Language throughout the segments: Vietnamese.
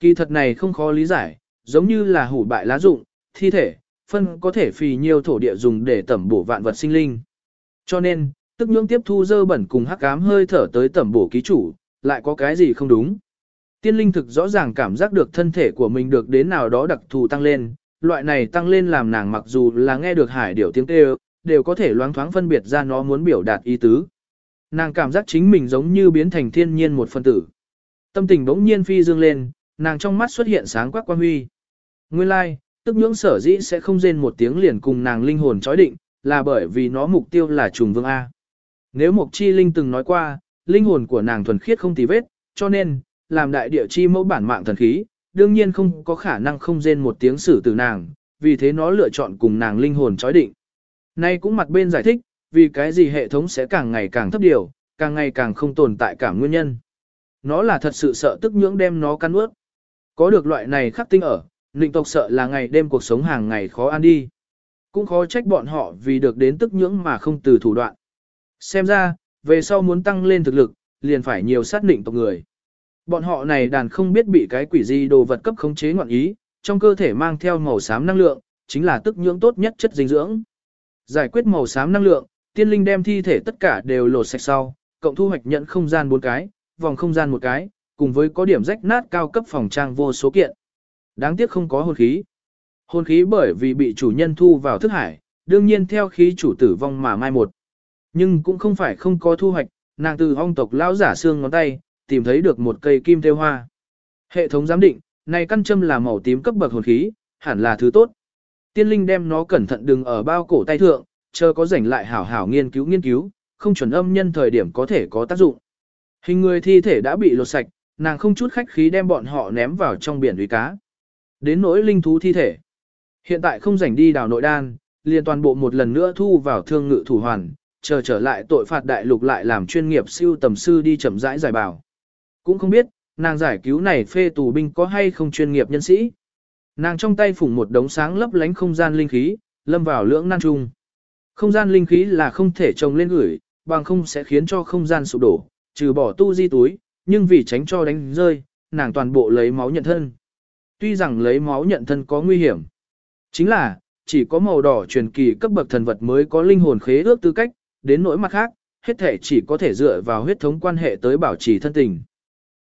Kỳ thật này không khó lý giải, giống như là hủ bại lá dụng, thi thể, phân có thể phì nhiều thổ địa dùng để tẩm bổ vạn vật sinh linh. Cho nên, tức nhưỡng tiếp thu dơ bẩn cùng hắc ám hơi thở tới tẩm bổ ký chủ, lại có cái gì không đúng. Tiên linh thực rõ ràng cảm giác được thân thể của mình được đến nào đó đặc thù tăng lên, loại này tăng lên làm nàng mặc dù là nghe được hải điểu tiếng kêu, đều có thể loáng thoáng phân biệt ra nó muốn biểu đạt ý tứ. Nàng cảm giác chính mình giống như biến thành thiên nhiên một phân tử. Tâm tình bỗng nhiên phi dương lên, nàng trong mắt xuất hiện sáng quắc quan huy. Nguyên lai, like, tức nhưỡng sở dĩ sẽ không rên một tiếng liền cùng nàng linh hồn chói định, là bởi vì nó mục tiêu là trùng vương A. Nếu Mộc Chi Linh từng nói qua, linh hồn của nàng thuần khiết không tì vết, cho nên, làm đại địa chi mẫu bản mạng thần khí, đương nhiên không có khả năng không rên một tiếng xử từ nàng, vì thế nó lựa chọn cùng nàng linh hồn chói định. Nay cũng mặt bên giải thích, vì cái gì hệ thống sẽ càng ngày càng thấp điều, càng ngày càng không tồn tại cảm nguyên nhân. Nó là thật sự sợ tức nhưỡng đem nó cắn ướt. Có được loại này khắc tinh ở, nịnh tộc sợ là ngày đêm cuộc sống hàng ngày khó ăn đi. Cũng khó trách bọn họ vì được đến tức nhưỡng mà không từ thủ đoạn. Xem ra, về sau muốn tăng lên thực lực, liền phải nhiều sát nịnh tộc người. Bọn họ này đàn không biết bị cái quỷ gì đồ vật cấp khống chế ngoạn ý, trong cơ thể mang theo màu xám năng lượng, chính là tức nhưỡng tốt nhất chất dinh dưỡng. Giải quyết màu xám năng lượng, tiên linh đem thi thể tất cả đều lột sạch sau, cộng thu hoạch nhận không gian bốn cái, vòng không gian một cái, cùng với có điểm rách nát cao cấp phòng trang vô số kiện. Đáng tiếc không có hồn khí. Hồn khí bởi vì bị chủ nhân thu vào thức hải, đương nhiên theo khí chủ tử vong mà mai một. Nhưng cũng không phải không có thu hoạch, nàng từ hong tộc lão giả xương ngón tay, tìm thấy được một cây kim tiêu hoa. Hệ thống giám định, này căn châm là màu tím cấp bậc hồn khí, hẳn là thứ tốt. Tiên linh đem nó cẩn thận đừng ở bao cổ tay thượng, chờ có rảnh lại hảo hảo nghiên cứu nghiên cứu, không chuẩn âm nhân thời điểm có thể có tác dụng. Hình người thi thể đã bị lột sạch, nàng không chút khách khí đem bọn họ ném vào trong biển uy cá. Đến nỗi linh thú thi thể. Hiện tại không rảnh đi đào nội đan, liền toàn bộ một lần nữa thu vào thương ngự thủ hoàn, chờ trở lại tội phạt đại lục lại làm chuyên nghiệp siêu tầm sư đi chậm rãi giải bảo. Cũng không biết, nàng giải cứu này phê tù binh có hay không chuyên nghiệp nhân sĩ. Nàng trong tay phủng một đống sáng lấp lánh không gian linh khí, lâm vào lưỡng nan trung. Không gian linh khí là không thể trồng lên gửi, bằng không sẽ khiến cho không gian sụp đổ, trừ bỏ tu di túi, nhưng vì tránh cho đánh rơi, nàng toàn bộ lấy máu nhận thân. Tuy rằng lấy máu nhận thân có nguy hiểm, chính là, chỉ có màu đỏ truyền kỳ cấp bậc thần vật mới có linh hồn khế ước tư cách, đến nỗi mặt khác, hết thể chỉ có thể dựa vào huyết thống quan hệ tới bảo trì thân tình.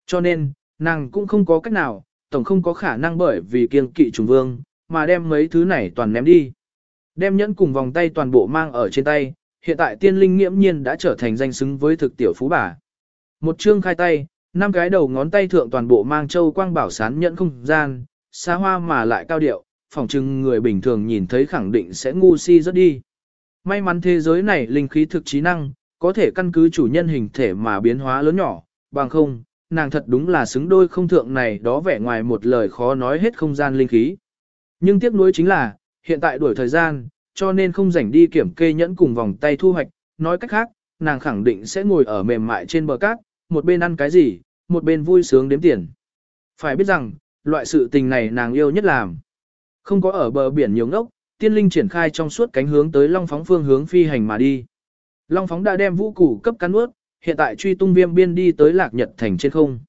Cho nên, nàng cũng không có cách nào, tổng không có khả năng bởi vì kiêng kỵ trùng vương, mà đem mấy thứ này toàn ném đi. Đem nhẫn cùng vòng tay toàn bộ mang ở trên tay, hiện tại tiên linh nghiễm nhiên đã trở thành danh xứng với thực tiểu phú bà. Một chương khai tay, năm cái đầu ngón tay thượng toàn bộ mang châu quang bảo sán nhẫn không gian, xa hoa mà lại cao điệu, Phỏng chừng người bình thường nhìn thấy khẳng định sẽ ngu si rất đi. May mắn thế giới này linh khí thực trí năng, có thể căn cứ chủ nhân hình thể mà biến hóa lớn nhỏ, bằng không, nàng thật đúng là xứng đôi không thượng này đó vẻ ngoài một lời khó nói hết không gian linh khí. Nhưng tiếc nuối chính là, hiện tại đuổi thời gian, cho nên không rảnh đi kiểm kê nhẫn cùng vòng tay thu hoạch, nói cách khác, nàng khẳng định sẽ ngồi ở mềm mại trên bờ cát, một bên ăn cái gì, một bên vui sướng đếm tiền. Phải biết rằng, loại sự tình này nàng yêu nhất làm. Không có ở bờ biển nhiều ngốc, tiên linh triển khai trong suốt cánh hướng tới long phóng phương hướng phi hành mà đi. Long phóng đã đem vũ củ cấp cắn ướt, hiện tại truy tung viêm biên đi tới lạc nhật thành trên không.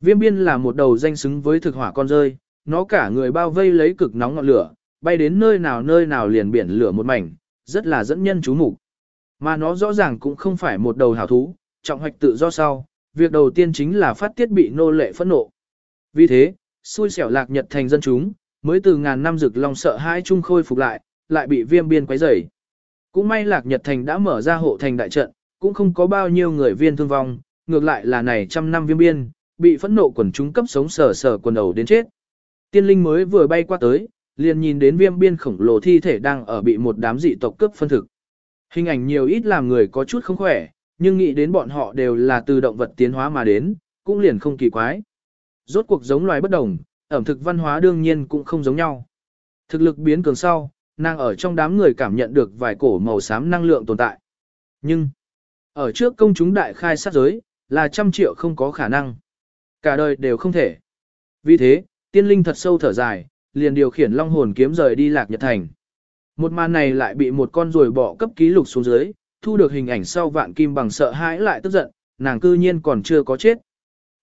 Viêm biên là một đầu danh xứng với thực hỏa con rơi, nó cả người bao vây lấy cực nóng ngọn lửa, bay đến nơi nào nơi nào liền biển lửa một mảnh, rất là dẫn nhân chú mục. Mà nó rõ ràng cũng không phải một đầu hảo thú, trọng hoạch tự do sau, việc đầu tiên chính là phát tiết bị nô lệ phẫn nộ. Vì thế, xui xẻo lạc nhật thành dân chúng, mới từ ngàn năm rực lòng sợ hai chung khôi phục lại, lại bị viêm biên quấy rầy. Cũng may lạc nhật thành đã mở ra hộ thành đại trận, cũng không có bao nhiêu người viên thương vong, ngược lại là này trăm năm viêm biên, bị phẫn nộ quần chúng cấp sống sờ sờ quần đầu đến chết. Tiên linh mới vừa bay qua tới, liền nhìn đến viêm biên khổng lồ thi thể đang ở bị một đám dị tộc cướp phân thực. Hình ảnh nhiều ít làm người có chút không khỏe, nhưng nghĩ đến bọn họ đều là từ động vật tiến hóa mà đến, cũng liền không kỳ quái. Rốt cuộc giống loài bất đồng, ẩm thực văn hóa đương nhiên cũng không giống nhau. Thực lực biến cường sau, nàng ở trong đám người cảm nhận được vài cổ màu xám năng lượng tồn tại. Nhưng, ở trước công chúng đại khai sát giới, là trăm triệu không có khả năng. Cả đời đều không thể. Vì thế, tiên linh thật sâu thở dài, liền điều khiển long hồn kiếm rời đi lạc nhật thành. Một màn này lại bị một con rồi bỏ cấp ký lục xuống dưới, thu được hình ảnh sau vạn kim bằng sợ hãi lại tức giận, nàng cư nhiên còn chưa có chết.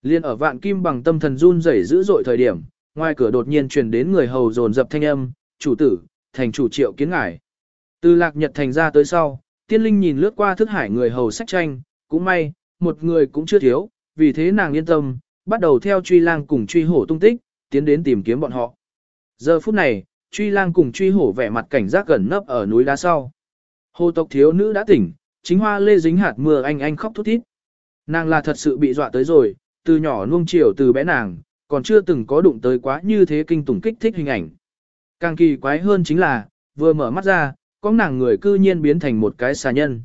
Liên ở vạn kim bằng tâm thần run rẩy dữ dội thời điểm, ngoài cửa đột nhiên truyền đến người hầu dồn dập thanh âm, chủ tử, thành chủ triệu kiến ngài. Từ lạc nhật thành ra tới sau, tiên linh nhìn lướt qua thức hải người hầu sách tranh, cũng may, một người cũng chưa thiếu, vì thế nàng yên tâm, bắt đầu theo truy lang cùng truy hổ tung tích, tiến đến tìm kiếm bọn họ. Giờ phút này, truy lang cùng truy hổ vẻ mặt cảnh giác gần nấp ở núi đá sau. Hồ tộc thiếu nữ đã tỉnh, chính hoa lê dính hạt mưa anh anh khóc thút thít. Nàng là thật sự bị dọa tới rồi, từ nhỏ nuông chiều từ bé nàng, còn chưa từng có đụng tới quá như thế kinh tủng kích thích hình ảnh. Càng kỳ quái hơn chính là, vừa mở mắt ra, có nàng người cư nhiên biến thành một cái xà nhân.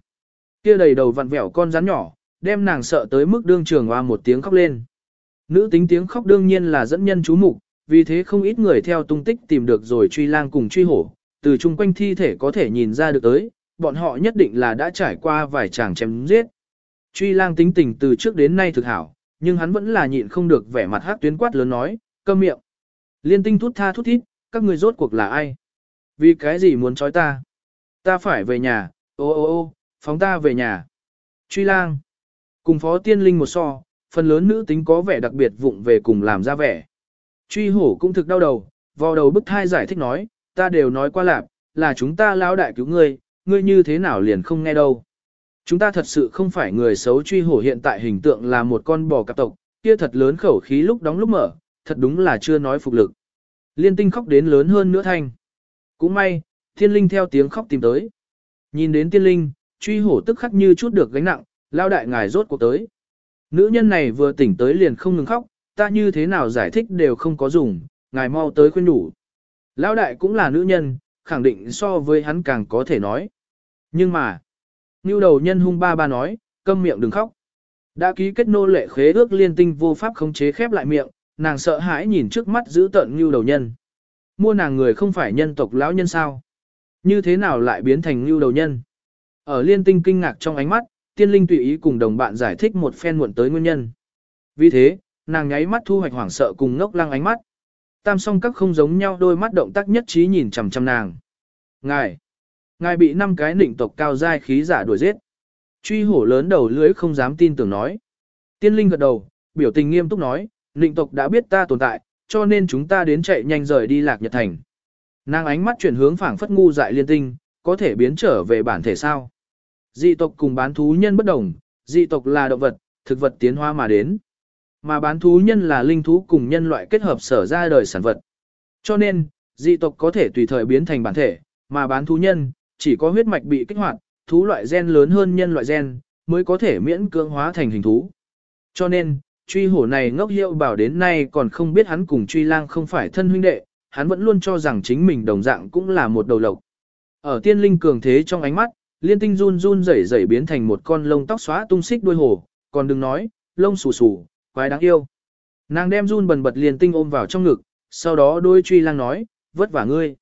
Kia đầy đầu vặn vẹo con rắn nhỏ, đem nàng sợ tới mức đương trường hoa một tiếng khóc lên. Nữ tính tiếng khóc đương nhiên là dẫn nhân chú mục, vì thế không ít người theo tung tích tìm được rồi truy lang cùng truy hổ, từ chung quanh thi thể có thể nhìn ra được tới, bọn họ nhất định là đã trải qua vài chàng chém giết. Truy lang tính tình từ trước đến nay thực hảo, nhưng hắn vẫn là nhịn không được vẻ mặt hát tuyến quát lớn nói, câm miệng. Liên tinh thút tha thút thít, các người rốt cuộc là ai? Vì cái gì muốn trói ta? Ta phải về nhà, ô ô ô, phóng ta về nhà. Truy lang. Cùng phó tiên linh một so, phần lớn nữ tính có vẻ đặc biệt vụng về cùng làm ra vẻ. Truy hổ cũng thực đau đầu, vò đầu bức thai giải thích nói, ta đều nói qua lạp, là chúng ta lão đại cứu ngươi, ngươi như thế nào liền không nghe đâu. Chúng ta thật sự không phải người xấu truy hổ hiện tại hình tượng là một con bò cạp tộc, kia thật lớn khẩu khí lúc đóng lúc mở, thật đúng là chưa nói phục lực. Liên tinh khóc đến lớn hơn nữa thanh. Cũng may, thiên linh theo tiếng khóc tìm tới. Nhìn đến tiên linh, truy hổ tức khắc như chút được gánh nặng, lao đại ngài rốt cuộc tới. Nữ nhân này vừa tỉnh tới liền không ngừng khóc, ta như thế nào giải thích đều không có dùng, ngài mau tới khuyên đủ. Lao đại cũng là nữ nhân, khẳng định so với hắn càng có thể nói. Nhưng mà, như đầu nhân hung ba ba nói, câm miệng đừng khóc. Đã ký kết nô lệ khế ước liên tinh vô pháp khống chế khép lại miệng, nàng sợ hãi nhìn trước mắt giữ tận như đầu nhân. Mua nàng người không phải nhân tộc lão nhân sao? Như thế nào lại biến thành như đầu nhân? Ở liên tinh kinh ngạc trong ánh mắt, tiên linh tùy ý cùng đồng bạn giải thích một phen muộn tới nguyên nhân. Vì thế, nàng nháy mắt thu hoạch hoảng sợ cùng ngốc lăng ánh mắt. Tam song các không giống nhau đôi mắt động tác nhất trí nhìn chằm chằm nàng. Ngài! Ngài bị năm cái nịnh tộc cao giai khí giả đuổi giết. Truy hổ lớn đầu lưới không dám tin tưởng nói. Tiên linh gật đầu, biểu tình nghiêm túc nói, nịnh tộc đã biết ta tồn tại, cho nên chúng ta đến chạy nhanh rời đi lạc nhật thành. Nàng ánh mắt chuyển hướng phảng phất ngu dại liên tinh, có thể biến trở về bản thể sao. Dị tộc cùng bán thú nhân bất đồng, dị tộc là động vật, thực vật tiến hóa mà đến. Mà bán thú nhân là linh thú cùng nhân loại kết hợp sở ra đời sản vật. Cho nên, dị tộc có thể tùy thời biến thành bản thể, mà bán thú nhân, chỉ có huyết mạch bị kích hoạt, thú loại gen lớn hơn nhân loại gen, mới có thể miễn cưỡng hóa thành hình thú. Cho nên, truy hổ này ngốc hiệu bảo đến nay còn không biết hắn cùng truy lang không phải thân huynh đệ, hắn vẫn luôn cho rằng chính mình đồng dạng cũng là một đầu lộc. Ở tiên linh cường thế trong ánh mắt, liên tinh run run rẩy rẩy biến thành một con lông tóc xóa tung xích đuôi hổ, còn đừng nói, lông xù xù, quái đáng yêu. Nàng đem run bần bật liên tinh ôm vào trong ngực, sau đó đôi truy lang nói, vất vả ngươi.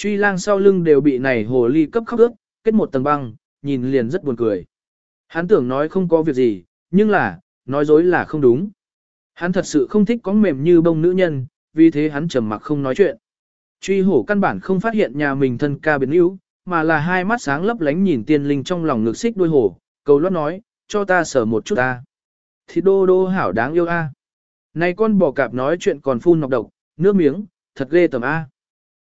Truy lang sau lưng đều bị này hồ ly cấp khóc ướt, kết một tầng băng, nhìn liền rất buồn cười. Hắn tưởng nói không có việc gì, nhưng là, nói dối là không đúng. Hắn thật sự không thích có mềm như bông nữ nhân, vì thế hắn trầm mặc không nói chuyện. Truy hổ căn bản không phát hiện nhà mình thân ca biến yếu, mà là hai mắt sáng lấp lánh nhìn tiên linh trong lòng ngực xích đuôi hổ, cầu lót nói, cho ta sở một chút ta. Thì đô đô hảo đáng yêu a. Này con bò cạp nói chuyện còn phun nọc độc, nước miếng, thật ghê tầm a.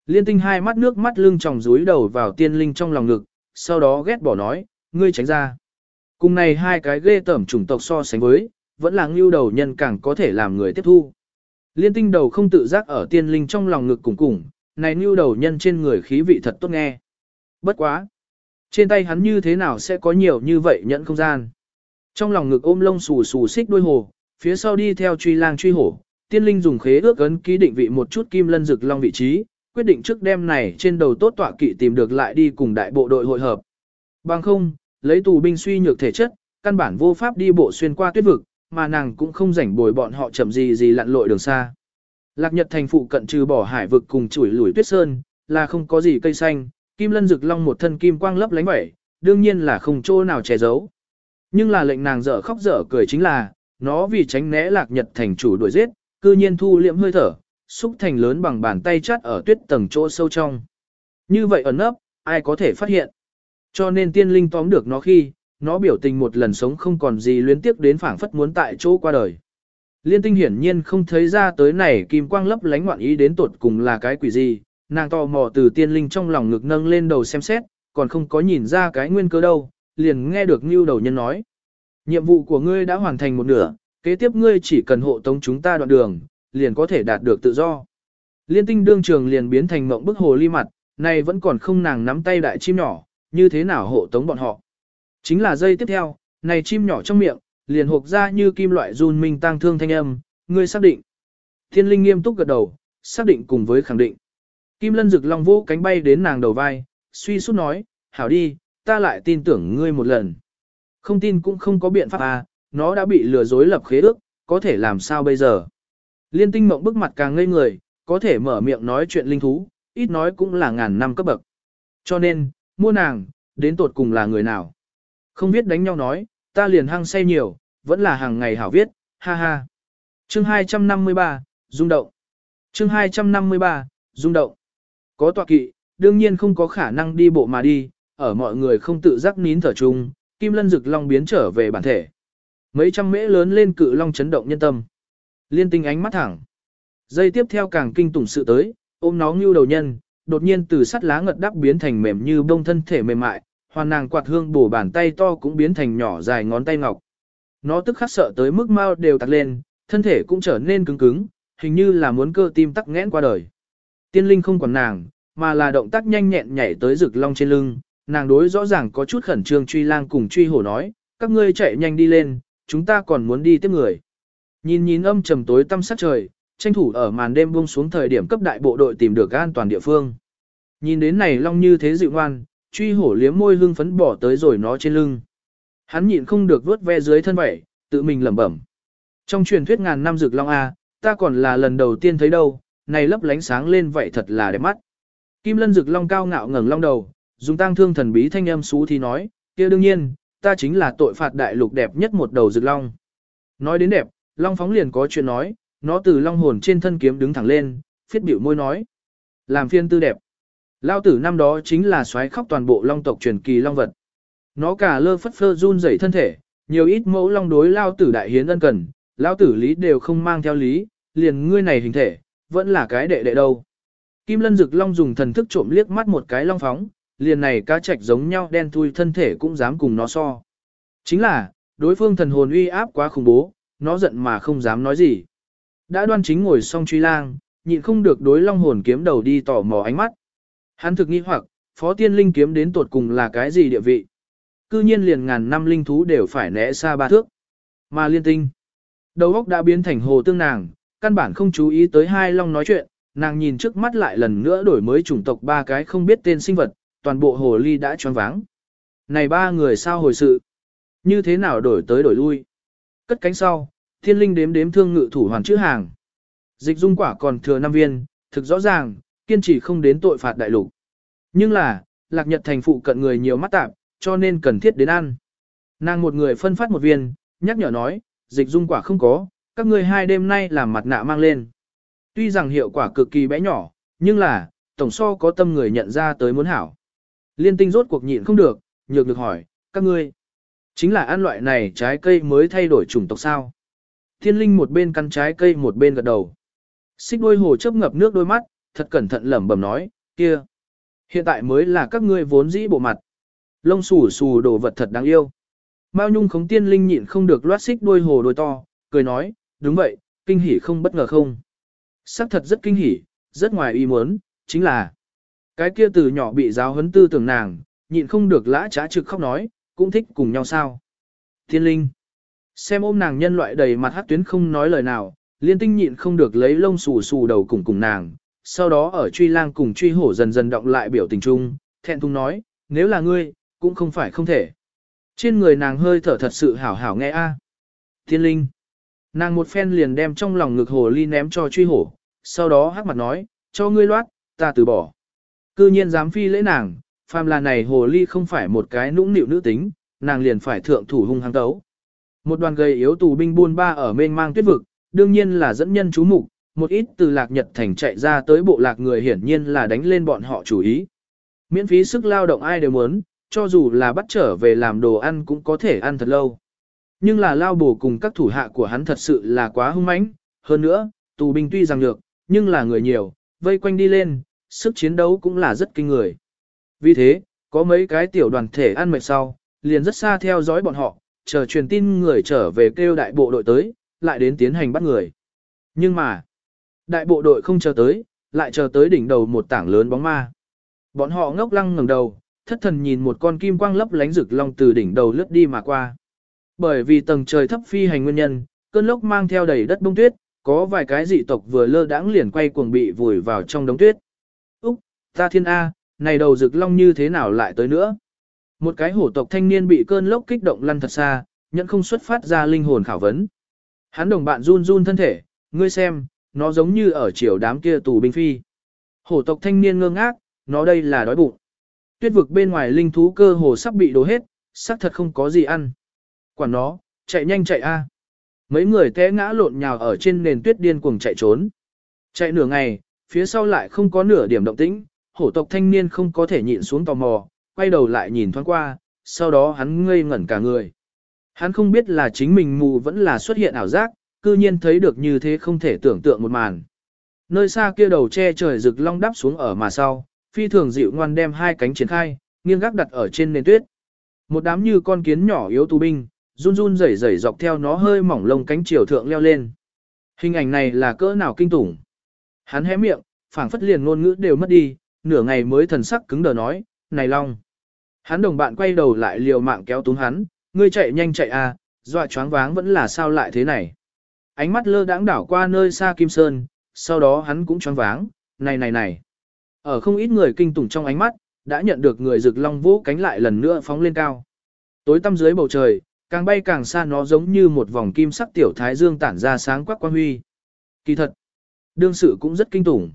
Liên tinh hai mắt nước mắt lưng tròng rúi đầu vào tiên linh trong lòng ngực, sau đó ghét bỏ nói, ngươi tránh ra. Cùng này hai cái ghê tẩm chủng tộc so sánh với, vẫn là ngưu đầu nhân càng có thể làm người tiếp thu. Liên tinh đầu không tự giác ở tiên linh trong lòng ngực cùng cùng, này ngưu đầu nhân trên người khí vị thật tốt nghe. Bất quá. Trên tay hắn như thế nào sẽ có nhiều như vậy nhẫn không gian. Trong lòng ngực ôm lông xù xù xích đuôi hồ, phía sau đi theo truy lang truy hổ, tiên linh dùng khế ước ấn ký định vị một chút kim lân rực long vị trí, quyết định trước đêm này trên đầu tốt tọa kỵ tìm được lại đi cùng đại bộ đội hội hợp. Bằng không, lấy tù binh suy nhược thể chất, căn bản vô pháp đi bộ xuyên qua tuyết vực, mà nàng cũng không rảnh bồi bọn họ chậm gì gì lặn lội đường xa. Lạc Nhật thành phụ cận trừ bỏ hải vực cùng chuỗi lùi tuyết sơn, là không có gì cây xanh, kim lân rực long một thân kim quang lấp lánh bảy, đương nhiên là không chỗ nào che giấu. Nhưng là lệnh nàng dở khóc dở cười chính là, nó vì tránh né Lạc Nhật thành chủ đuổi giết, cư nhiên thu liệm hơi thở, xúc thành lớn bằng bàn tay chắt ở tuyết tầng chỗ sâu trong. Như vậy ẩn nấp, ai có thể phát hiện. Cho nên tiên linh tóm được nó khi, nó biểu tình một lần sống không còn gì luyến tiếp đến phảng phất muốn tại chỗ qua đời. Liên tinh hiển nhiên không thấy ra tới này kim quang lấp lánh ngoạn ý đến tột cùng là cái quỷ gì, nàng tò mò từ tiên linh trong lòng ngực nâng lên đầu xem xét, còn không có nhìn ra cái nguyên cơ đâu, liền nghe được như đầu nhân nói. Nhiệm vụ của ngươi đã hoàn thành một nửa, kế tiếp ngươi chỉ cần hộ tống chúng ta đoạn đường, liền có thể đạt được tự do. Liên tinh đương trường liền biến thành mộng bức hồ ly mặt, này vẫn còn không nàng nắm tay đại chim nhỏ, như thế nào hộ tống bọn họ. Chính là dây tiếp theo, này chim nhỏ trong miệng, liền hộp ra như kim loại run minh tang thương thanh âm, ngươi xác định. Thiên linh nghiêm túc gật đầu, xác định cùng với khẳng định. Kim lân rực long vũ cánh bay đến nàng đầu vai, suy sút nói, hảo đi, ta lại tin tưởng ngươi một lần. Không tin cũng không có biện pháp à, nó đã bị lừa dối lập khế ước, có thể làm sao bây giờ. Liên tinh mộng bức mặt càng ngây người, có thể mở miệng nói chuyện linh thú, ít nói cũng là ngàn năm cấp bậc. Cho nên, mua nàng, đến tột cùng là người nào. Không biết đánh nhau nói, ta liền hăng say nhiều, vẫn là hàng ngày hảo viết, ha ha. Chương 253, rung động. Chương 253, rung động. Có tọa kỵ, đương nhiên không có khả năng đi bộ mà đi, ở mọi người không tự giác nín thở chung, kim lân rực long biến trở về bản thể. Mấy trăm mễ lớn lên cự long chấn động nhân tâm. Liên tinh ánh mắt thẳng. Dây tiếp theo càng kinh tủng sự tới, ôm nó như đầu nhân, đột nhiên từ sắt lá ngật đắp biến thành mềm như bông thân thể mềm mại, hoàn nàng quạt hương bổ bàn tay to cũng biến thành nhỏ dài ngón tay ngọc. Nó tức khắc sợ tới mức mau đều tặc lên, thân thể cũng trở nên cứng cứng, hình như là muốn cơ tim tắc nghẽn qua đời. Tiên linh không còn nàng, mà là động tác nhanh nhẹn nhảy tới rực long trên lưng, nàng đối rõ ràng có chút khẩn trương truy lang cùng truy hổ nói, các ngươi chạy nhanh đi lên, chúng ta còn muốn đi tiếp người. Nhìn nhìn âm trầm tối tăm sát trời, tranh thủ ở màn đêm buông xuống thời điểm cấp đại bộ đội tìm được an toàn địa phương. Nhìn đến này long như thế dịu ngoan, truy hổ liếm môi hưng phấn bỏ tới rồi nó trên lưng. Hắn nhịn không được vuốt ve dưới thân vậy tự mình lẩm bẩm. Trong truyền thuyết ngàn năm rực long A, ta còn là lần đầu tiên thấy đâu, này lấp lánh sáng lên vậy thật là đẹp mắt. Kim lân rực long cao ngạo ngẩng long đầu, dùng tang thương thần bí thanh âm xú thì nói, kia đương nhiên, ta chính là tội phạt đại lục đẹp nhất một đầu rực long. Nói đến đẹp, long phóng liền có chuyện nói, nó từ long hồn trên thân kiếm đứng thẳng lên, phiết biểu môi nói. Làm phiên tư đẹp. Lao tử năm đó chính là xoáy khóc toàn bộ long tộc truyền kỳ long vật. Nó cả lơ phất phơ run rẩy thân thể, nhiều ít mẫu long đối lao tử đại hiến ân cần, lao tử lý đều không mang theo lý, liền ngươi này hình thể, vẫn là cái đệ đệ đâu. Kim lân dực long dùng thần thức trộm liếc mắt một cái long phóng, liền này cá trạch giống nhau đen thui thân thể cũng dám cùng nó so. Chính là, đối phương thần hồn uy áp quá khủng bố, nó giận mà không dám nói gì. Đã đoan chính ngồi xong truy lang, nhịn không được đối long hồn kiếm đầu đi tỏ mò ánh mắt. Hắn thực nghi hoặc, phó tiên linh kiếm đến tột cùng là cái gì địa vị. Cư nhiên liền ngàn năm linh thú đều phải né xa ba thước. Mà liên tinh. Đầu óc đã biến thành hồ tương nàng, căn bản không chú ý tới hai long nói chuyện, nàng nhìn trước mắt lại lần nữa đổi mới chủng tộc ba cái không biết tên sinh vật, toàn bộ hồ ly đã choáng váng. Này ba người sao hồi sự? Như thế nào đổi tới đổi lui? Cất cánh sau, thiên linh đếm đếm thương ngự thủ hoàn chữ hàng. Dịch dung quả còn thừa năm viên, thực rõ ràng, kiên trì không đến tội phạt đại lục. Nhưng là, lạc nhật thành phụ cận người nhiều mắt tạp, cho nên cần thiết đến ăn. Nàng một người phân phát một viên, nhắc nhở nói, dịch dung quả không có, các ngươi hai đêm nay làm mặt nạ mang lên. Tuy rằng hiệu quả cực kỳ bé nhỏ, nhưng là, tổng so có tâm người nhận ra tới muốn hảo. Liên tinh rốt cuộc nhịn không được, nhược được hỏi, các ngươi, chính là ăn loại này trái cây mới thay đổi chủng tộc sao. Thiên linh một bên căn trái cây một bên gật đầu. Xích đôi hồ chớp ngập nước đôi mắt, thật cẩn thận lẩm bẩm nói, kia. Hiện tại mới là các ngươi vốn dĩ bộ mặt. Lông xù xù đồ vật thật đáng yêu. Mao Nhung khống tiên linh nhịn không được loát xích đôi hồ đôi to, cười nói, đúng vậy, kinh hỉ không bất ngờ không. Sắc thật rất kinh hỉ, rất ngoài ý muốn, chính là cái kia từ nhỏ bị giáo huấn tư tưởng nàng, nhịn không được lã trá trực khóc nói, cũng thích cùng nhau sao. Thiên linh, xem ôm nàng nhân loại đầy mặt hát tuyến không nói lời nào, liên tinh nhịn không được lấy lông xù xù đầu cùng cùng nàng, sau đó ở truy lang cùng truy hổ dần dần động lại biểu tình chung, thẹn thùng nói, nếu là ngươi, cũng không phải không thể. Trên người nàng hơi thở thật sự hảo hảo nghe a. Thiên linh. Nàng một phen liền đem trong lòng ngực hồ ly ném cho truy hổ, sau đó hắc mặt nói, cho ngươi loát, ta từ bỏ. Cư nhiên dám phi lễ nàng, phàm là này hồ ly không phải một cái nũng nịu nữ tính, nàng liền phải thượng thủ hung hăng tấu. Một đoàn gầy yếu tù binh buôn ba ở mênh mang tuyết vực, đương nhiên là dẫn nhân chú mục, một ít từ lạc nhật thành chạy ra tới bộ lạc người hiển nhiên là đánh lên bọn họ chủ ý. Miễn phí sức lao động ai đều muốn, cho dù là bắt trở về làm đồ ăn cũng có thể ăn thật lâu. Nhưng là lao bổ cùng các thủ hạ của hắn thật sự là quá hung mãnh, hơn nữa, tù binh tuy rằng được, nhưng là người nhiều, vây quanh đi lên, sức chiến đấu cũng là rất kinh người. Vì thế, có mấy cái tiểu đoàn thể ăn mệt sau, liền rất xa theo dõi bọn họ, chờ truyền tin người trở về kêu đại bộ đội tới, lại đến tiến hành bắt người. Nhưng mà, đại bộ đội không chờ tới, lại chờ tới đỉnh đầu một tảng lớn bóng ma. Bọn họ ngốc lăng ngẩng đầu, thất thần nhìn một con kim quang lấp lánh rực long từ đỉnh đầu lướt đi mà qua. Bởi vì tầng trời thấp phi hành nguyên nhân, cơn lốc mang theo đầy đất bông tuyết, có vài cái dị tộc vừa lơ đãng liền quay cuồng bị vùi vào trong đống tuyết. Úc, ta thiên A, này đầu rực long như thế nào lại tới nữa? Một cái hổ tộc thanh niên bị cơn lốc kích động lăn thật xa, nhận không xuất phát ra linh hồn khảo vấn. Hắn đồng bạn run run thân thể, ngươi xem, nó giống như ở chiều đám kia tù binh phi. Hổ tộc thanh niên ngơ ngác, nó đây là đói bụng. Tuyết vực bên ngoài linh thú cơ hồ sắp bị đổ hết, xác thật không có gì ăn. quả nó, chạy nhanh chạy a. Mấy người té ngã lộn nhào ở trên nền tuyết điên cuồng chạy trốn. Chạy nửa ngày, phía sau lại không có nửa điểm động tĩnh, hổ tộc thanh niên không có thể nhịn xuống tò mò, quay đầu lại nhìn thoáng qua, sau đó hắn ngây ngẩn cả người. Hắn không biết là chính mình mù vẫn là xuất hiện ảo giác, cư nhiên thấy được như thế không thể tưởng tượng một màn. Nơi xa kia đầu che trời rực long đắp xuống ở mà sau, phi thường dịu ngoan đem hai cánh triển khai, nghiêng gác đặt ở trên nền tuyết. Một đám như con kiến nhỏ yếu tù binh, run run rẩy rẩy dọc theo nó hơi mỏng lông cánh chiều thượng leo lên. Hình ảnh này là cỡ nào kinh tủng. Hắn hé miệng, phảng phất liền ngôn ngữ đều mất đi, nửa ngày mới thần sắc cứng đờ nói, này long. Hắn đồng bạn quay đầu lại liều mạng kéo túm hắn, ngươi chạy nhanh chạy à, dọa choáng váng vẫn là sao lại thế này. Ánh mắt lơ đãng đảo qua nơi xa Kim Sơn, sau đó hắn cũng choáng váng, này này này. Ở không ít người kinh tủng trong ánh mắt, đã nhận được người rực long vũ cánh lại lần nữa phóng lên cao. Tối tăm dưới bầu trời, càng bay càng xa nó giống như một vòng kim sắc tiểu thái dương tản ra sáng quắc quang huy. Kỳ thật, đương sự cũng rất kinh tủng.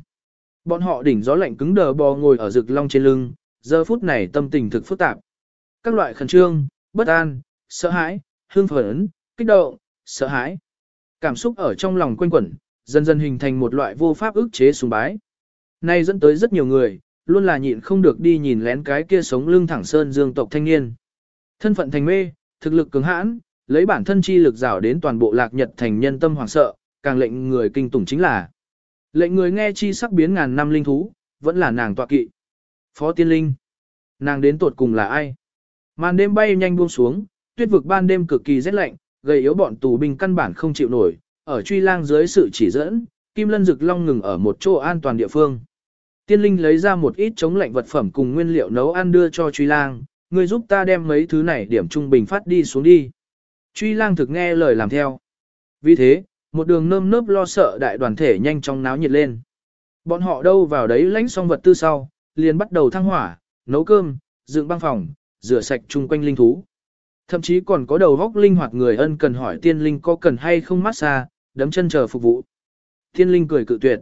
Bọn họ đỉnh gió lạnh cứng đờ bò ngồi ở rực long trên lưng, giờ phút này tâm tình thực phức tạp. Các loại khẩn trương, bất an, sợ hãi, hương phấn, kích động, sợ hãi. Cảm xúc ở trong lòng quanh quẩn, dần dần hình thành một loại vô pháp ức chế sùng bái. Nay dẫn tới rất nhiều người, luôn là nhịn không được đi nhìn lén cái kia sống lưng thẳng sơn dương tộc thanh niên. Thân phận thành mê, thực lực cứng hãn, lấy bản thân chi lực rảo đến toàn bộ lạc nhật thành nhân tâm hoảng sợ, càng lệnh người kinh tủng chính là. Lệnh người nghe chi sắc biến ngàn năm linh thú, vẫn là nàng tọa kỵ. Phó tiên linh. Nàng đến tuột cùng là ai? Màn đêm bay nhanh buông xuống, tuyết vực ban đêm cực kỳ rét lạnh, gây yếu bọn tù binh căn bản không chịu nổi, ở truy lang dưới sự chỉ dẫn, Kim Lân Dực Long ngừng ở một chỗ an toàn địa phương. Tiên linh lấy ra một ít chống lạnh vật phẩm cùng nguyên liệu nấu ăn đưa cho truy lang, người giúp ta đem mấy thứ này điểm trung bình phát đi xuống đi. Truy lang thực nghe lời làm theo. Vì thế, một đường nơm nớp lo sợ đại đoàn thể nhanh chóng náo nhiệt lên. Bọn họ đâu vào đấy lãnh xong vật tư sau, liền bắt đầu thăng hỏa, nấu cơm, dựng băng phòng, rửa sạch chung quanh linh thú. Thậm chí còn có đầu góc linh hoạt người ân cần hỏi tiên linh có cần hay không massage, đấm chân chờ phục vụ. Tiên linh cười cự tuyệt.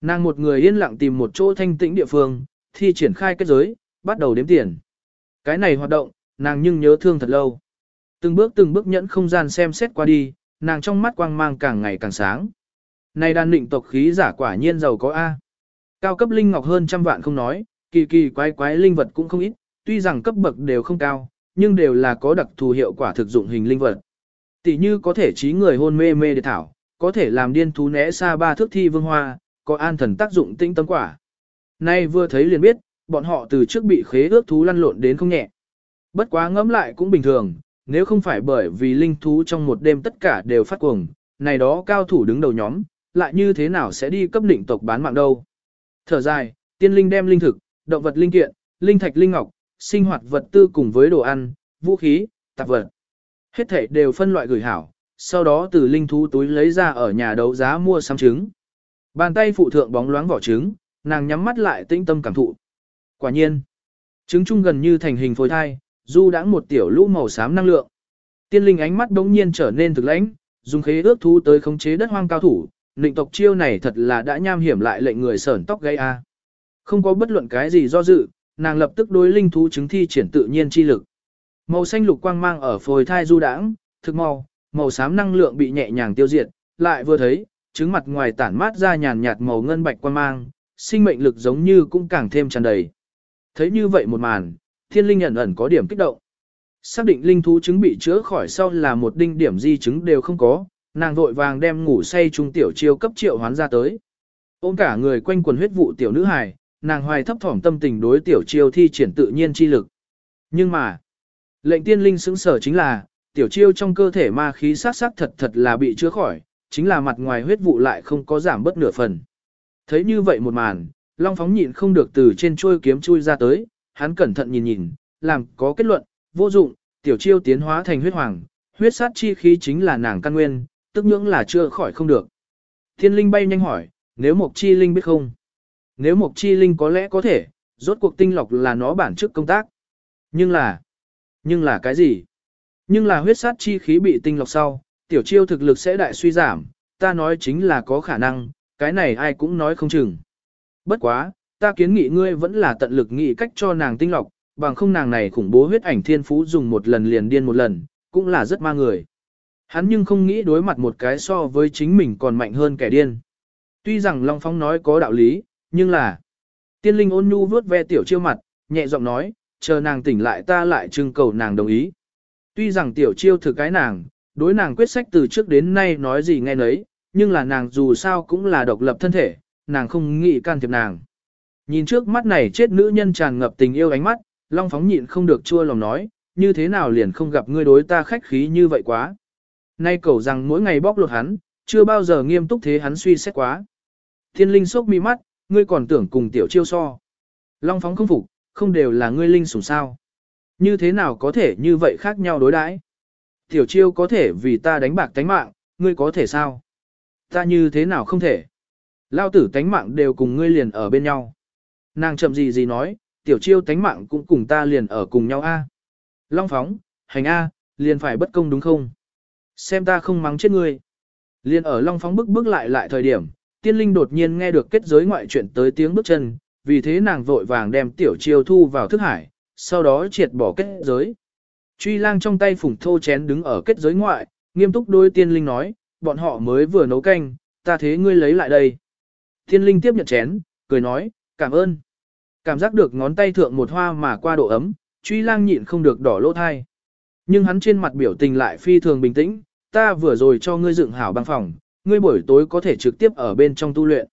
Nàng một người yên lặng tìm một chỗ thanh tĩnh địa phương, thi triển khai kết giới, bắt đầu đếm tiền. Cái này hoạt động, nàng nhưng nhớ thương thật lâu. Từng bước từng bước nhẫn không gian xem xét qua đi, nàng trong mắt quang mang càng ngày càng sáng. Này đàn định tộc khí giả quả nhiên giàu có A. Cao cấp linh ngọc hơn trăm vạn không nói, kỳ kỳ quái quái linh vật cũng không ít, tuy rằng cấp bậc đều không cao, nhưng đều là có đặc thù hiệu quả thực dụng hình linh vật. Tỷ như có thể trí người hôn mê mê để thảo, có thể làm điên thú né xa ba thước thi vương hoa, có an thần tác dụng tinh tâm quả. Nay vừa thấy liền biết, bọn họ từ trước bị khế ước thú lăn lộn đến không nhẹ. Bất quá ngẫm lại cũng bình thường, nếu không phải bởi vì linh thú trong một đêm tất cả đều phát cuồng, này đó cao thủ đứng đầu nhóm, lại như thế nào sẽ đi cấp định tộc bán mạng đâu. Thở dài, tiên linh đem linh thực, động vật linh kiện, linh thạch linh ngọc, sinh hoạt vật tư cùng với đồ ăn, vũ khí, tạp vật. Hết thể đều phân loại gửi hảo, sau đó từ linh thú túi lấy ra ở nhà đấu giá mua sắm trứng. Bàn tay phụ thượng bóng loáng vỏ trứng, nàng nhắm mắt lại tĩnh tâm cảm thụ. Quả nhiên, trứng chung gần như thành hình phôi thai, du đãng một tiểu lũ màu xám năng lượng. Tiên linh ánh mắt đống nhiên trở nên thực lãnh, dùng khế ước thú tới khống chế đất hoang cao thủ, định tộc chiêu này thật là đã nham hiểm lại lệnh người sởn tóc gây a. Không có bất luận cái gì do dự, nàng lập tức đối linh thú chứng thi triển tự nhiên chi lực. Màu xanh lục quang mang ở phôi thai du đãng, thực mau, màu xám năng lượng bị nhẹ nhàng tiêu diệt, lại vừa thấy, trứng mặt ngoài tản mát ra nhàn nhạt màu ngân bạch quang mang, sinh mệnh lực giống như cũng càng thêm tràn đầy. Thấy như vậy một màn, thiên linh ẩn ẩn có điểm kích động. xác định linh thú chứng bị chữa khỏi sau là một đinh điểm di chứng đều không có, nàng vội vàng đem ngủ say trung tiểu chiêu cấp triệu hoán ra tới. Ôm cả người quanh quần huyết vụ tiểu nữ hài, nàng hoài thấp thỏm tâm tình đối tiểu chiêu thi triển tự nhiên chi lực. Nhưng mà, lệnh tiên linh xứng sở chính là, tiểu chiêu trong cơ thể ma khí sát sát thật thật là bị chữa khỏi, chính là mặt ngoài huyết vụ lại không có giảm bất nửa phần. Thấy như vậy một màn, Long Phóng nhịn không được từ trên chuôi kiếm chui ra tới, hắn cẩn thận nhìn nhìn, làm có kết luận, vô dụng, tiểu chiêu tiến hóa thành huyết hoàng, huyết sát chi khí chính là nàng căn nguyên, tức nhưỡng là chưa khỏi không được. Thiên linh bay nhanh hỏi, nếu Mộc Chi Linh biết không? Nếu Mộc Chi Linh có lẽ có thể, rốt cuộc tinh lọc là nó bản chức công tác. Nhưng là, nhưng là cái gì? Nhưng là huyết sát chi khí bị tinh lọc sau, tiểu chiêu thực lực sẽ đại suy giảm, ta nói chính là có khả năng, cái này ai cũng nói không chừng. Bất quá, ta kiến nghị ngươi vẫn là tận lực nghĩ cách cho nàng tinh lọc, bằng không nàng này khủng bố huyết ảnh thiên phú dùng một lần liền điên một lần, cũng là rất ma người. Hắn nhưng không nghĩ đối mặt một cái so với chính mình còn mạnh hơn kẻ điên. Tuy rằng Long Phong nói có đạo lý, nhưng là... Tiên linh ôn nhu vuốt ve tiểu chiêu mặt, nhẹ giọng nói, chờ nàng tỉnh lại ta lại trưng cầu nàng đồng ý. Tuy rằng tiểu chiêu thực cái nàng, đối nàng quyết sách từ trước đến nay nói gì nghe nấy, nhưng là nàng dù sao cũng là độc lập thân thể, nàng không nghĩ can thiệp nàng. Nhìn trước mắt này chết nữ nhân tràn ngập tình yêu ánh mắt, Long Phóng nhịn không được chua lòng nói, như thế nào liền không gặp ngươi đối ta khách khí như vậy quá. Nay cầu rằng mỗi ngày bóc lột hắn, chưa bao giờ nghiêm túc thế hắn suy xét quá. Thiên linh sốc mi mắt, ngươi còn tưởng cùng tiểu chiêu so. Long Phóng không phục, không đều là ngươi linh sủng sao. Như thế nào có thể như vậy khác nhau đối đãi? Tiểu chiêu có thể vì ta đánh bạc tánh mạng, ngươi có thể sao? Ta như thế nào không thể? Lao tử tánh mạng đều cùng ngươi liền ở bên nhau. Nàng chậm gì gì nói, tiểu chiêu tánh mạng cũng cùng ta liền ở cùng nhau a. Long phóng, hành a, liền phải bất công đúng không? Xem ta không mắng chết ngươi. Liền ở Long phóng bước bước lại lại thời điểm, tiên linh đột nhiên nghe được kết giới ngoại chuyện tới tiếng bước chân, vì thế nàng vội vàng đem tiểu chiêu thu vào thức hải, sau đó triệt bỏ kết giới. Truy lang trong tay phủng thô chén đứng ở kết giới ngoại, nghiêm túc đôi tiên linh nói, bọn họ mới vừa nấu canh, ta thế ngươi lấy lại đây. Tiên linh tiếp nhận chén, cười nói, cảm ơn. Cảm giác được ngón tay thượng một hoa mà qua độ ấm, truy lang nhịn không được đỏ lỗ thai. Nhưng hắn trên mặt biểu tình lại phi thường bình tĩnh, ta vừa rồi cho ngươi dựng hảo băng phòng, ngươi buổi tối có thể trực tiếp ở bên trong tu luyện.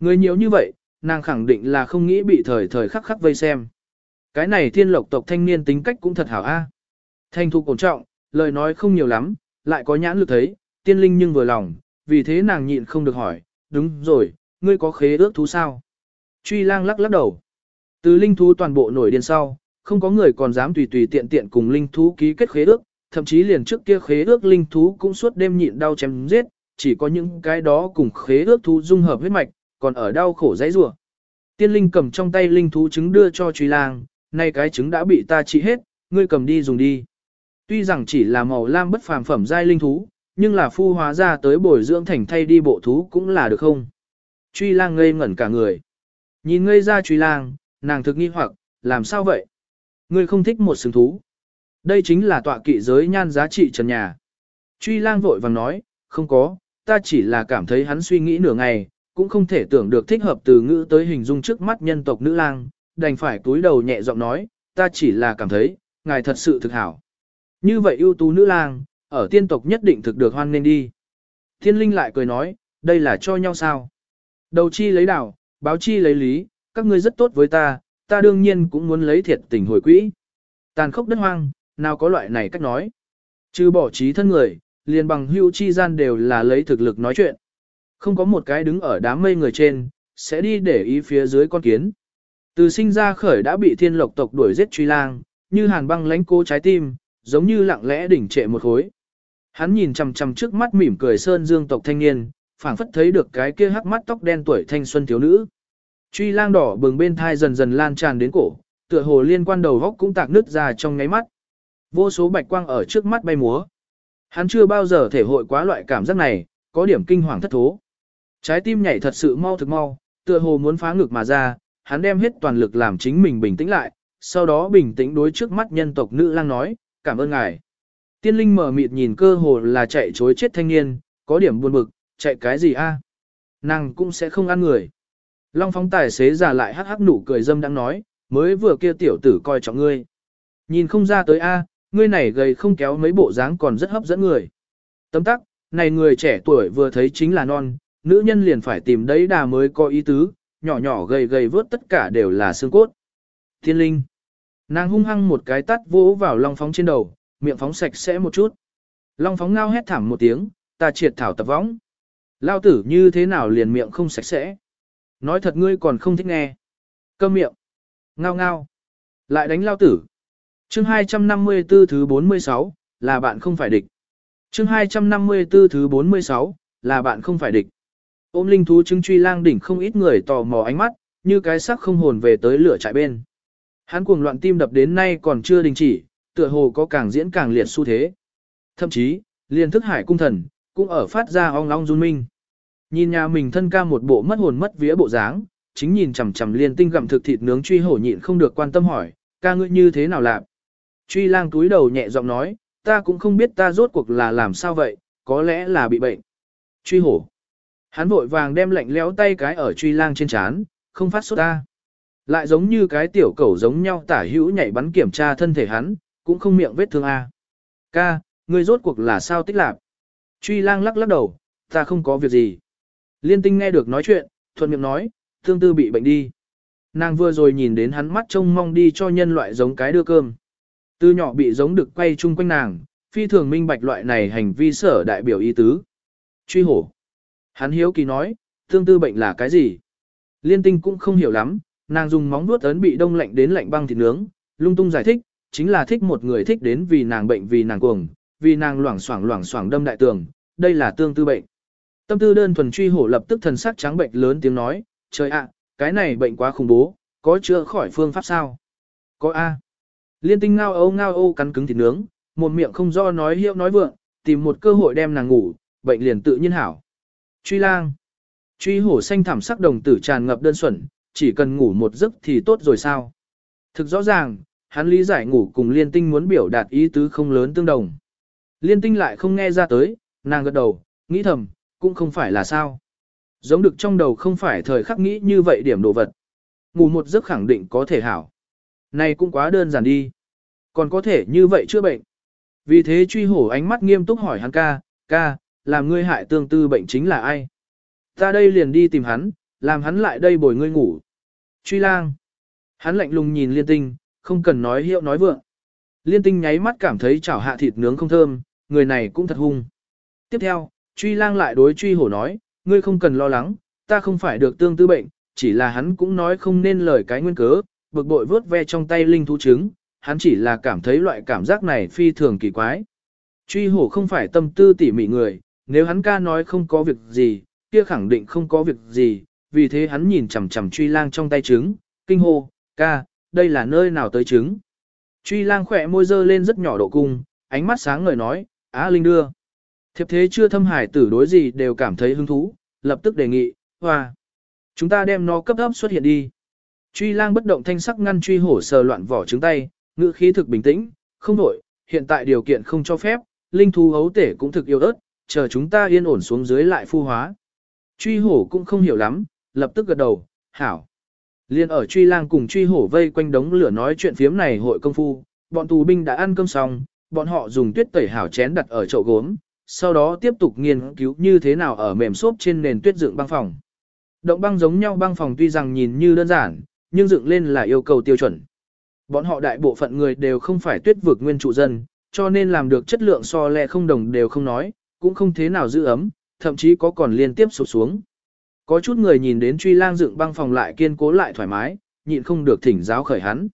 Ngươi nhiều như vậy, nàng khẳng định là không nghĩ bị thời thời khắc khắc vây xem. Cái này thiên lộc tộc thanh niên tính cách cũng thật hảo a. Thanh thu cổ trọng, lời nói không nhiều lắm, lại có nhãn lực thấy, tiên linh nhưng vừa lòng, vì thế nàng nhịn không được hỏi, đúng rồi, ngươi có khế ước thú sao? Truy lang lắc lắc đầu. Từ linh thú toàn bộ nổi điên sau, không có người còn dám tùy tùy tiện tiện cùng linh thú ký kết khế ước, thậm chí liền trước kia khế ước linh thú cũng suốt đêm nhịn đau chém giết, chỉ có những cái đó cùng khế ước thú dung hợp huyết mạch, còn ở đau khổ dãy rủa. Tiên linh cầm trong tay linh thú trứng đưa cho truy lang, nay cái trứng đã bị ta trị hết, ngươi cầm đi dùng đi. Tuy rằng chỉ là màu lam bất phàm phẩm giai linh thú, nhưng là phu hóa ra tới bồi dưỡng thành thay đi bộ thú cũng là được không? Truy lang ngây ngẩn cả người. Nhìn ngây ra truy lang, nàng thực nghi hoặc, làm sao vậy? Ngươi không thích một sừng thú. Đây chính là tọa kỵ giới nhan giá trị trần nhà. Truy lang vội vàng nói, không có, ta chỉ là cảm thấy hắn suy nghĩ nửa ngày, cũng không thể tưởng được thích hợp từ ngữ tới hình dung trước mắt nhân tộc nữ lang, đành phải túi đầu nhẹ giọng nói, ta chỉ là cảm thấy, ngài thật sự thực hảo. Như vậy ưu tú nữ lang, ở tiên tộc nhất định thực được hoan nên đi. Thiên linh lại cười nói, đây là cho nhau sao? Đầu chi lấy đảo, báo chi lấy lý, các ngươi rất tốt với ta, ta đương nhiên cũng muốn lấy thiệt tình hồi quỹ. Tàn khốc đất hoang, nào có loại này cách nói. Chứ bỏ trí thân người, liền bằng hữu chi gian đều là lấy thực lực nói chuyện. Không có một cái đứng ở đám mây người trên, sẽ đi để ý phía dưới con kiến. Từ sinh ra khởi đã bị thiên lộc tộc đuổi giết truy lang, như hàn băng lánh cố trái tim, giống như lặng lẽ đỉnh trệ một khối. Hắn nhìn chằm chằm trước mắt mỉm cười sơn dương tộc thanh niên, phảng phất thấy được cái kia hắc mắt tóc đen tuổi thanh xuân thiếu nữ. Truy lang đỏ bừng bên thai dần dần lan tràn đến cổ, tựa hồ liên quan đầu góc cũng tạc nứt ra trong ngáy mắt. Vô số bạch quang ở trước mắt bay múa. Hắn chưa bao giờ thể hội quá loại cảm giác này, có điểm kinh hoàng thất thố. Trái tim nhảy thật sự mau thực mau, tựa hồ muốn phá ngực mà ra, hắn đem hết toàn lực làm chính mình bình tĩnh lại, sau đó bình tĩnh đối trước mắt nhân tộc nữ lang nói, cảm ơn ngài. Tiên linh mở mịt nhìn cơ hồ là chạy chối chết thanh niên, có điểm buồn bực, chạy cái gì a? Nàng cũng sẽ không ăn người. Long phóng tài xế giả lại hắc hắc nụ cười dâm đang nói, mới vừa kia tiểu tử coi trọng ngươi. Nhìn không ra tới a, ngươi này gầy không kéo mấy bộ dáng còn rất hấp dẫn người. Tấm tắc, này người trẻ tuổi vừa thấy chính là non, nữ nhân liền phải tìm đấy đà mới có ý tứ, nhỏ nhỏ gầy gầy vớt tất cả đều là xương cốt. Thiên linh. Nàng hung hăng một cái tắt vỗ vào long phóng trên đầu, miệng phóng sạch sẽ một chút. Long phóng ngao hét thảm một tiếng, ta triệt thảo tập võng. Lao tử như thế nào liền miệng không sạch sẽ. Nói thật ngươi còn không thích nghe. Câm miệng. Ngao ngao. Lại đánh lao tử. Chương 254 thứ 46, là bạn không phải địch. Chương 254 thứ 46, là bạn không phải địch. Ôm linh thú chứng truy lang đỉnh không ít người tò mò ánh mắt, như cái sắc không hồn về tới lửa trại bên. Hắn cuồng loạn tim đập đến nay còn chưa đình chỉ, tựa hồ có càng diễn càng liệt xu thế. Thậm chí, liền thức hải cung thần, cũng ở phát ra ong long run minh. Nhìn nhà mình thân ca một bộ mất hồn mất vía bộ dáng, chính nhìn chằm chằm liên tinh gặm thực thịt nướng truy hổ nhịn không được quan tâm hỏi, ca ngươi như thế nào làm? Truy lang túi đầu nhẹ giọng nói, ta cũng không biết ta rốt cuộc là làm sao vậy, có lẽ là bị bệnh. Truy hổ. Hắn vội vàng đem lạnh lẽo tay cái ở truy lang trên chán, không phát sốt ta. Lại giống như cái tiểu cẩu giống nhau tả hữu nhảy bắn kiểm tra thân thể hắn, cũng không miệng vết thương a. Ca, ngươi rốt cuộc là sao tích lạc? Truy lang lắc lắc đầu, ta không có việc gì. Liên tinh nghe được nói chuyện, thuận miệng nói, thương tư bị bệnh đi. Nàng vừa rồi nhìn đến hắn mắt trông mong đi cho nhân loại giống cái đưa cơm. Từ nhỏ bị giống được quay chung quanh nàng, phi thường minh bạch loại này hành vi sở đại biểu ý tứ. Truy hổ. Hắn hiếu kỳ nói, thương tư bệnh là cái gì? Liên tinh cũng không hiểu lắm, nàng dùng móng vuốt ấn bị đông lạnh đến lạnh băng thịt nướng, lung tung giải thích, chính là thích một người thích đến vì nàng bệnh vì nàng cuồng, vì nàng loảng xoảng loảng xoảng đâm đại tường, đây là tương tư bệnh. Tâm tư đơn thuần truy hổ lập tức thần sắc trắng bệnh lớn tiếng nói, trời ạ, cái này bệnh quá khủng bố, có chữa khỏi phương pháp sao? Có A. Liên tinh ngao âu ngao âu cắn cứng thịt nướng, một miệng không do nói hiệu nói vượng, tìm một cơ hội đem nàng ngủ, bệnh liền tự nhiên hảo. Truy lang. Truy hổ xanh thảm sắc đồng tử tràn ngập đơn xuẩn, chỉ cần ngủ một giấc thì tốt rồi sao? Thực rõ ràng, hắn lý giải ngủ cùng liên tinh muốn biểu đạt ý tứ không lớn tương đồng. Liên tinh lại không nghe ra tới, nàng gật đầu, nghĩ thầm, cũng không phải là sao. Giống được trong đầu không phải thời khắc nghĩ như vậy điểm đồ vật. Ngủ một giấc khẳng định có thể hảo. Này cũng quá đơn giản đi. Còn có thể như vậy chưa bệnh. Vì thế truy hổ ánh mắt nghiêm túc hỏi hắn ca, ca, làm ngươi hại tương tư bệnh chính là ai? Ta đây liền đi tìm hắn, làm hắn lại đây bồi ngươi ngủ. Truy lang. Hắn lạnh lùng nhìn liên tinh, không cần nói hiệu nói vượng. Liên tinh nháy mắt cảm thấy chảo hạ thịt nướng không thơm, người này cũng thật hung. Tiếp theo, truy lang lại đối truy hổ nói, ngươi không cần lo lắng, ta không phải được tương tư bệnh, chỉ là hắn cũng nói không nên lời cái nguyên cớ, bực bội vớt ve trong tay linh thú trứng, hắn chỉ là cảm thấy loại cảm giác này phi thường kỳ quái. Truy hổ không phải tâm tư tỉ mỉ người, nếu hắn ca nói không có việc gì, kia khẳng định không có việc gì, vì thế hắn nhìn chằm chằm truy lang trong tay trứng, kinh hô, ca, đây là nơi nào tới trứng. Truy lang khỏe môi dơ lên rất nhỏ độ cung, ánh mắt sáng ngời nói, á linh đưa. Thiệp thế chưa thâm hải tử đối gì đều cảm thấy hứng thú, lập tức đề nghị, hoa. Chúng ta đem nó cấp ấp xuất hiện đi. Truy lang bất động thanh sắc ngăn truy hổ sờ loạn vỏ trứng tay, ngữ khí thực bình tĩnh, không đổi, hiện tại điều kiện không cho phép, linh thú hấu tể cũng thực yêu ớt, chờ chúng ta yên ổn xuống dưới lại phu hóa. Truy hổ cũng không hiểu lắm, lập tức gật đầu, hảo. Liên ở truy lang cùng truy hổ vây quanh đống lửa nói chuyện phiếm này hội công phu, bọn tù binh đã ăn cơm xong, bọn họ dùng tuyết tẩy hảo chén đặt ở chậu gốm, sau đó tiếp tục nghiên cứu như thế nào ở mềm xốp trên nền tuyết dựng băng phòng. Động băng giống nhau băng phòng tuy rằng nhìn như đơn giản, nhưng dựng lên là yêu cầu tiêu chuẩn. Bọn họ đại bộ phận người đều không phải tuyết vực nguyên trụ dân, cho nên làm được chất lượng so lẹ không đồng đều không nói, cũng không thế nào giữ ấm, thậm chí có còn liên tiếp sụp xuống. Có chút người nhìn đến truy lang dựng băng phòng lại kiên cố lại thoải mái, nhịn không được thỉnh giáo khởi hắn.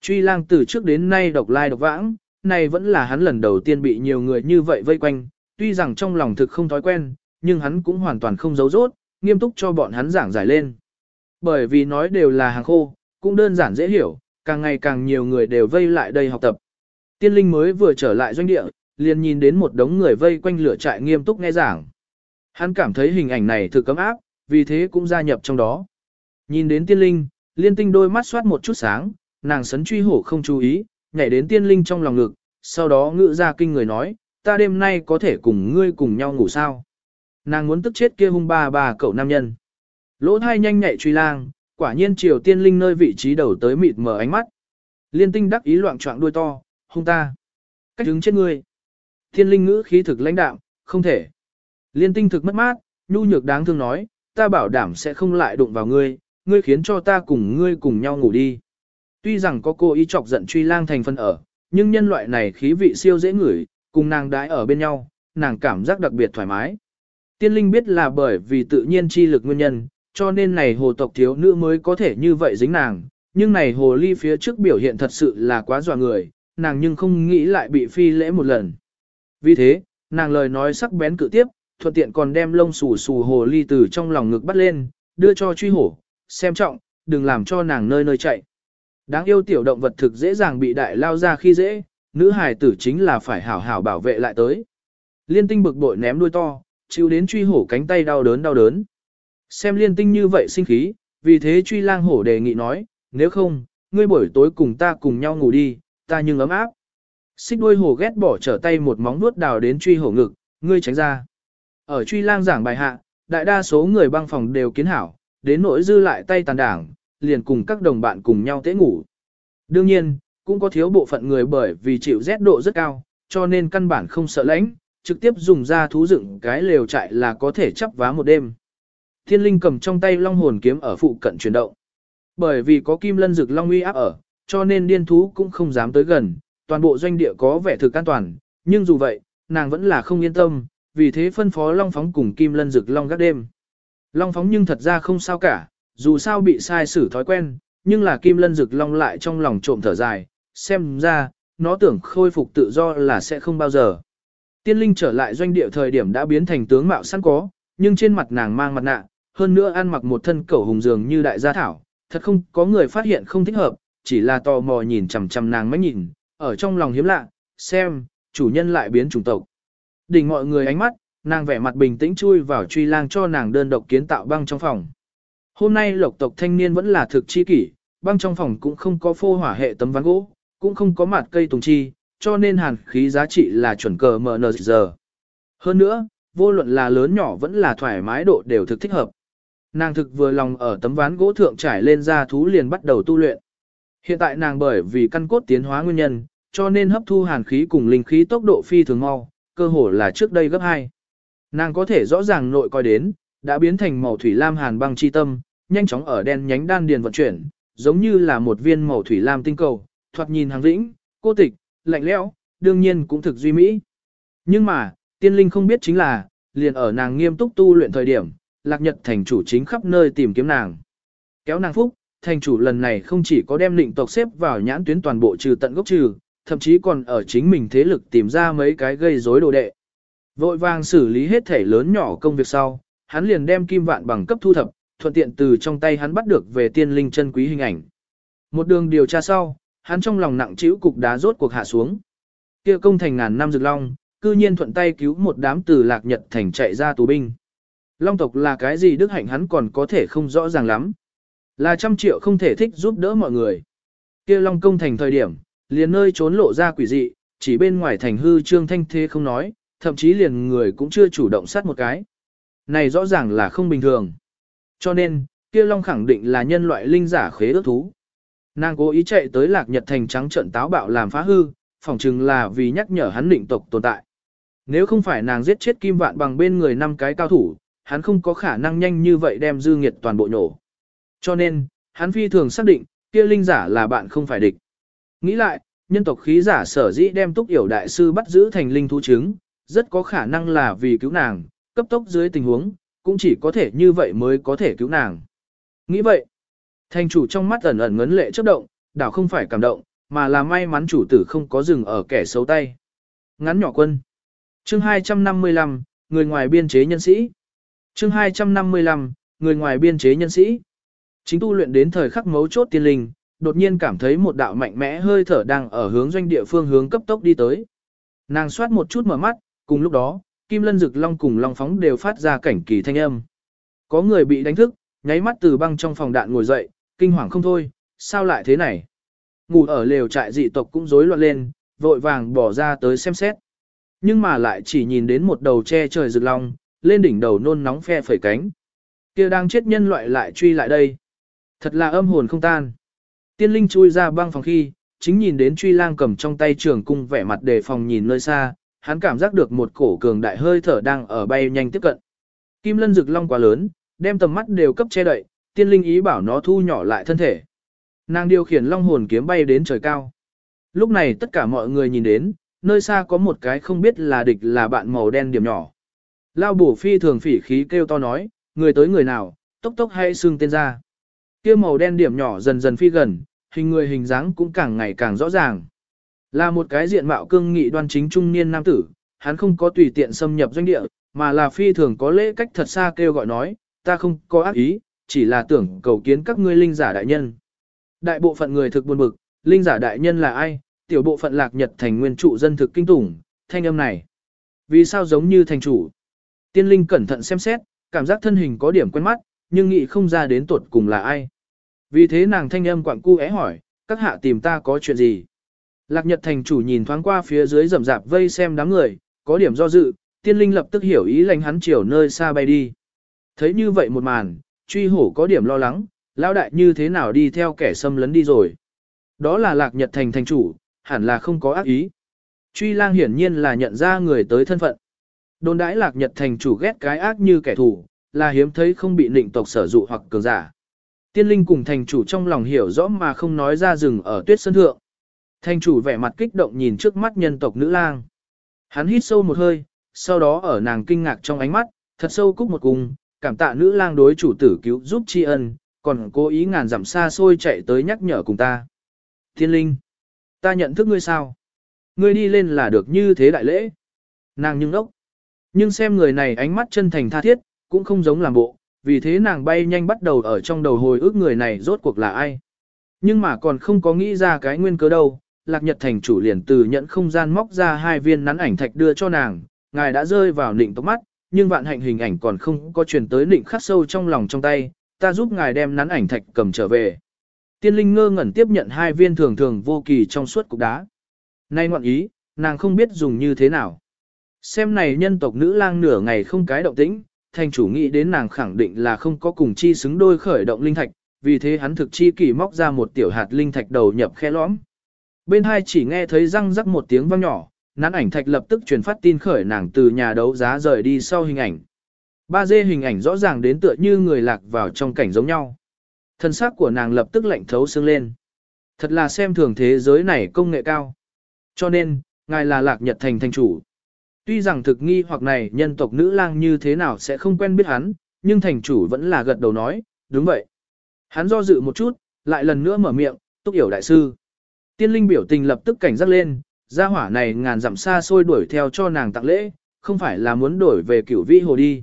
Truy lang từ trước đến nay độc lai độc vãng, này vẫn là hắn lần đầu tiên bị nhiều người như vậy vây quanh, tuy rằng trong lòng thực không thói quen, nhưng hắn cũng hoàn toàn không giấu rốt, nghiêm túc cho bọn hắn giảng giải lên. Bởi vì nói đều là hàng khô, cũng đơn giản dễ hiểu, càng ngày càng nhiều người đều vây lại đây học tập. Tiên linh mới vừa trở lại doanh địa, liền nhìn đến một đống người vây quanh lửa trại nghiêm túc nghe giảng. Hắn cảm thấy hình ảnh này thực cấm áp, vì thế cũng gia nhập trong đó. Nhìn đến tiên linh, liên tinh đôi mắt soát một chút sáng, nàng sấn truy hổ không chú ý, nhảy đến tiên linh trong lòng ngực, sau đó ngự ra kinh người nói, ta đêm nay có thể cùng ngươi cùng nhau ngủ sao. Nàng muốn tức chết kia hung ba bà cậu nam nhân. Lỗ thai nhanh nhạy truy lang, quả nhiên triều tiên linh nơi vị trí đầu tới mịt mở ánh mắt. Liên tinh đắc ý loạn trọng đuôi to, hung ta. Cách đứng trên ngươi. Thiên linh ngữ khí thực lãnh đạm, không thể. Liên tinh thực mất mát, nhu nhược đáng thương nói, ta bảo đảm sẽ không lại đụng vào ngươi, ngươi khiến cho ta cùng ngươi cùng nhau ngủ đi. Tuy rằng có cô ý chọc giận truy lang thành phân ở, nhưng nhân loại này khí vị siêu dễ ngửi, cùng nàng đái ở bên nhau, nàng cảm giác đặc biệt thoải mái. Tiên linh biết là bởi vì tự nhiên chi lực nguyên nhân, cho nên này hồ tộc thiếu nữ mới có thể như vậy dính nàng, nhưng này hồ ly phía trước biểu hiện thật sự là quá dọa người, nàng nhưng không nghĩ lại bị phi lễ một lần. Vì thế, nàng lời nói sắc bén cự tiếp, thuận tiện còn đem lông xù xù hồ ly từ trong lòng ngực bắt lên, đưa cho truy hổ, xem trọng, đừng làm cho nàng nơi nơi chạy. Đáng yêu tiểu động vật thực dễ dàng bị đại lao ra khi dễ, nữ hài tử chính là phải hảo hảo bảo vệ lại tới. Liên tinh bực bội ném đuôi to, chịu đến truy hổ cánh tay đau đớn đau đớn. Xem liên tinh như vậy sinh khí, vì thế truy lang hổ đề nghị nói, nếu không, ngươi buổi tối cùng ta cùng nhau ngủ đi, ta nhưng ấm áp. Xích đuôi hổ ghét bỏ trở tay một móng vuốt đào đến truy hổ ngực, ngươi tránh ra. Ở truy lang giảng bài hạ, đại đa số người băng phòng đều kiến hảo, đến nỗi dư lại tay tàn đảng, liền cùng các đồng bạn cùng nhau tế ngủ. Đương nhiên, cũng có thiếu bộ phận người bởi vì chịu rét độ rất cao, cho nên căn bản không sợ lạnh, trực tiếp dùng ra thú dựng cái lều trại là có thể chấp vá một đêm. Thiên linh cầm trong tay long hồn kiếm ở phụ cận chuyển động. Bởi vì có kim lân rực long uy áp ở, cho nên điên thú cũng không dám tới gần, toàn bộ doanh địa có vẻ thực an toàn, nhưng dù vậy, nàng vẫn là không yên tâm, vì thế phân phó long phóng cùng kim lân rực long gác đêm. Long phóng nhưng thật ra không sao cả, dù sao bị sai xử thói quen, nhưng là kim lân rực long lại trong lòng trộm thở dài, xem ra, nó tưởng khôi phục tự do là sẽ không bao giờ. Tiên linh trở lại doanh địa thời điểm đã biến thành tướng mạo sẵn có, nhưng trên mặt nàng mang mặt nạ, hơn nữa ăn mặc một thân cẩu hùng dường như đại gia thảo, thật không có người phát hiện không thích hợp, chỉ là tò mò nhìn chằm chằm nàng mới nhìn, ở trong lòng hiếm lạ, xem, chủ nhân lại biến chủng tộc. Đỉnh mọi người ánh mắt, nàng vẻ mặt bình tĩnh chui vào truy lang cho nàng đơn độc kiến tạo băng trong phòng. Hôm nay lộc tộc thanh niên vẫn là thực chi kỷ, băng trong phòng cũng không có phô hỏa hệ tấm ván gỗ, cũng không có mặt cây tùng chi, cho nên hàn khí giá trị là chuẩn cờ MNZ. Hơn nữa, vô luận là lớn nhỏ vẫn là thoải mái độ đều thực thích hợp. Nàng thực vừa lòng ở tấm ván gỗ thượng trải lên ra thú liền bắt đầu tu luyện. Hiện tại nàng bởi vì căn cốt tiến hóa nguyên nhân, cho nên hấp thu hàn khí cùng linh khí tốc độ phi thường mau, cơ hồ là trước đây gấp 2. Nàng có thể rõ ràng nội coi đến, đã biến thành màu thủy lam hàn băng chi tâm, nhanh chóng ở đen nhánh đan điền vận chuyển, giống như là một viên màu thủy lam tinh cầu, thoạt nhìn hàng vĩnh, cô tịch, lạnh lẽo, đương nhiên cũng thực duy mỹ. Nhưng mà, tiên linh không biết chính là, liền ở nàng nghiêm túc tu luyện thời điểm, lạc nhật thành chủ chính khắp nơi tìm kiếm nàng. Kéo nàng phúc, thành chủ lần này không chỉ có đem định tộc xếp vào nhãn tuyến toàn bộ trừ tận gốc trừ, thậm chí còn ở chính mình thế lực tìm ra mấy cái gây rối đồ đệ. Vội vàng xử lý hết thể lớn nhỏ công việc sau, hắn liền đem kim vạn bằng cấp thu thập, thuận tiện từ trong tay hắn bắt được về tiên linh chân quý hình ảnh. Một đường điều tra sau, hắn trong lòng nặng trĩu cục đá rốt cuộc hạ xuống. Kia công thành ngàn năm rực long, cư nhiên thuận tay cứu một đám từ lạc nhật thành chạy ra tù binh. Long tộc là cái gì đức hạnh hắn còn có thể không rõ ràng lắm. Là trăm triệu không thể thích giúp đỡ mọi người. Kia long công thành thời điểm, liền nơi trốn lộ ra quỷ dị, chỉ bên ngoài thành hư trương thanh thế không nói, thậm chí liền người cũng chưa chủ động sát một cái. Này rõ ràng là không bình thường. Cho nên, kia long khẳng định là nhân loại linh giả khế ước thú. Nàng cố ý chạy tới lạc nhật thành trắng trận táo bạo làm phá hư, phỏng chừng là vì nhắc nhở hắn định tộc tồn tại. Nếu không phải nàng giết chết kim vạn bằng bên người năm cái cao thủ, hắn không có khả năng nhanh như vậy đem dư nghiệt toàn bộ nhổ. Cho nên, hắn phi thường xác định, kia linh giả là bạn không phải địch. Nghĩ lại, nhân tộc khí giả sở dĩ đem túc yểu đại sư bắt giữ thành linh thú chứng, rất có khả năng là vì cứu nàng, cấp tốc dưới tình huống, cũng chỉ có thể như vậy mới có thể cứu nàng. Nghĩ vậy, thành chủ trong mắt ẩn ẩn ngấn lệ chớp động, đảo không phải cảm động, mà là may mắn chủ tử không có dừng ở kẻ xấu tay. Ngắn nhỏ quân. Chương 255, người ngoài biên chế nhân sĩ. Chương 255, người ngoài biên chế nhân sĩ. Chính tu luyện đến thời khắc mấu chốt tiên linh, đột nhiên cảm thấy một đạo mạnh mẽ hơi thở đang ở hướng doanh địa phương hướng cấp tốc đi tới. Nàng soát một chút mở mắt, cùng lúc đó, Kim Lân Dực Long cùng Long Phóng đều phát ra cảnh kỳ thanh âm. Có người bị đánh thức, nháy mắt từ băng trong phòng đạn ngồi dậy, kinh hoàng không thôi, sao lại thế này? Ngủ ở lều trại dị tộc cũng rối loạn lên, vội vàng bỏ ra tới xem xét. Nhưng mà lại chỉ nhìn đến một đầu che trời rực long, lên đỉnh đầu nôn nóng phe phẩy cánh. kia đang chết nhân loại lại truy lại đây. Thật là âm hồn không tan. Tiên linh chui ra băng phòng khi, chính nhìn đến truy lang cầm trong tay trường cung vẻ mặt đề phòng nhìn nơi xa, hắn cảm giác được một cổ cường đại hơi thở đang ở bay nhanh tiếp cận. Kim lân rực long quá lớn, đem tầm mắt đều cấp che đậy, tiên linh ý bảo nó thu nhỏ lại thân thể. Nàng điều khiển long hồn kiếm bay đến trời cao. Lúc này tất cả mọi người nhìn đến, nơi xa có một cái không biết là địch là bạn màu đen điểm nhỏ. Lao bổ phi thường phỉ khí kêu to nói, người tới người nào, tốc tốc hay xương tên ra. kia màu đen điểm nhỏ dần dần phi gần, hình người hình dáng cũng càng ngày càng rõ ràng. Là một cái diện mạo cương nghị đoan chính trung niên nam tử, hắn không có tùy tiện xâm nhập doanh địa, mà là phi thường có lễ cách thật xa kêu gọi nói, ta không có ác ý, chỉ là tưởng cầu kiến các ngươi linh giả đại nhân. Đại bộ phận người thực buồn bực, linh giả đại nhân là ai, tiểu bộ phận lạc nhật thành nguyên trụ dân thực kinh tủng, thanh âm này. Vì sao giống như thành chủ? Tiên linh cẩn thận xem xét, cảm giác thân hình có điểm quen mắt, nhưng nghĩ không ra đến tuột cùng là ai. Vì thế nàng thanh âm quặng cu é hỏi, các hạ tìm ta có chuyện gì? Lạc Nhật thành chủ nhìn thoáng qua phía dưới rầm rạp vây xem đám người, có điểm do dự, tiên linh lập tức hiểu ý lành hắn chiều nơi xa bay đi. Thấy như vậy một màn, truy hổ có điểm lo lắng, lão đại như thế nào đi theo kẻ xâm lấn đi rồi. Đó là Lạc Nhật thành thành chủ, hẳn là không có ác ý. Truy lang hiển nhiên là nhận ra người tới thân phận. Đồn đãi Lạc Nhật thành chủ ghét cái ác như kẻ thù, là hiếm thấy không bị nịnh tộc sở dụ hoặc cường giả. Tiên linh cùng thành chủ trong lòng hiểu rõ mà không nói ra rừng ở tuyết sơn thượng. Thành chủ vẻ mặt kích động nhìn trước mắt nhân tộc nữ lang. Hắn hít sâu một hơi, sau đó ở nàng kinh ngạc trong ánh mắt, thật sâu cúc một cung, cảm tạ nữ lang đối chủ tử cứu giúp tri ân, còn cố ý ngàn dặm xa xôi chạy tới nhắc nhở cùng ta. Thiên linh, ta nhận thức ngươi sao? Ngươi đi lên là được như thế đại lễ. Nàng nhưng ốc. Nhưng xem người này ánh mắt chân thành tha thiết, cũng không giống làm bộ, vì thế nàng bay nhanh bắt đầu ở trong đầu hồi ức người này rốt cuộc là ai. Nhưng mà còn không có nghĩ ra cái nguyên cớ đâu, Lạc Nhật thành chủ liền từ nhận không gian móc ra hai viên nắn ảnh thạch đưa cho nàng, ngài đã rơi vào nịnh tóc mắt, nhưng vạn hạnh hình ảnh còn không có truyền tới định khắc sâu trong lòng trong tay, ta giúp ngài đem nắn ảnh thạch cầm trở về. Tiên linh ngơ ngẩn tiếp nhận hai viên thường thường vô kỳ trong suốt cục đá. Nay ngoạn ý, nàng không biết dùng như thế nào. Xem này nhân tộc nữ lang nửa ngày không cái động tĩnh, thành chủ nghĩ đến nàng khẳng định là không có cùng chi xứng đôi khởi động linh thạch, vì thế hắn thực chi kỳ móc ra một tiểu hạt linh thạch đầu nhập khe lõm. Bên hai chỉ nghe thấy răng rắc một tiếng vang nhỏ, nán ảnh thạch lập tức truyền phát tin khởi nàng từ nhà đấu giá rời đi sau hình ảnh. Ba dê hình ảnh rõ ràng đến tựa như người lạc vào trong cảnh giống nhau. Thân xác của nàng lập tức lạnh thấu xương lên. Thật là xem thường thế giới này công nghệ cao. Cho nên, ngài là lạc nhật thành thành chủ. Tuy rằng thực nghi hoặc này nhân tộc nữ lang như thế nào sẽ không quen biết hắn, nhưng thành chủ vẫn là gật đầu nói, đúng vậy. Hắn do dự một chút, lại lần nữa mở miệng, túc hiểu đại sư. Tiên linh biểu tình lập tức cảnh giác lên, gia hỏa này ngàn dặm xa xôi đuổi theo cho nàng tặng lễ, không phải là muốn đổi về cửu vĩ hồ đi.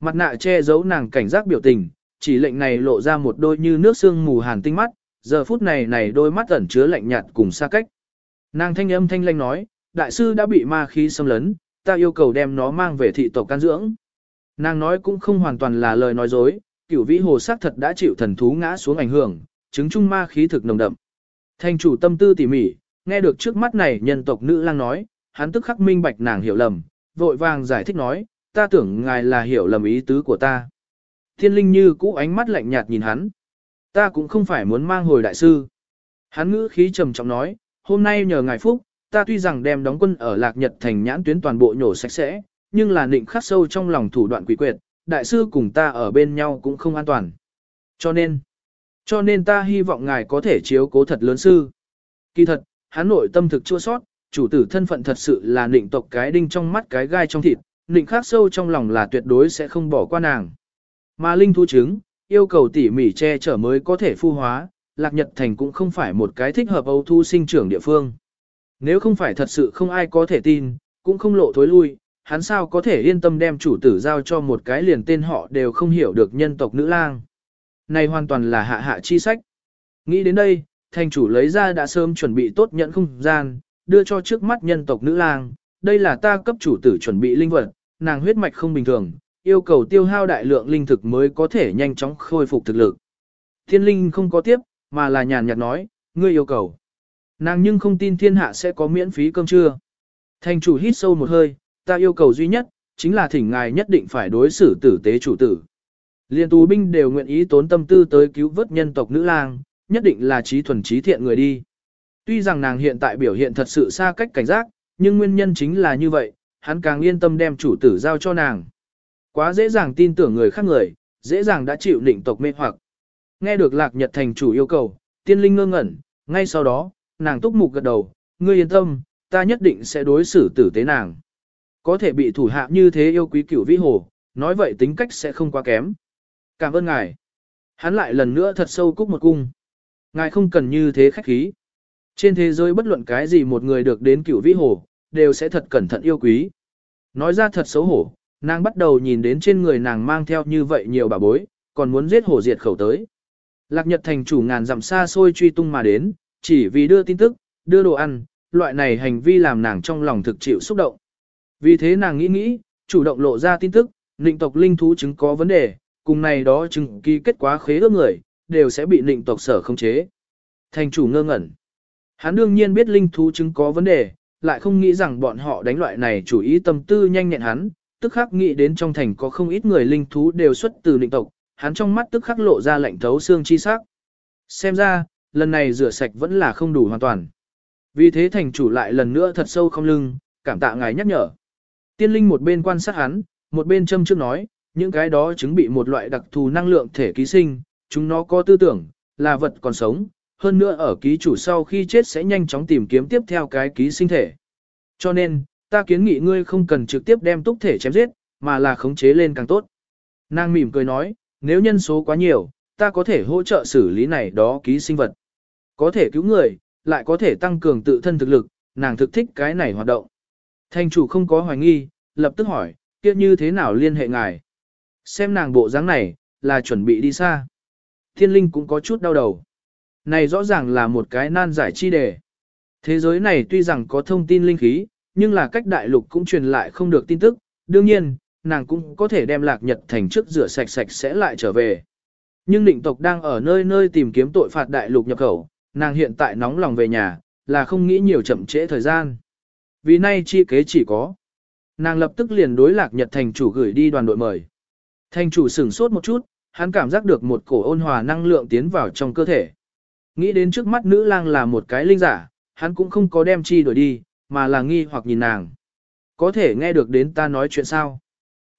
Mặt nạ che giấu nàng cảnh giác biểu tình, chỉ lệnh này lộ ra một đôi như nước sương mù hàn tinh mắt, giờ phút này này đôi mắt ẩn chứa lạnh nhạt cùng xa cách. Nàng thanh âm thanh lanh nói, đại sư đã bị ma khí xâm lấn, ta yêu cầu đem nó mang về thị tộc can dưỡng. Nàng nói cũng không hoàn toàn là lời nói dối, cửu vĩ hồ sắc thật đã chịu thần thú ngã xuống ảnh hưởng, chứng trung ma khí thực nồng đậm. thanh chủ tâm tư tỉ mỉ, nghe được trước mắt này nhân tộc nữ lang nói, hắn tức khắc minh bạch nàng hiểu lầm, vội vàng giải thích nói, ta tưởng ngài là hiểu lầm ý tứ của ta. Thiên linh như cũ ánh mắt lạnh nhạt nhìn hắn. Ta cũng không phải muốn mang hồi đại sư. Hắn ngữ khí trầm trọng nói, hôm nay nhờ ngài phúc, ta tuy rằng đem đóng quân ở Lạc Nhật thành nhãn tuyến toàn bộ nhổ sạch sẽ, nhưng là định khắc sâu trong lòng thủ đoạn quỷ quyệt, đại sư cùng ta ở bên nhau cũng không an toàn. Cho nên, cho nên ta hy vọng ngài có thể chiếu cố thật lớn sư. Kỳ thật, hắn nội tâm thực chua sót, chủ tử thân phận thật sự là nịnh tộc cái đinh trong mắt cái gai trong thịt, nịnh khác sâu trong lòng là tuyệt đối sẽ không bỏ qua nàng. Mà linh thu chứng, yêu cầu tỉ mỉ che chở mới có thể phu hóa, lạc nhật thành cũng không phải một cái thích hợp âu thu sinh trưởng địa phương. Nếu không phải thật sự không ai có thể tin, cũng không lộ thối lui, hắn sao có thể yên tâm đem chủ tử giao cho một cái liền tên họ đều không hiểu được nhân tộc nữ lang. Này hoàn toàn là hạ hạ chi sách. Nghĩ đến đây, thành chủ lấy ra đã sớm chuẩn bị tốt nhận không gian, đưa cho trước mắt nhân tộc nữ lang, đây là ta cấp chủ tử chuẩn bị linh vật, nàng huyết mạch không bình thường, yêu cầu tiêu hao đại lượng linh thực mới có thể nhanh chóng khôi phục thực lực. Thiên linh không có tiếp, mà là nhàn nhạt nói, ngươi yêu cầu. Nàng nhưng không tin thiên hạ sẽ có miễn phí cơm trưa. Thành chủ hít sâu một hơi, ta yêu cầu duy nhất, chính là thỉnh ngài nhất định phải đối xử tử tế chủ tử. Liên tù binh đều nguyện ý tốn tâm tư tới cứu vớt nhân tộc nữ lang, nhất định là trí thuần trí thiện người đi. Tuy rằng nàng hiện tại biểu hiện thật sự xa cách cảnh giác, nhưng nguyên nhân chính là như vậy, hắn càng yên tâm đem chủ tử giao cho nàng. Quá dễ dàng tin tưởng người khác người, dễ dàng đã chịu định tộc mê hoặc. Nghe được Lạc Nhật thành chủ yêu cầu, tiên linh ngơ ngẩn, ngay sau đó, nàng túc mục gật đầu, ngươi yên tâm, ta nhất định sẽ đối xử tử tế nàng. Có thể bị thủ hạ như thế yêu quý cửu vĩ hồ, nói vậy tính cách sẽ không quá kém. Cảm ơn ngài. Hắn lại lần nữa thật sâu cúc một cung. Ngài không cần như thế khách khí. Trên thế giới bất luận cái gì một người được đến cửu vĩ hồ, đều sẽ thật cẩn thận yêu quý. Nói ra thật xấu hổ, nàng bắt đầu nhìn đến trên người nàng mang theo như vậy nhiều bà bối, còn muốn giết hổ diệt khẩu tới. Lạc Nhật thành chủ ngàn dặm xa xôi truy tung mà đến, chỉ vì đưa tin tức, đưa đồ ăn, loại này hành vi làm nàng trong lòng thực chịu xúc động. Vì thế nàng nghĩ nghĩ, chủ động lộ ra tin tức, nịnh tộc linh thú chứng có vấn đề, cùng này đó chứng ký kết quả khế ước người, đều sẽ bị nịnh tộc sở không chế. Thành chủ ngơ ngẩn. Hắn đương nhiên biết linh thú chứng có vấn đề, lại không nghĩ rằng bọn họ đánh loại này chủ ý tâm tư nhanh nhẹn hắn, tức khắc nghĩ đến trong thành có không ít người linh thú đều xuất từ nịnh tộc, hắn trong mắt tức khắc lộ ra lạnh thấu xương chi sắc. Xem ra, lần này rửa sạch vẫn là không đủ hoàn toàn. Vì thế thành chủ lại lần nữa thật sâu không lưng, cảm tạ ngài nhắc nhở. Tiên linh một bên quan sát hắn, một bên châm trước nói, những cái đó chứng bị một loại đặc thù năng lượng thể ký sinh, chúng nó có tư tưởng, là vật còn sống, hơn nữa ở ký chủ sau khi chết sẽ nhanh chóng tìm kiếm tiếp theo cái ký sinh thể. Cho nên, ta kiến nghị ngươi không cần trực tiếp đem túc thể chém giết, mà là khống chế lên càng tốt. Nàng mỉm cười nói, nếu nhân số quá nhiều, ta có thể hỗ trợ xử lý này đó ký sinh vật. Có thể cứu người, lại có thể tăng cường tự thân thực lực, nàng thực thích cái này hoạt động. Thành chủ không có hoài nghi, lập tức hỏi, kia như thế nào liên hệ ngài? Xem nàng bộ dáng này, là chuẩn bị đi xa. Thiên linh cũng có chút đau đầu. Này rõ ràng là một cái nan giải chi đề. Thế giới này tuy rằng có thông tin linh khí, nhưng là cách đại lục cũng truyền lại không được tin tức. Đương nhiên, nàng cũng có thể đem lạc nhật thành trước rửa sạch sạch sẽ lại trở về. Nhưng định tộc đang ở nơi nơi tìm kiếm tội phạt đại lục nhập khẩu, nàng hiện tại nóng lòng về nhà, là không nghĩ nhiều chậm trễ thời gian. Vì nay chi kế chỉ có. Nàng lập tức liền đối lạc nhật thành chủ gửi đi đoàn đội mời. Thành chủ sửng sốt một chút, hắn cảm giác được một cổ ôn hòa năng lượng tiến vào trong cơ thể. Nghĩ đến trước mắt nữ lang là một cái linh giả, hắn cũng không có đem chi đổi đi, mà là nghi hoặc nhìn nàng. Có thể nghe được đến ta nói chuyện sao?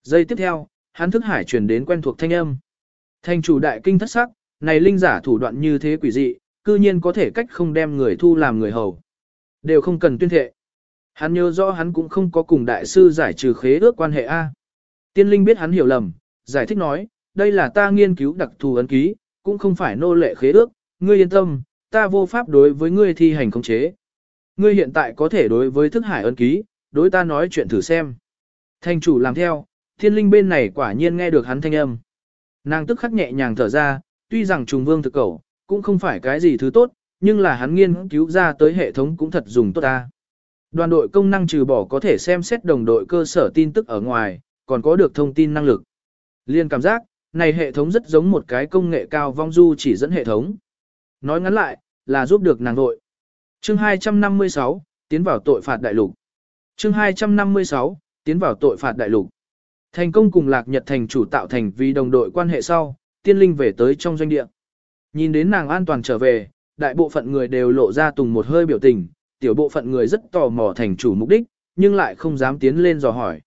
Giây tiếp theo, hắn thức hải truyền đến quen thuộc thanh âm. Thành chủ đại kinh thất sắc, này linh giả thủ đoạn như thế quỷ dị, cư nhiên có thể cách không đem người thu làm người hầu. Đều không cần tuyên thệ. Hắn nhớ rõ hắn cũng không có cùng đại sư giải trừ khế ước quan hệ A. Tiên linh biết hắn hiểu lầm, giải thích nói, đây là ta nghiên cứu đặc thù ấn ký, cũng không phải nô lệ khế ước, ngươi yên tâm, ta vô pháp đối với ngươi thi hành khống chế. Ngươi hiện tại có thể đối với thức hải ấn ký, đối ta nói chuyện thử xem. Thành chủ làm theo, thiên linh bên này quả nhiên nghe được hắn thanh âm. Nàng tức khắc nhẹ nhàng thở ra, tuy rằng trùng vương thực cầu, cũng không phải cái gì thứ tốt, nhưng là hắn nghiên cứu ra tới hệ thống cũng thật dùng tốt ta. Đoàn đội công năng trừ bỏ có thể xem xét đồng đội cơ sở tin tức ở ngoài, còn có được thông tin năng lực. Liên cảm giác, này hệ thống rất giống một cái công nghệ cao vong du chỉ dẫn hệ thống. Nói ngắn lại, là giúp được nàng đội. Chương 256, tiến vào tội phạt đại lục. Chương 256, tiến vào tội phạt đại lục. Thành công cùng Lạc Nhật thành chủ tạo thành vì đồng đội quan hệ sau, tiên linh về tới trong doanh địa. Nhìn đến nàng an toàn trở về, đại bộ phận người đều lộ ra tùng một hơi biểu tình, tiểu bộ phận người rất tò mò thành chủ mục đích, nhưng lại không dám tiến lên dò hỏi.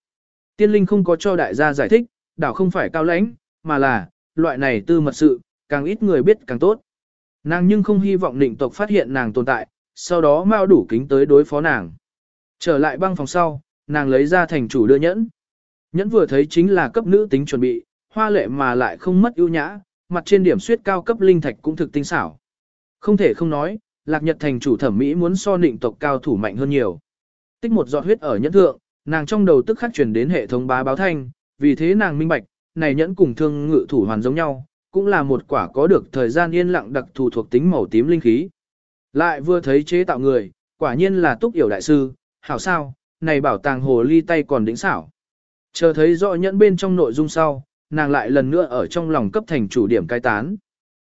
Tiên linh không có cho đại gia giải thích, đảo không phải cao lãnh, mà là, loại này tư mật sự, càng ít người biết càng tốt. Nàng nhưng không hy vọng định tộc phát hiện nàng tồn tại, sau đó mau đủ kính tới đối phó nàng. Trở lại băng phòng sau, nàng lấy ra thành chủ đưa nhẫn. Nhẫn vừa thấy chính là cấp nữ tính chuẩn bị, hoa lệ mà lại không mất ưu nhã, mặt trên điểm suyết cao cấp linh thạch cũng thực tinh xảo. Không thể không nói, lạc nhật thành chủ thẩm mỹ muốn so định tộc cao thủ mạnh hơn nhiều. Tích một giọt huyết ở nhẫn thượng, nàng trong đầu tức khắc truyền đến hệ thống bá báo thanh, vì thế nàng minh bạch, này nhẫn cùng thương ngự thủ hoàn giống nhau, cũng là một quả có được thời gian yên lặng đặc thù thuộc tính màu tím linh khí. Lại vừa thấy chế tạo người, quả nhiên là túc hiểu đại sư, hảo sao, này bảo tàng hồ ly tay còn đỉnh xảo. Chờ thấy rõ nhẫn bên trong nội dung sau, nàng lại lần nữa ở trong lòng cấp thành chủ điểm cai tán.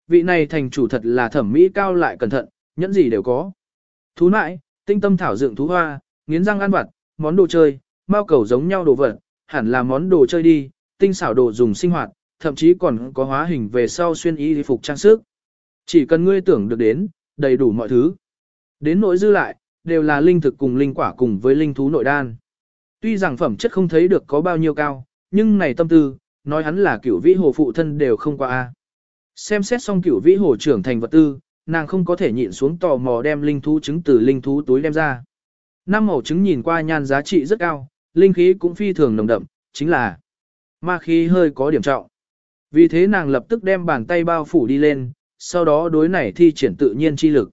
Vị này thành chủ thật là thẩm mỹ cao lại cẩn thận, nhẫn gì đều có. Thú nại, tinh tâm thảo dựng thú hoa, nghiến răng ăn vặt, món đồ chơi, mao cầu giống nhau đồ vật, hẳn là món đồ chơi đi, tinh xảo đồ dùng sinh hoạt, thậm chí còn có hóa hình về sau xuyên y phục trang sức. Chỉ cần ngươi tưởng được đến, đầy đủ mọi thứ. Đến nỗi dư lại, đều là linh thực cùng linh quả cùng với linh thú nội đan. Tuy rằng phẩm chất không thấy được có bao nhiêu cao, nhưng này tâm tư, nói hắn là cửu vĩ hồ phụ thân đều không qua a. Xem xét xong cửu vĩ hồ trưởng thành vật tư, nàng không có thể nhịn xuống tò mò đem linh thú trứng từ linh thú túi đem ra. Năm màu trứng nhìn qua nhan giá trị rất cao, linh khí cũng phi thường nồng đậm, chính là ma khí hơi có điểm trọng. Vì thế nàng lập tức đem bàn tay bao phủ đi lên, sau đó đối này thi triển tự nhiên chi lực.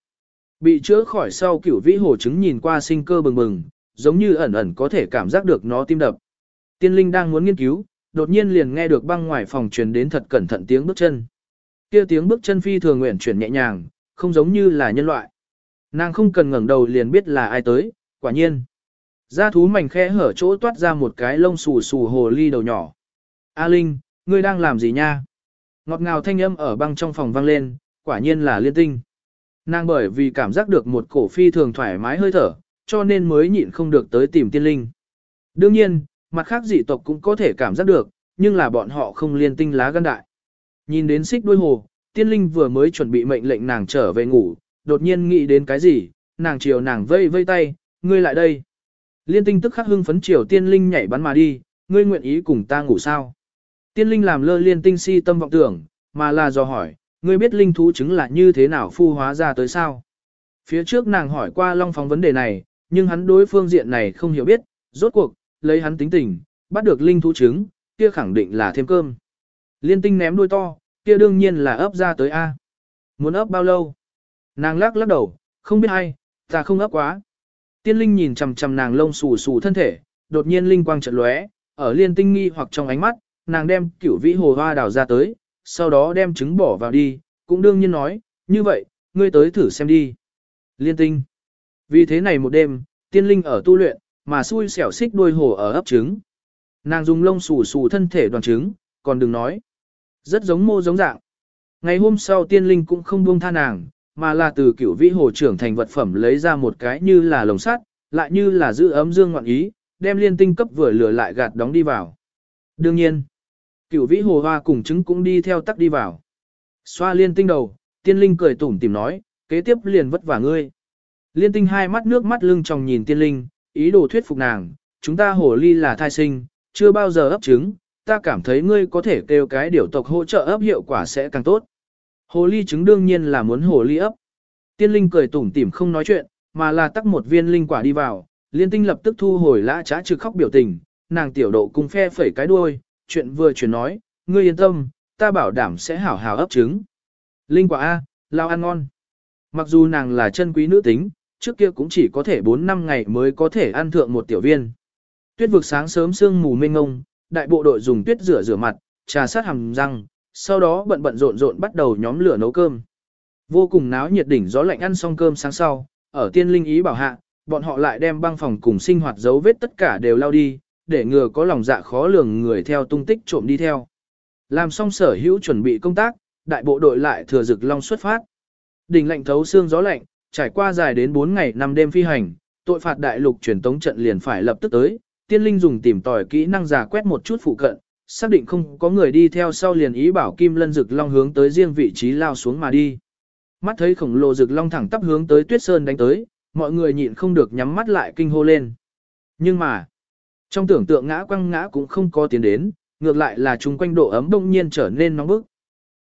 Bị chữa khỏi sau cửu vĩ hồ trứng nhìn qua sinh cơ bừng bừng, giống như ẩn ẩn có thể cảm giác được nó tim đập. Tiên linh đang muốn nghiên cứu, đột nhiên liền nghe được băng ngoài phòng truyền đến thật cẩn thận tiếng bước chân. Kia tiếng bước chân phi thường nguyện chuyển nhẹ nhàng, không giống như là nhân loại. Nàng không cần ngẩng đầu liền biết là ai tới, quả nhiên. Gia thú mảnh khe hở chỗ toát ra một cái lông xù xù hồ ly đầu nhỏ. A Linh, ngươi đang làm gì nha? Ngọt ngào thanh âm ở băng trong phòng vang lên, quả nhiên là liên tinh. Nàng bởi vì cảm giác được một cổ phi thường thoải mái hơi thở, cho nên mới nhịn không được tới tìm tiên linh. Đương nhiên, mặt khác dị tộc cũng có thể cảm giác được, nhưng là bọn họ không liên tinh lá gan đại. Nhìn đến xích đuôi hồ, tiên linh vừa mới chuẩn bị mệnh lệnh nàng trở về ngủ, đột nhiên nghĩ đến cái gì, nàng chiều nàng vây vây tay, ngươi lại đây. Liên tinh tức khắc hưng phấn chiều tiên linh nhảy bắn mà đi, ngươi nguyện ý cùng ta ngủ sao? Tiên linh làm lơ liên tinh si tâm vọng tưởng, mà là do hỏi, ngươi biết linh thú chứng là như thế nào phu hóa ra tới sao? Phía trước nàng hỏi qua Long Phóng vấn đề này, nhưng hắn đối phương diện này không hiểu biết, rốt cuộc, lấy hắn tính tình, bắt được linh thú trứng, kia khẳng định là thêm cơm. Liên tinh ném đuôi to, kia đương nhiên là ấp ra tới A. Muốn ấp bao lâu? Nàng lắc lắc đầu, không biết ai, ta không ấp quá. Tiên linh nhìn chằm chằm nàng lông xù xù thân thể, đột nhiên linh quang chợt lóe, ở liên tinh nghi hoặc trong ánh mắt, nàng đem cửu vĩ hồ hoa đào ra tới, sau đó đem trứng bỏ vào đi, cũng đương nhiên nói, như vậy, ngươi tới thử xem đi. Liên tinh. Vì thế này một đêm, tiên linh ở tu luyện, mà xui xẻo xích đuôi hồ ở ấp trứng. Nàng dùng lông xù xù thân thể đoàn trứng, còn đừng nói. Rất giống mô giống dạng. Ngày hôm sau tiên linh cũng không buông tha nàng, mà là từ cửu vĩ hồ trưởng thành vật phẩm lấy ra một cái như là lồng sắt, lại như là giữ ấm dương ngoạn ý, đem liên tinh cấp vừa lửa lại gạt đóng đi vào. Đương nhiên, cửu vĩ hồ hoa cùng trứng cũng đi theo tắc đi vào. Xoa liên tinh đầu, tiên linh cười tủm tìm nói, kế tiếp liền vất vả ngươi. Liên tinh hai mắt nước mắt lưng tròng nhìn tiên linh, ý đồ thuyết phục nàng, chúng ta hồ ly là thai sinh, chưa bao giờ ấp trứng, ta cảm thấy ngươi có thể kêu cái điều tộc hỗ trợ ấp hiệu quả sẽ càng tốt. Hồ ly trứng đương nhiên là muốn hồ ly ấp. Tiên linh cười tủm tỉm không nói chuyện, mà là tắc một viên linh quả đi vào, liên tinh lập tức thu hồi lã trá trừ khóc biểu tình, nàng tiểu độ cùng phe phẩy cái đuôi, chuyện vừa chuyển nói, ngươi yên tâm, ta bảo đảm sẽ hảo hảo ấp trứng. Linh quả A, lao ăn ngon. Mặc dù nàng là chân quý nữ tính, trước kia cũng chỉ có thể 4 năm ngày mới có thể ăn thượng một tiểu viên. Tuyết vực sáng sớm sương mù mênh ngông, đại bộ đội dùng tuyết rửa rửa mặt, trà sát hàm răng, sau đó bận bận rộn rộn bắt đầu nhóm lửa nấu cơm. Vô cùng náo nhiệt đỉnh gió lạnh ăn xong cơm sáng sau, ở tiên linh ý bảo hạ, bọn họ lại đem băng phòng cùng sinh hoạt dấu vết tất cả đều lao đi, để ngừa có lòng dạ khó lường người theo tung tích trộm đi theo. Làm xong sở hữu chuẩn bị công tác, đại bộ đội lại thừa dực long xuất phát. Đỉnh lạnh thấu xương gió lạnh, trải qua dài đến 4 ngày 5 đêm phi hành, tội phạt đại lục truyền tống trận liền phải lập tức tới, tiên linh dùng tìm tòi kỹ năng giả quét một chút phụ cận, xác định không có người đi theo sau liền ý bảo Kim Lân Dực Long hướng tới riêng vị trí lao xuống mà đi. Mắt thấy khổng lồ Dực Long thẳng tắp hướng tới Tuyết Sơn đánh tới, mọi người nhịn không được nhắm mắt lại kinh hô lên. Nhưng mà, trong tưởng tượng ngã quăng ngã cũng không có tiến đến, ngược lại là chung quanh độ ấm đông nhiên trở nên nóng bức.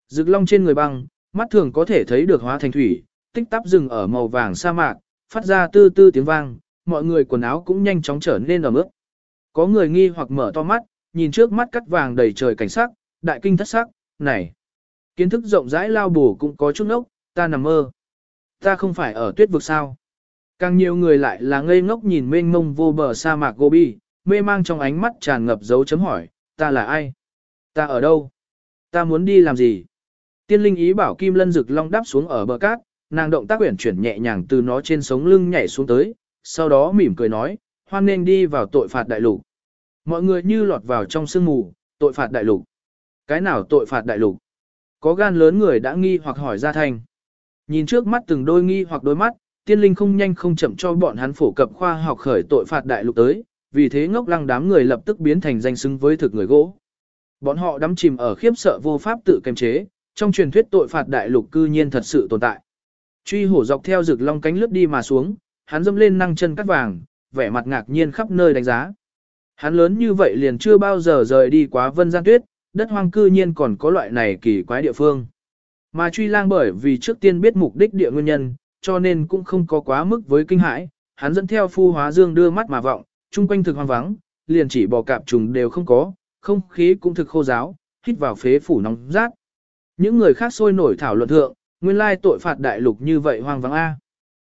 Dực Long trên người băng, mắt thường có thể thấy được hóa thành thủy, tích tắp rừng ở màu vàng sa mạc, phát ra tư tư tiếng vang, mọi người quần áo cũng nhanh chóng trở nên ẩm ướt. Có người nghi hoặc mở to mắt, nhìn trước mắt cắt vàng đầy trời cảnh sắc, đại kinh thất sắc, này. Kiến thức rộng rãi lao bù cũng có chút nốc ta nằm mơ. Ta không phải ở tuyết vực sao. Càng nhiều người lại là ngây ngốc nhìn mênh mông vô bờ sa mạc Gobi, mê mang trong ánh mắt tràn ngập dấu chấm hỏi, ta là ai? Ta ở đâu? Ta muốn đi làm gì? Tiên linh ý bảo Kim Lân Dực Long đáp xuống ở bờ cát, nàng động tác quyển chuyển nhẹ nhàng từ nó trên sống lưng nhảy xuống tới, sau đó mỉm cười nói, hoan nên đi vào tội phạt đại lục. Mọi người như lọt vào trong sương mù, tội phạt đại lục. Cái nào tội phạt đại lục? Có gan lớn người đã nghi hoặc hỏi ra thành. Nhìn trước mắt từng đôi nghi hoặc đôi mắt, tiên linh không nhanh không chậm cho bọn hắn phổ cập khoa học khởi tội phạt đại lục tới, vì thế ngốc lăng đám người lập tức biến thành danh xứng với thực người gỗ. Bọn họ đắm chìm ở khiếp sợ vô pháp tự kiềm chế, trong truyền thuyết tội phạt đại lục cư nhiên thật sự tồn tại. Truy hổ dọc theo rực long cánh lướt đi mà xuống, hắn dâm lên năng chân cắt vàng, vẻ mặt ngạc nhiên khắp nơi đánh giá. Hắn lớn như vậy liền chưa bao giờ rời đi quá vân gian tuyết, đất hoang cư nhiên còn có loại này kỳ quái địa phương. Mà truy lang bởi vì trước tiên biết mục đích địa nguyên nhân, cho nên cũng không có quá mức với kinh hãi, hắn dẫn theo phu hóa dương đưa mắt mà vọng, chung quanh thực hoang vắng, liền chỉ bò cạp trùng đều không có, không khí cũng thực khô giáo, hít vào phế phủ nóng rát. Những người khác sôi nổi thảo luận thượng, nguyên lai tội phạt đại lục như vậy hoang vắng A.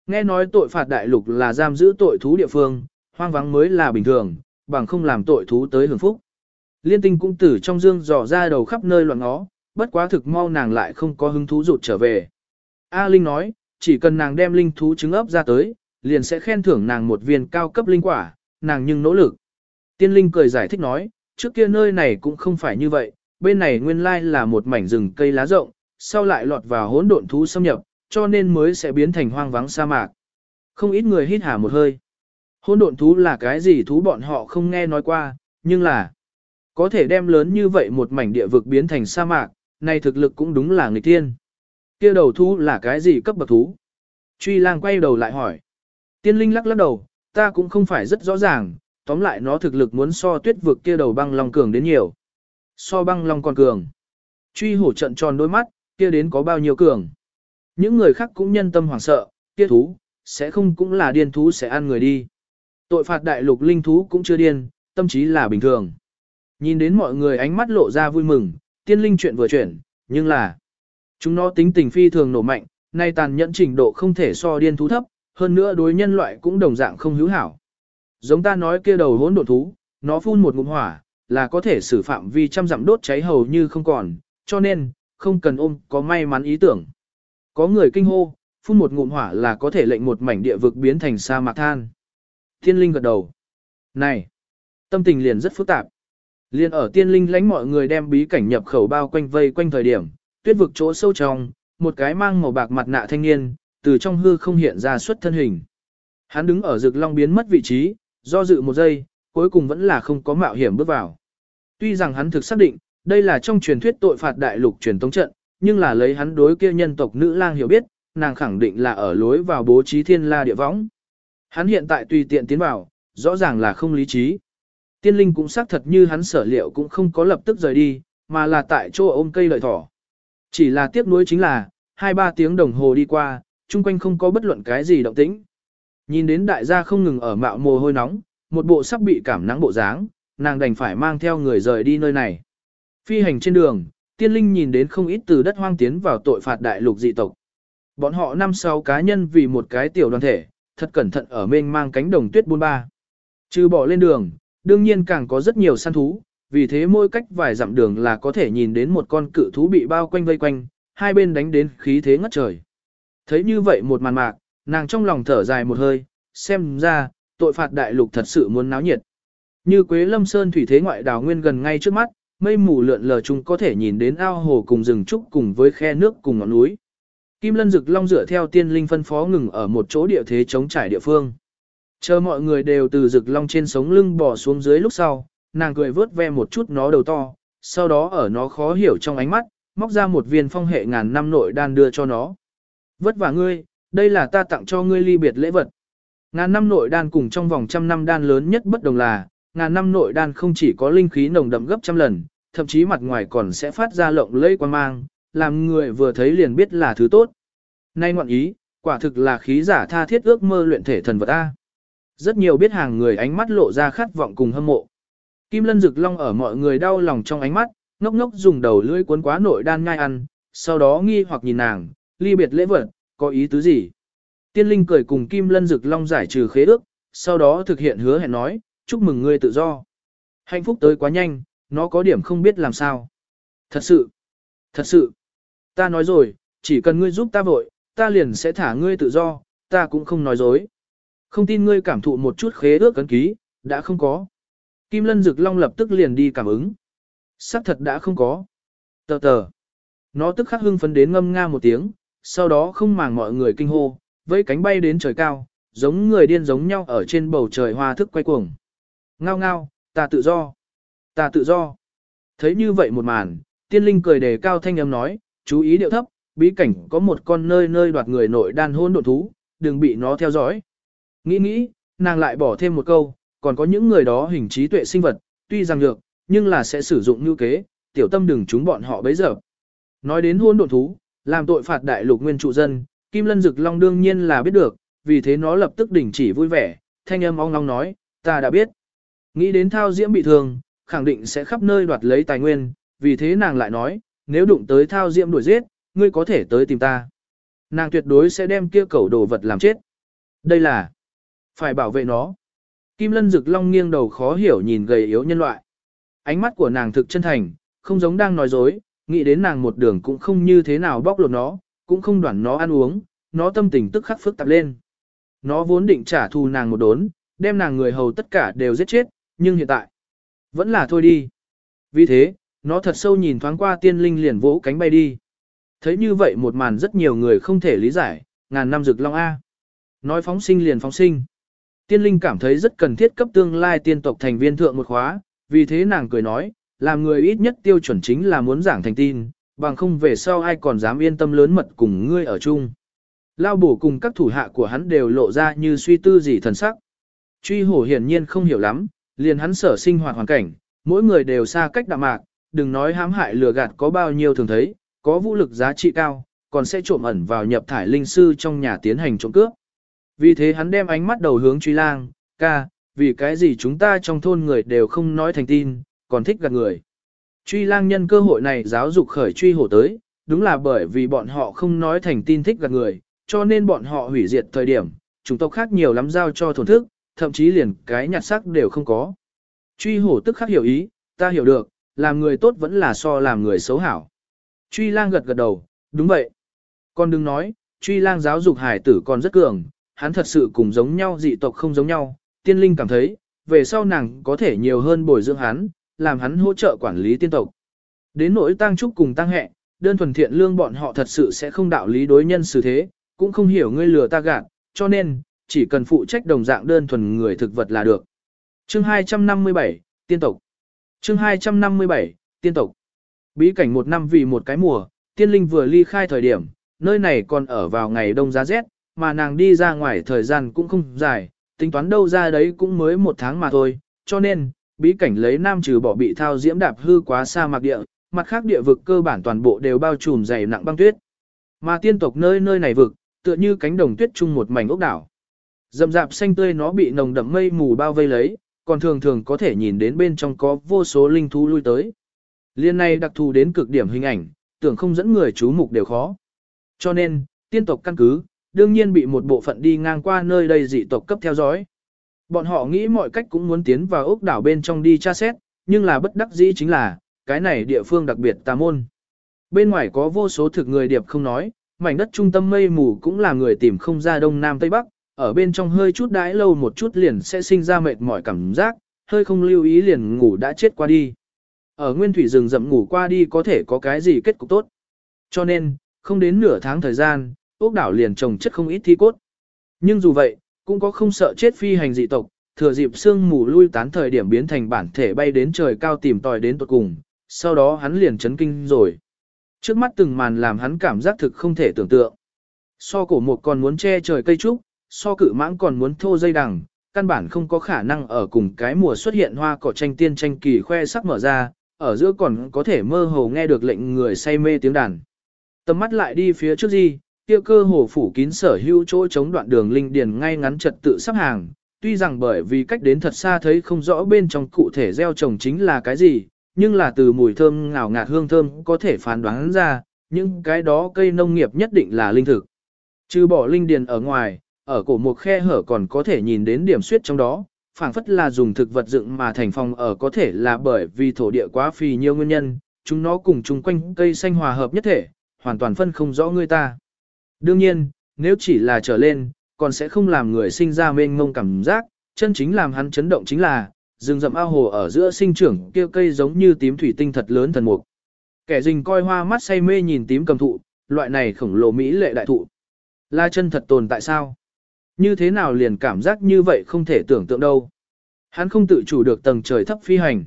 Nghe nói tội phạt đại lục là giam giữ tội thú địa phương, hoang vắng mới là bình thường, bằng không làm tội thú tới hưởng phúc. Liên tinh cũng tử trong dương dò ra đầu khắp nơi loạn ngó, bất quá thực mau nàng lại không có hứng thú rụt trở về. A Linh nói, chỉ cần nàng đem linh thú trứng ấp ra tới, liền sẽ khen thưởng nàng một viên cao cấp linh quả, nàng nhưng nỗ lực. Tiên Linh cười giải thích nói, trước kia nơi này cũng không phải như vậy, bên này nguyên lai là một mảnh rừng cây lá rộng, sau lại lọt vào hỗn độn thú xâm nhập, cho nên mới sẽ biến thành hoang vắng sa mạc. Không ít người hít hà một hơi. Hỗn độn thú là cái gì thú bọn họ không nghe nói qua, nhưng là có thể đem lớn như vậy một mảnh địa vực biến thành sa mạc, này thực lực cũng đúng là người tiên. Kia đầu thú là cái gì cấp bậc thú? Truy lang quay đầu lại hỏi. Tiên linh lắc lắc đầu, ta cũng không phải rất rõ ràng, tóm lại nó thực lực muốn so tuyết vực kia đầu băng long cường đến nhiều. So băng long còn cường. Truy hổ trận tròn đôi mắt, kia đến có bao nhiêu cường. Những người khác cũng nhân tâm hoảng sợ, kia thú, sẽ không cũng là điên thú sẽ ăn người đi. Tội phạt đại lục linh thú cũng chưa điên, tâm trí là bình thường. Nhìn đến mọi người ánh mắt lộ ra vui mừng, tiên linh chuyện vừa chuyển, nhưng là chúng nó tính tình phi thường nổ mạnh, nay tàn nhẫn trình độ không thể so điên thú thấp, hơn nữa đối nhân loại cũng đồng dạng không hữu hảo. Giống ta nói kia đầu hỗn độn thú, nó phun một ngụm hỏa, là có thể xử phạm vi trăm dặm đốt cháy hầu như không còn, cho nên, không cần ôm có may mắn ý tưởng. Có người kinh hô, phun một ngụm hỏa là có thể lệnh một mảnh địa vực biến thành sa mạc than. Thiên linh gật đầu. Này, tâm tình liền rất phức tạp. Liên ở tiên linh lánh mọi người đem bí cảnh nhập khẩu bao quanh vây quanh thời điểm, tuyết vực chỗ sâu trong, một cái mang màu bạc mặt nạ thanh niên, từ trong hư không hiện ra xuất thân hình. Hắn đứng ở rực long biến mất vị trí, do dự một giây, cuối cùng vẫn là không có mạo hiểm bước vào. Tuy rằng hắn thực xác định, đây là trong truyền thuyết tội phạt đại lục truyền tống trận, nhưng là lấy hắn đối kia nhân tộc nữ lang hiểu biết, nàng khẳng định là ở lối vào bố trí thiên la địa võng. Hắn hiện tại tùy tiện tiến vào, rõ ràng là không lý trí. Tiên linh cũng xác thật như hắn sở liệu cũng không có lập tức rời đi, mà là tại chỗ ôm cây lợi thỏ. Chỉ là tiếc nuối chính là, hai ba tiếng đồng hồ đi qua, chung quanh không có bất luận cái gì động tĩnh. Nhìn đến đại gia không ngừng ở mạo mồ hôi nóng, một bộ sắp bị cảm nắng bộ dáng, nàng đành phải mang theo người rời đi nơi này. Phi hành trên đường, tiên linh nhìn đến không ít từ đất hoang tiến vào tội phạt đại lục dị tộc. Bọn họ năm sáu cá nhân vì một cái tiểu đoàn thể, thật cẩn thận ở mênh mang cánh đồng tuyết buôn ba. Trừ bỏ lên đường, đương nhiên càng có rất nhiều săn thú, vì thế mỗi cách vài dặm đường là có thể nhìn đến một con cự thú bị bao quanh vây quanh, hai bên đánh đến khí thế ngất trời. Thấy như vậy một màn mạc, nàng trong lòng thở dài một hơi, xem ra, tội phạt đại lục thật sự muốn náo nhiệt. Như Quế Lâm Sơn thủy thế ngoại đảo nguyên gần ngay trước mắt, mây mù lượn lờ chúng có thể nhìn đến ao hồ cùng rừng trúc cùng với khe nước cùng ngọn núi. Kim Lân Dực Long dựa theo tiên linh phân phó ngừng ở một chỗ địa thế chống trải địa phương. Chờ mọi người đều từ Dực Long trên sống lưng bò xuống dưới lúc sau, nàng cười vớt ve một chút nó đầu to, sau đó ở nó khó hiểu trong ánh mắt, móc ra một viên phong hệ ngàn năm nội đan đưa cho nó. Vất vả ngươi, đây là ta tặng cho ngươi ly biệt lễ vật. Ngàn năm nội đan cùng trong vòng trăm năm đan lớn nhất bất đồng là, ngàn năm nội đan không chỉ có linh khí nồng đậm gấp trăm lần, thậm chí mặt ngoài còn sẽ phát ra lộng lẫy quan mang, làm người vừa thấy liền biết là thứ tốt. Nay ngoạn ý, quả thực là khí giả tha thiết ước mơ luyện thể thần vật A. Rất nhiều biết hàng người ánh mắt lộ ra khát vọng cùng hâm mộ. Kim lân rực long ở mọi người đau lòng trong ánh mắt, ngốc ngốc dùng đầu lưỡi cuốn quá nội đan nhai ăn, sau đó nghi hoặc nhìn nàng, ly biệt lễ vật, có ý tứ gì? Tiên linh cười cùng Kim lân dực long giải trừ khế ước, sau đó thực hiện hứa hẹn nói, chúc mừng ngươi tự do. Hạnh phúc tới quá nhanh, nó có điểm không biết làm sao. Thật sự, thật sự, ta nói rồi, chỉ cần ngươi giúp ta vội, ta liền sẽ thả ngươi tự do, ta cũng không nói dối. Không tin ngươi cảm thụ một chút khế ước cấn ký, đã không có. Kim Lân Dực Long lập tức liền đi cảm ứng. Sắc thật đã không có. Tờ tờ. Nó tức khắc hưng phấn đến ngâm nga một tiếng, sau đó không màng mọi người kinh hô, với cánh bay đến trời cao, giống người điên giống nhau ở trên bầu trời hoa thức quay cuồng. Ngao ngao, ta tự do. Ta tự do. Thấy như vậy một màn, tiên linh cười đề cao thanh âm nói, chú ý điệu thấp, bí cảnh có một con nơi nơi đoạt người nội đan hôn độn thú, đừng bị nó theo dõi. Nghĩ nghĩ, nàng lại bỏ thêm một câu, còn có những người đó hình trí tuệ sinh vật, tuy rằng được, nhưng là sẽ sử dụng như kế, tiểu tâm đừng chúng bọn họ bấy giờ. Nói đến hôn độn thú, làm tội phạt đại lục nguyên trụ dân, Kim Lân Dực Long đương nhiên là biết được, vì thế nó lập tức đình chỉ vui vẻ, thanh âm ong long nói, ta đã biết. Nghĩ đến thao diễm bị thương, khẳng định sẽ khắp nơi đoạt lấy tài nguyên, vì thế nàng lại nói, nếu đụng tới thao diễm đuổi giết, ngươi có thể tới tìm ta. Nàng tuyệt đối sẽ đem kia cẩu đồ vật làm chết. Đây là, phải bảo vệ nó. Kim Lân Dực Long nghiêng đầu khó hiểu nhìn gầy yếu nhân loại. Ánh mắt của nàng thực chân thành, không giống đang nói dối, nghĩ đến nàng một đường cũng không như thế nào bóc lột nó, cũng không đoản nó ăn uống, nó tâm tình tức khắc phức tạp lên. Nó vốn định trả thù nàng một đốn, đem nàng người hầu tất cả đều giết chết, nhưng hiện tại, vẫn là thôi đi. Vì thế, nó thật sâu nhìn thoáng qua tiên linh liền vỗ cánh bay đi. Thấy như vậy một màn rất nhiều người không thể lý giải, ngàn năm rực long A. Nói phóng sinh liền phóng sinh. Tiên linh cảm thấy rất cần thiết cấp tương lai tiên tộc thành viên thượng một khóa, vì thế nàng cười nói, làm người ít nhất tiêu chuẩn chính là muốn giảng thành tin, bằng không về sau ai còn dám yên tâm lớn mật cùng ngươi ở chung. Lao bổ cùng các thủ hạ của hắn đều lộ ra như suy tư gì thần sắc. Truy hổ hiển nhiên không hiểu lắm, liền hắn sở sinh hoạt hoàn cảnh, mỗi người đều xa cách đạm mạc, đừng nói hãm hại lừa gạt có bao nhiêu thường thấy, có vũ lực giá trị cao, còn sẽ trộm ẩn vào nhập thải linh sư trong nhà tiến hành trộm cướp. Vì thế hắn đem ánh mắt đầu hướng truy lang, ca, vì cái gì chúng ta trong thôn người đều không nói thành tin, còn thích gạt người. Truy lang nhân cơ hội này giáo dục khởi truy hổ tới, đúng là bởi vì bọn họ không nói thành tin thích gạt người, cho nên bọn họ hủy diệt thời điểm, chúng tộc khác nhiều lắm giao cho thổn thức, thậm chí liền cái nhặt sắc đều không có. Truy hổ tức khắc hiểu ý, ta hiểu được, làm người tốt vẫn là so làm người xấu hảo. Truy lang gật gật đầu, đúng vậy. Con đừng nói, truy lang giáo dục hải tử còn rất cường, hắn thật sự cùng giống nhau dị tộc không giống nhau, tiên linh cảm thấy, về sau nàng có thể nhiều hơn bồi dưỡng hắn, làm hắn hỗ trợ quản lý tiên tộc. Đến nỗi tăng trúc cùng tăng hẹ, đơn thuần thiện lương bọn họ thật sự sẽ không đạo lý đối nhân xử thế, cũng không hiểu ngươi lừa ta gạt, cho nên, chỉ cần phụ trách đồng dạng đơn thuần người thực vật là được. Chương 257, Tiên tộc Chương 257, Tiên tộc Bí cảnh một năm vì một cái mùa, tiên linh vừa ly khai thời điểm, nơi này còn ở vào ngày đông giá rét, mà nàng đi ra ngoài thời gian cũng không dài, tính toán đâu ra đấy cũng mới một tháng mà thôi, cho nên, bí cảnh lấy nam trừ bỏ bị thao diễm đạp hư quá xa mạc địa, mặt khác địa vực cơ bản toàn bộ đều bao trùm dày nặng băng tuyết. Mà tiên tộc nơi nơi này vực, tựa như cánh đồng tuyết chung một mảnh ốc đảo. Dầm dạp xanh tươi nó bị nồng đậm mây mù bao vây lấy, còn thường thường có thể nhìn đến bên trong có vô số linh thú lui tới. Liên này đặc thù đến cực điểm hình ảnh, tưởng không dẫn người chú mục đều khó. Cho nên, tiên tộc căn cứ, đương nhiên bị một bộ phận đi ngang qua nơi đây dị tộc cấp theo dõi. Bọn họ nghĩ mọi cách cũng muốn tiến vào ốc đảo bên trong đi tra xét, nhưng là bất đắc dĩ chính là, cái này địa phương đặc biệt tà môn. Bên ngoài có vô số thực người điệp không nói, mảnh đất trung tâm mây mù cũng là người tìm không ra đông nam tây bắc, ở bên trong hơi chút đãi lâu một chút liền sẽ sinh ra mệt mỏi cảm giác, hơi không lưu ý liền ngủ đã chết qua đi. Ở nguyên thủy rừng rậm ngủ qua đi có thể có cái gì kết cục tốt. Cho nên, không đến nửa tháng thời gian, ốc đảo liền trồng chất không ít thi cốt. Nhưng dù vậy, cũng có không sợ chết phi hành dị tộc, thừa dịp sương mù lui tán thời điểm biến thành bản thể bay đến trời cao tìm tòi đến tuột cùng, sau đó hắn liền chấn kinh rồi. Trước mắt từng màn làm hắn cảm giác thực không thể tưởng tượng. So cổ một còn muốn che trời cây trúc, so cự mãng còn muốn thô dây đằng, căn bản không có khả năng ở cùng cái mùa xuất hiện hoa cỏ tranh tiên tranh kỳ khoe sắc mở ra, ở giữa còn có thể mơ hồ nghe được lệnh người say mê tiếng đàn. Tầm mắt lại đi phía trước gì, kia cơ hồ phủ kín sở hữu chỗ chống đoạn đường linh điền ngay ngắn trật tự sắp hàng, tuy rằng bởi vì cách đến thật xa thấy không rõ bên trong cụ thể gieo trồng chính là cái gì, nhưng là từ mùi thơm ngào ngạt hương thơm có thể phán đoán ra, những cái đó cây nông nghiệp nhất định là linh thực. Trừ bỏ linh điền ở ngoài, ở cổ một khe hở còn có thể nhìn đến điểm suyết trong đó, phảng phất là dùng thực vật dựng mà thành phòng ở có thể là bởi vì thổ địa quá phì nhiều nguyên nhân, chúng nó cùng chung quanh cây xanh hòa hợp nhất thể, hoàn toàn phân không rõ người ta. Đương nhiên, nếu chỉ là trở lên, còn sẽ không làm người sinh ra mênh mông cảm giác, chân chính làm hắn chấn động chính là, rừng rậm ao hồ ở giữa sinh trưởng kia cây giống như tím thủy tinh thật lớn thần mục. Kẻ rình coi hoa mắt say mê nhìn tím cầm thụ, loại này khổng lồ mỹ lệ đại thụ. La chân thật tồn tại sao? Như thế nào liền cảm giác như vậy không thể tưởng tượng đâu. Hắn không tự chủ được tầng trời thấp phi hành.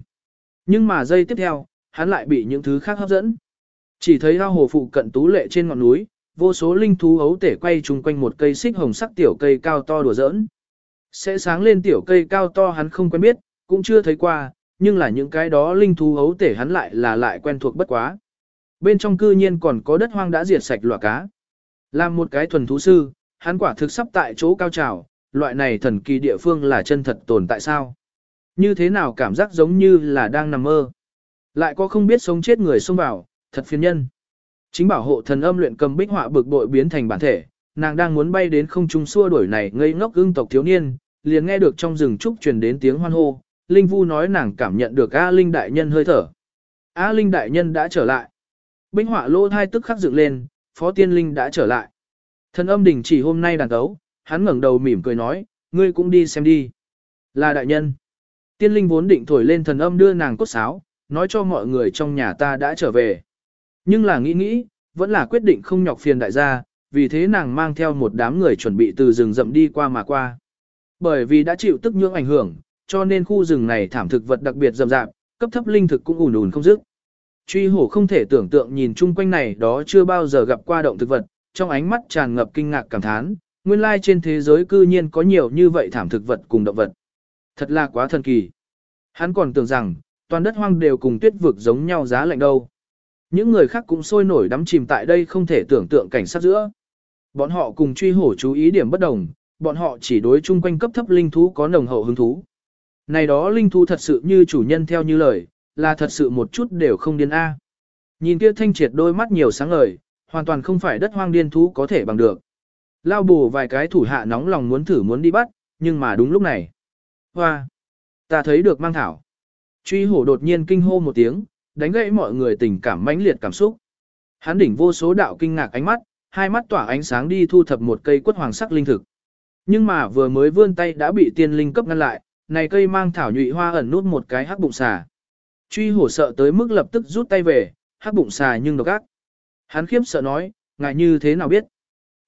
Nhưng mà giây tiếp theo, hắn lại bị những thứ khác hấp dẫn. Chỉ thấy ao hồ phụ cận tú lệ trên ngọn núi, vô số linh thú ấu tể quay chung quanh một cây xích hồng sắc tiểu cây cao to đùa giỡn. Sẽ sáng lên tiểu cây cao to hắn không quen biết, cũng chưa thấy qua, nhưng là những cái đó linh thú ấu tể hắn lại là lại quen thuộc bất quá. Bên trong cư nhiên còn có đất hoang đã diệt sạch lòa cá. Làm một cái thuần thú sư, hắn quả thực sắp tại chỗ cao trào, loại này thần kỳ địa phương là chân thật tồn tại sao? Như thế nào cảm giác giống như là đang nằm mơ? Lại có không biết sống chết người xông vào, thật phiền nhân. Chính bảo hộ thần âm luyện cầm bích họa bực bội biến thành bản thể, nàng đang muốn bay đến không trung xua đuổi này ngây ngốc ưng tộc thiếu niên, liền nghe được trong rừng trúc truyền đến tiếng hoan hô, Linh Vu nói nàng cảm nhận được A Linh đại nhân hơi thở. A Linh đại nhân đã trở lại. Bích họa lô thai tức khắc dựng lên, Phó Tiên Linh đã trở lại. Thần âm đình chỉ hôm nay đàn tấu, hắn ngẩng đầu mỉm cười nói, ngươi cũng đi xem đi. Là đại nhân. Tiên Linh vốn định thổi lên thần âm đưa nàng cốt sáo, nói cho mọi người trong nhà ta đã trở về. Nhưng là nghĩ nghĩ, vẫn là quyết định không nhọc phiền đại gia, vì thế nàng mang theo một đám người chuẩn bị từ rừng rậm đi qua mà qua. Bởi vì đã chịu tức nhưỡng ảnh hưởng, cho nên khu rừng này thảm thực vật đặc biệt rậm rạp, cấp thấp linh thực cũng ùn ùn không dứt. Truy hổ không thể tưởng tượng nhìn chung quanh này đó chưa bao giờ gặp qua động thực vật, trong ánh mắt tràn ngập kinh ngạc cảm thán, nguyên lai trên thế giới cư nhiên có nhiều như vậy thảm thực vật cùng động vật. Thật là quá thần kỳ. Hắn còn tưởng rằng, toàn đất hoang đều cùng tuyết vực giống nhau giá lạnh đâu. Những người khác cũng sôi nổi đắm chìm tại đây không thể tưởng tượng cảnh sát giữa. Bọn họ cùng truy hổ chú ý điểm bất đồng, bọn họ chỉ đối chung quanh cấp thấp linh thú có nồng hậu hứng thú. Này đó linh thú thật sự như chủ nhân theo như lời, là thật sự một chút đều không điên A. Nhìn kia thanh triệt đôi mắt nhiều sáng ngời, hoàn toàn không phải đất hoang điên thú có thể bằng được. Lao bù vài cái thủ hạ nóng lòng muốn thử muốn đi bắt, nhưng mà đúng lúc này. Hoa! Ta thấy được mang thảo. Truy hổ đột nhiên kinh hô một tiếng, đánh gãy mọi người tình cảm mãnh liệt cảm xúc. Hắn đỉnh vô số đạo kinh ngạc ánh mắt, hai mắt tỏa ánh sáng đi thu thập một cây quất hoàng sắc linh thực. Nhưng mà vừa mới vươn tay đã bị tiên linh cấp ngăn lại, này cây mang thảo nhụy hoa ẩn nút một cái hắc bụng xà. Truy hổ sợ tới mức lập tức rút tay về, hắc bụng xà nhưng độc ác. Hắn khiếp sợ nói, ngài như thế nào biết?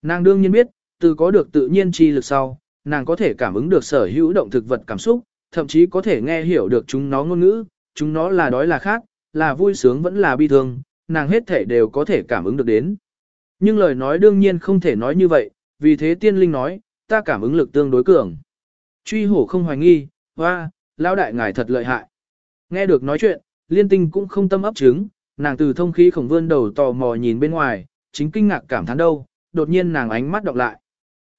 Nàng đương nhiên biết, từ có được tự nhiên chi lực sau, nàng có thể cảm ứng được sở hữu động thực vật cảm xúc, thậm chí có thể nghe hiểu được chúng nó ngôn ngữ, chúng nó là đói là khác, là vui sướng vẫn là bi thương, nàng hết thể đều có thể cảm ứng được đến. Nhưng lời nói đương nhiên không thể nói như vậy, vì thế tiên linh nói, ta cảm ứng lực tương đối cường. Truy hổ không hoài nghi, hoa, lão đại ngài thật lợi hại. Nghe được nói chuyện, liên tinh cũng không tâm ấp trứng, nàng từ thông khí khổng vươn đầu tò mò nhìn bên ngoài, chính kinh ngạc cảm thán đâu, đột nhiên nàng ánh mắt đọc lại.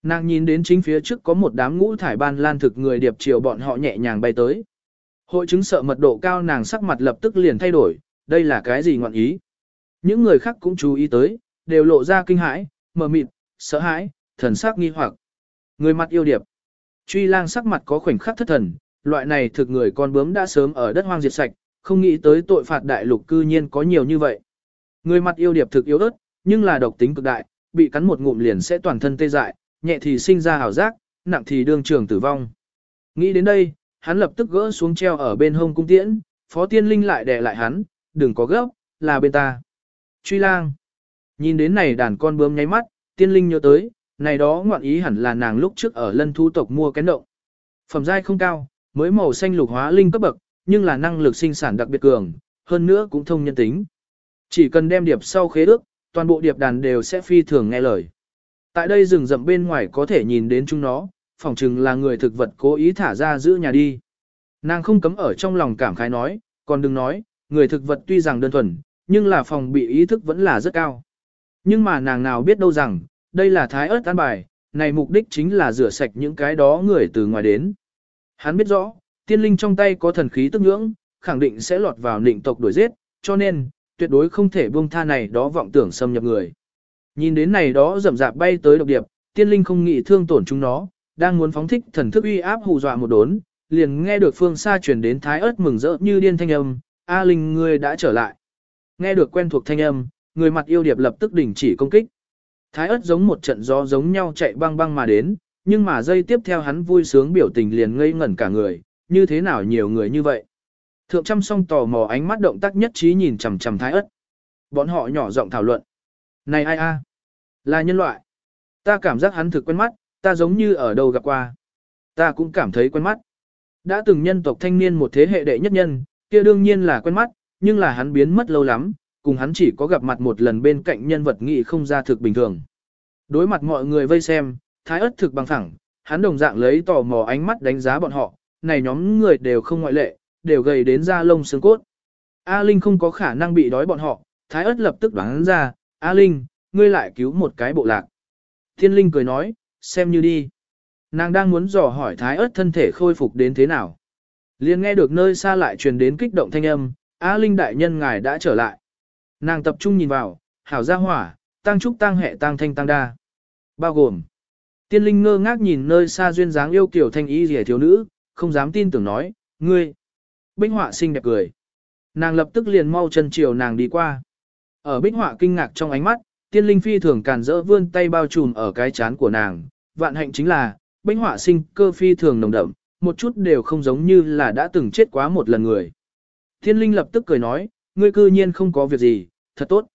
Nàng nhìn đến chính phía trước có một đám ngũ thải ban lan thực người điệp chiều bọn họ nhẹ nhàng bay tới. Hội chứng sợ mật độ cao nàng sắc mặt lập tức liền thay đổi, đây là cái gì ngọn ý. Những người khác cũng chú ý tới, đều lộ ra kinh hãi, mờ mịt, sợ hãi, thần sắc nghi hoặc. Người mặt yêu điệp. Truy lang sắc mặt có khoảnh khắc thất thần, loại này thực người con bướm đã sớm ở đất hoang diệt sạch, không nghĩ tới tội phạt đại lục cư nhiên có nhiều như vậy. Người mặt yêu điệp thực yếu ớt, nhưng là độc tính cực đại, bị cắn một ngụm liền sẽ toàn thân tê dại, nhẹ thì sinh ra hào giác, nặng thì đương trường tử vong. Nghĩ đến đây, hắn lập tức gỡ xuống treo ở bên hông cung tiễn, phó tiên linh lại đè lại hắn, đừng có gấp, là bên ta. Truy lang. Nhìn đến này đàn con bướm nháy mắt, tiên linh nhớ tới, này đó ngoạn ý hẳn là nàng lúc trước ở lân thu tộc mua cái động. Phẩm giai không cao, mới màu xanh lục hóa linh cấp bậc, nhưng là năng lực sinh sản đặc biệt cường, hơn nữa cũng thông nhân tính. Chỉ cần đem điệp sau khế ước, toàn bộ điệp đàn đều sẽ phi thường nghe lời. Tại đây rừng rậm bên ngoài có thể nhìn đến chúng nó, phỏng chừng là người thực vật cố ý thả ra giữ nhà đi. Nàng không cấm ở trong lòng cảm khái nói, còn đừng nói, người thực vật tuy rằng đơn thuần, nhưng là phòng bị ý thức vẫn là rất cao. Nhưng mà nàng nào biết đâu rằng, đây là thái ớt an bài, này mục đích chính là rửa sạch những cái đó người từ ngoài đến. Hắn biết rõ, tiên linh trong tay có thần khí tức ngưỡng, khẳng định sẽ lọt vào nịnh tộc đuổi giết, cho nên, tuyệt đối không thể buông tha này đó vọng tưởng xâm nhập người. Nhìn đến này đó rầm rạp bay tới độc điệp, tiên linh không nghĩ thương tổn chúng nó, đang muốn phóng thích thần thức uy áp hù dọa một đốn, liền nghe được phương xa truyền đến thái ớt mừng rỡ như điên thanh âm, A Linh ngươi đã trở lại. Nghe được quen thuộc thanh âm, người mặt yêu điệp lập tức đình chỉ công kích. Thái ớt giống một trận gió giống nhau chạy băng băng mà đến, nhưng mà dây tiếp theo hắn vui sướng biểu tình liền ngây ngẩn cả người, như thế nào nhiều người như vậy. Thượng trăm song tò mò ánh mắt động tác nhất trí nhìn chằm chằm thái ớt. Bọn họ nhỏ giọng thảo luận. Này ai a? Là nhân loại. Ta cảm giác hắn thực quen mắt, ta giống như ở đâu gặp qua. Ta cũng cảm thấy quen mắt. Đã từng nhân tộc thanh niên một thế hệ đệ nhất nhân, kia đương nhiên là quen mắt, nhưng là hắn biến mất lâu lắm, cùng hắn chỉ có gặp mặt một lần bên cạnh nhân vật nghị không ra thực bình thường. Đối mặt mọi người vây xem, thái ớt thực bằng thẳng, hắn đồng dạng lấy tò mò ánh mắt đánh giá bọn họ, này nhóm người đều không ngoại lệ, đều gầy đến da lông xương cốt. A Linh không có khả năng bị đói bọn họ, thái ớt lập tức đoán ra, A Linh, ngươi lại cứu một cái bộ lạc. Thiên Linh cười nói, xem như đi. Nàng đang muốn dò hỏi thái ớt thân thể khôi phục đến thế nào. liền nghe được nơi xa lại truyền đến kích động thanh âm, A Linh đại nhân ngài đã trở lại. Nàng tập trung nhìn vào, hảo gia hỏa, tăng trúc tăng hệ tăng thanh tăng đa. Bao gồm, tiên linh ngơ ngác nhìn nơi xa duyên dáng yêu kiểu thanh y rẻ thiếu nữ, không dám tin tưởng nói, ngươi. Bích họa xinh đẹp cười. Nàng lập tức liền mau chân chiều nàng đi qua. Ở bích họa kinh ngạc trong ánh mắt, tiên linh phi thường càn rỡ vươn tay bao trùm ở cái chán của nàng. Vạn hạnh chính là, bánh họa sinh cơ phi thường nồng đậm, một chút đều không giống như là đã từng chết quá một lần người. Tiên linh lập tức cười nói, ngươi cư nhiên không có việc gì, thật tốt.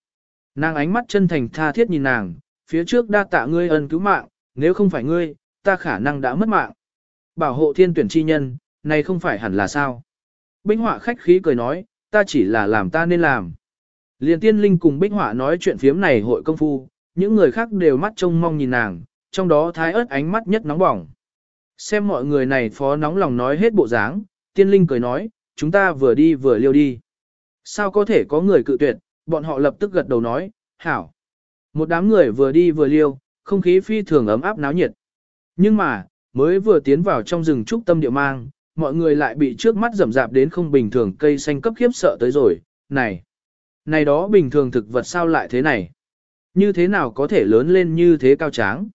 Nàng ánh mắt chân thành tha thiết nhìn nàng, phía trước đa tạ ngươi ân cứu mạng, nếu không phải ngươi, ta khả năng đã mất mạng. Bảo hộ thiên tuyển chi nhân, này không phải hẳn là sao. Bính họa khách khí cười nói, ta chỉ là làm ta nên làm. Liên tiên linh cùng bích họa nói chuyện phiếm này hội công phu, những người khác đều mắt trông mong nhìn nàng, trong đó thái ớt ánh mắt nhất nóng bỏng. Xem mọi người này phó nóng lòng nói hết bộ dáng, tiên linh cười nói, chúng ta vừa đi vừa liêu đi. Sao có thể có người cự tuyệt, bọn họ lập tức gật đầu nói, hảo. Một đám người vừa đi vừa liêu, không khí phi thường ấm áp náo nhiệt. Nhưng mà, mới vừa tiến vào trong rừng trúc tâm địa mang, mọi người lại bị trước mắt rầm rạp đến không bình thường cây xanh cấp khiếp sợ tới rồi, này. Này đó bình thường thực vật sao lại thế này? Như thế nào có thể lớn lên như thế cao tráng?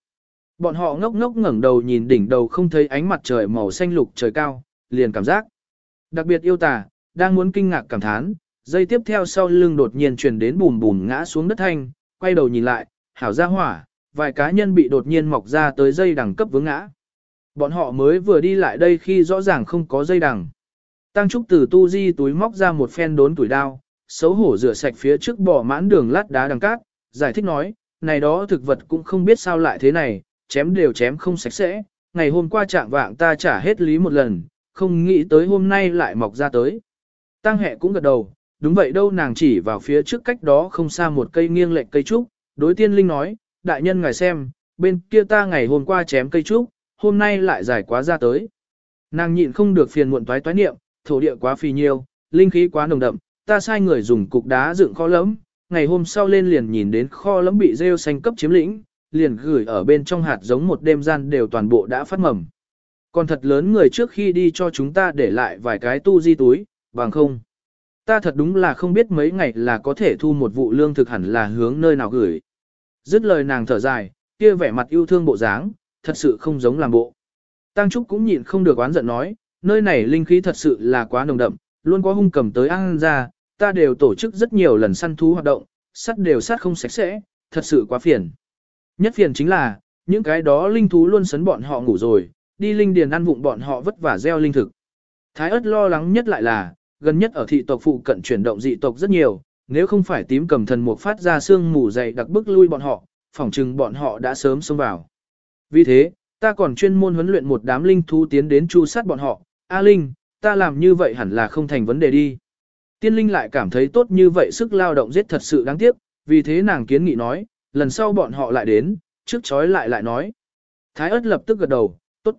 Bọn họ ngốc ngốc ngẩng đầu nhìn đỉnh đầu không thấy ánh mặt trời màu xanh lục trời cao, liền cảm giác. Đặc biệt yêu tà, đang muốn kinh ngạc cảm thán, dây tiếp theo sau lưng đột nhiên truyền đến bùm bùm ngã xuống đất thanh, quay đầu nhìn lại, hảo ra hỏa, vài cá nhân bị đột nhiên mọc ra tới dây đẳng cấp vướng ngã. Bọn họ mới vừa đi lại đây khi rõ ràng không có dây đằng. Tăng Trúc từ tu di túi móc ra một phen đốn tuổi đao, xấu hổ rửa sạch phía trước bỏ mãn đường lát đá đằng cát, giải thích nói, này đó thực vật cũng không biết sao lại thế này, chém đều chém không sạch sẽ, ngày hôm qua trạng vạng ta trả hết lý một lần, không nghĩ tới hôm nay lại mọc ra tới. Tăng Hẹ cũng gật đầu, đúng vậy đâu nàng chỉ vào phía trước cách đó không xa một cây nghiêng lệch cây trúc, đối tiên linh nói, đại nhân ngài xem, bên kia ta ngày hôm qua chém cây trúc, hôm nay lại dài quá ra tới. Nàng nhịn không được phiền muộn toái toái niệm, thổ địa quá phì nhiêu, linh khí quá nồng đậm, ta sai người dùng cục đá dựng kho lẫm, ngày hôm sau lên liền nhìn đến kho lẫm bị rêu xanh cấp chiếm lĩnh, liền gửi ở bên trong hạt giống một đêm gian đều toàn bộ đã phát mầm. Còn thật lớn người trước khi đi cho chúng ta để lại vài cái tu di túi, bằng không. Ta thật đúng là không biết mấy ngày là có thể thu một vụ lương thực hẳn là hướng nơi nào gửi. Dứt lời nàng thở dài, kia vẻ mặt yêu thương bộ dáng, thật sự không giống làm bộ. Tăng Trúc cũng nhịn không được oán giận nói, nơi này linh khí thật sự là quá nồng đậm, luôn có hung cầm tới ăn ra, ta đều tổ chức rất nhiều lần săn thú hoạt động, sắt đều sát không sạch sẽ, thật sự quá phiền. Nhất phiền chính là, những cái đó linh thú luôn sấn bọn họ ngủ rồi, đi linh điền ăn vụng bọn họ vất vả gieo linh thực. Thái ớt lo lắng nhất lại là, gần nhất ở thị tộc phụ cận chuyển động dị tộc rất nhiều, nếu không phải tím cầm thần mục phát ra xương mù dày đặc bức lui bọn họ, phỏng chừng bọn họ đã sớm xông vào. Vì thế, ta còn chuyên môn huấn luyện một đám linh thú tiến đến chu sát bọn họ, A Linh, ta làm như vậy hẳn là không thành vấn đề đi. Tiên Linh lại cảm thấy tốt như vậy sức lao động giết thật sự đáng tiếc, vì thế nàng kiến nghị nói, lần sau bọn họ lại đến, trước chói lại lại nói. Thái ớt lập tức gật đầu, tốt.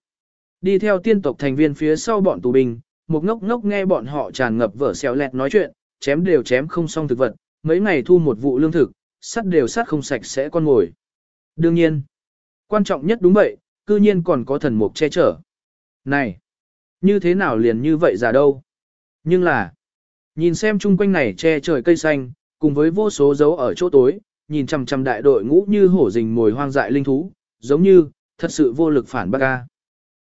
Đi theo tiên tộc thành viên phía sau bọn tù binh, một ngốc ngốc nghe bọn họ tràn ngập vở xèo lẹt nói chuyện, chém đều chém không xong thực vật, mấy ngày thu một vụ lương thực, sắt đều sắt không sạch sẽ con ngồi. Đương nhiên, quan trọng nhất đúng vậy, cư nhiên còn có thần mục che chở. Này, như thế nào liền như vậy ra đâu? Nhưng là, nhìn xem chung quanh này che trời cây xanh, cùng với vô số dấu ở chỗ tối, nhìn chằm chằm đại đội ngũ như hổ rình mồi hoang dại linh thú, giống như, thật sự vô lực phản bác ca.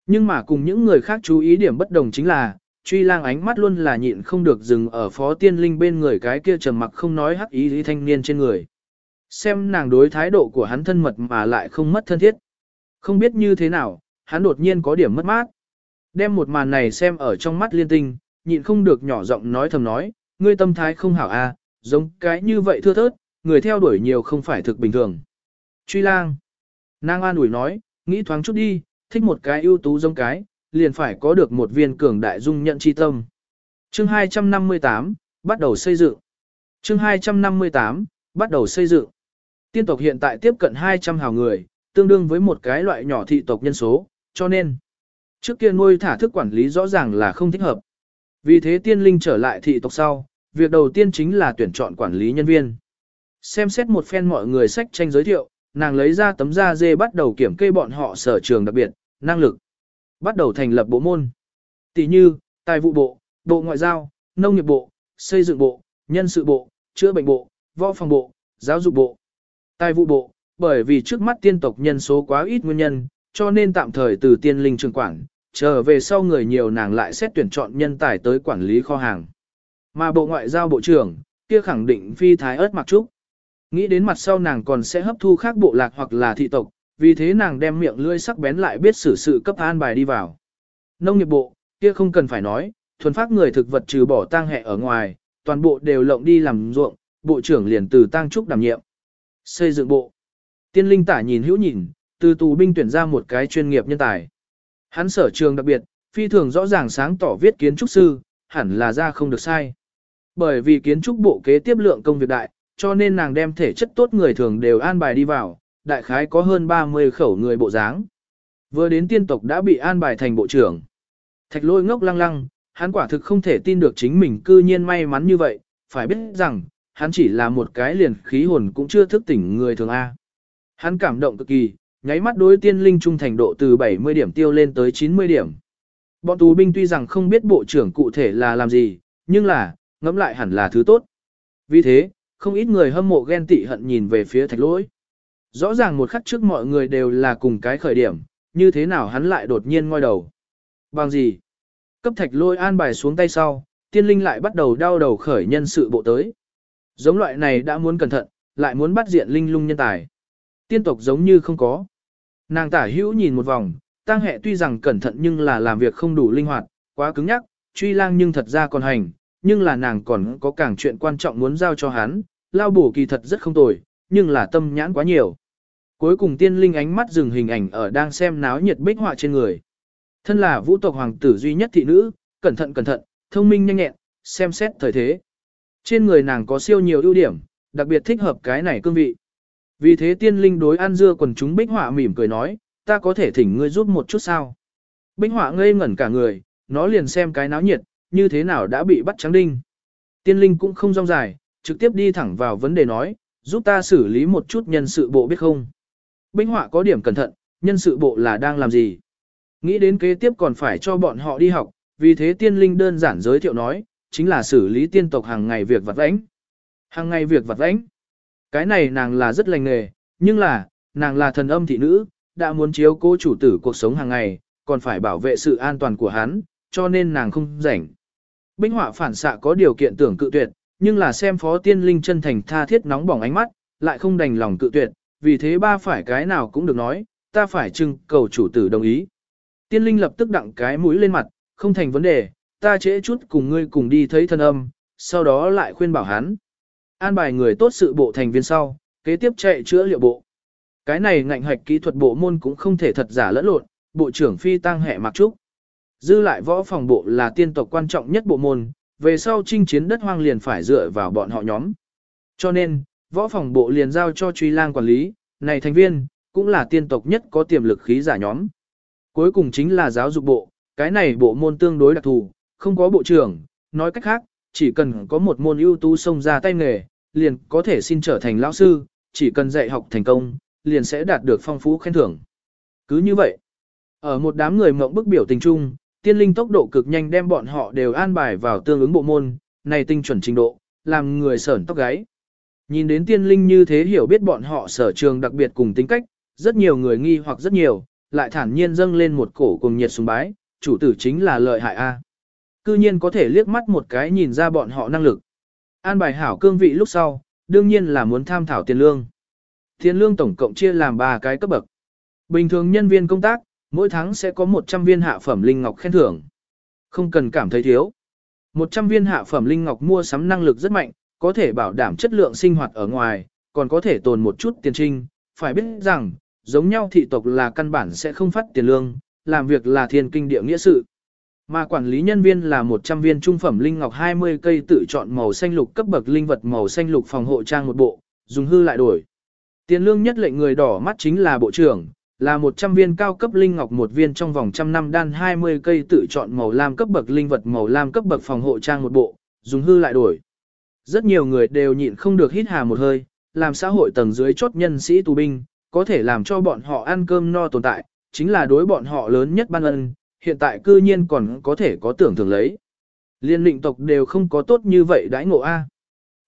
Nhưng mà cùng những người khác chú ý điểm bất đồng chính là, truy lang ánh mắt luôn là nhịn không được dừng ở phó tiên linh bên người cái kia trầm mặc không nói hắc ý lý thanh niên trên người. Xem nàng đối thái độ của hắn thân mật mà lại không mất thân thiết. Không biết như thế nào, hắn đột nhiên có điểm mất mát. Đem một màn này xem ở trong mắt liên tinh, nhịn không được nhỏ giọng nói thầm nói, ngươi tâm thái không hảo a, à, giống cái như vậy thưa thớt, người theo đuổi nhiều không phải thực bình thường. Truy lang. Nàng an ủi nói, nghĩ thoáng chút đi, thích một cái ưu tú giống cái, liền phải có được một viên cường đại dung nhận chi tâm. Chương 258, bắt đầu xây dựng. chương 258, bắt đầu xây dựng. Tiên tộc hiện tại tiếp cận 200 hào người, tương đương với một cái loại nhỏ thị tộc nhân số, cho nên, trước kia nuôi thả thức quản lý rõ ràng là không thích hợp. Vì thế tiên linh trở lại thị tộc sau, việc đầu tiên chính là tuyển chọn quản lý nhân viên. Xem xét một phen mọi người sách tranh giới thiệu, nàng lấy ra tấm da dê bắt đầu kiểm kê bọn họ sở trường đặc biệt, năng lực. Bắt đầu thành lập bộ môn. Tỷ như, tài vụ bộ, bộ ngoại giao, nông nghiệp bộ, xây dựng bộ, nhân sự bộ, chữa bệnh bộ, võ phòng bộ, giáo dục bộ. Tài vụ bộ, bởi vì trước mắt tiên tộc nhân số quá ít nguyên nhân, cho nên tạm thời từ tiên linh trường quản, trở về sau người nhiều nàng lại xét tuyển chọn nhân tài tới quản lý kho hàng. Mà bộ ngoại giao bộ trưởng, kia khẳng định phi thái ớt mặc trúc. Nghĩ đến mặt sau nàng còn sẽ hấp thu khác bộ lạc hoặc là thị tộc, vì thế nàng đem miệng lưỡi sắc bén lại biết xử sự cấp an bài đi vào. Nông nghiệp bộ, kia không cần phải nói, thuần phát người thực vật trừ bỏ tang hệ ở ngoài, toàn bộ đều lộng đi làm ruộng, bộ trưởng liền từ tang trúc đảm nhiệm. Xây dựng bộ. Tiên linh tả nhìn hữu nhìn, từ tù binh tuyển ra một cái chuyên nghiệp nhân tài. Hắn sở trường đặc biệt, phi thường rõ ràng sáng tỏ viết kiến trúc sư, hẳn là ra không được sai. Bởi vì kiến trúc bộ kế tiếp lượng công việc đại, cho nên nàng đem thể chất tốt người thường đều an bài đi vào, đại khái có hơn 30 khẩu người bộ dáng. Vừa đến tiên tộc đã bị an bài thành bộ trưởng. Thạch lôi ngốc lăng lăng, hắn quả thực không thể tin được chính mình cư nhiên may mắn như vậy, phải biết rằng, hắn chỉ là một cái liền khí hồn cũng chưa thức tỉnh người thường A. Hắn cảm động cực kỳ, nháy mắt đối tiên linh trung thành độ từ 70 điểm tiêu lên tới 90 điểm. Bọn tù binh tuy rằng không biết bộ trưởng cụ thể là làm gì, nhưng là, ngẫm lại hẳn là thứ tốt. Vì thế, không ít người hâm mộ ghen tị hận nhìn về phía thạch lỗi. Rõ ràng một khắc trước mọi người đều là cùng cái khởi điểm, như thế nào hắn lại đột nhiên ngoi đầu. Bằng gì? Cấp thạch lôi an bài xuống tay sau, tiên linh lại bắt đầu đau đầu khởi nhân sự bộ tới. Giống loại này đã muốn cẩn thận, lại muốn bắt diện linh lung nhân tài. Tiên tộc giống như không có. Nàng tả hữu nhìn một vòng, tăng hệ tuy rằng cẩn thận nhưng là làm việc không đủ linh hoạt, quá cứng nhắc, truy lang nhưng thật ra còn hành, nhưng là nàng còn có càng chuyện quan trọng muốn giao cho hắn, lao bổ kỳ thật rất không tồi, nhưng là tâm nhãn quá nhiều. Cuối cùng tiên linh ánh mắt dừng hình ảnh ở đang xem náo nhiệt bích họa trên người. Thân là vũ tộc hoàng tử duy nhất thị nữ, cẩn thận cẩn thận, thông minh nhanh nhẹn, xem xét thời thế. Trên người nàng có siêu nhiều ưu điểm, đặc biệt thích hợp cái này cương vị. Vì thế tiên linh đối an dưa quần chúng bích họa mỉm cười nói, ta có thể thỉnh ngươi giúp một chút sao. Bích họa ngây ngẩn cả người, nó liền xem cái náo nhiệt, như thế nào đã bị bắt trắng đinh. Tiên linh cũng không rong dài, trực tiếp đi thẳng vào vấn đề nói, giúp ta xử lý một chút nhân sự bộ biết không. bích họa có điểm cẩn thận, nhân sự bộ là đang làm gì? Nghĩ đến kế tiếp còn phải cho bọn họ đi học, vì thế tiên linh đơn giản giới thiệu nói, chính là xử lý tiên tộc hàng ngày việc vặt vãnh. Hàng ngày việc vặt vãnh. Cái này nàng là rất lành nghề, nhưng là, nàng là thần âm thị nữ, đã muốn chiếu cố chủ tử cuộc sống hàng ngày, còn phải bảo vệ sự an toàn của hắn, cho nên nàng không rảnh. Binh họa phản xạ có điều kiện tưởng cự tuyệt, nhưng là xem phó tiên linh chân thành tha thiết nóng bỏng ánh mắt, lại không đành lòng cự tuyệt, vì thế ba phải cái nào cũng được nói, ta phải trưng cầu chủ tử đồng ý. Tiên linh lập tức đặng cái mũi lên mặt, không thành vấn đề, ta trễ chút cùng ngươi cùng đi thấy thân âm, sau đó lại khuyên bảo hắn. An bài người tốt sự bộ thành viên sau, kế tiếp chạy chữa liệu bộ. Cái này ngạnh hoạch kỹ thuật bộ môn cũng không thể thật giả lẫn lộn, bộ trưởng phi tăng hệ mặc trúc. Dư lại võ phòng bộ là tiên tộc quan trọng nhất bộ môn, về sau chinh chiến đất hoang liền phải dựa vào bọn họ nhóm. Cho nên, võ phòng bộ liền giao cho truy lang quản lý, này thành viên, cũng là tiên tộc nhất có tiềm lực khí giả nhóm. Cuối cùng chính là giáo dục bộ, cái này bộ môn tương đối đặc thù, không có bộ trưởng, nói cách khác, chỉ cần có một môn ưu tú xông ra tay nghề, liền có thể xin trở thành lão sư, chỉ cần dạy học thành công, liền sẽ đạt được phong phú khen thưởng. Cứ như vậy, ở một đám người mộng bức biểu tình chung, tiên linh tốc độ cực nhanh đem bọn họ đều an bài vào tương ứng bộ môn, này tinh chuẩn trình độ, làm người sởn tóc gáy. Nhìn đến tiên linh như thế hiểu biết bọn họ sở trường đặc biệt cùng tính cách, rất nhiều người nghi hoặc rất nhiều, lại thản nhiên dâng lên một cổ cùng nhiệt sùng bái, chủ tử chính là lợi hại A. Cư nhiên có thể liếc mắt một cái nhìn ra bọn họ năng lực. An bài hảo cương vị lúc sau, đương nhiên là muốn tham thảo tiền lương. Tiền lương tổng cộng chia làm 3 cái cấp bậc. Bình thường nhân viên công tác, mỗi tháng sẽ có 100 viên hạ phẩm linh ngọc khen thưởng. Không cần cảm thấy thiếu. 100 viên hạ phẩm linh ngọc mua sắm năng lực rất mạnh, có thể bảo đảm chất lượng sinh hoạt ở ngoài, còn có thể tồn một chút tiền trinh. Phải biết rằng, giống nhau thị tộc là căn bản sẽ không phát tiền lương, làm việc là thiên kinh địa nghĩa sự. Mà quản lý nhân viên là 100 viên trung phẩm linh ngọc 20 cây tự chọn màu xanh lục cấp bậc linh vật màu xanh lục phòng hộ trang một bộ, dùng hư lại đổi. Tiền lương nhất lệnh người đỏ mắt chính là bộ trưởng, là 100 viên cao cấp linh ngọc một viên trong vòng trăm năm đan 20 cây tự chọn màu lam cấp bậc linh vật màu lam cấp bậc phòng hộ trang một bộ, dùng hư lại đổi. Rất nhiều người đều nhịn không được hít hà một hơi, làm xã hội tầng dưới chốt nhân sĩ tù binh, có thể làm cho bọn họ ăn cơm no tồn tại, chính là đối bọn họ lớn nhất ban ân, hiện tại cư nhiên còn có thể có tưởng thường lấy. Liên định tộc đều không có tốt như vậy đãi ngộ A.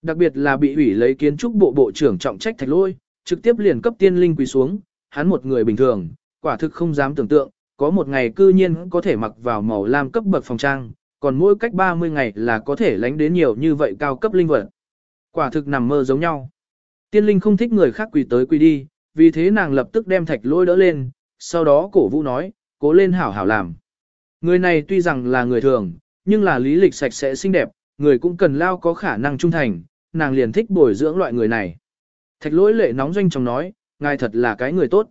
Đặc biệt là bị ủy lấy kiến trúc bộ bộ trưởng trọng trách thạch lôi, trực tiếp liền cấp tiên linh quỳ xuống, hắn một người bình thường, quả thực không dám tưởng tượng, có một ngày cư nhiên có thể mặc vào màu lam cấp bậc phòng trang, còn mỗi cách 30 ngày là có thể lánh đến nhiều như vậy cao cấp linh vật. Quả thực nằm mơ giống nhau. Tiên linh không thích người khác quỳ tới quỳ đi, vì thế nàng lập tức đem thạch lôi đỡ lên, sau đó cổ vũ nói, cố lên hảo hảo làm. Người này tuy rằng là người thường, nhưng là lý lịch sạch sẽ xinh đẹp, người cũng cần lao có khả năng trung thành, nàng liền thích bồi dưỡng loại người này. Thạch lỗi lệ nóng doanh trong nói, ngài thật là cái người tốt.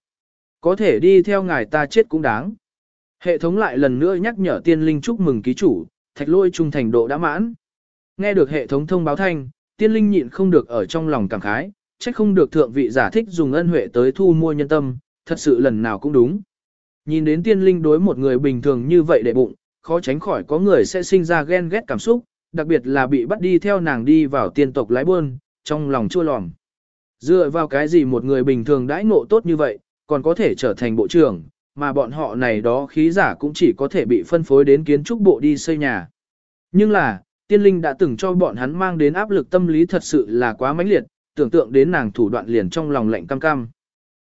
Có thể đi theo ngài ta chết cũng đáng. Hệ thống lại lần nữa nhắc nhở tiên linh chúc mừng ký chủ, thạch lỗi trung thành độ đã mãn. Nghe được hệ thống thông báo thanh, tiên linh nhịn không được ở trong lòng cảm khái, trách không được thượng vị giả thích dùng ân huệ tới thu mua nhân tâm, thật sự lần nào cũng đúng. Nhìn đến tiên linh đối một người bình thường như vậy để bụng, khó tránh khỏi có người sẽ sinh ra ghen ghét cảm xúc, đặc biệt là bị bắt đi theo nàng đi vào tiên tộc lái buôn, trong lòng chua lòm. Dựa vào cái gì một người bình thường đãi ngộ tốt như vậy, còn có thể trở thành bộ trưởng, mà bọn họ này đó khí giả cũng chỉ có thể bị phân phối đến kiến trúc bộ đi xây nhà. Nhưng là, tiên linh đã từng cho bọn hắn mang đến áp lực tâm lý thật sự là quá mãnh liệt, tưởng tượng đến nàng thủ đoạn liền trong lòng lạnh cam cam.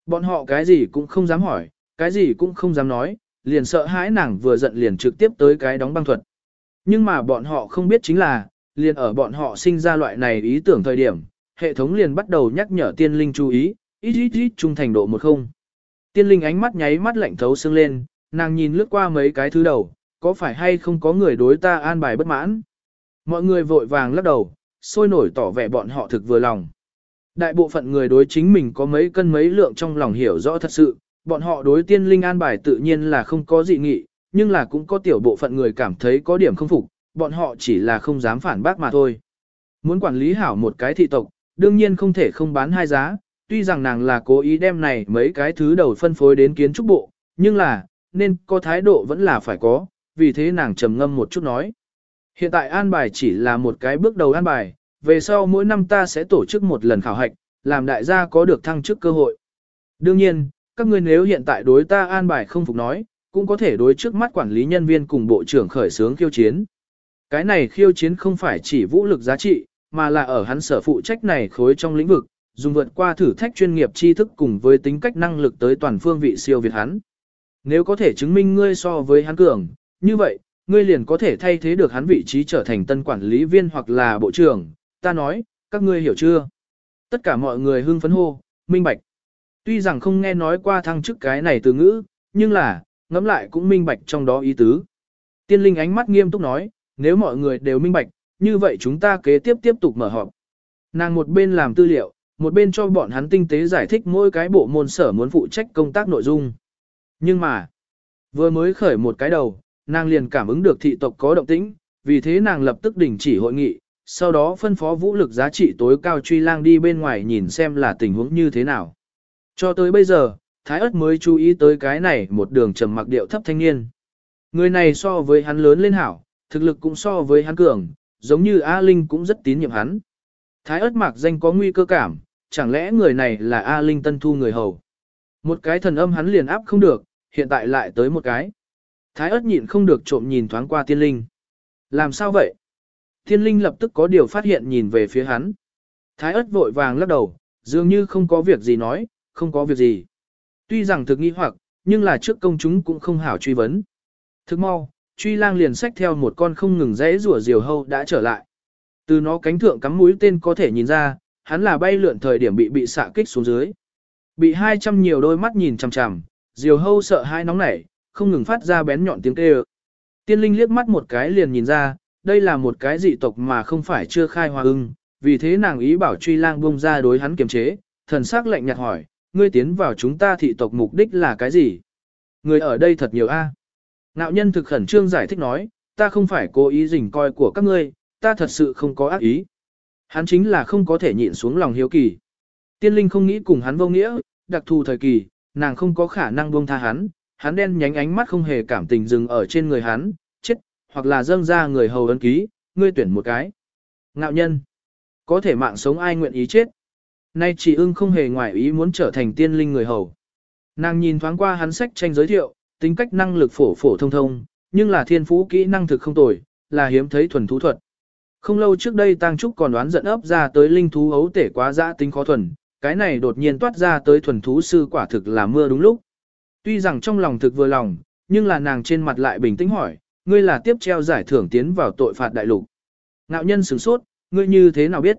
Bọn họ cái gì cũng không dám hỏi, cái gì cũng không dám nói, liền sợ hãi nàng vừa giận liền trực tiếp tới cái đóng băng thuật. Nhưng mà bọn họ không biết chính là, liền ở bọn họ sinh ra loại này ý tưởng thời điểm, hệ thống liền bắt đầu nhắc nhở tiên linh chú ý, ít ít ít trung thành độ một không. Tiên linh ánh mắt nháy mắt lạnh thấu xương lên, nàng nhìn lướt qua mấy cái thứ đầu, có phải hay không có người đối ta an bài bất mãn. Mọi người vội vàng lắc đầu, sôi nổi tỏ vẻ bọn họ thực vừa lòng. Đại bộ phận người đối chính mình có mấy cân mấy lượng trong lòng hiểu rõ thật sự, bọn họ đối tiên linh an bài tự nhiên là không có dị nghị, nhưng là cũng có tiểu bộ phận người cảm thấy có điểm không phục, bọn họ chỉ là không dám phản bác mà thôi. Muốn quản lý hảo một cái thị tộc, đương nhiên không thể không bán hai giá, tuy rằng nàng là cố ý đem này mấy cái thứ đầu phân phối đến kiến trúc bộ, nhưng là, nên có thái độ vẫn là phải có, vì thế nàng trầm ngâm một chút nói. Hiện tại an bài chỉ là một cái bước đầu an bài, về sau mỗi năm ta sẽ tổ chức một lần khảo hạch, làm đại gia có được thăng chức cơ hội. Đương nhiên, các ngươi nếu hiện tại đối ta an bài không phục nói, cũng có thể đối trước mắt quản lý nhân viên cùng bộ trưởng khởi xướng khiêu chiến. Cái này khiêu chiến không phải chỉ vũ lực giá trị, mà là ở hắn sở phụ trách này khối trong lĩnh vực, dùng vượt qua thử thách chuyên nghiệp tri thức cùng với tính cách năng lực tới toàn phương vị siêu việt hắn. Nếu có thể chứng minh ngươi so với hắn cường, như vậy, ngươi liền có thể thay thế được hắn vị trí trở thành tân quản lý viên hoặc là bộ trưởng, ta nói, các ngươi hiểu chưa? Tất cả mọi người hưng phấn hô, minh bạch. Tuy rằng không nghe nói qua thăng chức cái này từ ngữ, nhưng là, ngẫm lại cũng minh bạch trong đó ý tứ. Tiên linh ánh mắt nghiêm túc nói, nếu mọi người đều minh bạch, như vậy chúng ta kế tiếp tiếp tục mở họp. Nàng một bên làm tư liệu, một bên cho bọn hắn tinh tế giải thích mỗi cái bộ môn sở muốn phụ trách công tác nội dung. Nhưng mà, vừa mới khởi một cái đầu, nàng liền cảm ứng được thị tộc có động tĩnh, vì thế nàng lập tức đình chỉ hội nghị, sau đó phân phó vũ lực giá trị tối cao truy lang đi bên ngoài nhìn xem là tình huống như thế nào. Cho tới bây giờ, Thái ất mới chú ý tới cái này một đường trầm mặc điệu thấp thanh niên. Người này so với hắn lớn lên hảo, thực lực cũng so với hắn cường, giống như A Linh cũng rất tín nhiệm hắn. Thái ất mạc danh có nguy cơ cảm, chẳng lẽ người này là A Linh tân thu người hầu. Một cái thần âm hắn liền áp không được, hiện tại lại tới một cái. Thái ất nhịn không được trộm nhìn thoáng qua tiên linh. Làm sao vậy? Tiên linh lập tức có điều phát hiện nhìn về phía hắn. Thái ất vội vàng lắc đầu, dường như không có việc gì nói, không có việc gì. Tuy rằng thực nghi hoặc, nhưng là trước công chúng cũng không hảo truy vấn. thực mau, truy lang liền xách theo một con không ngừng rẽ rủa diều hâu đã trở lại. Từ nó cánh thượng cắm mũi tên có thể nhìn ra, hắn là bay lượn thời điểm bị bị xạ kích xuống dưới. Bị 200 nhiều đôi mắt nhìn chằm chằm, diều hâu sợ hai nóng nảy, không ngừng phát ra bén nhọn tiếng kêu. Tiên linh liếc mắt một cái liền nhìn ra, đây là một cái dị tộc mà không phải chưa khai hoa ưng, vì thế nàng ý bảo truy lang bông ra đối hắn kiềm chế, thần sắc lạnh nhạt hỏi, ngươi tiến vào chúng ta thị tộc mục đích là cái gì? Người ở đây thật nhiều a. Ngạo nhân thực khẩn trương giải thích nói, ta không phải cố ý rình coi của các ngươi, ta thật sự không có ác ý. Hắn chính là không có thể nhịn xuống lòng hiếu kỳ. Tiên linh không nghĩ cùng hắn vô nghĩa, đặc thù thời kỳ, nàng không có khả năng buông tha hắn, hắn đen nhánh ánh mắt không hề cảm tình dừng ở trên người hắn, chết, hoặc là dâng ra người hầu ấn ký, ngươi tuyển một cái. Ngạo nhân, có thể mạng sống ai nguyện ý chết. Nay chỉ ưng không hề ngoại ý muốn trở thành tiên linh người hầu. Nàng nhìn thoáng qua hắn sách tranh giới thiệu, tính cách năng lực phổ phổ thông thông, nhưng là thiên phú kỹ năng thực không tồi, là hiếm thấy thuần thú thuật. Không lâu trước đây Tăng Trúc còn đoán giận ấp ra tới linh thú ấu tể quá dã tính khó thuần, cái này đột nhiên toát ra tới thuần thú sư quả thực là mưa đúng lúc. Tuy rằng trong lòng thực vừa lòng, nhưng là nàng trên mặt lại bình tĩnh hỏi, ngươi là tiếp treo giải thưởng tiến vào tội phạt đại lục. Ngạo nhân sửng sốt, ngươi như thế nào biết?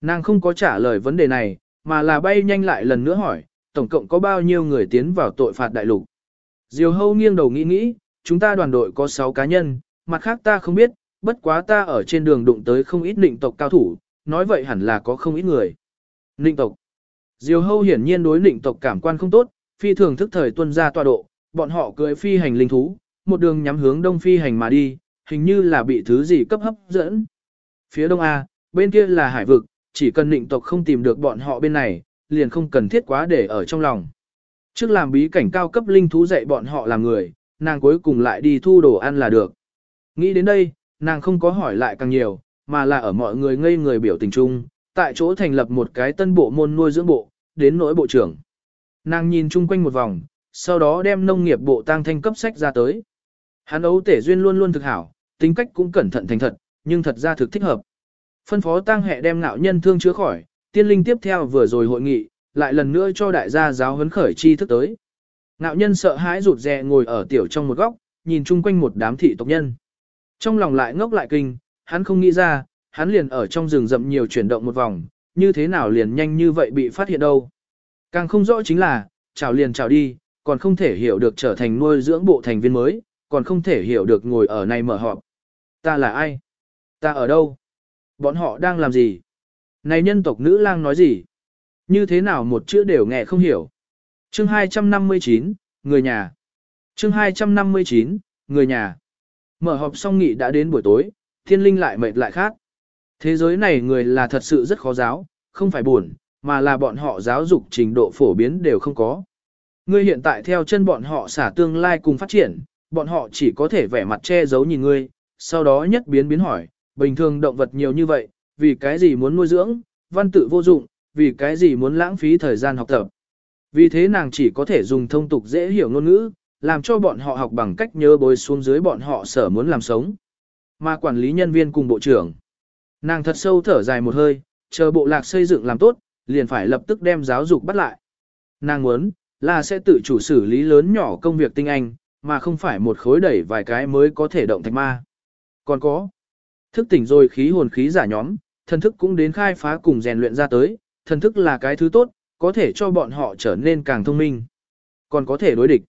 Nàng không có trả lời vấn đề này, mà là bay nhanh lại lần nữa hỏi, tổng cộng có bao nhiêu người tiến vào tội phạt đại lục? Diều hâu nghiêng đầu nghĩ nghĩ, chúng ta đoàn đội có 6 cá nhân, mặt khác ta không biết, bất quá ta ở trên đường đụng tới không ít định tộc cao thủ, nói vậy hẳn là có không ít người. Định tộc. Diều hâu hiển nhiên đối định tộc cảm quan không tốt, phi thường thức thời tuân ra tọa độ, bọn họ cưỡi phi hành linh thú, một đường nhắm hướng đông phi hành mà đi, hình như là bị thứ gì cấp hấp dẫn. Phía đông A, bên kia là hải vực, chỉ cần định tộc không tìm được bọn họ bên này, liền không cần thiết quá để ở trong lòng. Trước làm bí cảnh cao cấp linh thú dạy bọn họ làm người, nàng cuối cùng lại đi thu đồ ăn là được. Nghĩ đến đây, nàng không có hỏi lại càng nhiều, mà là ở mọi người ngây người biểu tình chung, tại chỗ thành lập một cái tân bộ môn nuôi dưỡng bộ, đến nỗi bộ trưởng. Nàng nhìn chung quanh một vòng, sau đó đem nông nghiệp bộ tăng thanh cấp sách ra tới. Hắn ấu tể duyên luôn luôn thực hảo, tính cách cũng cẩn thận thành thật, nhưng thật ra thực thích hợp. Phân phó tăng hệ đem nạo nhân thương chữa khỏi, tiên linh tiếp theo vừa rồi hội nghị, lại lần nữa cho đại gia giáo huấn khởi chi thức tới. Nạo nhân sợ hãi rụt rè ngồi ở tiểu trong một góc, nhìn chung quanh một đám thị tộc nhân. Trong lòng lại ngốc lại kinh, hắn không nghĩ ra, hắn liền ở trong rừng rậm nhiều chuyển động một vòng, như thế nào liền nhanh như vậy bị phát hiện đâu. Càng không rõ chính là, chào liền chào đi, còn không thể hiểu được trở thành nuôi dưỡng bộ thành viên mới, còn không thể hiểu được ngồi ở này mở họp. Ta là ai? Ta ở đâu? Bọn họ đang làm gì? Này nhân tộc nữ lang nói gì? Như thế nào một chữ đều nghe không hiểu. Chương 259, người nhà. Chương 259, người nhà. Mở họp xong nghị đã đến buổi tối, thiên linh lại mệt lại khác. Thế giới này người là thật sự rất khó giáo, không phải buồn, mà là bọn họ giáo dục trình độ phổ biến đều không có. Ngươi hiện tại theo chân bọn họ xả tương lai cùng phát triển, bọn họ chỉ có thể vẻ mặt che giấu nhìn ngươi, sau đó nhất biến biến hỏi, bình thường động vật nhiều như vậy, vì cái gì muốn nuôi dưỡng, văn tự vô dụng, vì cái gì muốn lãng phí thời gian học tập. Vì thế nàng chỉ có thể dùng thông tục dễ hiểu ngôn ngữ, làm cho bọn họ học bằng cách nhớ bối xuống dưới bọn họ sở muốn làm sống. Mà quản lý nhân viên cùng bộ trưởng. Nàng thật sâu thở dài một hơi, chờ bộ lạc xây dựng làm tốt, liền phải lập tức đem giáo dục bắt lại. Nàng muốn, là sẽ tự chủ xử lý lớn nhỏ công việc tinh anh, mà không phải một khối đẩy vài cái mới có thể động thạch ma. Còn có, thức tỉnh rồi khí hồn khí giả nhóm, thần thức cũng đến khai phá cùng rèn luyện ra tới, thần thức là cái thứ tốt, có thể cho bọn họ trở nên càng thông minh. Còn có thể đối địch.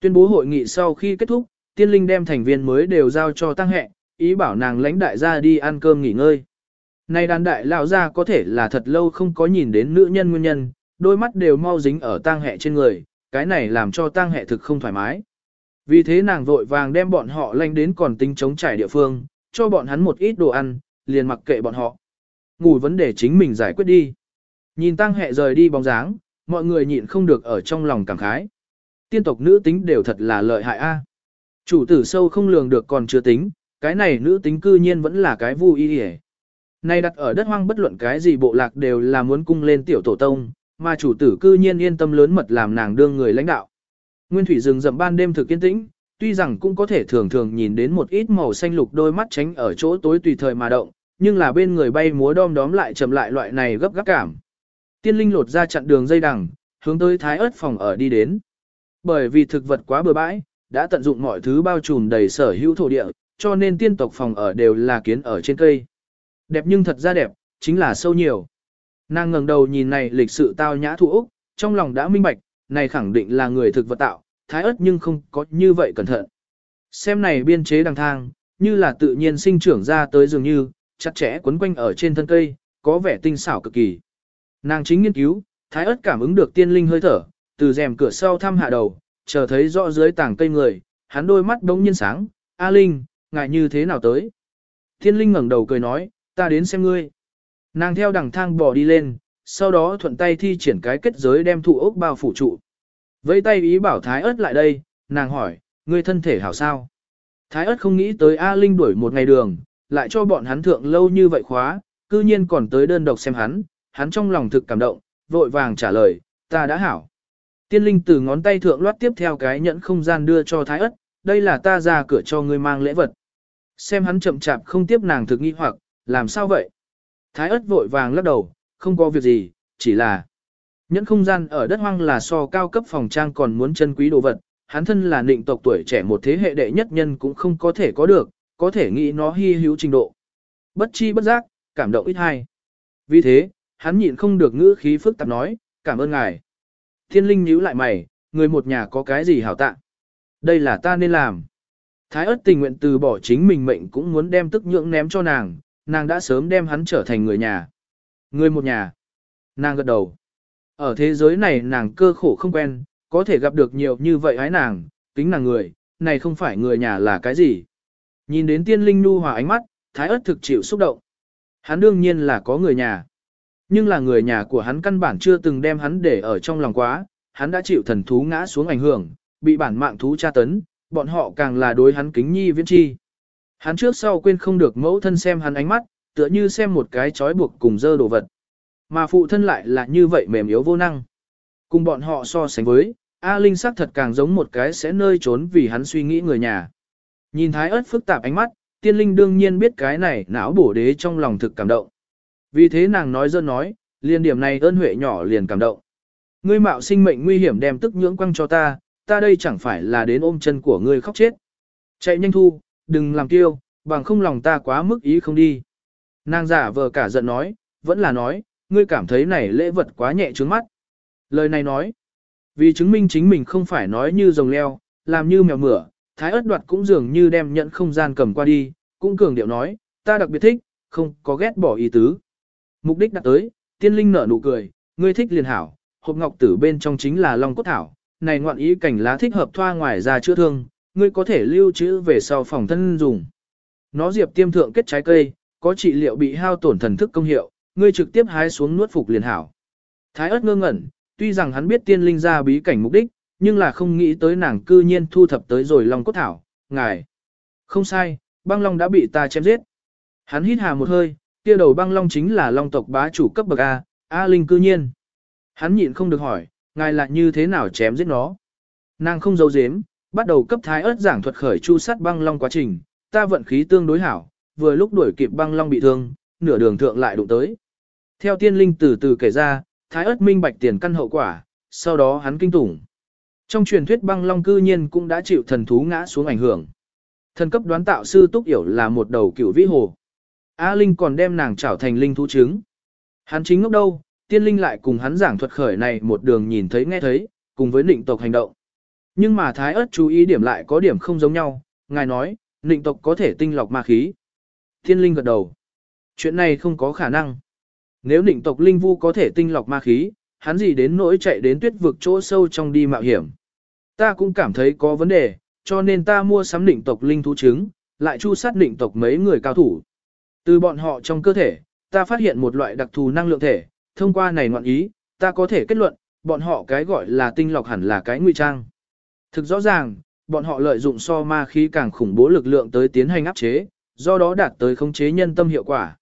Tuyên bố hội nghị sau khi kết thúc, tiên linh đem thành viên mới đều giao cho tăng hệ, ý bảo nàng lãnh đại gia đi ăn cơm nghỉ ngơi. Này đàn đại lão gia có thể là thật lâu không có nhìn đến nữ nhân nguyên nhân, đôi mắt đều mau dính ở tang hệ trên người, cái này làm cho tang hệ thực không thoải mái. Vì thế nàng vội vàng đem bọn họ lanh đến còn tính chống trải địa phương, cho bọn hắn một ít đồ ăn, liền mặc kệ bọn họ. Ngủ vấn đề chính mình giải quyết đi. Nhìn tang hệ rời đi bóng dáng, mọi người nhịn không được ở trong lòng cảm khái. Tiên tộc nữ tính đều thật là lợi hại a. Chủ tử sâu không lường được còn chưa tính, cái này nữ tính cư nhiên vẫn là cái vui y hề. Này đặt ở đất hoang bất luận cái gì bộ lạc đều là muốn cung lên tiểu tổ tông, mà chủ tử cư nhiên yên tâm lớn mật làm nàng đương người lãnh đạo. Nguyên thủy rừng rậm ban đêm thực kiên tĩnh, tuy rằng cũng có thể thường thường nhìn đến một ít màu xanh lục đôi mắt tránh ở chỗ tối tùy thời mà động, nhưng là bên người bay múa đom đóm lại chậm lại loại này gấp gáp cảm. Tiên linh lột ra chặn đường dây đằng, hướng tới thái ớt phòng ở đi đến. Bởi vì thực vật quá bừa bãi, đã tận dụng mọi thứ bao trùm đầy sở hữu thổ địa, cho nên tiên tộc phòng ở đều là kiến ở trên cây. Đẹp nhưng thật ra đẹp, chính là sâu nhiều. Nàng ngẩng đầu nhìn này lịch sự tao nhã thủ Úc, trong lòng đã minh bạch, này khẳng định là người thực vật tạo, thái ớt nhưng không có như vậy cẩn thận. Xem này biên chế đằng thang, như là tự nhiên sinh trưởng ra tới dường như, chặt chẽ quấn quanh ở trên thân cây, có vẻ tinh xảo cực kỳ. Nàng chính nghiên cứu, thái ớt cảm ứng được tiên linh hơi thở, từ rèm cửa sau thăm hạ đầu, chờ thấy rõ dưới tảng cây người, hắn đôi mắt đống nhiên sáng, A Linh, ngại như thế nào tới? Thiên Linh ngẩng đầu cười nói, ta đến xem ngươi. Nàng theo đằng thang bò đi lên, sau đó thuận tay thi triển cái kết giới đem thụ ốc bao phủ trụ. Vây tay ý bảo Thái ớt lại đây, nàng hỏi, ngươi thân thể hảo sao? Thái ớt không nghĩ tới A Linh đuổi một ngày đường, lại cho bọn hắn thượng lâu như vậy khóa, cư nhiên còn tới đơn độc xem hắn, hắn trong lòng thực cảm động, vội vàng trả lời, ta đã hảo. Tiên linh từ ngón tay thượng loát tiếp theo cái nhẫn không gian đưa cho thái ất, đây là ta ra cửa cho ngươi mang lễ vật. Xem hắn chậm chạp không tiếp nàng thực nghi hoặc, làm sao vậy? Thái ất vội vàng lắc đầu, không có việc gì, chỉ là nhẫn không gian ở đất hoang là so cao cấp phòng trang còn muốn chân quý đồ vật, hắn thân là nịnh tộc tuổi trẻ một thế hệ đệ nhất nhân cũng không có thể có được, có thể nghĩ nó hy hữu trình độ. Bất chi bất giác, cảm động ít hay. Vì thế, hắn nhịn không được ngữ khí phức tạp nói, cảm ơn ngài. Thiên linh nhíu lại mày, người một nhà có cái gì hảo tạ. Đây là ta nên làm. Thái ớt tình nguyện từ bỏ chính mình mệnh cũng muốn đem tức nhượng ném cho nàng, nàng đã sớm đem hắn trở thành người nhà. Người một nhà. Nàng gật đầu. Ở thế giới này nàng cơ khổ không quen, có thể gặp được nhiều như vậy hái nàng, tính nàng người, này không phải người nhà là cái gì. Nhìn đến tiên linh nu hòa ánh mắt, thái ớt thực chịu xúc động. Hắn đương nhiên là có người nhà. Nhưng là người nhà của hắn căn bản chưa từng đem hắn để ở trong lòng quá, hắn đã chịu thần thú ngã xuống ảnh hưởng, bị bản mạng thú tra tấn, bọn họ càng là đối hắn kính nhi viễn chi. Hắn trước sau quên không được mẫu thân xem hắn ánh mắt, tựa như xem một cái trói buộc cùng dơ đồ vật. Mà phụ thân lại là như vậy mềm yếu vô năng. Cùng bọn họ so sánh với, A Linh sắc thật càng giống một cái sẽ nơi trốn vì hắn suy nghĩ người nhà. Nhìn thái ớt phức tạp ánh mắt, tiên linh đương nhiên biết cái này não bổ đế trong lòng thực cảm động. Vì thế nàng nói dơ nói, liền điểm này ơn huệ nhỏ liền cảm động. Ngươi mạo sinh mệnh nguy hiểm đem tức nhưỡng quăng cho ta, ta đây chẳng phải là đến ôm chân của ngươi khóc chết. Chạy nhanh thu, đừng làm kiêu, bằng không lòng ta quá mức ý không đi. Nàng giả vờ cả giận nói, vẫn là nói, ngươi cảm thấy này lễ vật quá nhẹ trướng mắt. Lời này nói, vì chứng minh chính mình không phải nói như rồng leo, làm như mèo mửa, thái ớt đoạt cũng dường như đem nhận không gian cầm qua đi, cũng cường điệu nói, ta đặc biệt thích, không có ghét bỏ ý tứ. Mục đích đã tới, tiên linh nở nụ cười, ngươi thích liền hảo, hộp ngọc tử bên trong chính là long cốt thảo, này ngoạn ý cảnh lá thích hợp thoa ngoài ra chữa thương, ngươi có thể lưu trữ về sau phòng thân dùng. Nó diệp tiêm thượng kết trái cây, có trị liệu bị hao tổn thần thức công hiệu, ngươi trực tiếp hái xuống nuốt phục liền hảo. Thái ớt ngơ ngẩn, tuy rằng hắn biết tiên linh ra bí cảnh mục đích, nhưng là không nghĩ tới nàng cư nhiên thu thập tới rồi long cốt thảo, ngài. Không sai, băng long đã bị ta chém giết. Hắn hít hà một hơi, kia đầu băng long chính là long tộc bá chủ cấp bậc A, A Linh cư nhiên. Hắn nhịn không được hỏi, ngài lại như thế nào chém giết nó. Nàng không giấu giếm, bắt đầu cấp thái ớt giảng thuật khởi chu sát băng long quá trình, ta vận khí tương đối hảo, vừa lúc đuổi kịp băng long bị thương, nửa đường thượng lại đụng tới. Theo tiên linh từ từ kể ra, thái ớt minh bạch tiền căn hậu quả, sau đó hắn kinh tủng. Trong truyền thuyết băng long cư nhiên cũng đã chịu thần thú ngã xuống ảnh hưởng. Thần cấp đoán tạo sư túc yểu là một đầu cựu vĩ hồ. A Linh còn đem nàng trảo thành linh thú trứng. Hắn chính ngốc đâu, tiên linh lại cùng hắn giảng thuật khởi này một đường nhìn thấy nghe thấy, cùng với nịnh tộc hành động. Nhưng mà thái ớt chú ý điểm lại có điểm không giống nhau, ngài nói, nịnh tộc có thể tinh lọc ma khí. Tiên linh gật đầu. Chuyện này không có khả năng. Nếu nịnh tộc linh vu có thể tinh lọc ma khí, hắn gì đến nỗi chạy đến tuyết vực chỗ sâu trong đi mạo hiểm. Ta cũng cảm thấy có vấn đề, cho nên ta mua sắm nịnh tộc linh thú trứng, lại chu sát nịnh tộc mấy người cao thủ. Từ bọn họ trong cơ thể, ta phát hiện một loại đặc thù năng lượng thể, thông qua này ngoạn ý, ta có thể kết luận, bọn họ cái gọi là tinh lọc hẳn là cái ngụy trang. Thực rõ ràng, bọn họ lợi dụng so ma khí càng khủng bố lực lượng tới tiến hành áp chế, do đó đạt tới khống chế nhân tâm hiệu quả.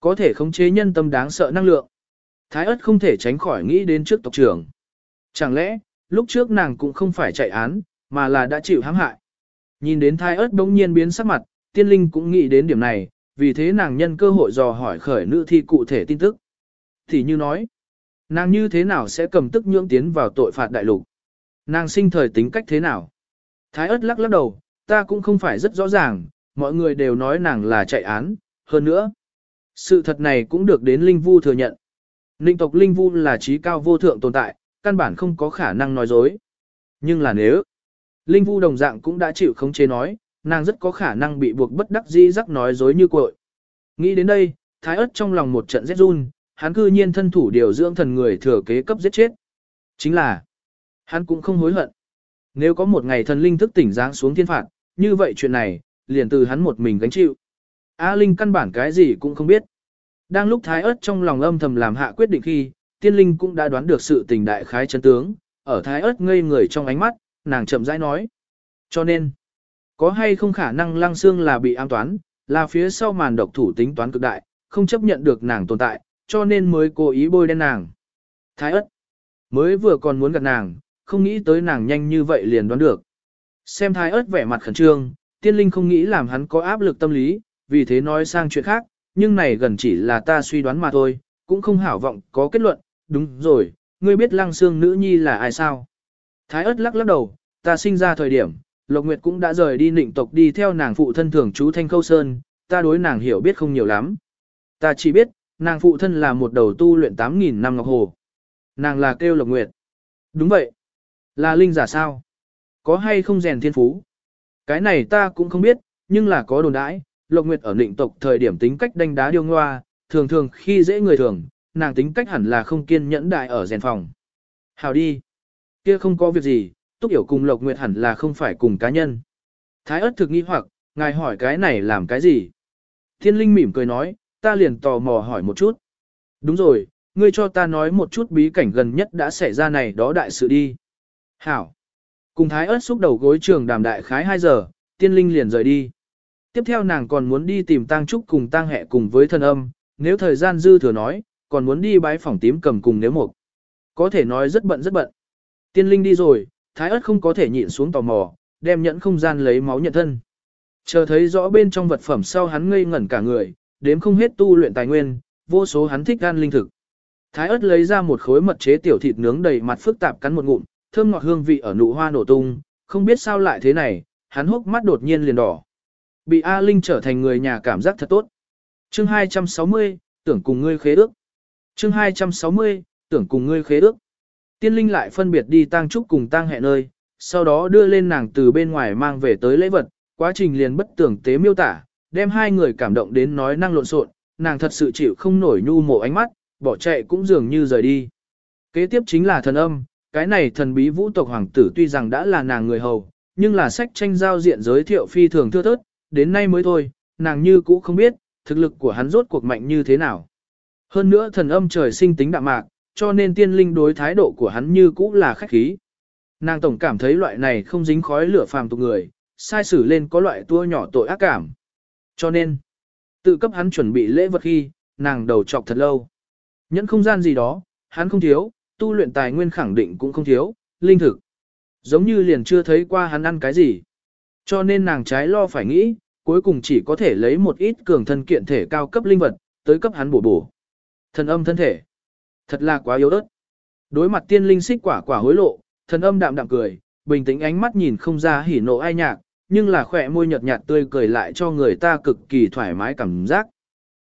Có thể khống chế nhân tâm đáng sợ năng lượng. Thái ất không thể tránh khỏi nghĩ đến trước tộc trưởng. Chẳng lẽ, lúc trước nàng cũng không phải chạy án, mà là đã chịu hãm hại. Nhìn đến thái ớt bỗng nhiên biến sắc mặt, tiên linh cũng nghĩ đến điểm này, vì thế nàng nhân cơ hội dò hỏi khởi nữ thi cụ thể tin tức. Thì như nói, nàng như thế nào sẽ cầm tức nhưỡng tiến vào tội phạt đại lục? Nàng sinh thời tính cách thế nào? Thái ớt lắc lắc đầu, ta cũng không phải rất rõ ràng, mọi người đều nói nàng là chạy án, hơn nữa. Sự thật này cũng được đến Linh Vu thừa nhận. Ninh tộc Linh Vu là trí cao vô thượng tồn tại, căn bản không có khả năng nói dối. Nhưng là nếu, Linh Vu đồng dạng cũng đã chịu khống chế nói, nàng rất có khả năng bị buộc bất đắc dĩ rắc nói dối như cội. Nghĩ đến đây, thái ớt trong lòng một trận rét run, hắn cư nhiên thân thủ điều dưỡng thần người thừa kế cấp giết chết. Chính là, hắn cũng không hối hận. Nếu có một ngày thần linh thức tỉnh giáng xuống thiên phạt, như vậy chuyện này, liền từ hắn một mình gánh chịu. A Linh căn bản cái gì cũng không biết. Đang lúc Thái ớt trong lòng âm thầm làm hạ quyết định khi, tiên linh cũng đã đoán được sự tình đại khái chân tướng, ở Thái ớt ngây người trong ánh mắt, nàng chậm rãi nói. Cho nên, có hay không khả năng lăng xương là bị an toán, là phía sau màn độc thủ tính toán cực đại, không chấp nhận được nàng tồn tại, cho nên mới cố ý bôi đen nàng. Thái ớt, mới vừa còn muốn gặp nàng, không nghĩ tới nàng nhanh như vậy liền đoán được. Xem thái ớt vẻ mặt khẩn trương, tiên linh không nghĩ làm hắn có áp lực tâm lý, vì thế nói sang chuyện khác, nhưng này gần chỉ là ta suy đoán mà thôi, cũng không hảo vọng có kết luận, đúng rồi, ngươi biết lăng xương nữ nhi là ai sao? Thái ớt lắc lắc đầu, ta sinh ra thời điểm, Lộc Nguyệt cũng đã rời đi nịnh tộc đi theo nàng phụ thân thường chú Thanh Khâu Sơn, ta đối nàng hiểu biết không nhiều lắm. Ta chỉ biết, nàng phụ thân là một đầu tu luyện 8.000 năm ngọc hồ. Nàng là kêu Lộc Nguyệt. Đúng vậy. Là linh giả sao? Có hay không rèn thiên phú? Cái này ta cũng không biết, nhưng là có đồn đãi, Lộc Nguyệt ở định tộc thời điểm tính cách đánh đá điêu ngoa, thường thường khi dễ người thường, nàng tính cách hẳn là không kiên nhẫn đại ở rèn phòng. Hào đi. Kia không có việc gì, Túc Yểu cùng Lộc Nguyệt hẳn là không phải cùng cá nhân. Thái ớt thực nghi hoặc, ngài hỏi cái này làm cái gì? Thiên Linh mỉm cười nói, ta liền tò mò hỏi một chút. Đúng rồi, ngươi cho ta nói một chút bí cảnh gần nhất đã xảy ra này đó đại sự đi. Hảo. Cùng Thái ớt xúc đầu gối trường đàm đại khái 2 giờ, tiên linh liền rời đi. Tiếp theo nàng còn muốn đi tìm tang trúc cùng tang hẹ cùng với thân âm, nếu thời gian dư thừa nói, còn muốn đi bái phòng tím cầm cùng nếu một. Có thể nói rất bận rất bận. Tiên linh đi rồi, thái ớt không có thể nhịn xuống tò mò, đem nhẫn không gian lấy máu nhận thân. Chờ thấy rõ bên trong vật phẩm sau hắn ngây ngẩn cả người, đếm không hết tu luyện tài nguyên, vô số hắn thích ăn linh thực. Thái ớt lấy ra một khối mật chế tiểu thịt nướng đầy mặt phức tạp cắn một ngụm, thơm ngọt hương vị ở nụ hoa nổ tung, không biết sao lại thế này, hắn hốc mắt đột nhiên liền đỏ. Bị A Linh trở thành người nhà cảm giác thật tốt. Chương 260, tưởng cùng ngươi khế ước. Chương 260, tưởng cùng ngươi khế ước. Tiên Linh lại phân biệt đi tang trúc cùng tang hẹn nơi, sau đó đưa lên nàng từ bên ngoài mang về tới lễ vật, quá trình liền bất tưởng tế miêu tả, đem hai người cảm động đến nói năng lộn xộn, nàng thật sự chịu không nổi nhu mộ ánh mắt, bỏ chạy cũng dường như rời đi. Kế tiếp chính là thần âm, cái này thần bí vũ tộc hoàng tử tuy rằng đã là nàng người hầu, nhưng là sách tranh giao diện giới thiệu phi thường thưa thớt, đến nay mới thôi, nàng như cũ không biết, thực lực của hắn rốt cuộc mạnh như thế nào. Hơn nữa thần âm trời sinh tính đạm mạc, cho nên tiên linh đối thái độ của hắn như cũ là khách khí. Nàng tổng cảm thấy loại này không dính khói lửa phàm tục người, sai xử lên có loại tua nhỏ tội ác cảm. Cho nên, tự cấp hắn chuẩn bị lễ vật khi, nàng đầu chọc thật lâu. Nhẫn không gian gì đó, hắn không thiếu, tu luyện tài nguyên khẳng định cũng không thiếu, linh thực. Giống như liền chưa thấy qua hắn ăn cái gì. Cho nên nàng trái lo phải nghĩ, cuối cùng chỉ có thể lấy một ít cường thân kiện thể cao cấp linh vật, tới cấp hắn bổ bổ. Thần âm thân thể. Thật là quá yếu ớt. Đối mặt tiên linh xích quả quả hối lộ, thần âm đạm đạm cười, bình tĩnh ánh mắt nhìn không ra hỉ nộ ai nhạc, nhưng là khỏe môi nhợt nhạt tươi cười lại cho người ta cực kỳ thoải mái cảm giác.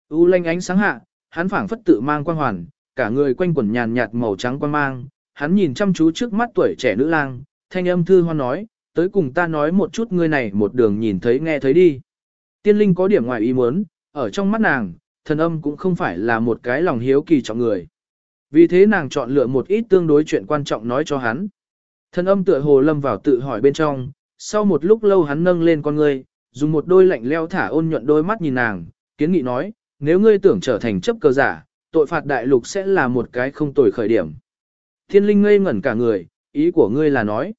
U lanh ánh sáng hạ, hắn phảng phất tự mang quan hoàn, cả người quanh quẩn nhàn nhạt màu trắng quan mang, hắn nhìn chăm chú trước mắt tuổi trẻ nữ lang, thanh âm thư hoan nói, tới cùng ta nói một chút ngươi này một đường nhìn thấy nghe thấy đi. Tiên linh có điểm ngoài ý muốn, ở trong mắt nàng, thần âm cũng không phải là một cái lòng hiếu kỳ trọng người. Vì thế nàng chọn lựa một ít tương đối chuyện quan trọng nói cho hắn. Thần âm tựa hồ lâm vào tự hỏi bên trong, sau một lúc lâu hắn nâng lên con ngươi, dùng một đôi lạnh leo thả ôn nhuận đôi mắt nhìn nàng, kiến nghị nói, nếu ngươi tưởng trở thành chấp cơ giả, tội phạt đại lục sẽ là một cái không tồi khởi điểm. Thiên linh ngây ngẩn cả người, ý của ngươi là nói.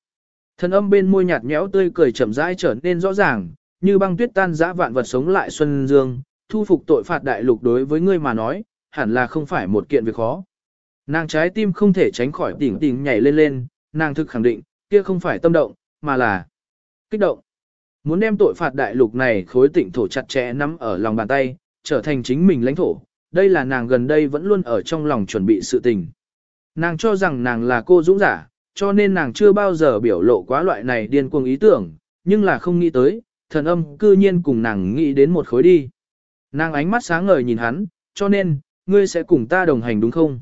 Thần âm bên môi nhạt nhẽo tươi cười chậm rãi trở nên rõ ràng, như băng tuyết tan dã vạn vật sống lại xuân dương, thu phục tội phạt đại lục đối với ngươi mà nói, hẳn là không phải một kiện việc khó. Nàng trái tim không thể tránh khỏi tỉnh tỉnh nhảy lên lên, nàng thực khẳng định, kia không phải tâm động, mà là kích động. Muốn đem tội phạt đại lục này khối tịnh thổ chặt chẽ nắm ở lòng bàn tay, trở thành chính mình lãnh thổ, đây là nàng gần đây vẫn luôn ở trong lòng chuẩn bị sự tình. Nàng cho rằng nàng là cô dũng giả, cho nên nàng chưa bao giờ biểu lộ quá loại này điên cuồng ý tưởng, nhưng là không nghĩ tới, thần âm cư nhiên cùng nàng nghĩ đến một khối đi. Nàng ánh mắt sáng ngời nhìn hắn, cho nên, ngươi sẽ cùng ta đồng hành đúng không?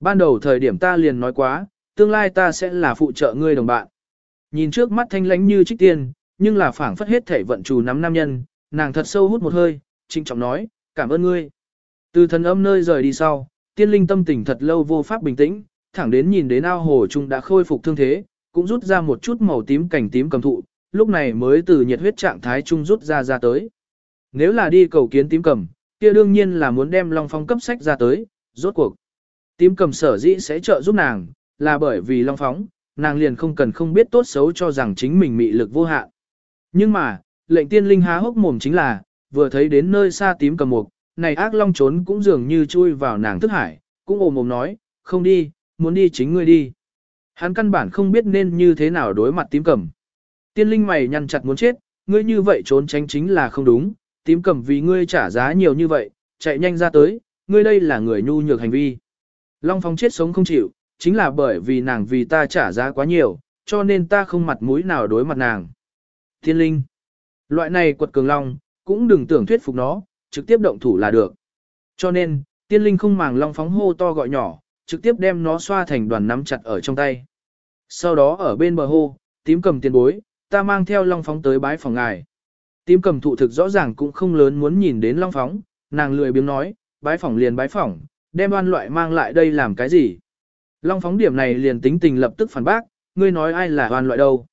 Ban đầu thời điểm ta liền nói quá, tương lai ta sẽ là phụ trợ ngươi đồng bạn. Nhìn trước mắt thanh lánh như trích tiên, nhưng là phảng phất hết thể vận trù nắm nam nhân, nàng thật sâu hút một hơi, trinh trọng nói, cảm ơn ngươi. Từ thần âm nơi rời đi sau, tiên linh tâm tình thật lâu vô pháp bình tĩnh, thẳng đến nhìn đến ao hồ trung đã khôi phục thương thế, cũng rút ra một chút màu tím cảnh tím cầm thụ, lúc này mới từ nhiệt huyết trạng thái trung rút ra ra tới. Nếu là đi cầu kiến tím cầm, kia đương nhiên là muốn đem Long phong cấp sách ra tới, rốt cuộc. Tím cầm sở dĩ sẽ trợ giúp nàng, là bởi vì Long Phóng, nàng liền không cần không biết tốt xấu cho rằng chính mình mị lực vô hạn. Nhưng mà, lệnh tiên linh há hốc mồm chính là, vừa thấy đến nơi xa tím cầm mục, này ác long trốn cũng dường như chui vào nàng thức hải, cũng ồm ồm nói, không đi, muốn đi chính ngươi đi. Hắn căn bản không biết nên như thế nào đối mặt tím cầm. Tiên linh mày nhăn chặt muốn chết, ngươi như vậy trốn tránh chính là không đúng, tím cầm vì ngươi trả giá nhiều như vậy, chạy nhanh ra tới, ngươi đây là người nhu nhược hành vi. Long Phong chết sống không chịu, chính là bởi vì nàng vì ta trả giá quá nhiều, cho nên ta không mặt mũi nào đối mặt nàng. Tiên linh, loại này quật cường long, cũng đừng tưởng thuyết phục nó, trực tiếp động thủ là được. Cho nên, tiên linh không màng long phóng hô to gọi nhỏ, trực tiếp đem nó xoa thành đoàn nắm chặt ở trong tay. Sau đó ở bên bờ hô, tím cầm tiền bối, ta mang theo long phóng tới bái phòng ngài. Tím cầm thụ thực rõ ràng cũng không lớn muốn nhìn đến long phóng, nàng lười biếng nói, bái phỏng liền bái phỏng, đem đoan loại mang lại đây làm cái gì. Long phóng điểm này liền tính tình lập tức phản bác, ngươi nói ai là đoan loại đâu.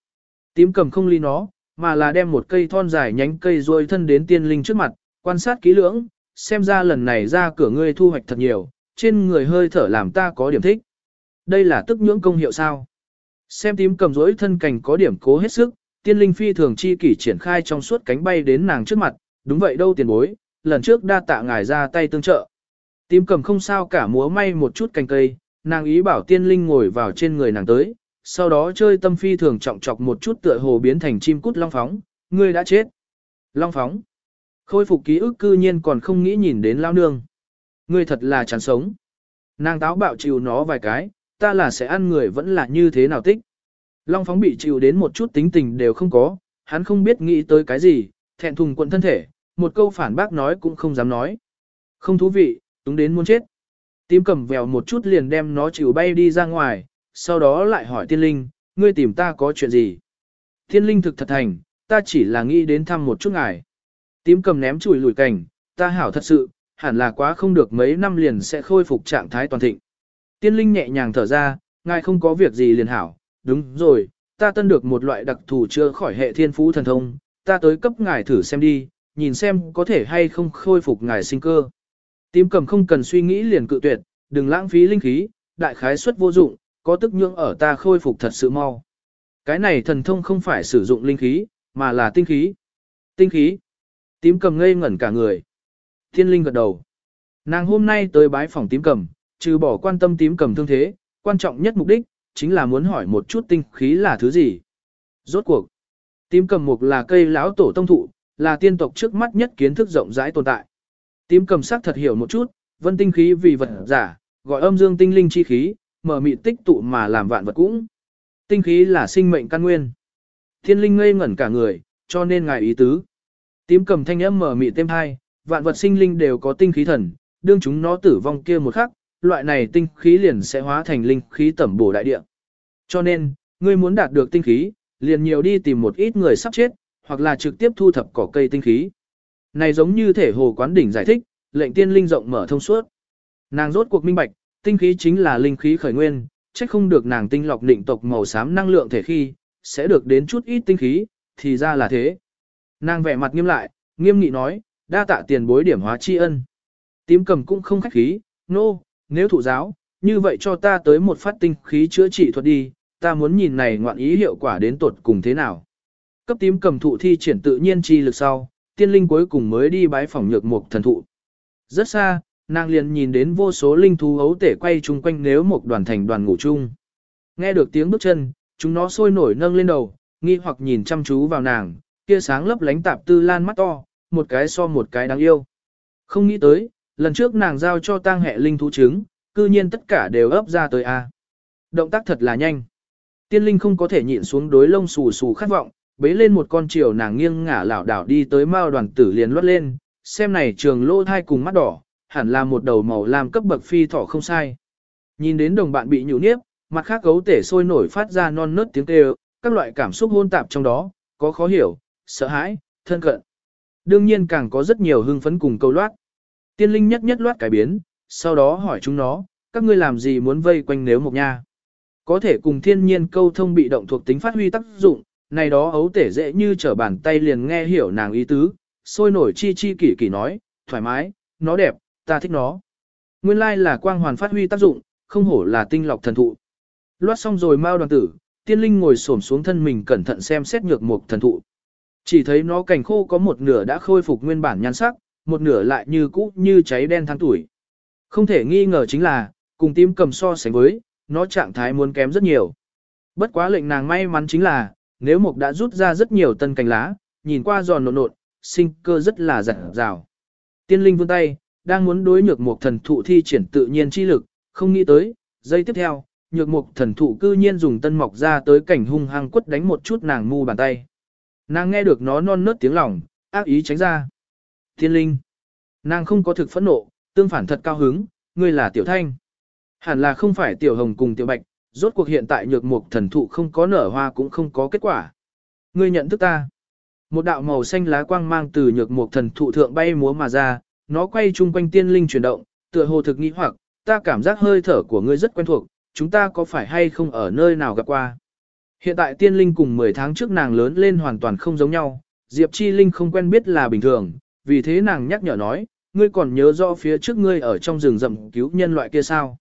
Tím cầm không ly nó, mà là đem một cây thon dài nhánh cây ruôi thân đến tiên linh trước mặt, quan sát kỹ lưỡng, xem ra lần này ra cửa ngươi thu hoạch thật nhiều, trên người hơi thở làm ta có điểm thích. Đây là tức nhưỡng công hiệu sao? Xem tím cầm rỗi thân cảnh có điểm cố hết sức, tiên linh phi thường chi kỷ triển khai trong suốt cánh bay đến nàng trước mặt, đúng vậy đâu tiền bối, lần trước đa tạ ngài ra tay tương trợ. Tím cầm không sao cả múa may một chút cành cây, nàng ý bảo tiên linh ngồi vào trên người nàng tới, sau đó chơi tâm phi thường trọng chọc một chút tựa hồ biến thành chim cút long phóng, ngươi đã chết. Long phóng. Khôi phục ký ức cư nhiên còn không nghĩ nhìn đến lao nương. Ngươi thật là chán sống. Nàng táo bạo chịu nó vài cái, ta là sẽ ăn người vẫn là như thế nào tích. Long phóng bị chịu đến một chút tính tình đều không có, hắn không biết nghĩ tới cái gì, thẹn thùng quận thân thể, một câu phản bác nói cũng không dám nói. Không thú vị, túng đến muốn chết. Tím cầm vèo một chút liền đem nó chịu bay đi ra ngoài, sau đó lại hỏi tiên linh, ngươi tìm ta có chuyện gì? Tiên linh thực thật thành, ta chỉ là nghĩ đến thăm một chút ngài. Tím cầm ném chùi lùi cảnh, ta hảo thật sự, hẳn là quá không được mấy năm liền sẽ khôi phục trạng thái toàn thịnh. Tiên linh nhẹ nhàng thở ra, ngài không có việc gì liền hảo, đúng rồi, ta tân được một loại đặc thù chưa khỏi hệ thiên phú thần thông, ta tới cấp ngài thử xem đi, nhìn xem có thể hay không khôi phục ngài sinh cơ. Tím cầm không cần suy nghĩ liền cự tuyệt, đừng lãng phí linh khí, đại khái suất vô dụng, có tức nhưỡng ở ta khôi phục thật sự mau. Cái này thần thông không phải sử dụng linh khí, mà là tinh khí. Tinh khí. Tím cầm ngây ngẩn cả người. Thiên linh gật đầu. Nàng hôm nay tới bái phòng tím cầm, trừ bỏ quan tâm tím cầm thương thế, quan trọng nhất mục đích, chính là muốn hỏi một chút tinh khí là thứ gì. Rốt cuộc, tím cầm mục là cây lão tổ tông thụ, là tiên tộc trước mắt nhất kiến thức rộng rãi tồn tại. Tím cầm sắc thật hiểu một chút, vân tinh khí vì vật giả, gọi âm dương tinh linh chi khí, mở mị tích tụ mà làm vạn vật cũng. Tinh khí là sinh mệnh căn nguyên. Thiên linh ngây ngẩn cả người, cho nên ngài ý tứ. Tím cầm thanh âm mở mị thêm hai, vạn vật sinh linh đều có tinh khí thần, đương chúng nó tử vong kia một khắc, loại này tinh khí liền sẽ hóa thành linh khí tẩm bổ đại địa. Cho nên, ngươi muốn đạt được tinh khí, liền nhiều đi tìm một ít người sắp chết, hoặc là trực tiếp thu thập cỏ cây tinh khí. Này giống như thể hồ quán đỉnh giải thích, lệnh tiên linh rộng mở thông suốt. Nàng rốt cuộc minh bạch, tinh khí chính là linh khí khởi nguyên, chắc không được nàng tinh lọc định tộc màu xám năng lượng thể khi, sẽ được đến chút ít tinh khí, thì ra là thế. Nàng vẻ mặt nghiêm lại, nghiêm nghị nói, đa tạ tiền bối điểm hóa tri ân. Tím cầm cũng không khách khí, nô, no, nếu thụ giáo, như vậy cho ta tới một phát tinh khí chữa trị thuật đi, ta muốn nhìn này ngoạn ý hiệu quả đến tuột cùng thế nào. Cấp tím cầm thụ thi triển tự nhiên chi lực sau, tiên linh cuối cùng mới đi bái phòng nhược mục thần thụ. Rất xa, nàng liền nhìn đến vô số linh thú ấu tể quay chung quanh nếu một đoàn thành đoàn ngủ chung. Nghe được tiếng bước chân, chúng nó sôi nổi nâng lên đầu, nghi hoặc nhìn chăm chú vào nàng, kia sáng lấp lánh tạp tư lan mắt to, một cái so một cái đáng yêu. Không nghĩ tới, lần trước nàng giao cho tang hệ linh thú trứng, cư nhiên tất cả đều ấp ra tới a. Động tác thật là nhanh. Tiên linh không có thể nhịn xuống đối lông xù xù khát vọng, bế lên một con chiều nàng nghiêng ngả lảo đảo đi tới mao đoàn tử liền luốt lên, xem này trường lô thai cùng mắt đỏ, hẳn là một đầu màu làm cấp bậc phi thỏ không sai. Nhìn đến đồng bạn bị nhũ niếp, mặt khác gấu tể sôi nổi phát ra non nớt tiếng kêu, các loại cảm xúc hôn tạp trong đó, có khó hiểu, sợ hãi, thân cận. Đương nhiên càng có rất nhiều hưng phấn cùng câu loát. Tiên linh nhất nhất loát cải biến, sau đó hỏi chúng nó, các ngươi làm gì muốn vây quanh nếu một nha. có thể cùng thiên nhiên câu thông bị động thuộc tính phát huy tác dụng, này đó ấu tể dễ như trở bàn tay liền nghe hiểu nàng ý tứ, sôi nổi chi chi kỷ kỷ nói, thoải mái, nó đẹp, ta thích nó. Nguyên lai là quang hoàn phát huy tác dụng, không hổ là tinh lọc thần thụ. Loát xong rồi mau đoàn tử, tiên linh ngồi xổm xuống thân mình cẩn thận xem xét nhược mục thần thụ. Chỉ thấy nó cảnh khô có một nửa đã khôi phục nguyên bản nhan sắc, một nửa lại như cũ như cháy đen tháng tuổi. Không thể nghi ngờ chính là, cùng tím cầm so sánh với, nó trạng thái muốn kém rất nhiều. Bất quá lệnh nàng may mắn chính là, nếu mục đã rút ra rất nhiều tân cành lá, nhìn qua giòn nộn nộn, sinh cơ rất là dặn dào. Tiên linh vươn tay, đang muốn đối nhược mục thần thụ thi triển tự nhiên chi lực, không nghĩ tới, giây tiếp theo, nhược mục thần thụ cư nhiên dùng tân mọc ra tới cảnh hung hăng quất đánh một chút nàng mu bàn tay. Nàng nghe được nó non nớt tiếng lòng, ác ý tránh ra. thiên linh. Nàng không có thực phẫn nộ, tương phản thật cao hứng, ngươi là tiểu thanh. Hẳn là không phải tiểu hồng cùng tiểu bạch, rốt cuộc hiện tại nhược mục thần thụ không có nở hoa cũng không có kết quả. Ngươi nhận thức ta. Một đạo màu xanh lá quang mang từ nhược mục thần thụ thượng bay múa mà ra, nó quay chung quanh tiên linh chuyển động, tựa hồ thực nghĩ hoặc, ta cảm giác hơi thở của ngươi rất quen thuộc, chúng ta có phải hay không ở nơi nào gặp qua. Hiện tại tiên linh cùng 10 tháng trước nàng lớn lên hoàn toàn không giống nhau, Diệp Chi Linh không quen biết là bình thường, vì thế nàng nhắc nhở nói, ngươi còn nhớ rõ phía trước ngươi ở trong rừng rậm cứu nhân loại kia sao.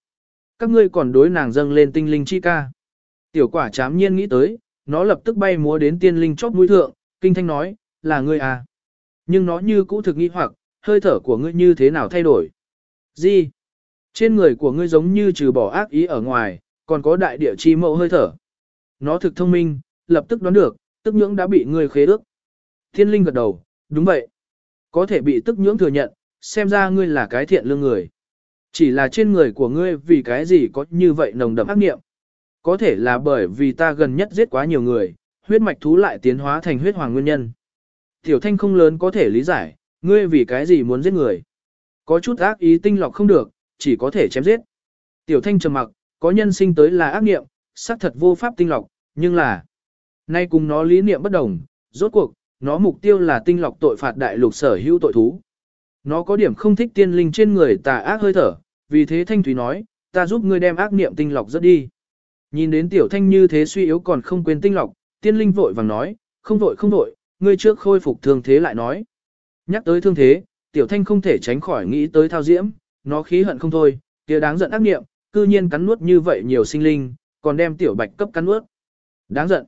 Các ngươi còn đối nàng dâng lên tinh linh chi ca. Tiểu quả chám nhiên nghĩ tới, nó lập tức bay múa đến tiên linh chóp mũi thượng, kinh thanh nói, là ngươi à. Nhưng nó như cũ thực nghi hoặc, hơi thở của ngươi như thế nào thay đổi. Gì? Trên người của ngươi giống như trừ bỏ ác ý ở ngoài, còn có đại địa chi mẫu hơi thở. Nó thực thông minh, lập tức đoán được, tức nhưỡng đã bị ngươi khế ước. Thiên linh gật đầu, đúng vậy. Có thể bị tức nhưỡng thừa nhận, xem ra ngươi là cái thiện lương người. Chỉ là trên người của ngươi vì cái gì có như vậy nồng đậm ác nghiệm. Có thể là bởi vì ta gần nhất giết quá nhiều người, huyết mạch thú lại tiến hóa thành huyết hoàng nguyên nhân. Tiểu thanh không lớn có thể lý giải, ngươi vì cái gì muốn giết người. Có chút ác ý tinh lọc không được, chỉ có thể chém giết. Tiểu thanh trầm mặc, có nhân sinh tới là ác niệm, xác thật vô pháp tinh lọc, nhưng là nay cùng nó lý niệm bất đồng, rốt cuộc, nó mục tiêu là tinh lọc tội phạt đại lục sở hữu tội thú. Nó có điểm không thích tiên linh trên người tà ác hơi thở, vì thế thanh thúy nói, ta giúp ngươi đem ác niệm tinh lọc rất đi. Nhìn đến tiểu thanh như thế suy yếu còn không quên tinh lọc, tiên linh vội vàng nói, không vội không vội, ngươi trước khôi phục thương thế lại nói. Nhắc tới thương thế, tiểu thanh không thể tránh khỏi nghĩ tới thao diễm, nó khí hận không thôi, kia đáng giận ác niệm, cư nhiên cắn nuốt như vậy nhiều sinh linh, còn đem tiểu bạch cấp cắn nuốt. Đáng giận.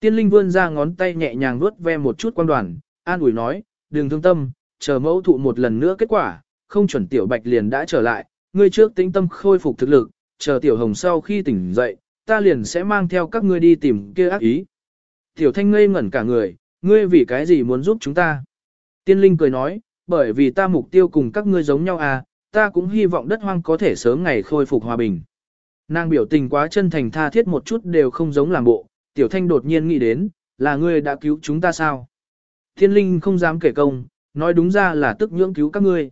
Tiên linh vươn ra ngón tay nhẹ nhàng nuốt ve một chút quan đoàn, an ủi nói, đừng thương tâm, chờ mẫu thụ một lần nữa kết quả, không chuẩn tiểu bạch liền đã trở lại, ngươi trước tĩnh tâm khôi phục thực lực, chờ tiểu hồng sau khi tỉnh dậy, ta liền sẽ mang theo các ngươi đi tìm kia ác ý. Tiểu thanh ngây ngẩn cả người, ngươi vì cái gì muốn giúp chúng ta? Tiên linh cười nói, bởi vì ta mục tiêu cùng các ngươi giống nhau à, ta cũng hy vọng đất hoang có thể sớm ngày khôi phục hòa bình. Nàng biểu tình quá chân thành tha thiết một chút đều không giống làm bộ, tiểu thanh đột nhiên nghĩ đến, là ngươi đã cứu chúng ta sao? Thiên linh không dám kể công, nói đúng ra là tức nhưỡng cứu các ngươi.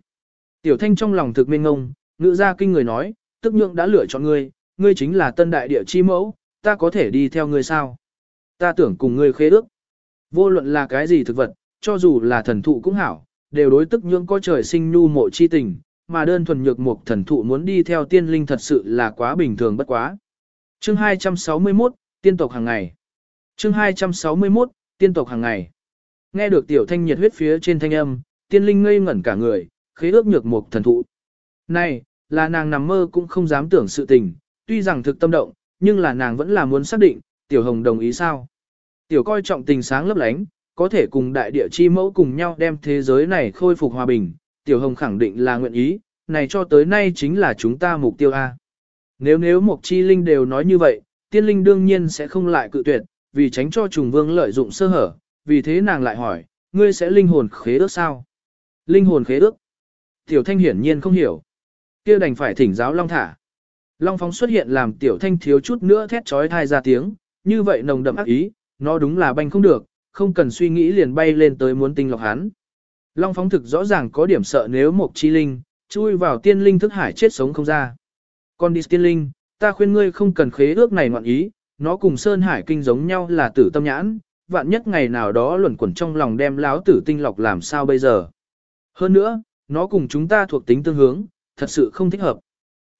Tiểu thanh trong lòng thực mênh ngông, ngữ ra kinh người nói, tức nhưỡng đã lựa chọn ngươi, ngươi chính là tân đại địa chi mẫu, ta có thể đi theo ngươi sao? Ta tưởng cùng ngươi khế ước. Vô luận là cái gì thực vật, cho dù là thần thụ cũng hảo, đều đối tức nhưỡng có trời sinh nhu mộ chi tình, mà đơn thuần nhược mục thần thụ muốn đi theo tiên linh thật sự là quá bình thường bất quá. Chương 261, tiên tộc hàng ngày. Chương 261, tiên tộc hàng ngày. Nghe được tiểu thanh nhiệt huyết phía trên thanh âm, tiên linh ngây ngẩn cả người, khế ước nhược mục thần thụ. Này, là nàng nằm mơ cũng không dám tưởng sự tình, tuy rằng thực tâm động, nhưng là nàng vẫn là muốn xác định, tiểu hồng đồng ý sao. Tiểu coi trọng tình sáng lấp lánh, có thể cùng đại địa chi mẫu cùng nhau đem thế giới này khôi phục hòa bình, Tiểu Hồng khẳng định là nguyện ý, này cho tới nay chính là chúng ta mục tiêu A. Nếu nếu Mộc Chi Linh đều nói như vậy, tiên linh đương nhiên sẽ không lại cự tuyệt, vì tránh cho trùng vương lợi dụng sơ hở, vì thế nàng lại hỏi, ngươi sẽ linh hồn khế ước sao? Linh hồn khế ước? Tiểu Thanh hiển nhiên không hiểu. kia đành phải thỉnh giáo Long thả. Long phóng xuất hiện làm Tiểu Thanh thiếu chút nữa thét trói thai ra tiếng, như vậy nồng đậm ác ý, nó đúng là banh không được, không cần suy nghĩ liền bay lên tới muốn tinh lọc hắn. Long phóng thực rõ ràng có điểm sợ nếu một chi linh, chui vào tiên linh thức hải chết sống không ra. Còn đi tiên linh, ta khuyên ngươi không cần khế ước này ngoạn ý, nó cùng Sơn Hải Kinh giống nhau là tử tâm nhãn, vạn nhất ngày nào đó luẩn quẩn trong lòng đem láo tử tinh lọc làm sao bây giờ. Hơn nữa, nó cùng chúng ta thuộc tính tương hướng, thật sự không thích hợp.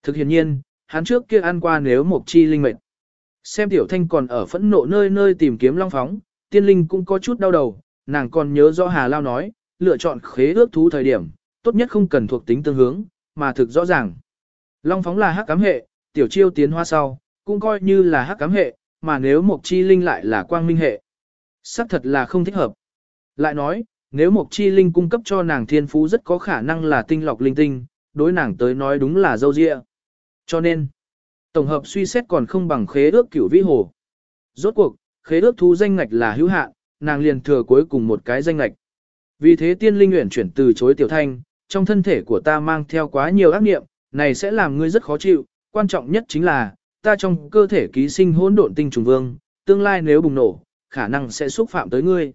Thực hiện nhiên, hắn trước kia ăn qua nếu một chi linh mệnh. Xem tiểu thanh còn ở phẫn nộ nơi nơi tìm kiếm long phóng, tiên linh cũng có chút đau đầu, nàng còn nhớ do Hà Lao nói, lựa chọn khế ước thú thời điểm, tốt nhất không cần thuộc tính tương hướng, mà thực rõ ràng. Long phóng là hắc cám hệ, tiểu chiêu tiến hoa sau, cũng coi như là hắc cám hệ, mà nếu mộc chi linh lại là quang minh hệ. xác thật là không thích hợp. Lại nói, nếu mộc chi linh cung cấp cho nàng thiên phú rất có khả năng là tinh lọc linh tinh, đối nàng tới nói đúng là dâu dịa. Cho nên, tổng hợp suy xét còn không bằng khế ước cửu vĩ hồ. Rốt cuộc, khế ước thu danh ngạch là hữu hạn, nàng liền thừa cuối cùng một cái danh ngạch. Vì thế tiên linh nguyện chuyển từ chối tiểu thanh, trong thân thể của ta mang theo quá nhiều ác nghiệm, này sẽ làm ngươi rất khó chịu, quan trọng nhất chính là, ta trong cơ thể ký sinh hỗn độn tinh trùng vương, tương lai nếu bùng nổ, khả năng sẽ xúc phạm tới ngươi.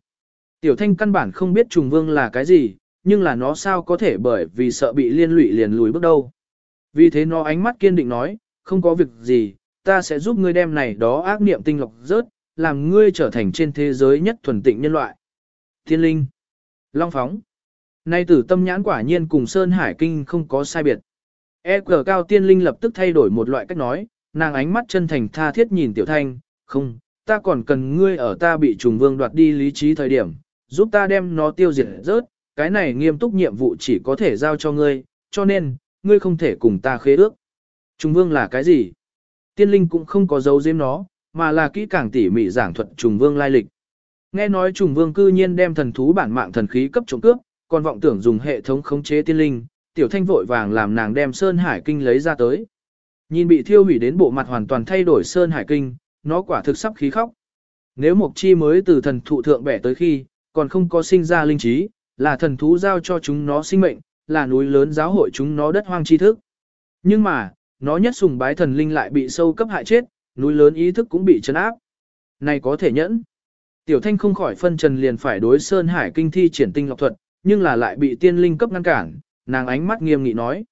Tiểu thanh căn bản không biết trùng vương là cái gì, nhưng là nó sao có thể bởi vì sợ bị liên lụy liền lùi bước đâu. Vì thế nó ánh mắt kiên định nói, không có việc gì, ta sẽ giúp ngươi đem này đó ác niệm tinh lọc rớt, làm ngươi trở thành trên thế giới nhất thuần tịnh nhân loại. Thiên linh, long phóng, nay tử tâm nhãn quả nhiên cùng Sơn Hải Kinh không có sai biệt. E cờ cao tiên linh lập tức thay đổi một loại cách nói, nàng ánh mắt chân thành tha thiết nhìn tiểu thanh, không, ta còn cần ngươi ở ta bị trùng vương đoạt đi lý trí thời điểm, giúp ta đem nó tiêu diệt rớt, cái này nghiêm túc nhiệm vụ chỉ có thể giao cho ngươi, cho nên, ngươi không thể cùng ta khế ước. Trùng vương là cái gì? Tiên linh cũng không có dấu giếm nó, mà là kỹ càng tỉ mỉ giảng thuật trùng vương lai lịch. Nghe nói trùng vương cư nhiên đem thần thú bản mạng thần khí cấp trộm cướp, còn vọng tưởng dùng hệ thống khống chế tiên linh, tiểu thanh vội vàng làm nàng đem Sơn Hải Kinh lấy ra tới. Nhìn bị thiêu hủy đến bộ mặt hoàn toàn thay đổi Sơn Hải Kinh, nó quả thực sắp khí khóc. Nếu Mộc Chi mới từ thần thụ thượng bẻ tới khi, còn không có sinh ra linh trí, là thần thú giao cho chúng nó sinh mệnh, là núi lớn giáo hội chúng nó đất hoang tri thức. Nhưng mà, nó nhất sùng bái thần linh lại bị sâu cấp hại chết, núi lớn ý thức cũng bị chấn áp. Này có thể nhẫn. Tiểu thanh không khỏi phân trần liền phải đối Sơn Hải kinh thi triển tinh lọc thuật, nhưng là lại bị tiên linh cấp ngăn cản, nàng ánh mắt nghiêm nghị nói.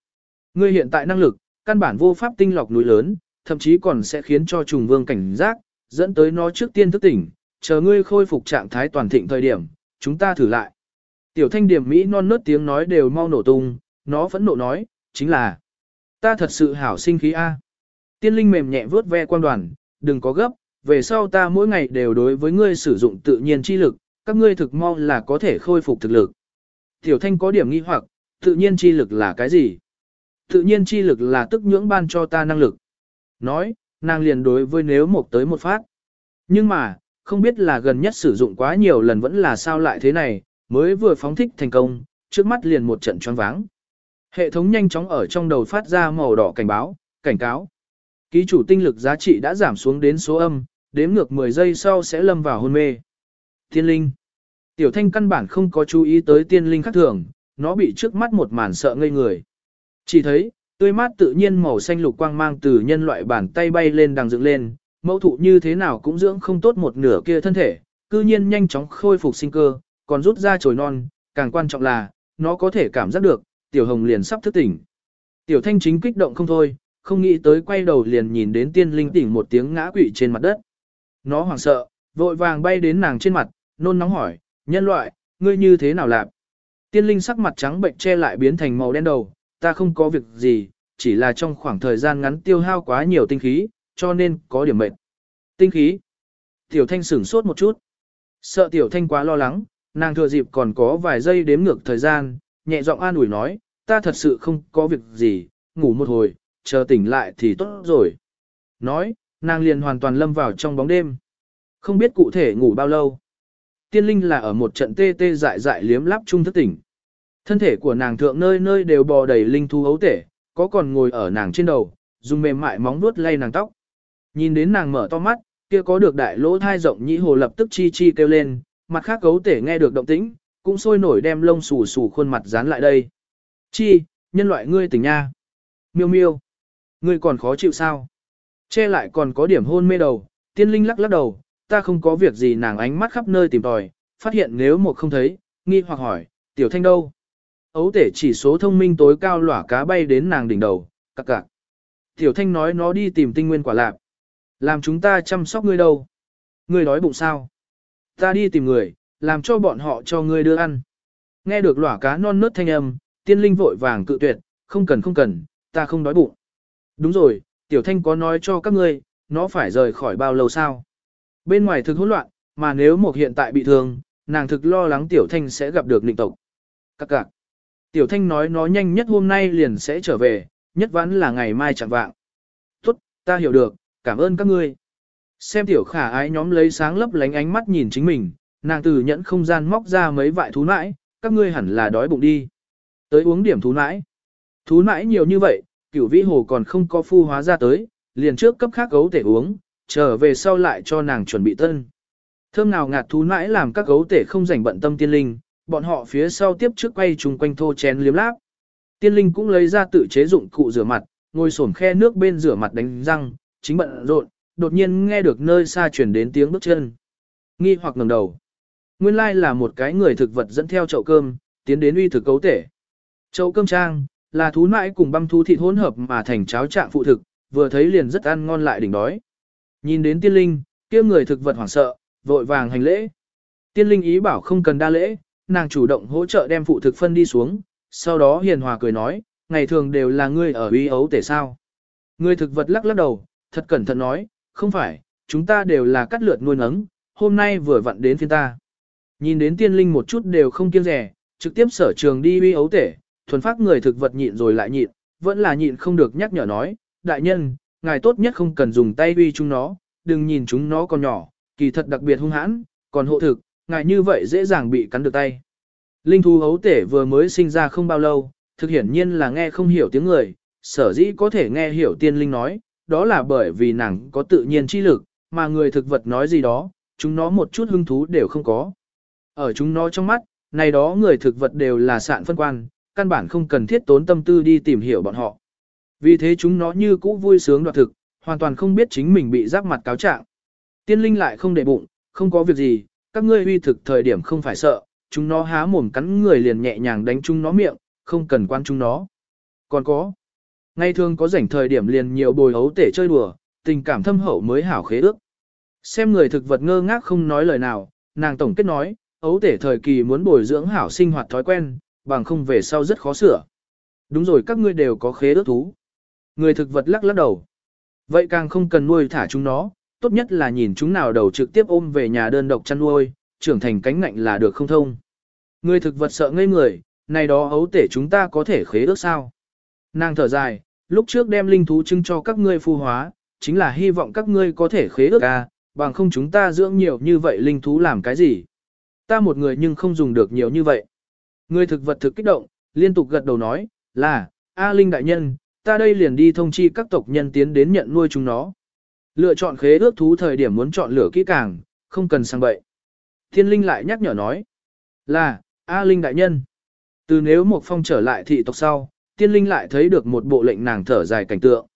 Ngươi hiện tại năng lực, căn bản vô pháp tinh lọc núi lớn, thậm chí còn sẽ khiến cho trùng vương cảnh giác, dẫn tới nó trước tiên thức tỉnh, chờ ngươi khôi phục trạng thái toàn thịnh thời điểm, chúng ta thử lại. Tiểu thanh điểm Mỹ non nớt tiếng nói đều mau nổ tung, nó vẫn nộ nói, chính là, ta thật sự hảo sinh khí A. Tiên linh mềm nhẹ vớt ve quan đoàn, đừng có gấp, về sau ta mỗi ngày đều đối với ngươi sử dụng tự nhiên chi lực, các ngươi thực mau là có thể khôi phục thực lực. Tiểu thanh có điểm nghi hoặc, tự nhiên chi lực là cái gì? Tự nhiên chi lực là tức nhưỡng ban cho ta năng lực. Nói, nàng liền đối với nếu một tới một phát. Nhưng mà, không biết là gần nhất sử dụng quá nhiều lần vẫn là sao lại thế này, mới vừa phóng thích thành công, trước mắt liền một trận choáng váng. Hệ thống nhanh chóng ở trong đầu phát ra màu đỏ cảnh báo, cảnh cáo. Ký chủ tinh lực giá trị đã giảm xuống đến số âm, đếm ngược 10 giây sau sẽ lâm vào hôn mê. Tiên linh. Tiểu thanh căn bản không có chú ý tới tiên linh khác thường, nó bị trước mắt một màn sợ ngây người. Chỉ thấy, tươi mát tự nhiên màu xanh lục quang mang từ nhân loại bàn tay bay lên đằng dựng lên, mẫu thụ như thế nào cũng dưỡng không tốt một nửa kia thân thể, cư nhiên nhanh chóng khôi phục sinh cơ, còn rút ra chồi non, càng quan trọng là, nó có thể cảm giác được, tiểu hồng liền sắp thức tỉnh. Tiểu thanh chính kích động không thôi, không nghĩ tới quay đầu liền nhìn đến tiên linh tỉnh một tiếng ngã quỵ trên mặt đất. Nó hoảng sợ, vội vàng bay đến nàng trên mặt, nôn nóng hỏi, nhân loại, ngươi như thế nào làm? Tiên linh sắc mặt trắng bệnh che lại biến thành màu đen đầu, ta không có việc gì, chỉ là trong khoảng thời gian ngắn tiêu hao quá nhiều tinh khí, cho nên có điểm mệt. Tinh khí. Tiểu thanh sửng sốt một chút. Sợ tiểu thanh quá lo lắng, nàng thừa dịp còn có vài giây đếm ngược thời gian, nhẹ giọng an ủi nói, ta thật sự không có việc gì, ngủ một hồi, chờ tỉnh lại thì tốt rồi. Nói, nàng liền hoàn toàn lâm vào trong bóng đêm. Không biết cụ thể ngủ bao lâu. Tiên linh là ở một trận tê tê dại dại liếm lắp trung thức tỉnh. Thân thể của nàng thượng nơi nơi đều bò đầy linh thu ấu tể, có còn ngồi ở nàng trên đầu, dùng mềm mại móng vuốt lay nàng tóc. Nhìn đến nàng mở to mắt, kia có được đại lỗ thai rộng nhĩ hồ lập tức chi chi kêu lên, mặt khác gấu tể nghe được động tĩnh, cũng sôi nổi đem lông xù xù khuôn mặt dán lại đây. Chi, nhân loại ngươi tỉnh nha. Miêu miêu, ngươi còn khó chịu sao? Che lại còn có điểm hôn mê đầu, tiên linh lắc lắc đầu, ta không có việc gì nàng ánh mắt khắp nơi tìm tòi, phát hiện nếu một không thấy, nghi hoặc hỏi, tiểu thanh đâu? Ấu tể chỉ số thông minh tối cao lỏa cá bay đến nàng đỉnh đầu, cặc cặc. Tiểu thanh nói nó đi tìm tinh nguyên quả lạp. Làm chúng ta chăm sóc ngươi đâu? Ngươi đói bụng sao? Ta đi tìm người, làm cho bọn họ cho ngươi đưa ăn. Nghe được lỏa cá non nớt thanh âm, tiên linh vội vàng cự tuyệt, không cần không cần, ta không đói bụng. Đúng rồi, tiểu thanh có nói cho các ngươi, nó phải rời khỏi bao lâu sao? Bên ngoài thực hỗn loạn, mà nếu một hiện tại bị thương, nàng thực lo lắng Tiểu Thanh sẽ gặp được nịnh tộc. Các cạc. Tiểu Thanh nói nó nhanh nhất hôm nay liền sẽ trở về, nhất vãn là ngày mai chẳng vạng. Tốt, ta hiểu được, cảm ơn các ngươi. Xem Tiểu Khả ái nhóm lấy sáng lấp lánh ánh mắt nhìn chính mình, nàng từ nhẫn không gian móc ra mấy vại thú nãi, các ngươi hẳn là đói bụng đi. Tới uống điểm thú nãi. Thú nãi nhiều như vậy, cửu vĩ hồ còn không có phu hóa ra tới, liền trước cấp khác gấu tể uống, trở về sau lại cho nàng chuẩn bị tân. Thơm nào ngạt thú nãi làm các gấu tể không rảnh bận tâm tiên linh, bọn họ phía sau tiếp trước quay chung quanh thô chén liếm láp. Tiên linh cũng lấy ra tự chế dụng cụ rửa mặt, ngồi xổm khe nước bên rửa mặt đánh răng, chính bận rộn, đột nhiên nghe được nơi xa chuyển đến tiếng bước chân. Nghi hoặc ngẩng đầu. Nguyên lai là một cái người thực vật dẫn theo chậu cơm, tiến đến uy thực cấu tể. Chậu cơm trang, là thú nãi cùng băm thú thịt hỗn hợp mà thành cháo trạng phụ thực, vừa thấy liền rất ăn ngon lại đỉnh đói. Nhìn đến tiên linh, kia người thực vật hoảng sợ, vội vàng hành lễ. Tiên linh ý bảo không cần đa lễ, nàng chủ động hỗ trợ đem phụ thực phân đi xuống, sau đó hiền hòa cười nói, ngày thường đều là ngươi ở uy ấu tể sao. Người thực vật lắc lắc đầu, thật cẩn thận nói, không phải, chúng ta đều là cắt lượt nuôi nấng, hôm nay vừa vặn đến phiên ta. Nhìn đến tiên linh một chút đều không kiêng rẻ, trực tiếp sở trường đi uy ấu tể, thuần phát người thực vật nhịn rồi lại nhịn, vẫn là nhịn không được nhắc nhở nói, đại nhân, ngài tốt nhất không cần dùng tay uy chúng nó, đừng nhìn chúng nó còn nhỏ, kỳ thật đặc biệt hung hãn, còn hộ thực, ngài như vậy dễ dàng bị cắn được tay. Linh thú hấu tể vừa mới sinh ra không bao lâu, thực hiển nhiên là nghe không hiểu tiếng người, sở dĩ có thể nghe hiểu tiên linh nói, đó là bởi vì nàng có tự nhiên chi lực, mà người thực vật nói gì đó, chúng nó một chút hứng thú đều không có. Ở chúng nó trong mắt, này đó người thực vật đều là sạn phân quan, căn bản không cần thiết tốn tâm tư đi tìm hiểu bọn họ. Vì thế chúng nó như cũ vui sướng đoạt thực, hoàn toàn không biết chính mình bị giáp mặt cáo trạng. Tiên linh lại không để bụng, không có việc gì, các ngươi uy thực thời điểm không phải sợ, chúng nó há mồm cắn người liền nhẹ nhàng đánh chúng nó miệng, không cần quan chúng nó. Còn có, ngày thường có rảnh thời điểm liền nhiều bồi ấu tể chơi đùa, tình cảm thâm hậu mới hảo khế ước. Xem người thực vật ngơ ngác không nói lời nào, nàng tổng kết nói, ấu tể thời kỳ muốn bồi dưỡng hảo sinh hoạt thói quen, bằng không về sau rất khó sửa. Đúng rồi các ngươi đều có khế ước thú. Người thực vật lắc lắc đầu. Vậy càng không cần nuôi thả chúng nó, tốt nhất là nhìn chúng nào đầu trực tiếp ôm về nhà đơn độc chăn nuôi, trưởng thành cánh ngạnh là được không thông. Người thực vật sợ ngây người, này đó ấu tể chúng ta có thể khế ước sao. Nàng thở dài, lúc trước đem linh thú trưng cho các ngươi phu hóa, chính là hy vọng các ngươi có thể khế ước à, bằng không chúng ta dưỡng nhiều như vậy linh thú làm cái gì. Ta một người nhưng không dùng được nhiều như vậy. Người thực vật thực kích động, liên tục gật đầu nói, là, A Linh đại nhân, ta đây liền đi thông chi các tộc nhân tiến đến nhận nuôi chúng nó. Lựa chọn khế ước thú thời điểm muốn chọn lựa kỹ càng, không cần sang bậy. Thiên Linh lại nhắc nhở nói, là, A Linh đại nhân. Từ nếu một phong trở lại thị tộc sau, Thiên Linh lại thấy được một bộ lệnh nàng thở dài cảnh tượng.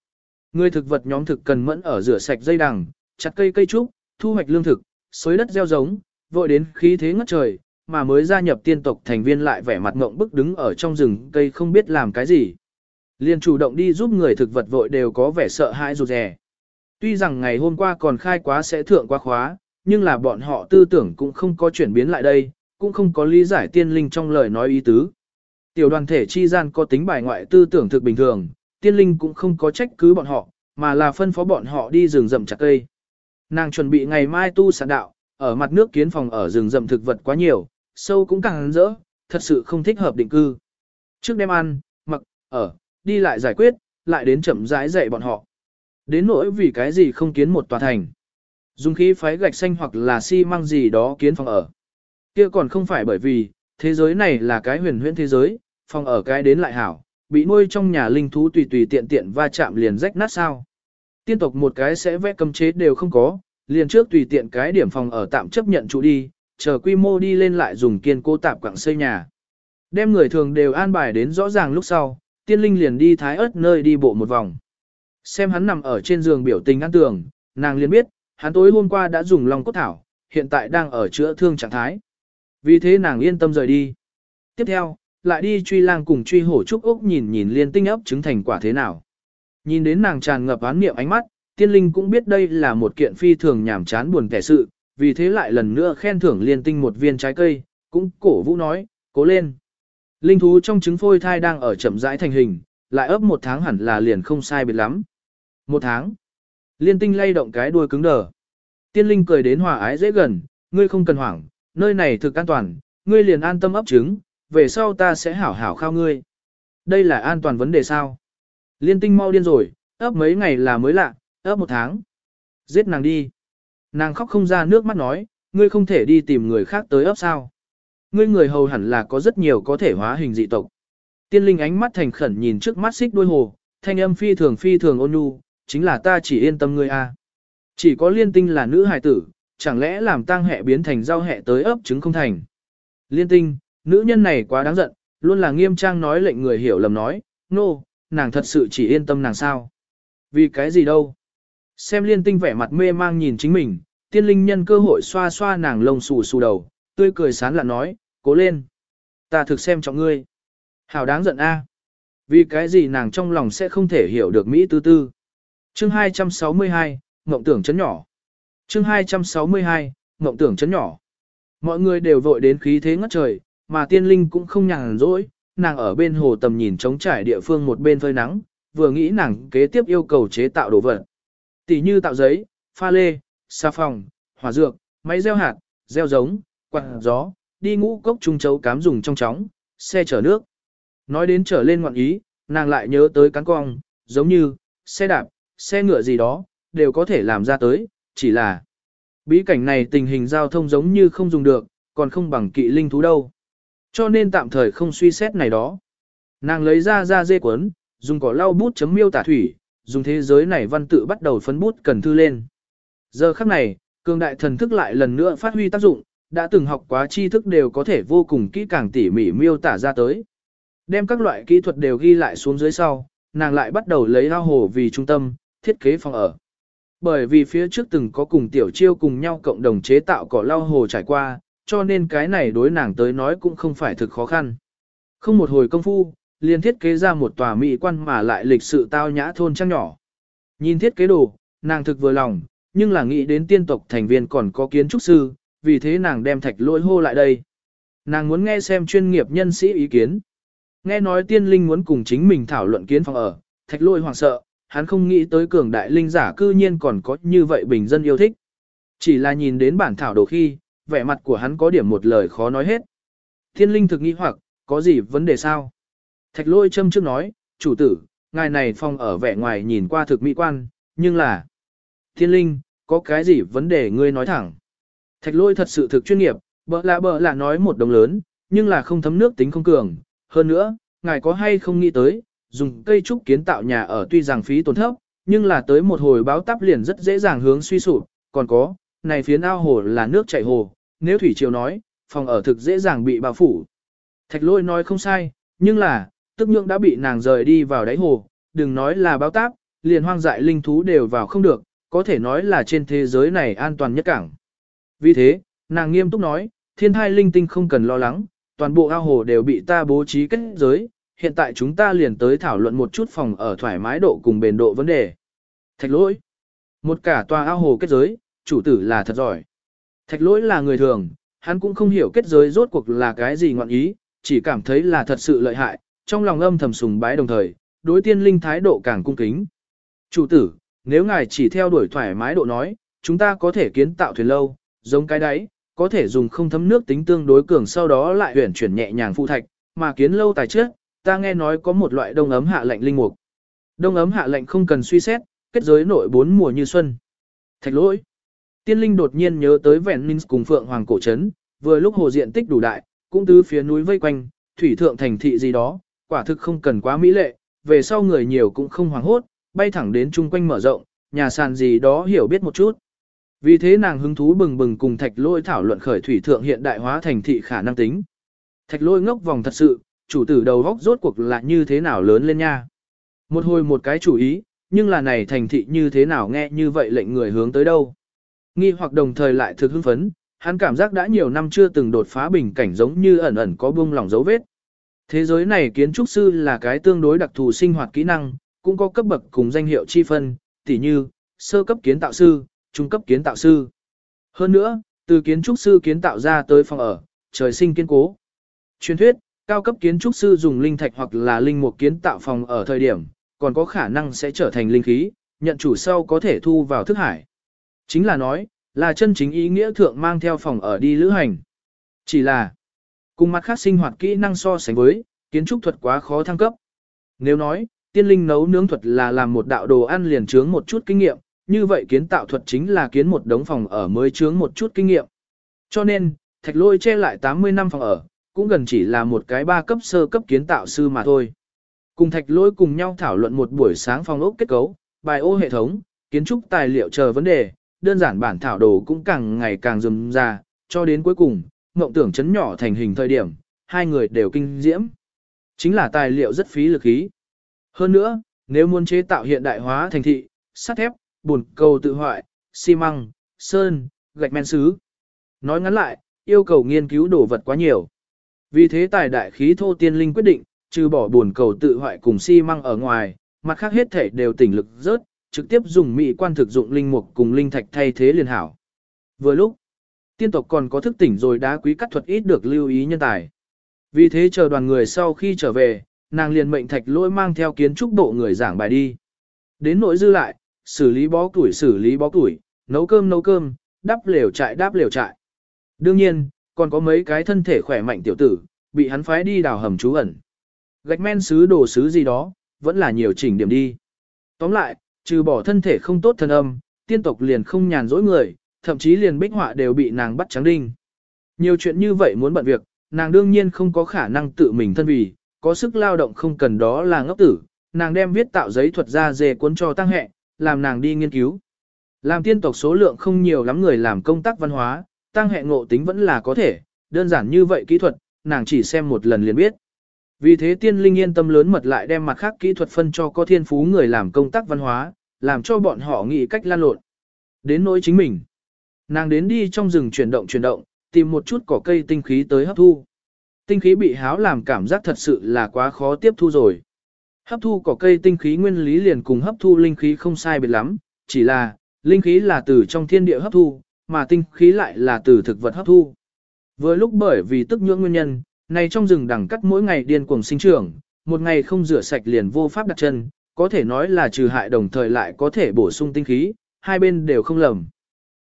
Người thực vật nhóm thực cần mẫn ở rửa sạch dây đằng, chặt cây cây trúc, thu hoạch lương thực, xới đất gieo giống, vội đến khí thế ngất trời, mà mới gia nhập tiên tộc thành viên lại vẻ mặt ngộng bức đứng ở trong rừng cây không biết làm cái gì. Liền chủ động đi giúp người thực vật vội đều có vẻ sợ hãi rụt rè. Tuy rằng ngày hôm qua còn khai quá sẽ thượng quá khóa, nhưng là bọn họ tư tưởng cũng không có chuyển biến lại đây, cũng không có lý giải tiên linh trong lời nói ý tứ. Tiểu đoàn thể chi gian có tính bài ngoại tư tưởng thực bình thường, tiên linh cũng không có trách cứ bọn họ, mà là phân phó bọn họ đi rừng rậm chặt cây. Nàng chuẩn bị ngày mai tu sản đạo, ở mặt nước kiến phòng ở rừng rậm thực vật quá nhiều, sâu cũng càng rỡ, thật sự không thích hợp định cư. Trước đem ăn, mặc, ở, đi lại giải quyết, lại đến chậm rãi dạy bọn họ. Đến nỗi vì cái gì không kiến một tòa thành. Dùng khí phái gạch xanh hoặc là xi măng gì đó kiến phòng ở. Kia còn không phải bởi vì, thế giới này là cái huyền huyễn thế giới, phòng ở cái đến lại hảo, bị nuôi trong nhà linh thú tùy tùy tiện tiện va chạm liền rách nát sao. Tiên tộc một cái sẽ vẽ cấm chế đều không có, liền trước tùy tiện cái điểm phòng ở tạm chấp nhận chủ đi, chờ quy mô đi lên lại dùng kiên cố tạp quặng xây nhà. Đem người thường đều an bài đến rõ ràng lúc sau, tiên linh liền đi thái ớt nơi đi bộ một vòng. Xem hắn nằm ở trên giường biểu tình ăn tường, nàng liền biết, hắn tối hôm qua đã dùng lòng cốt thảo, hiện tại đang ở chữa thương trạng thái. Vì thế nàng yên tâm rời đi. Tiếp theo, lại đi truy lang cùng truy hổ trúc úc nhìn nhìn liên tinh ấp chứng thành quả thế nào. Nhìn đến nàng tràn ngập án niệm ánh mắt, tiên linh cũng biết đây là một kiện phi thường nhảm chán buồn kẻ sự, vì thế lại lần nữa khen thưởng liên tinh một viên trái cây, cũng cổ vũ nói, cố lên. Linh thú trong trứng phôi thai đang ở chậm rãi thành hình, lại ấp một tháng hẳn là liền không sai biệt lắm. Một tháng. Liên tinh lay động cái đuôi cứng đờ. Tiên linh cười đến hòa ái dễ gần, ngươi không cần hoảng, nơi này thực an toàn, ngươi liền an tâm ấp trứng, về sau ta sẽ hảo hảo khao ngươi. Đây là an toàn vấn đề sao? Liên tinh mau điên rồi, ấp mấy ngày là mới lạ, ấp một tháng. Giết nàng đi. Nàng khóc không ra nước mắt nói, ngươi không thể đi tìm người khác tới ấp sao. Ngươi người hầu hẳn là có rất nhiều có thể hóa hình dị tộc. Tiên linh ánh mắt thành khẩn nhìn trước mắt xích đuôi hồ, thanh âm phi thường phi thường ôn nhu, chính là ta chỉ yên tâm ngươi a. Chỉ có liên tinh là nữ hài tử, chẳng lẽ làm tang hệ biến thành rau hệ tới ấp trứng không thành. Liên tinh, nữ nhân này quá đáng giận, luôn là nghiêm trang nói lệnh người hiểu lầm nói, nô, no, nàng thật sự chỉ yên tâm nàng sao. Vì cái gì đâu. Xem liên tinh vẻ mặt mê mang nhìn chính mình, tiên linh nhân cơ hội xoa xoa nàng lông xù xù đầu, tươi cười sán lạ nói, cố lên. Ta thực xem trọng ngươi. Hảo đáng giận a. Vì cái gì nàng trong lòng sẽ không thể hiểu được Mỹ tư tư. Chương 262, Ngộng tưởng chấn nhỏ. Chương 262, Ngộng tưởng chấn nhỏ. Mọi người đều vội đến khí thế ngất trời, mà tiên linh cũng không nhàn rỗi, nàng ở bên hồ tầm nhìn trống trải địa phương một bên phơi nắng, vừa nghĩ nàng kế tiếp yêu cầu chế tạo đồ vật. Tỷ như tạo giấy, pha lê, xà phòng, hỏa dược, máy gieo hạt, gieo giống, quạt gió, đi ngũ cốc trung chấu cám dùng trong chóng, xe chở nước. Nói đến trở lên ngoạn ý, nàng lại nhớ tới cán cong, giống như, xe đạp, xe ngựa gì đó, đều có thể làm ra tới, chỉ là bí cảnh này tình hình giao thông giống như không dùng được, còn không bằng kỵ linh thú đâu. Cho nên tạm thời không suy xét này đó. Nàng lấy ra ra dê cuốn, dùng cỏ lau bút chấm miêu tả thủy, dùng thế giới này văn tự bắt đầu phấn bút cần thư lên. Giờ khắc này, cường đại thần thức lại lần nữa phát huy tác dụng, đã từng học quá tri thức đều có thể vô cùng kỹ càng tỉ mỉ miêu tả ra tới. Đem các loại kỹ thuật đều ghi lại xuống dưới sau, nàng lại bắt đầu lấy ao hồ vì trung tâm, thiết kế phòng ở. Bởi vì phía trước từng có cùng tiểu chiêu cùng nhau cộng đồng chế tạo cỏ lao hồ trải qua, cho nên cái này đối nàng tới nói cũng không phải thực khó khăn. Không một hồi công phu, liền thiết kế ra một tòa mỹ quan mà lại lịch sự tao nhã thôn trang nhỏ. Nhìn thiết kế đồ, nàng thực vừa lòng, nhưng là nghĩ đến tiên tộc thành viên còn có kiến trúc sư, vì thế nàng đem thạch lỗi hô lại đây. Nàng muốn nghe xem chuyên nghiệp nhân sĩ ý kiến. Nghe nói tiên linh muốn cùng chính mình thảo luận kiến phòng ở, thạch lỗi hoảng sợ, hắn không nghĩ tới cường đại linh giả cư nhiên còn có như vậy bình dân yêu thích. Chỉ là nhìn đến bản thảo đồ khi, vẻ mặt của hắn có điểm một lời khó nói hết. Thiên linh thực nghĩ hoặc, có gì vấn đề sao? Thạch lôi châm trước nói, chủ tử, ngài này phòng ở vẻ ngoài nhìn qua thực mỹ quan, nhưng là... Thiên linh, có cái gì vấn đề ngươi nói thẳng? Thạch lôi thật sự thực chuyên nghiệp, bỡ lạ bỡ lạ nói một đồng lớn, nhưng là không thấm nước tính không cường. Hơn nữa, ngài có hay không nghĩ tới, dùng cây trúc kiến tạo nhà ở tuy rằng phí tổn thấp, nhưng là tới một hồi báo táp liền rất dễ dàng hướng suy sụp, còn có, này phiến ao hồ là nước chảy hồ, nếu thủy triều nói, phòng ở thực dễ dàng bị bao phủ. Thạch lôi nói không sai, nhưng là, tức nhượng đã bị nàng rời đi vào đáy hồ, đừng nói là báo táp, liền hoang dại linh thú đều vào không được, có thể nói là trên thế giới này an toàn nhất cảng. Vì thế, nàng nghiêm túc nói, thiên thai linh tinh không cần lo lắng, toàn bộ ao hồ đều bị ta bố trí kết giới, hiện tại chúng ta liền tới thảo luận một chút phòng ở thoải mái độ cùng bền độ vấn đề. Thạch lỗi. Một cả tòa ao hồ kết giới, chủ tử là thật giỏi. Thạch lỗi là người thường, hắn cũng không hiểu kết giới rốt cuộc là cái gì ngọn ý, chỉ cảm thấy là thật sự lợi hại, trong lòng âm thầm sùng bái đồng thời, đối tiên linh thái độ càng cung kính. Chủ tử, nếu ngài chỉ theo đuổi thoải mái độ nói, chúng ta có thể kiến tạo thuyền lâu, giống cái đáy, có thể dùng không thấm nước tính tương đối cường sau đó lại huyển chuyển nhẹ nhàng phụ thạch, mà kiến lâu tài trước, ta nghe nói có một loại đông ấm hạ lạnh linh mục. Đông ấm hạ lạnh không cần suy xét, kết giới nội bốn mùa như xuân. Thạch lỗi. Tiên linh đột nhiên nhớ tới vẹn minh cùng phượng hoàng cổ trấn, vừa lúc hồ diện tích đủ đại, cũng tứ phía núi vây quanh, thủy thượng thành thị gì đó, quả thực không cần quá mỹ lệ, về sau người nhiều cũng không hoảng hốt, bay thẳng đến chung quanh mở rộng, nhà sàn gì đó hiểu biết một chút. Vì thế nàng hứng thú bừng bừng cùng thạch lôi thảo luận khởi thủy thượng hiện đại hóa thành thị khả năng tính. Thạch lôi ngốc vòng thật sự, chủ tử đầu góc rốt cuộc là như thế nào lớn lên nha. Một hồi một cái chủ ý, nhưng là này thành thị như thế nào nghe như vậy lệnh người hướng tới đâu. Nghi hoặc đồng thời lại thực hưng phấn, hắn cảm giác đã nhiều năm chưa từng đột phá bình cảnh giống như ẩn ẩn có buông lỏng dấu vết. Thế giới này kiến trúc sư là cái tương đối đặc thù sinh hoạt kỹ năng, cũng có cấp bậc cùng danh hiệu chi phân, tỉ như, sơ cấp kiến tạo sư, trung cấp kiến tạo sư. Hơn nữa, từ kiến trúc sư kiến tạo ra tới phòng ở, trời sinh kiên cố. Truyền thuyết, cao cấp kiến trúc sư dùng linh thạch hoặc là linh mục kiến tạo phòng ở thời điểm, còn có khả năng sẽ trở thành linh khí, nhận chủ sau có thể thu vào thức hải. Chính là nói, là chân chính ý nghĩa thượng mang theo phòng ở đi lữ hành. Chỉ là, cùng mặt khác sinh hoạt kỹ năng so sánh với, kiến trúc thuật quá khó thăng cấp. Nếu nói, tiên linh nấu nướng thuật là làm một đạo đồ ăn liền chướng một chút kinh nghiệm, như vậy kiến tạo thuật chính là kiến một đống phòng ở mới chướng một chút kinh nghiệm. Cho nên, thạch lôi che lại 80 năm phòng ở, cũng gần chỉ là một cái ba cấp sơ cấp kiến tạo sư mà thôi. Cùng thạch lôi cùng nhau thảo luận một buổi sáng phòng ốc kết cấu, bài ô hệ thống, kiến trúc tài liệu chờ vấn đề, đơn giản bản thảo đồ cũng càng ngày càng rườm ra, cho đến cuối cùng, mộng tưởng chấn nhỏ thành hình thời điểm, hai người đều kinh diễm. Chính là tài liệu rất phí lực ý. Hơn nữa, nếu muốn chế tạo hiện đại hóa thành thị, sắt thép, bùn cầu tự hoại, xi măng, sơn, gạch men sứ. Nói ngắn lại, yêu cầu nghiên cứu đồ vật quá nhiều. Vì thế tài đại khí thô tiên linh quyết định, trừ bỏ bùn cầu tự hoại cùng xi măng ở ngoài, mặt khác hết thể đều tỉnh lực rớt, trực tiếp dùng mỹ quan thực dụng linh mục cùng linh thạch thay thế liền hảo. Vừa lúc, tiên tộc còn có thức tỉnh rồi đá quý cắt thuật ít được lưu ý nhân tài. Vì thế chờ đoàn người sau khi trở về, nàng liền mệnh thạch lỗi mang theo kiến trúc bộ người giảng bài đi. Đến nỗi dư lại, xử lý bó tuổi xử lý bó tuổi, nấu cơm nấu cơm, đắp lều trại đắp lều trại. Đương nhiên, còn có mấy cái thân thể khỏe mạnh tiểu tử, bị hắn phái đi đào hầm trú ẩn. Gạch men sứ đồ sứ gì đó, vẫn là nhiều chỉnh điểm đi. Tóm lại, trừ bỏ thân thể không tốt thân âm, tiên tộc liền không nhàn dỗi người, thậm chí liền bích họa đều bị nàng bắt trắng đinh. Nhiều chuyện như vậy muốn bận việc, nàng đương nhiên không có khả năng tự mình thân vì, có sức lao động không cần đó là ngốc tử, nàng đem viết tạo giấy thuật ra dề cuốn cho tăng hệ, làm nàng đi nghiên cứu. Làm tiên tộc số lượng không nhiều lắm người làm công tác văn hóa, tăng hệ ngộ tính vẫn là có thể, đơn giản như vậy kỹ thuật, nàng chỉ xem một lần liền biết. Vì thế tiên linh yên tâm lớn mật lại đem mặt khác kỹ thuật phân cho có thiên phú người làm công tác văn hóa, làm cho bọn họ nghĩ cách lan lộn. Đến nỗi chính mình. Nàng đến đi trong rừng chuyển động chuyển động, tìm một chút cỏ cây tinh khí tới hấp thu. Tinh khí bị háo làm cảm giác thật sự là quá khó tiếp thu rồi. Hấp thu cỏ cây tinh khí nguyên lý liền cùng hấp thu linh khí không sai biệt lắm, chỉ là, linh khí là từ trong thiên địa hấp thu, mà tinh khí lại là từ thực vật hấp thu. Vừa lúc bởi vì tức nhưỡng nguyên nhân, này trong rừng đằng cắt mỗi ngày điên cuồng sinh trưởng, một ngày không rửa sạch liền vô pháp đặt chân, có thể nói là trừ hại đồng thời lại có thể bổ sung tinh khí, hai bên đều không lầm.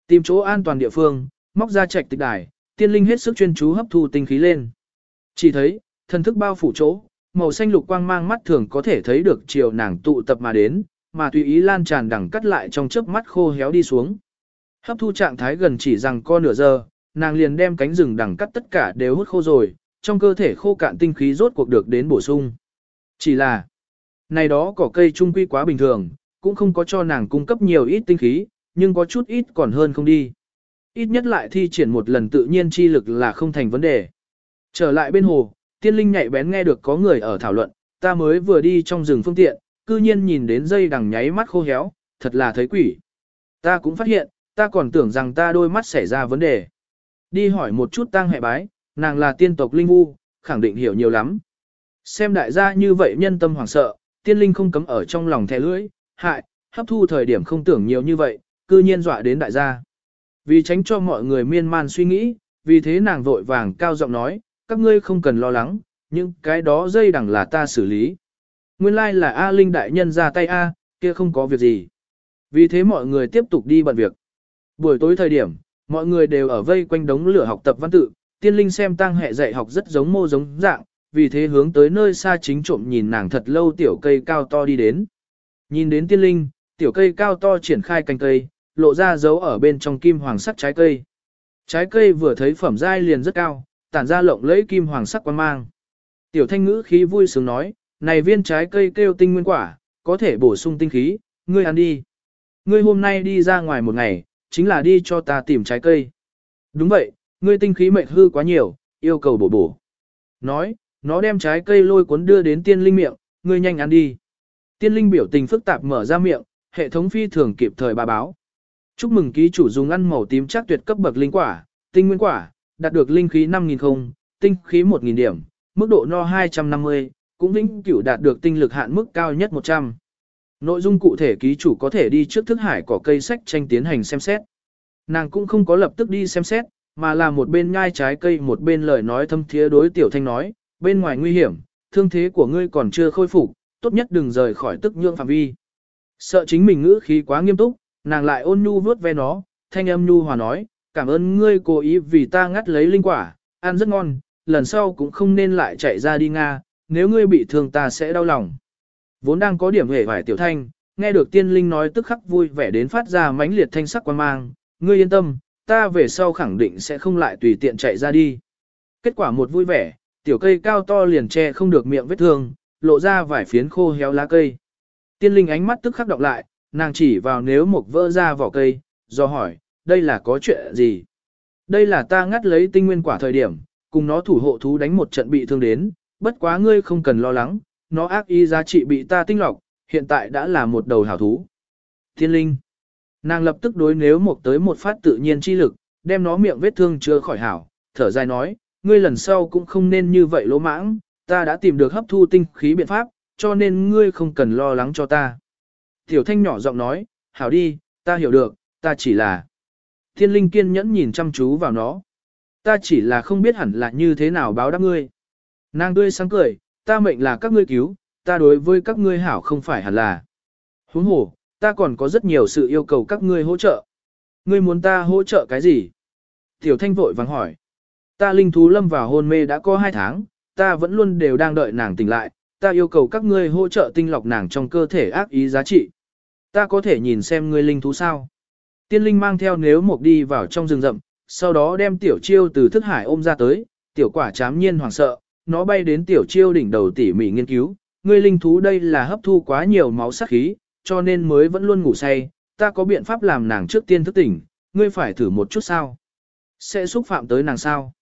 Tìm chỗ an toàn địa phương, móc ra trạch tịch đài, tiên linh hết sức chuyên chú hấp thu tinh khí lên. Chỉ thấy, thần thức bao phủ chỗ, màu xanh lục quang mang mắt thường có thể thấy được chiều nàng tụ tập mà đến, mà tùy ý lan tràn đằng cắt lại trong chớp mắt khô héo đi xuống. Hấp thu trạng thái gần chỉ rằng co nửa giờ, nàng liền đem cánh rừng đằng cắt tất cả đều hút khô rồi, trong cơ thể khô cạn tinh khí rốt cuộc được đến bổ sung. Chỉ là, này đó cỏ cây trung quy quá bình thường, cũng không có cho nàng cung cấp nhiều ít tinh khí, nhưng có chút ít còn hơn không đi. Ít nhất lại thi triển một lần tự nhiên chi lực là không thành vấn đề. Trở lại bên hồ, tiên linh nhạy bén nghe được có người ở thảo luận, ta mới vừa đi trong rừng phương tiện, cư nhiên nhìn đến dây đằng nháy mắt khô héo, thật là thấy quỷ. Ta cũng phát hiện, ta còn tưởng rằng ta đôi mắt xảy ra vấn đề. Đi hỏi một chút tang hệ bái, nàng là tiên tộc linh vu, khẳng định hiểu nhiều lắm. Xem đại gia như vậy nhân tâm hoảng sợ, tiên linh không cấm ở trong lòng thẻ lưỡi, hại, hấp thu thời điểm không tưởng nhiều như vậy, cư nhiên dọa đến đại gia. Vì tránh cho mọi người miên man suy nghĩ, vì thế nàng vội vàng cao giọng nói, các ngươi không cần lo lắng, nhưng cái đó dây đằng là ta xử lý. Nguyên lai like là A Linh đại nhân ra tay A, kia không có việc gì. Vì thế mọi người tiếp tục đi bận việc. Buổi tối thời điểm, mọi người đều ở vây quanh đống lửa học tập văn tự, tiên linh xem tăng hệ dạy học rất giống mô giống dạng, vì thế hướng tới nơi xa chính trộm nhìn nàng thật lâu tiểu cây cao to đi đến. Nhìn đến tiên linh, tiểu cây cao to triển khai cành cây, lộ ra dấu ở bên trong kim hoàng sắc trái cây. Trái cây vừa thấy phẩm giai liền rất cao, tản ra lộng lẫy kim hoàng sắc quan mang. Tiểu thanh ngữ khí vui sướng nói, này viên trái cây kêu tinh nguyên quả, có thể bổ sung tinh khí, ngươi ăn đi. Ngươi hôm nay đi ra ngoài một ngày, chính là đi cho ta tìm trái cây. Đúng vậy, ngươi tinh khí mệnh hư quá nhiều, yêu cầu bổ bổ. Nói, nó đem trái cây lôi cuốn đưa đến tiên linh miệng, ngươi nhanh ăn đi. Tiên linh biểu tình phức tạp mở ra miệng, hệ thống phi thường kịp thời bà báo. Chúc mừng ký chủ dùng ăn màu tím chắc tuyệt cấp bậc linh quả, tinh nguyên quả, đạt được linh khí 5.000 không, tinh khí 1.000 điểm, mức độ no 250, cũng vĩnh cửu đạt được tinh lực hạn mức cao nhất 100. Nội dung cụ thể ký chủ có thể đi trước thức hải cỏ cây sách tranh tiến hành xem xét. Nàng cũng không có lập tức đi xem xét, mà là một bên nhai trái cây một bên lời nói thâm thiế đối tiểu thanh nói, bên ngoài nguy hiểm, thương thế của ngươi còn chưa khôi phục, tốt nhất đừng rời khỏi tức nhượng phạm vi. Sợ chính mình ngữ khí quá nghiêm túc, nàng lại ôn nhu vuốt ve nó, thanh âm nhu hòa nói, cảm ơn ngươi cố ý vì ta ngắt lấy linh quả, ăn rất ngon, lần sau cũng không nên lại chạy ra đi Nga, nếu ngươi bị thương ta sẽ đau lòng. Vốn đang có điểm hề vải tiểu thanh, nghe được tiên linh nói tức khắc vui vẻ đến phát ra mãnh liệt thanh sắc quan mang, ngươi yên tâm, ta về sau khẳng định sẽ không lại tùy tiện chạy ra đi. Kết quả một vui vẻ, tiểu cây cao to liền che không được miệng vết thương, lộ ra vài phiến khô héo lá cây. Tiên linh ánh mắt tức khắc đọc lại, nàng chỉ vào nếu một vỡ ra vỏ cây, do hỏi, đây là có chuyện gì? Đây là ta ngắt lấy tinh nguyên quả thời điểm, cùng nó thủ hộ thú đánh một trận bị thương đến, bất quá ngươi không cần lo lắng, nó ác ý giá trị bị ta tinh lọc, hiện tại đã là một đầu hảo thú. Thiên linh. Nàng lập tức đối nếu một tới một phát tự nhiên chi lực, đem nó miệng vết thương chưa khỏi hảo, thở dài nói, ngươi lần sau cũng không nên như vậy lỗ mãng, ta đã tìm được hấp thu tinh khí biện pháp, cho nên ngươi không cần lo lắng cho ta. Tiểu thanh nhỏ giọng nói, hảo đi, ta hiểu được, ta chỉ là... Thiên linh kiên nhẫn nhìn chăm chú vào nó. Ta chỉ là không biết hẳn là như thế nào báo đáp ngươi. Nàng tươi sáng cười, ta mệnh là các ngươi cứu, ta đối với các ngươi hảo không phải hẳn là. Huống hồ, ta còn có rất nhiều sự yêu cầu các ngươi hỗ trợ. Ngươi muốn ta hỗ trợ cái gì? Tiểu thanh vội vàng hỏi. Ta linh thú lâm vào hôn mê đã có hai tháng, ta vẫn luôn đều đang đợi nàng tỉnh lại, ta yêu cầu các ngươi hỗ trợ tinh lọc nàng trong cơ thể ác ý giá trị. Ta có thể nhìn xem ngươi linh thú sao? Tiên linh mang theo nếu một đi vào trong rừng rậm, sau đó đem tiểu chiêu từ thức hải ôm ra tới, tiểu quả chám nhiên hoảng sợ, nó bay đến tiểu chiêu đỉnh đầu tỉ mỉ nghiên cứu, ngươi linh thú đây là hấp thu quá nhiều máu sắc khí, cho nên mới vẫn luôn ngủ say, ta có biện pháp làm nàng trước tiên thức tỉnh, ngươi phải thử một chút sao? Sẽ xúc phạm tới nàng sao?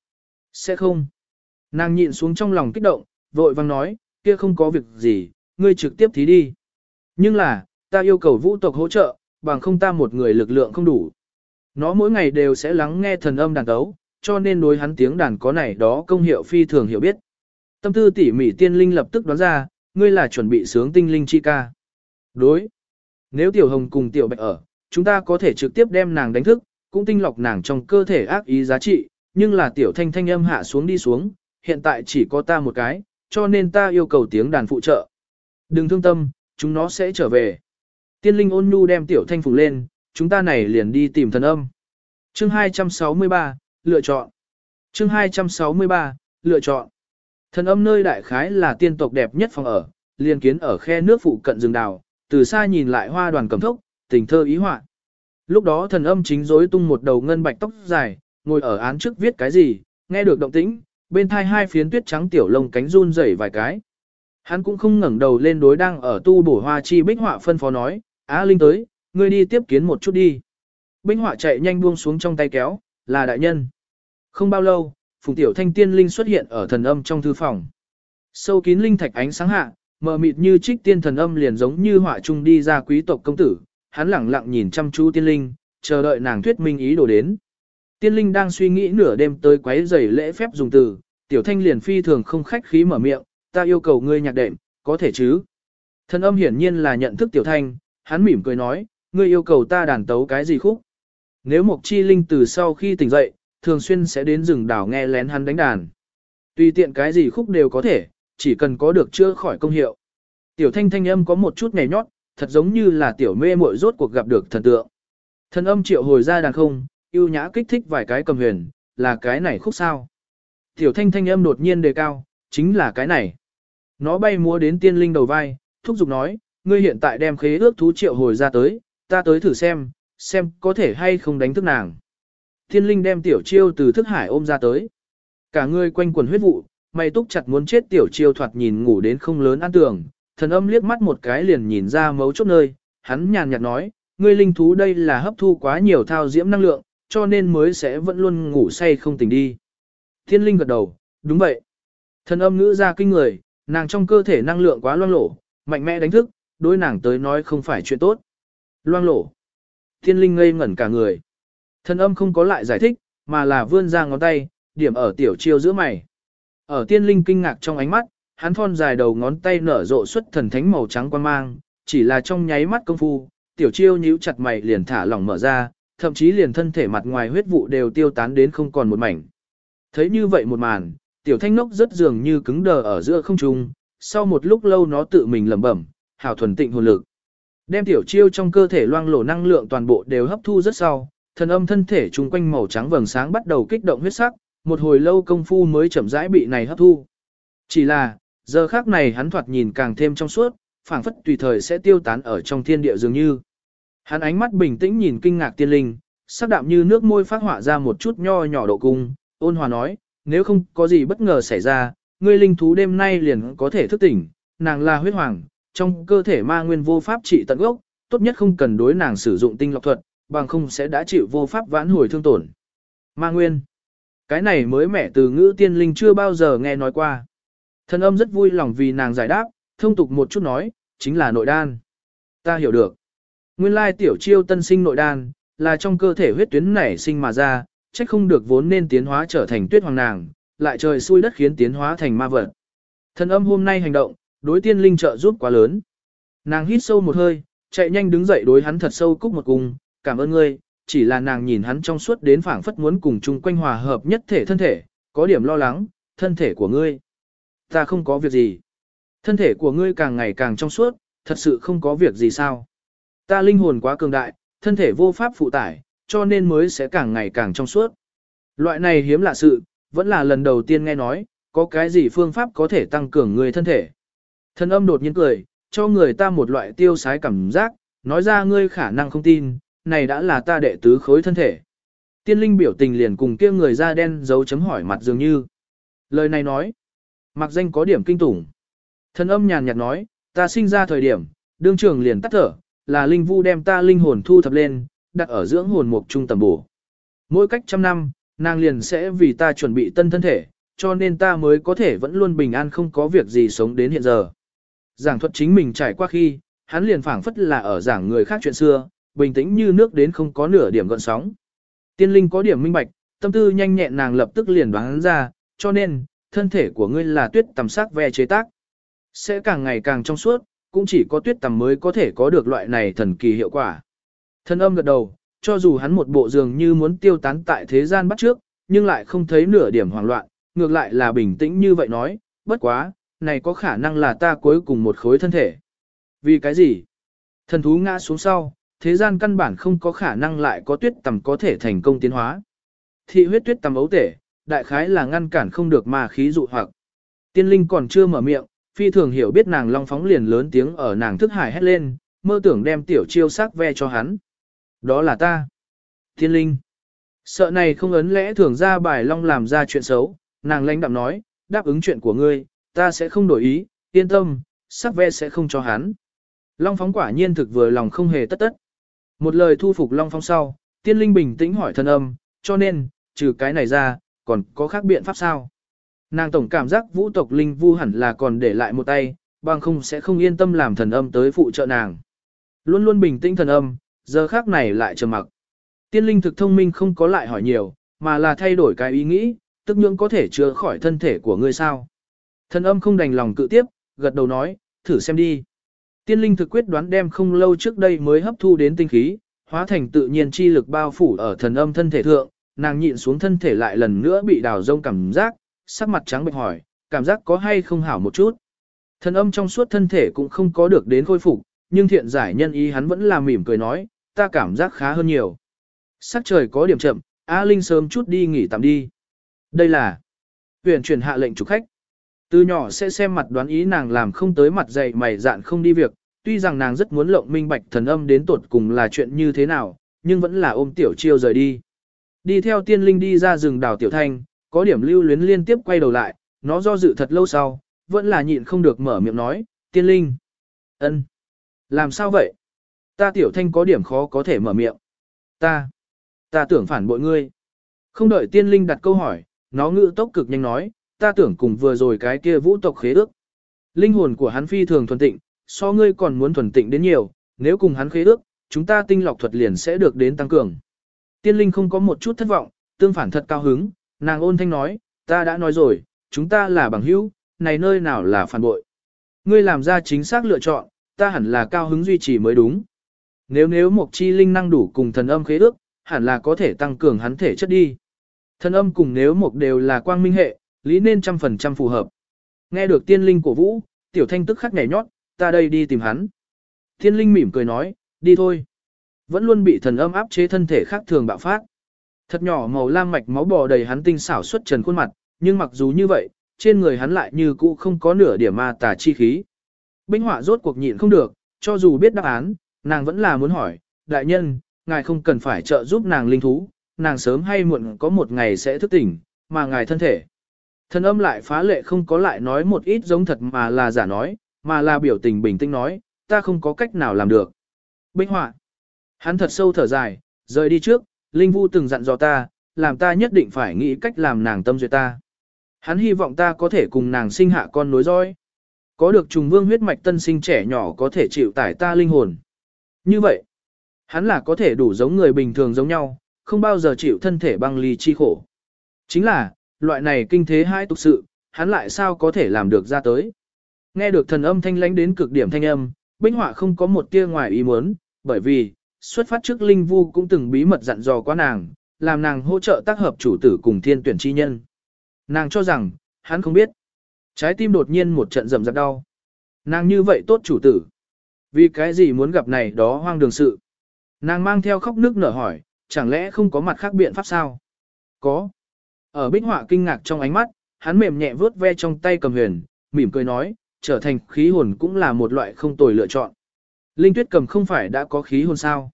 Sẽ không. Nàng nhịn xuống trong lòng kích động, vội vang nói, kia không có việc gì, ngươi trực tiếp thí đi. Nhưng là, ta yêu cầu vũ tộc hỗ trợ, bằng không ta một người lực lượng không đủ. Nó mỗi ngày đều sẽ lắng nghe thần âm đàn tấu, cho nên đối hắn tiếng đàn có này đó công hiệu phi thường hiểu biết. Tâm tư tỉ mỉ tiên linh lập tức đoán ra, ngươi là chuẩn bị sướng tinh linh chi ca. Đối. Nếu tiểu hồng cùng tiểu bạch ở, chúng ta có thể trực tiếp đem nàng đánh thức, cũng tinh lọc nàng trong cơ thể ác ý giá trị, nhưng là tiểu thanh thanh âm hạ xuống đi xuống, hiện tại chỉ có ta một cái, cho nên ta yêu cầu tiếng đàn phụ trợ. Đừng thương tâm, chúng nó sẽ trở về. Tiên linh ôn nhu đem tiểu thanh phủ lên, chúng ta này liền đi tìm thần âm. Chương 263, lựa chọn. Chương 263, lựa chọn. Thần âm nơi đại khái là tiên tộc đẹp nhất phòng ở, liền kiến ở khe nước phụ cận rừng đào, từ xa nhìn lại hoa đoàn cầm thốc, tình thơ ý họa. Lúc đó thần âm chính rối tung một đầu ngân bạch tóc dài, ngồi ở án trước viết cái gì, nghe được động tĩnh, bên thai hai phiến tuyết trắng tiểu lông cánh run rẩy vài cái. Hắn cũng không ngẩng đầu lên đối đang ở tu bổ hoa chi bích họa phân phó nói, Á Linh tới, ngươi đi tiếp kiến một chút đi. Binh họa chạy nhanh buông xuống trong tay kéo, là đại nhân. Không bao lâu, Phùng Tiểu Thanh Tiên Linh xuất hiện ở thần âm trong thư phòng. Sâu kín linh thạch ánh sáng hạ, mờ mịt như trích tiên thần âm liền giống như họa trung đi ra quý tộc công tử, hắn lẳng lặng nhìn chăm chú tiên linh, chờ đợi nàng thuyết minh ý đồ đến. Tiên linh đang suy nghĩ nửa đêm tới quấy rầy lễ phép dùng từ, tiểu thanh liền phi thường không khách khí mở miệng, ta yêu cầu ngươi nhạc đệm, có thể chứ? Thần âm hiển nhiên là nhận thức tiểu thanh, hắn mỉm cười nói, ngươi yêu cầu ta đàn tấu cái gì khúc? Nếu Mộc Chi Linh từ sau khi tỉnh dậy, thường xuyên sẽ đến rừng đảo nghe lén hắn đánh đàn. Tùy tiện cái gì khúc đều có thể, chỉ cần có được chữa khỏi công hiệu. Tiểu thanh thanh âm có một chút nhảy nhót, thật giống như là tiểu mê muội rốt cuộc gặp được thần tượng. Thần âm triệu hồi ra đàn không, yêu nhã kích thích vài cái cầm huyền, là cái này khúc sao. Tiểu thanh thanh âm đột nhiên đề cao, chính là cái này. Nó bay múa đến tiên linh đầu vai, thúc giục nói, ngươi hiện tại đem khế ước thú triệu hồi ra tới, ta tới thử xem, xem có thể hay không đánh thức nàng. Thiên linh đem tiểu chiêu từ thức hải ôm ra tới. Cả ngươi quanh quần huyết vụ, mày túc chặt muốn chết tiểu chiêu thoạt nhìn ngủ đến không lớn an tưởng, thần âm liếc mắt một cái liền nhìn ra mấu chốt nơi, hắn nhàn nhạt nói, ngươi linh thú đây là hấp thu quá nhiều thao diễm năng lượng, cho nên mới sẽ vẫn luôn ngủ say không tỉnh đi. Thiên linh gật đầu, đúng vậy. Thần âm ngữ ra kinh người, nàng trong cơ thể năng lượng quá loang lổ, mạnh mẽ đánh thức, đối nàng tới nói không phải chuyện tốt. Loang lổ. Thiên linh ngây ngẩn cả người. Thần âm không có lại giải thích, mà là vươn ra ngón tay, điểm ở tiểu chiêu giữa mày. Ở tiên linh kinh ngạc trong ánh mắt, hắn thon dài đầu ngón tay nở rộ xuất thần thánh màu trắng quan mang, chỉ là trong nháy mắt công phu, tiểu chiêu nhíu chặt mày liền thả lỏng mở ra, thậm chí liền thân thể mặt ngoài huyết vụ đều tiêu tán đến không còn một mảnh. Thấy như vậy một màn, tiểu thanh nốc rất dường như cứng đờ ở giữa không trung, sau một lúc lâu nó tự mình lẩm bẩm, hảo thuần tịnh hồn lực. Đem tiểu chiêu trong cơ thể loang lổ năng lượng toàn bộ đều hấp thu rất sau, thần âm thân thể chung quanh màu trắng vầng sáng bắt đầu kích động huyết sắc, một hồi lâu công phu mới chậm rãi bị này hấp thu. Chỉ là, giờ khác này hắn thoạt nhìn càng thêm trong suốt, phảng phất tùy thời sẽ tiêu tán ở trong thiên địa dường như. Hắn ánh mắt bình tĩnh nhìn kinh ngạc tiên linh, sắc đạm như nước môi phát họa ra một chút nho nhỏ độ cung, ôn hòa nói, nếu không có gì bất ngờ xảy ra, ngươi linh thú đêm nay liền có thể thức tỉnh, nàng là huyết hoàng, trong cơ thể ma nguyên vô pháp trị tận gốc, tốt nhất không cần đối nàng sử dụng tinh lọc thuật, bằng không sẽ đã chịu vô pháp vãn hồi thương tổn. Ma nguyên. Cái này mới mẻ từ ngữ tiên linh chưa bao giờ nghe nói qua. Thân âm rất vui lòng vì nàng giải đáp, thông tục một chút nói, chính là nội đan. Ta hiểu được. Nguyên lai tiểu chiêu tân sinh nội đan, là trong cơ thể huyết tuyến nảy sinh mà ra, trách không được vốn nên tiến hóa trở thành tuyết hoàng nàng, lại trời xui đất khiến tiến hóa thành ma vật. Thân âm hôm nay hành động, đối tiên linh trợ giúp quá lớn. Nàng hít sâu một hơi, chạy nhanh đứng dậy đối hắn thật sâu cúc một cung, cảm ơn ngươi, chỉ là nàng nhìn hắn trong suốt đến phảng phất muốn cùng chung quanh hòa hợp nhất thể thân thể, có điểm lo lắng, thân thể của ngươi. Ta không có việc gì. Thân thể của ngươi càng ngày càng trong suốt, thật sự không có việc gì sao. Ta linh hồn quá cường đại, thân thể vô pháp phụ tải, cho nên mới sẽ càng ngày càng trong suốt. Loại này hiếm lạ sự, vẫn là lần đầu tiên nghe nói, có cái gì phương pháp có thể tăng cường người thân thể. Thân âm đột nhiên cười, cho người ta một loại tiêu sái cảm giác, nói ra ngươi khả năng không tin, này đã là ta đệ tứ khối thân thể. Tiên linh biểu tình liền cùng kia người da đen dấu chấm hỏi mặt dường như. Lời này nói, mặc danh có điểm kinh tủng. Thân âm nhàn nhạt nói, ta sinh ra thời điểm, đương trường liền tắt thở, là linh vu đem ta linh hồn thu thập lên, đặt ở dưỡng hồn mục trung tầm bổ. Mỗi cách trăm năm, nàng liền sẽ vì ta chuẩn bị tân thân thể, cho nên ta mới có thể vẫn luôn bình an không có việc gì sống đến hiện giờ. Giảng thuật chính mình trải qua khi, hắn liền phảng phất là ở giảng người khác chuyện xưa, bình tĩnh như nước đến không có nửa điểm gợn sóng. Tiên linh có điểm minh bạch, tâm tư nhanh nhẹn nàng lập tức liền đoán ra, cho nên, thân thể của ngươi là tuyết tầm sắc ve chế tác. Sẽ càng ngày càng trong suốt, cũng chỉ có tuyết tầm mới có thể có được loại này thần kỳ hiệu quả. Thân âm gật đầu, cho dù hắn một bộ dường như muốn tiêu tán tại thế gian bắt trước, nhưng lại không thấy nửa điểm hoảng loạn, ngược lại là bình tĩnh như vậy nói, bất quá, này có khả năng là ta cuối cùng một khối thân thể. Vì cái gì? Thần thú ngã xuống sau, thế gian căn bản không có khả năng lại có tuyết tầm có thể thành công tiến hóa. Thị huyết tuyết tầm ấu tể, đại khái là ngăn cản không được ma khí dụ hoặc. Tiên linh còn chưa mở miệng, phi thường hiểu biết nàng long phóng liền lớn tiếng ở nàng thức hải hét lên, mơ tưởng đem tiểu chiêu sắc ve cho hắn. Đó là ta. Tiên linh. Sợ này không ấn lẽ thường ra bài long làm ra chuyện xấu, nàng lãnh đạm nói, đáp ứng chuyện của ngươi, ta sẽ không đổi ý, yên tâm, sắc ve sẽ không cho hắn. Long phóng quả nhiên thực vừa lòng không hề tất tất. Một lời thu phục Long phóng sau, tiên linh bình tĩnh hỏi thân âm, cho nên, trừ cái này ra, còn có khác biện pháp sao? Nàng tổng cảm giác vũ tộc linh vu hẳn là còn để lại một tay, bằng không sẽ không yên tâm làm thần âm tới phụ trợ nàng. Luôn luôn bình tĩnh thần âm, giờ khác này lại trầm mặc. Tiên linh thực thông minh không có lại hỏi nhiều, mà là thay đổi cái ý nghĩ, tức nhưỡng có thể chữa khỏi thân thể của ngươi sao. Thần âm không đành lòng cự tiếp, gật đầu nói, thử xem đi. Tiên linh thực quyết đoán đem không lâu trước đây mới hấp thu đến tinh khí, hóa thành tự nhiên chi lực bao phủ ở thần âm thân thể thượng, nàng nhịn xuống thân thể lại lần nữa bị đào rông cảm giác, sắc mặt trắng bệch hỏi, cảm giác có hay không hảo một chút. Thần âm trong suốt thân thể cũng không có được đến khôi phục, nhưng thiện giải nhân ý hắn vẫn là mỉm cười nói, ta cảm giác khá hơn nhiều. Sắc trời có điểm chậm, A Linh sớm chút đi nghỉ tạm đi. Đây là huyền truyền hạ lệnh chủ khách. Từ nhỏ sẽ xem mặt đoán ý nàng làm không tới mặt dày mày dạn không đi việc, tuy rằng nàng rất muốn lộng minh bạch thần âm đến tột cùng là chuyện như thế nào, nhưng vẫn là ôm tiểu chiêu rời đi. Đi theo tiên linh đi ra rừng đào tiểu thanh, có điểm lưu luyến liên tiếp quay đầu lại, nó do dự thật lâu sau, vẫn là nhịn không được mở miệng nói, tiên linh. ân, Làm sao vậy? Ta tiểu thanh có điểm khó có thể mở miệng. Ta, ta tưởng phản bội ngươi. Không đợi tiên linh đặt câu hỏi, nó ngữ tốc cực nhanh nói, ta tưởng cùng vừa rồi cái kia vũ tộc khế ước. Linh hồn của hắn phi thường thuần tịnh, so ngươi còn muốn thuần tịnh đến nhiều, nếu cùng hắn khế ước, chúng ta tinh lọc thuật liền sẽ được đến tăng cường. Tiên linh không có một chút thất vọng, tương phản thật cao hứng, nàng ôn thanh nói, ta đã nói rồi, chúng ta là bằng hữu, này nơi nào là phản bội. Ngươi làm ra chính xác lựa chọn, ta hẳn là cao hứng duy trì mới đúng. Nếu nếu một chi linh năng đủ cùng thần âm khế ước, hẳn là có thể tăng cường hắn thể chất đi. Thần âm cùng nếu một đều là quang minh hệ, lý nên trăm phần trăm phù hợp. Nghe được tiên linh của vũ, tiểu thanh tức khắc nhảy nhót, ta đây đi tìm hắn. Tiên linh mỉm cười nói, đi thôi. Vẫn luôn bị thần âm áp chế thân thể khác thường bạo phát. Thật nhỏ màu lam mạch máu bò đầy hắn tinh xảo xuất trần khuôn mặt, nhưng mặc dù như vậy, trên người hắn lại như cũ không có nửa điểm ma tà chi khí. Binh họa rốt cuộc nhịn không được, cho dù biết đáp án, nàng vẫn là muốn hỏi, đại nhân, ngài không cần phải trợ giúp nàng linh thú, nàng sớm hay muộn có một ngày sẽ thức tỉnh, mà ngài thân thể. Thần âm lại phá lệ không có lại nói một ít giống thật mà là giả nói, mà là biểu tình bình tĩnh nói, ta không có cách nào làm được. Binh họa. Hắn thật sâu thở dài, rời đi trước, Linh Vu từng dặn dò ta, làm ta nhất định phải nghĩ cách làm nàng tâm duyệt ta. Hắn hy vọng ta có thể cùng nàng sinh hạ con nối dõi. Có được trùng vương huyết mạch tân sinh trẻ nhỏ có thể chịu tải ta linh hồn. Như vậy, hắn là có thể đủ giống người bình thường giống nhau, không bao giờ chịu thân thể băng ly chi khổ. Chính là, loại này kinh thế hai tục sự, hắn lại sao có thể làm được ra tới. Nghe được thần âm thanh lãnh đến cực điểm thanh âm, binh họa không có một tia ngoài ý muốn, bởi vì, xuất phát trước Linh Vu cũng từng bí mật dặn dò qua nàng, làm nàng hỗ trợ tác hợp chủ tử cùng thiên tuyển chi nhân. Nàng cho rằng, hắn không biết. Trái tim đột nhiên một trận rầm rạp đau. Nàng như vậy tốt chủ tử. Vì cái gì muốn gặp này đó hoang đường sự. Nàng mang theo khóc nước nở hỏi, chẳng lẽ không có mặt khác biện pháp sao? Có. Ở bích họa kinh ngạc trong ánh mắt, hắn mềm nhẹ vớt ve trong tay cầm huyền, mỉm cười nói, trở thành khí hồn cũng là một loại không tồi lựa chọn. Linh tuyết cầm không phải đã có khí hồn sao?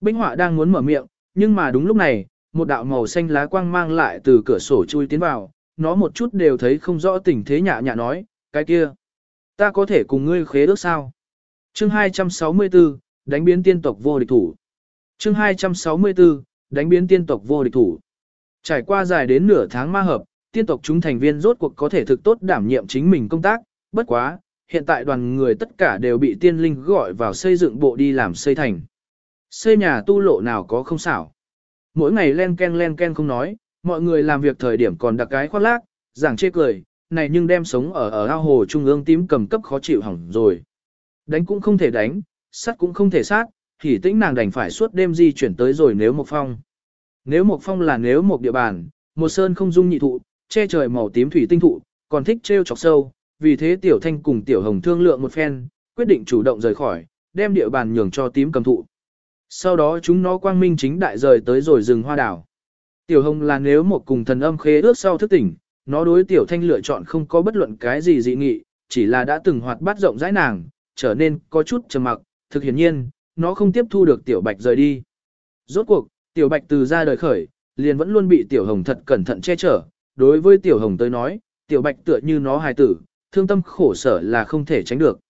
Bích họa đang muốn mở miệng, nhưng mà đúng lúc này, một đạo màu xanh lá quang mang lại từ cửa sổ chui tiến vào, nó một chút đều thấy không rõ tình thế nhạ nhạ nói, cái kia. Ta có thể cùng ngươi khế ước sao? Chương 264, đánh biến tiên tộc vô địch thủ. Chương 264, đánh biến tiên tộc vô địch thủ. Trải qua dài đến nửa tháng ma hợp, tiên tộc chúng thành viên rốt cuộc có thể thực tốt đảm nhiệm chính mình công tác, bất quá, hiện tại đoàn người tất cả đều bị tiên linh gọi vào xây dựng bộ đi làm xây thành. Xây nhà tu lộ nào có không xảo. Mỗi ngày len ken len ken không nói, mọi người làm việc thời điểm còn đặc cái khoác lác, giảng chê cười, này nhưng đem sống ở ở ao hồ trung ương tím cầm cấp khó chịu hỏng rồi. Đánh cũng không thể đánh, sát cũng không thể sát, thì tĩnh nàng đành phải suốt đêm di chuyển tới rồi nếu một phong. Nếu một phong là nếu một địa bàn, một sơn không dung nhị thụ, che trời màu tím thủy tinh thụ, còn thích treo chọc sâu, vì thế tiểu thanh cùng tiểu hồng thương lượng một phen, quyết định chủ động rời khỏi, đem địa bàn nhường cho tím cầm thụ. Sau đó chúng nó quang minh chính đại rời tới rồi rừng hoa đảo. Tiểu hồng là nếu một cùng thần âm khế ước sau thức tỉnh, nó đối tiểu thanh lựa chọn không có bất luận cái gì dị nghị, chỉ là đã từng hoạt bát rộng rãi nàng, trở nên có chút trầm mặc, thực hiển nhiên, nó không tiếp thu được tiểu bạch rời đi. Rốt cuộc, tiểu bạch từ ra đời khởi, liền vẫn luôn bị tiểu hồng thật cẩn thận che chở, đối với tiểu hồng tới nói, tiểu bạch tựa như nó hài tử, thương tâm khổ sở là không thể tránh được.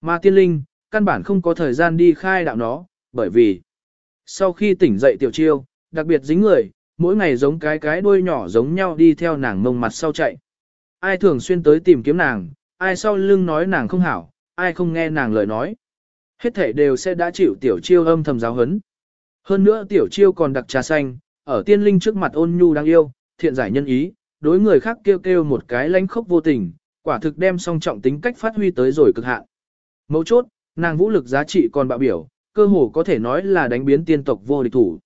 Mà tiên linh, căn bản không có thời gian đi khai đạo nó, bởi vì sau khi tỉnh dậy tiểu chiêu, đặc biệt dính người, mỗi ngày giống cái cái đuôi nhỏ giống nhau đi theo nàng mông mặt sau chạy. Ai thường xuyên tới tìm kiếm nàng, ai sau lưng nói nàng không hảo, ai không nghe nàng lời nói. Hết thể đều sẽ đã chịu tiểu chiêu âm thầm giáo hấn. Hơn nữa tiểu chiêu còn đặc trà xanh, ở tiên linh trước mặt ôn nhu đáng yêu, thiện giải nhân ý, đối người khác kêu kêu một cái lánh khốc vô tình, quả thực đem song trọng tính cách phát huy tới rồi cực hạn. Mấu chốt, nàng vũ lực giá trị còn bạo biểu, cơ hồ có thể nói là đánh biến tiên tộc vô địch thủ.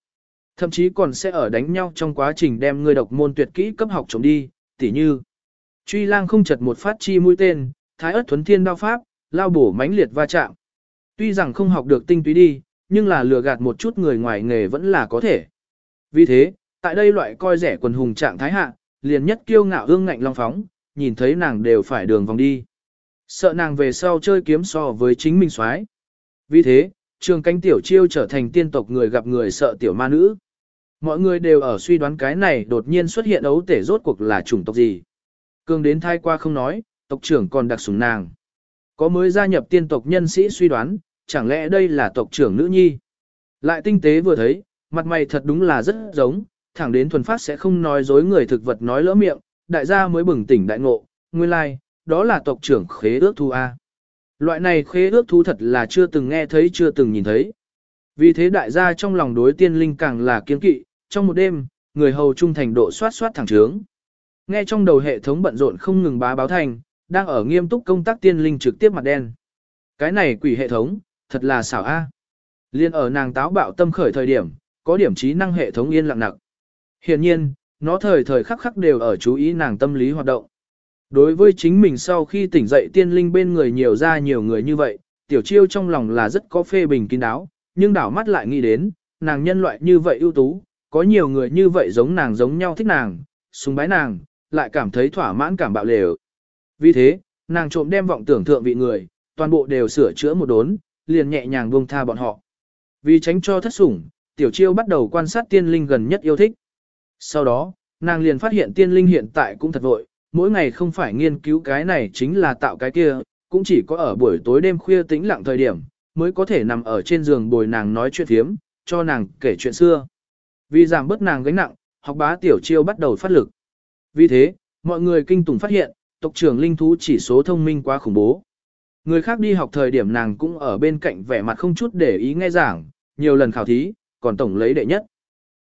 Thậm chí còn sẽ ở đánh nhau trong quá trình đem người độc môn tuyệt kỹ cấp học chống đi, tỉ như truy lang không chật một phát chi mũi tên, thái ớt thuấn thiên đao pháp, lao bổ mãnh liệt va chạm. Tuy rằng không học được tinh túy đi, nhưng là lừa gạt một chút người ngoài nghề vẫn là có thể. Vì thế, tại đây loại coi rẻ quần hùng trạng thái hạ, liền nhất kiêu ngạo hương ngạnh long phóng, nhìn thấy nàng đều phải đường vòng đi. Sợ nàng về sau chơi kiếm so với chính mình soái. Vì thế, trường cánh tiểu chiêu trở thành tiên tộc người gặp người sợ tiểu ma nữ. Mọi người đều ở suy đoán cái này đột nhiên xuất hiện ấu tể rốt cuộc là chủng tộc gì. Cương đến thai qua không nói, tộc trưởng còn đặc sủng nàng. Có mới gia nhập tiên tộc nhân sĩ suy đoán, chẳng lẽ đây là tộc trưởng nữ nhi. Lại tinh tế vừa thấy, mặt mày thật đúng là rất giống, thẳng đến thuần phát sẽ không nói dối người thực vật nói lỡ miệng, đại gia mới bừng tỉnh đại ngộ, nguyên lai, like, đó là tộc trưởng khế ước thu A. Loại này khế ước thu thật là chưa từng nghe thấy chưa từng nhìn thấy. Vì thế đại gia trong lòng đối tiên linh càng là kiên kỵ, trong một đêm, người hầu trung thành độ soát soát thẳng trướng. Nghe trong đầu hệ thống bận rộn không ngừng bá báo thành, đang ở nghiêm túc công tác tiên linh trực tiếp mặt đen. Cái này quỷ hệ thống, thật là xảo a. Liên ở nàng táo bạo tâm khởi thời điểm, có điểm trí năng hệ thống yên lặng nặng. Hiển nhiên, nó thời thời khắc khắc đều ở chú ý nàng tâm lý hoạt động. Đối với chính mình sau khi tỉnh dậy tiên linh bên người nhiều ra nhiều người như vậy, tiểu chiêu trong lòng là rất có phê bình kín đáo, nhưng đảo mắt lại nghĩ đến, nàng nhân loại như vậy ưu tú, có nhiều người như vậy giống nàng giống nhau thích nàng, sùng bái nàng, lại cảm thấy thỏa mãn cảm bạo lều. Vì thế, nàng trộm đem vọng tưởng thượng vị người, toàn bộ đều sửa chữa một đốn, liền nhẹ nhàng buông tha bọn họ. Vì tránh cho thất sủng, tiểu chiêu bắt đầu quan sát tiên linh gần nhất yêu thích. Sau đó, nàng liền phát hiện tiên linh hiện tại cũng thật vội, mỗi ngày không phải nghiên cứu cái này chính là tạo cái kia, cũng chỉ có ở buổi tối đêm khuya tĩnh lặng thời điểm, mới có thể nằm ở trên giường bồi nàng nói chuyện thiếm, cho nàng kể chuyện xưa. Vì giảm bớt nàng gánh nặng, học bá tiểu chiêu bắt đầu phát lực. Vì thế, mọi người kinh tủng phát hiện, tộc trưởng linh thú chỉ số thông minh quá khủng bố. Người khác đi học thời điểm nàng cũng ở bên cạnh vẻ mặt không chút để ý nghe giảng, nhiều lần khảo thí, còn tổng lấy đệ nhất.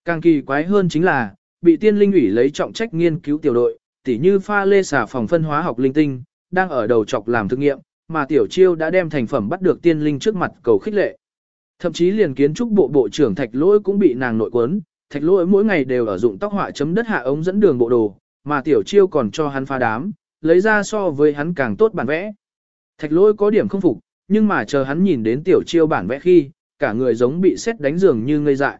Càng kỳ quái hơn chính là, bị tiên linh ủy lấy trọng trách nghiên cứu tiểu đội, tỉ như pha lê xả phòng phân hóa học linh tinh, đang ở đầu chọc làm thực nghiệm, mà tiểu chiêu đã đem thành phẩm bắt được tiên linh trước mặt cầu khích lệ. Thậm chí liền kiến trúc bộ bộ trưởng thạch lỗi cũng bị nàng nội quấn, thạch lỗi mỗi ngày đều ở dụng tóc họa chấm đất hạ ống dẫn đường bộ đồ, mà tiểu chiêu còn cho hắn pha đám, lấy ra so với hắn càng tốt bản vẽ. Thạch lỗi có điểm không phục, nhưng mà chờ hắn nhìn đến tiểu chiêu bản vẽ khi, cả người giống bị xét đánh giường như ngây dại.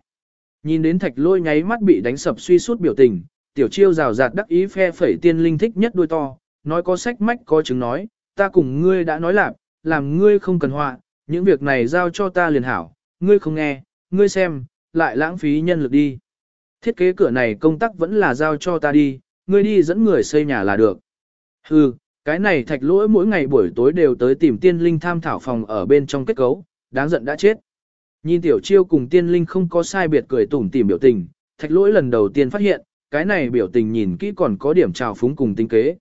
Nhìn đến thạch lỗi nháy mắt bị đánh sập suy suốt biểu tình, tiểu chiêu rào rạt đắc ý phe phẩy tiên linh thích nhất đuôi to, nói có sách mách có chứng nói, ta cùng ngươi đã nói lạc, làm ngươi không cần họa, những việc này giao cho ta liền hảo, ngươi không nghe, ngươi xem, lại lãng phí nhân lực đi. Thiết kế cửa này công tác vẫn là giao cho ta đi, ngươi đi dẫn người xây nhà là được. Hừ, cái này thạch lỗi mỗi ngày buổi tối đều tới tìm tiên linh tham thảo phòng ở bên trong kết cấu, đáng giận đã chết. Nhìn tiểu chiêu cùng tiên linh không có sai biệt cười tủm tỉm biểu tình, thạch lỗi lần đầu tiên phát hiện, cái này biểu tình nhìn kỹ còn có điểm trào phúng cùng tinh kế.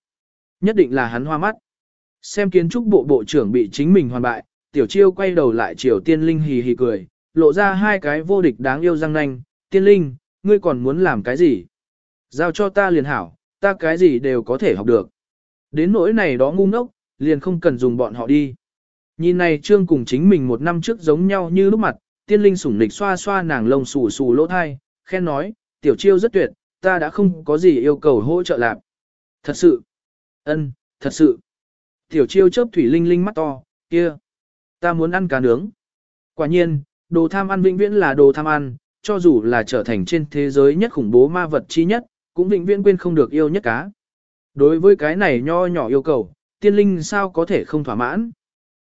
Nhất định là hắn hoa mắt. Xem kiến trúc bộ bộ trưởng bị chính mình hoàn bại, tiểu chiêu quay đầu lại chiều tiên linh hì hì cười, lộ ra hai cái vô địch đáng yêu răng nanh, tiên linh, ngươi còn muốn làm cái gì? Giao cho ta liền hảo, ta cái gì đều có thể học được. Đến nỗi này đó ngu ngốc, liền không cần dùng bọn họ đi. Nhìn này trương cùng chính mình một năm trước giống nhau như lúc mặt, tiên linh sủng nịch xoa xoa nàng lông xù xù lỗ thai, khen nói, tiểu chiêu rất tuyệt, ta đã không có gì yêu cầu hỗ trợ làm. Thật sự, ân, thật sự. Tiểu chiêu chớp thủy linh linh mắt to, kia, ta muốn ăn cá nướng. Quả nhiên, đồ tham ăn vĩnh viễn là đồ tham ăn, cho dù là trở thành trên thế giới nhất khủng bố ma vật chi nhất, cũng vĩnh viễn quên không được yêu nhất cá. Đối với cái này nho nhỏ yêu cầu, tiên linh sao có thể không thỏa mãn.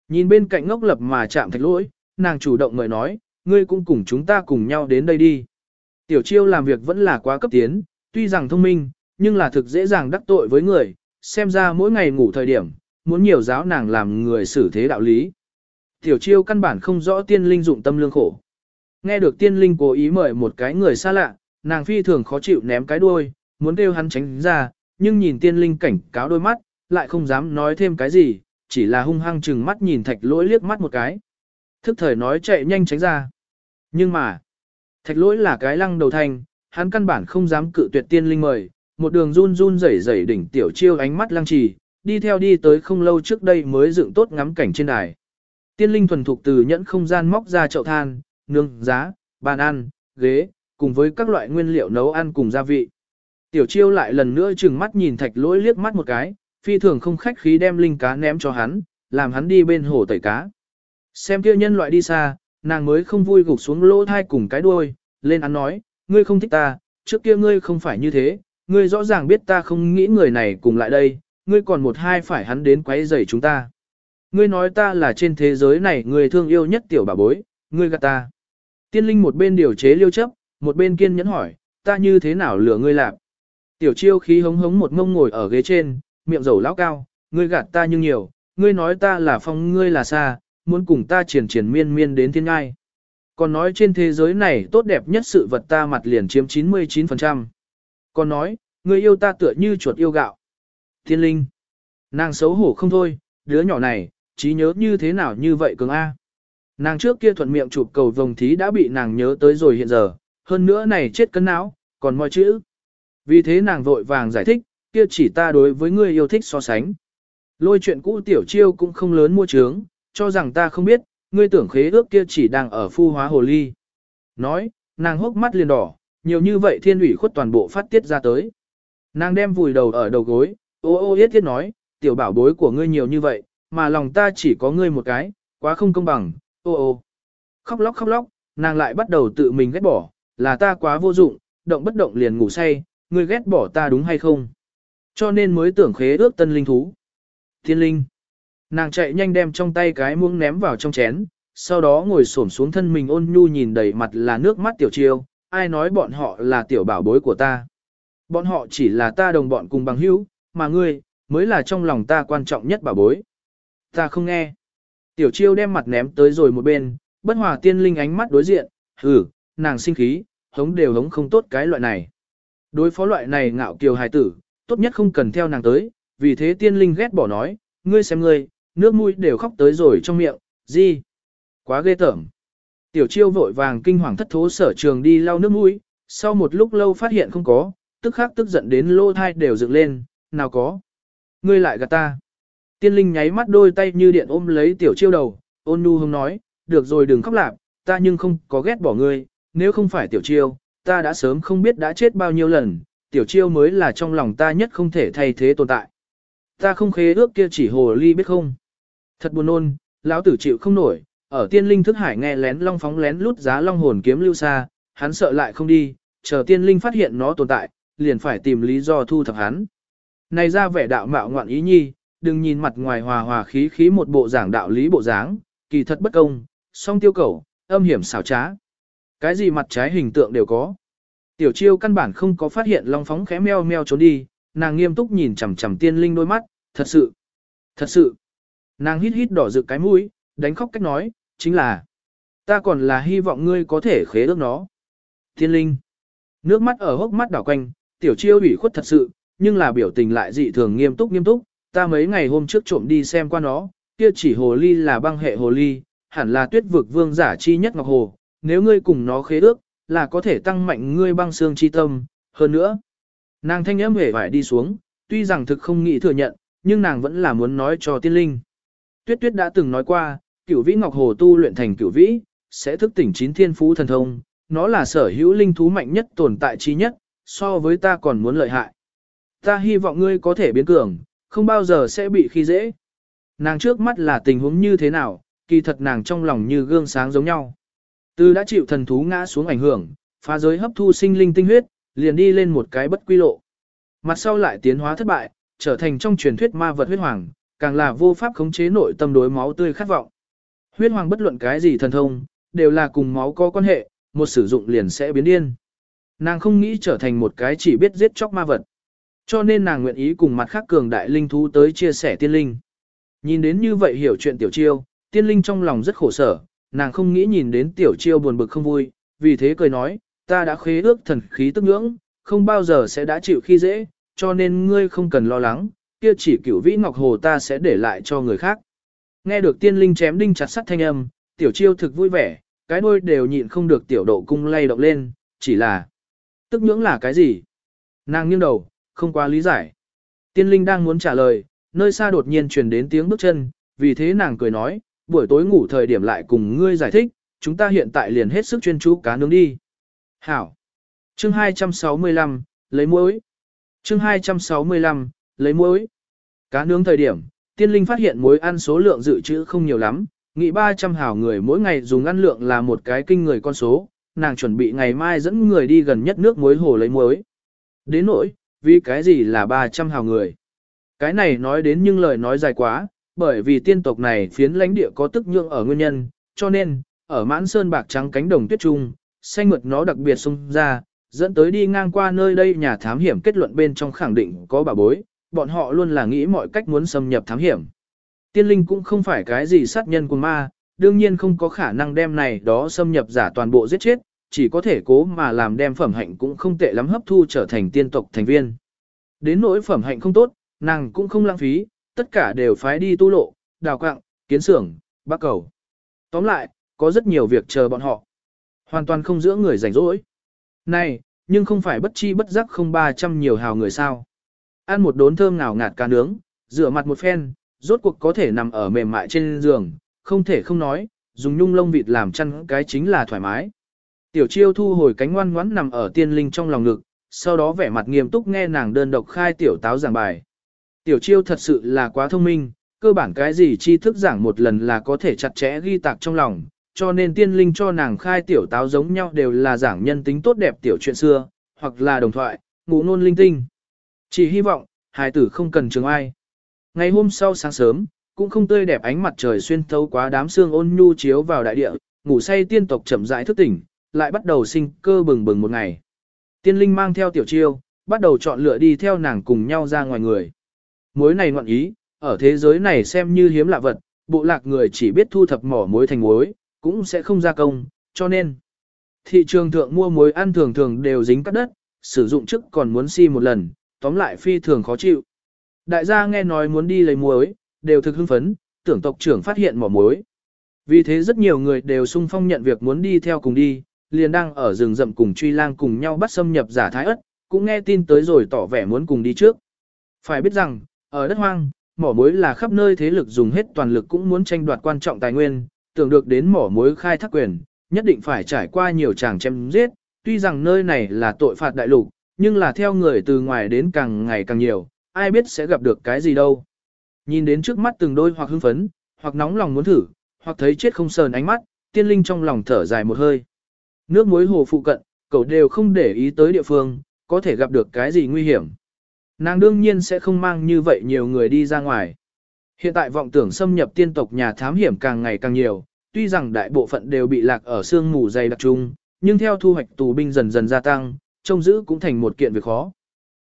Nhìn bên cạnh ngốc lập mà chạm thạch lỗi, nàng chủ động mời nói, ngươi cũng cùng chúng ta cùng nhau đến đây đi. Tiểu chiêu làm việc vẫn là quá cấp tiến, tuy rằng thông minh, nhưng là thực dễ dàng đắc tội với người, xem ra mỗi ngày ngủ thời điểm, muốn nhiều giáo nàng làm người xử thế đạo lý. Tiểu chiêu căn bản không rõ tiên linh dụng tâm lương khổ. Nghe được tiên linh cố ý mời một cái người xa lạ, nàng phi thường khó chịu ném cái đuôi, muốn kêu hắn tránh ra, nhưng nhìn tiên linh cảnh cáo đôi mắt, lại không dám nói thêm cái gì, chỉ là hung hăng chừng mắt nhìn thạch lỗi liếc mắt một cái. Thức thời nói chạy nhanh tránh ra. Nhưng mà, thạch lỗi là cái lăng đầu thành, hắn căn bản không dám cự tuyệt tiên linh mời, một đường run run rẩy rẩy đỉnh tiểu chiêu ánh mắt lăng trì, đi theo đi tới không lâu trước đây mới dựng tốt ngắm cảnh trên đài. Tiên linh thuần thục từ nhẫn không gian móc ra chậu than, nương, giá, bàn ăn, ghế, cùng với các loại nguyên liệu nấu ăn cùng gia vị. Tiểu chiêu lại lần nữa chừng mắt nhìn thạch lỗi liếc mắt một cái, phi thường không khách khí đem linh cá ném cho hắn, làm hắn đi bên hồ tẩy cá. Xem kia nhân loại đi xa, nàng mới không vui gục xuống lỗ thai cùng cái đuôi, lên ăn nói, ngươi không thích ta, trước kia ngươi không phải như thế, ngươi rõ ràng biết ta không nghĩ người này cùng lại đây, ngươi còn một hai phải hắn đến quấy rầy chúng ta. Ngươi nói ta là trên thế giới này người thương yêu nhất tiểu bà bối, ngươi gạt ta. Tiên linh một bên điều chế liêu chấp, một bên kiên nhẫn hỏi, ta như thế nào lừa ngươi lạc. Tiểu chiêu khí hống hống một ngông ngồi ở ghế trên, miệng dầu lão cao, ngươi gạt ta nhưng nhiều, ngươi nói ta là phong ngươi là xa, muốn cùng ta triển triển miên miên đến thiên ngai. Còn nói trên thế giới này tốt đẹp nhất sự vật ta mặt liền chiếm 99%. Còn nói, ngươi yêu ta tựa như chuột yêu gạo. Thiên linh. Nàng xấu hổ không thôi, đứa nhỏ này, trí nhớ như thế nào như vậy cường A. Nàng trước kia thuận miệng chụp cầu vồng thí đã bị nàng nhớ tới rồi hiện giờ, hơn nữa này chết cân não, còn mọi chữ. Vì thế nàng vội vàng giải thích, kia chỉ ta đối với người yêu thích so sánh. Lôi chuyện cũ tiểu chiêu cũng không lớn mua trướng, cho rằng ta không biết, ngươi tưởng khế ước kia chỉ đang ở phu hóa hồ ly. Nói, nàng hốc mắt liền đỏ, nhiều như vậy thiên ủy khuất toàn bộ phát tiết ra tới. Nàng đem vùi đầu ở đầu gối, ô ô yết thiết nói, tiểu bảo bối của ngươi nhiều như vậy, mà lòng ta chỉ có ngươi một cái, Quá không công bằng, ô ô. Khóc lóc khóc lóc, nàng lại bắt đầu tự mình ghét bỏ, là ta quá vô dụng, động bất động liền ngủ say, ngươi ghét bỏ ta đúng hay không? Cho nên mới tưởng khế ước tân linh thú. Thiên linh. Nàng chạy nhanh đem trong tay cái muỗng ném vào trong chén, sau đó ngồi xổm xuống thân mình ôn nhu nhìn đầy mặt là nước mắt tiểu chiêu, ai nói bọn họ là tiểu bảo bối của ta. Bọn họ chỉ là ta đồng bọn cùng bằng hữu, mà ngươi, mới là trong lòng ta quan trọng nhất bảo bối. Ta không nghe. Tiểu chiêu đem mặt ném tới rồi một bên, bất hòa tiên linh ánh mắt đối diện, Ừ, nàng sinh khí, hống đều hống không tốt cái loại này. Đối phó loại này ngạo kiều hài tử, tốt nhất không cần theo nàng tới, vì thế tiên linh ghét bỏ nói, ngươi xem ngươi, nước mũi đều khóc tới rồi trong miệng, gì? Quá ghê tởm. Tiểu chiêu vội vàng kinh hoàng thất thố sở trường đi lau nước mũi, sau một lúc lâu phát hiện không có, tức khắc tức giận đến lô thai đều dựng lên, nào có. Ngươi lại gạt ta. Tiên linh nháy mắt đôi tay như điện ôm lấy tiểu chiêu đầu, ôn nu hông nói, được rồi đừng khóc lạp, ta nhưng không có ghét bỏ ngươi, nếu không phải tiểu chiêu, ta đã sớm không biết đã chết bao nhiêu lần, tiểu chiêu mới là trong lòng ta nhất không thể thay thế tồn tại. Ta không khế ước kia chỉ hồ ly biết không. Thật buồn nôn, lão tử chịu không nổi, ở tiên linh thức hải nghe lén long phóng lén lút giá long hồn kiếm lưu xa, hắn sợ lại không đi, chờ tiên linh phát hiện nó tồn tại, liền phải tìm lý do thu thập hắn. Này ra vẻ đạo mạo ngoạn ý nhi, đừng nhìn mặt ngoài hòa hòa khí khí một bộ giảng đạo lý bộ dáng, kỳ thật bất công, song tiêu cầu, âm hiểm xảo trá. Cái gì mặt trái hình tượng đều có. Tiểu chiêu căn bản không có phát hiện long phóng khẽ meo meo trốn đi, nàng nghiêm túc nhìn chằm chằm tiên linh đôi mắt, thật sự, thật sự. Nàng hít hít đỏ rực cái mũi, đánh khóc cách nói, chính là, ta còn là hy vọng ngươi có thể khế ước nó. Tiên linh, nước mắt ở hốc mắt đảo quanh, tiểu chiêu ủy khuất thật sự, nhưng là biểu tình lại dị thường nghiêm túc nghiêm túc, ta mấy ngày hôm trước trộm đi xem qua nó, kia chỉ hồ ly là băng hệ hồ ly, hẳn là tuyết vực vương giả chi nhất ngọc hồ, nếu ngươi cùng nó khế ước, là có thể tăng mạnh ngươi băng xương chi tâm, hơn nữa. Nàng thanh âm hề phải đi xuống, tuy rằng thực không nghĩ thừa nhận, nhưng nàng vẫn là muốn nói cho tiên linh. Tuyết tuyết đã từng nói qua, cửu vĩ ngọc hồ tu luyện thành cửu vĩ, sẽ thức tỉnh chín thiên phú thần thông, nó là sở hữu linh thú mạnh nhất tồn tại chi nhất, so với ta còn muốn lợi hại. Ta hy vọng ngươi có thể biến cường, không bao giờ sẽ bị khi dễ. Nàng trước mắt là tình huống như thế nào, kỳ thật nàng trong lòng như gương sáng giống nhau. Từ đã chịu thần thú ngã xuống ảnh hưởng, phá giới hấp thu sinh linh tinh huyết, liền đi lên một cái bất quy lộ. Mặt sau lại tiến hóa thất bại, trở thành trong truyền thuyết ma vật huyết hoàng, càng là vô pháp khống chế nội tâm đối máu tươi khát vọng. Huyết hoàng bất luận cái gì thần thông, đều là cùng máu có quan hệ, một sử dụng liền sẽ biến điên. Nàng không nghĩ trở thành một cái chỉ biết giết chóc ma vật. Cho nên nàng nguyện ý cùng mặt khác cường đại linh thú tới chia sẻ tiên linh. Nhìn đến như vậy hiểu chuyện tiểu chiêu, tiên linh trong lòng rất khổ sở, nàng không nghĩ nhìn đến tiểu chiêu buồn bực không vui, vì thế cười nói, ta đã khế ước thần khí tức ngưỡng, không bao giờ sẽ đã chịu khi dễ, cho nên ngươi không cần lo lắng, kia chỉ cửu vĩ ngọc hồ ta sẽ để lại cho người khác. Nghe được tiên linh chém đinh chặt sắt thanh âm, tiểu chiêu thực vui vẻ, cái đôi đều nhịn không được tiểu độ cung lay động lên, chỉ là, tức nhưỡng là cái gì? Nàng nghiêng đầu, không quá lý giải. Tiên linh đang muốn trả lời, nơi xa đột nhiên truyền đến tiếng bước chân, vì thế nàng cười nói, buổi tối ngủ thời điểm lại cùng ngươi giải thích, chúng ta hiện tại liền hết sức chuyên chú cá nướng đi. Hảo. Chương 265, lấy muối. Chương 265, lấy muối. Cá nướng thời điểm, tiên linh phát hiện muối ăn số lượng dự trữ không nhiều lắm, nghĩ 300 hảo người mỗi ngày dùng ăn lượng là một cái kinh người con số, nàng chuẩn bị ngày mai dẫn người đi gần nhất nước muối hồ lấy muối. Đến nỗi, vì cái gì là 300 hào người. Cái này nói đến nhưng lời nói dài quá, bởi vì tiên tộc này phiến lãnh địa có tức nhượng ở nguyên nhân, cho nên, ở mãn sơn bạc trắng cánh đồng tuyết trung, xanh mượt nó đặc biệt sung ra, dẫn tới đi ngang qua nơi đây nhà thám hiểm kết luận bên trong khẳng định có bà bối, bọn họ luôn là nghĩ mọi cách muốn xâm nhập thám hiểm. Tiên linh cũng không phải cái gì sát nhân của ma, đương nhiên không có khả năng đem này đó xâm nhập giả toàn bộ giết chết, chỉ có thể cố mà làm đem phẩm hạnh cũng không tệ lắm hấp thu trở thành tiên tộc thành viên. Đến nỗi phẩm hạnh không tốt, nàng cũng không lãng phí, tất cả đều phái đi tu lộ, đào quạng, kiến xưởng, bắc cầu. Tóm lại, có rất nhiều việc chờ bọn họ. Hoàn toàn không giữa người rảnh rỗi. Này, nhưng không phải bất chi bất giác không ba trăm nhiều hào người sao. Ăn một đốn thơm ngào ngạt cá nướng, rửa mặt một phen, rốt cuộc có thể nằm ở mềm mại trên giường, không thể không nói, dùng nhung lông vịt làm chăn cái chính là thoải mái. Tiểu chiêu thu hồi cánh ngoan ngoãn nằm ở tiên linh trong lòng ngực, sau đó vẻ mặt nghiêm túc nghe nàng đơn độc khai tiểu táo giảng bài. Tiểu chiêu thật sự là quá thông minh, cơ bản cái gì tri thức giảng một lần là có thể chặt chẽ ghi tạc trong lòng, cho nên tiên linh cho nàng khai tiểu táo giống nhau đều là giảng nhân tính tốt đẹp tiểu chuyện xưa, hoặc là đồng thoại, ngụ ngôn linh tinh. Chỉ hy vọng, hài tử không cần trường ai. Ngày hôm sau sáng sớm, cũng không tươi đẹp ánh mặt trời xuyên thấu quá đám xương ôn nhu chiếu vào đại địa, ngủ say tiên tộc chậm rãi thức tỉnh, lại bắt đầu sinh cơ bừng bừng một ngày. Tiên linh mang theo tiểu chiêu, bắt đầu chọn lựa đi theo nàng cùng nhau ra ngoài người. Mối này ngoạn ý, ở thế giới này xem như hiếm lạ vật, bộ lạc người chỉ biết thu thập mỏ muối thành muối, cũng sẽ không gia công, cho nên thị trường thượng mua muối ăn thường thường đều dính cắt đất, sử dụng trước còn muốn si một lần, tóm lại phi thường khó chịu. Đại gia nghe nói muốn đi lấy muối, đều thực hưng phấn, tưởng tộc trưởng phát hiện mỏ muối. Vì thế rất nhiều người đều sung phong nhận việc muốn đi theo cùng đi, liền đang ở rừng rậm cùng truy lang cùng nhau bắt xâm nhập giả thái ất, cũng nghe tin tới rồi tỏ vẻ muốn cùng đi trước. Phải biết rằng, ở đất hoang, mỏ muối là khắp nơi thế lực dùng hết toàn lực cũng muốn tranh đoạt quan trọng tài nguyên, tưởng được đến mỏ muối khai thác quyền, nhất định phải trải qua nhiều tràng chém giết, tuy rằng nơi này là tội phạt đại lục, nhưng là theo người từ ngoài đến càng ngày càng nhiều, ai biết sẽ gặp được cái gì đâu. Nhìn đến trước mắt từng đôi hoặc hưng phấn, hoặc nóng lòng muốn thử, hoặc thấy chết không sờn ánh mắt, tiên linh trong lòng thở dài một hơi. Nước muối hồ phụ cận, cậu đều không để ý tới địa phương, có thể gặp được cái gì nguy hiểm. Nàng đương nhiên sẽ không mang như vậy nhiều người đi ra ngoài. Hiện tại vọng tưởng xâm nhập tiên tộc nhà thám hiểm càng ngày càng nhiều, tuy rằng đại bộ phận đều bị lạc ở sương mù dày đặc trung, nhưng theo thu hoạch tù binh dần dần gia tăng, trông giữ cũng thành một kiện việc khó.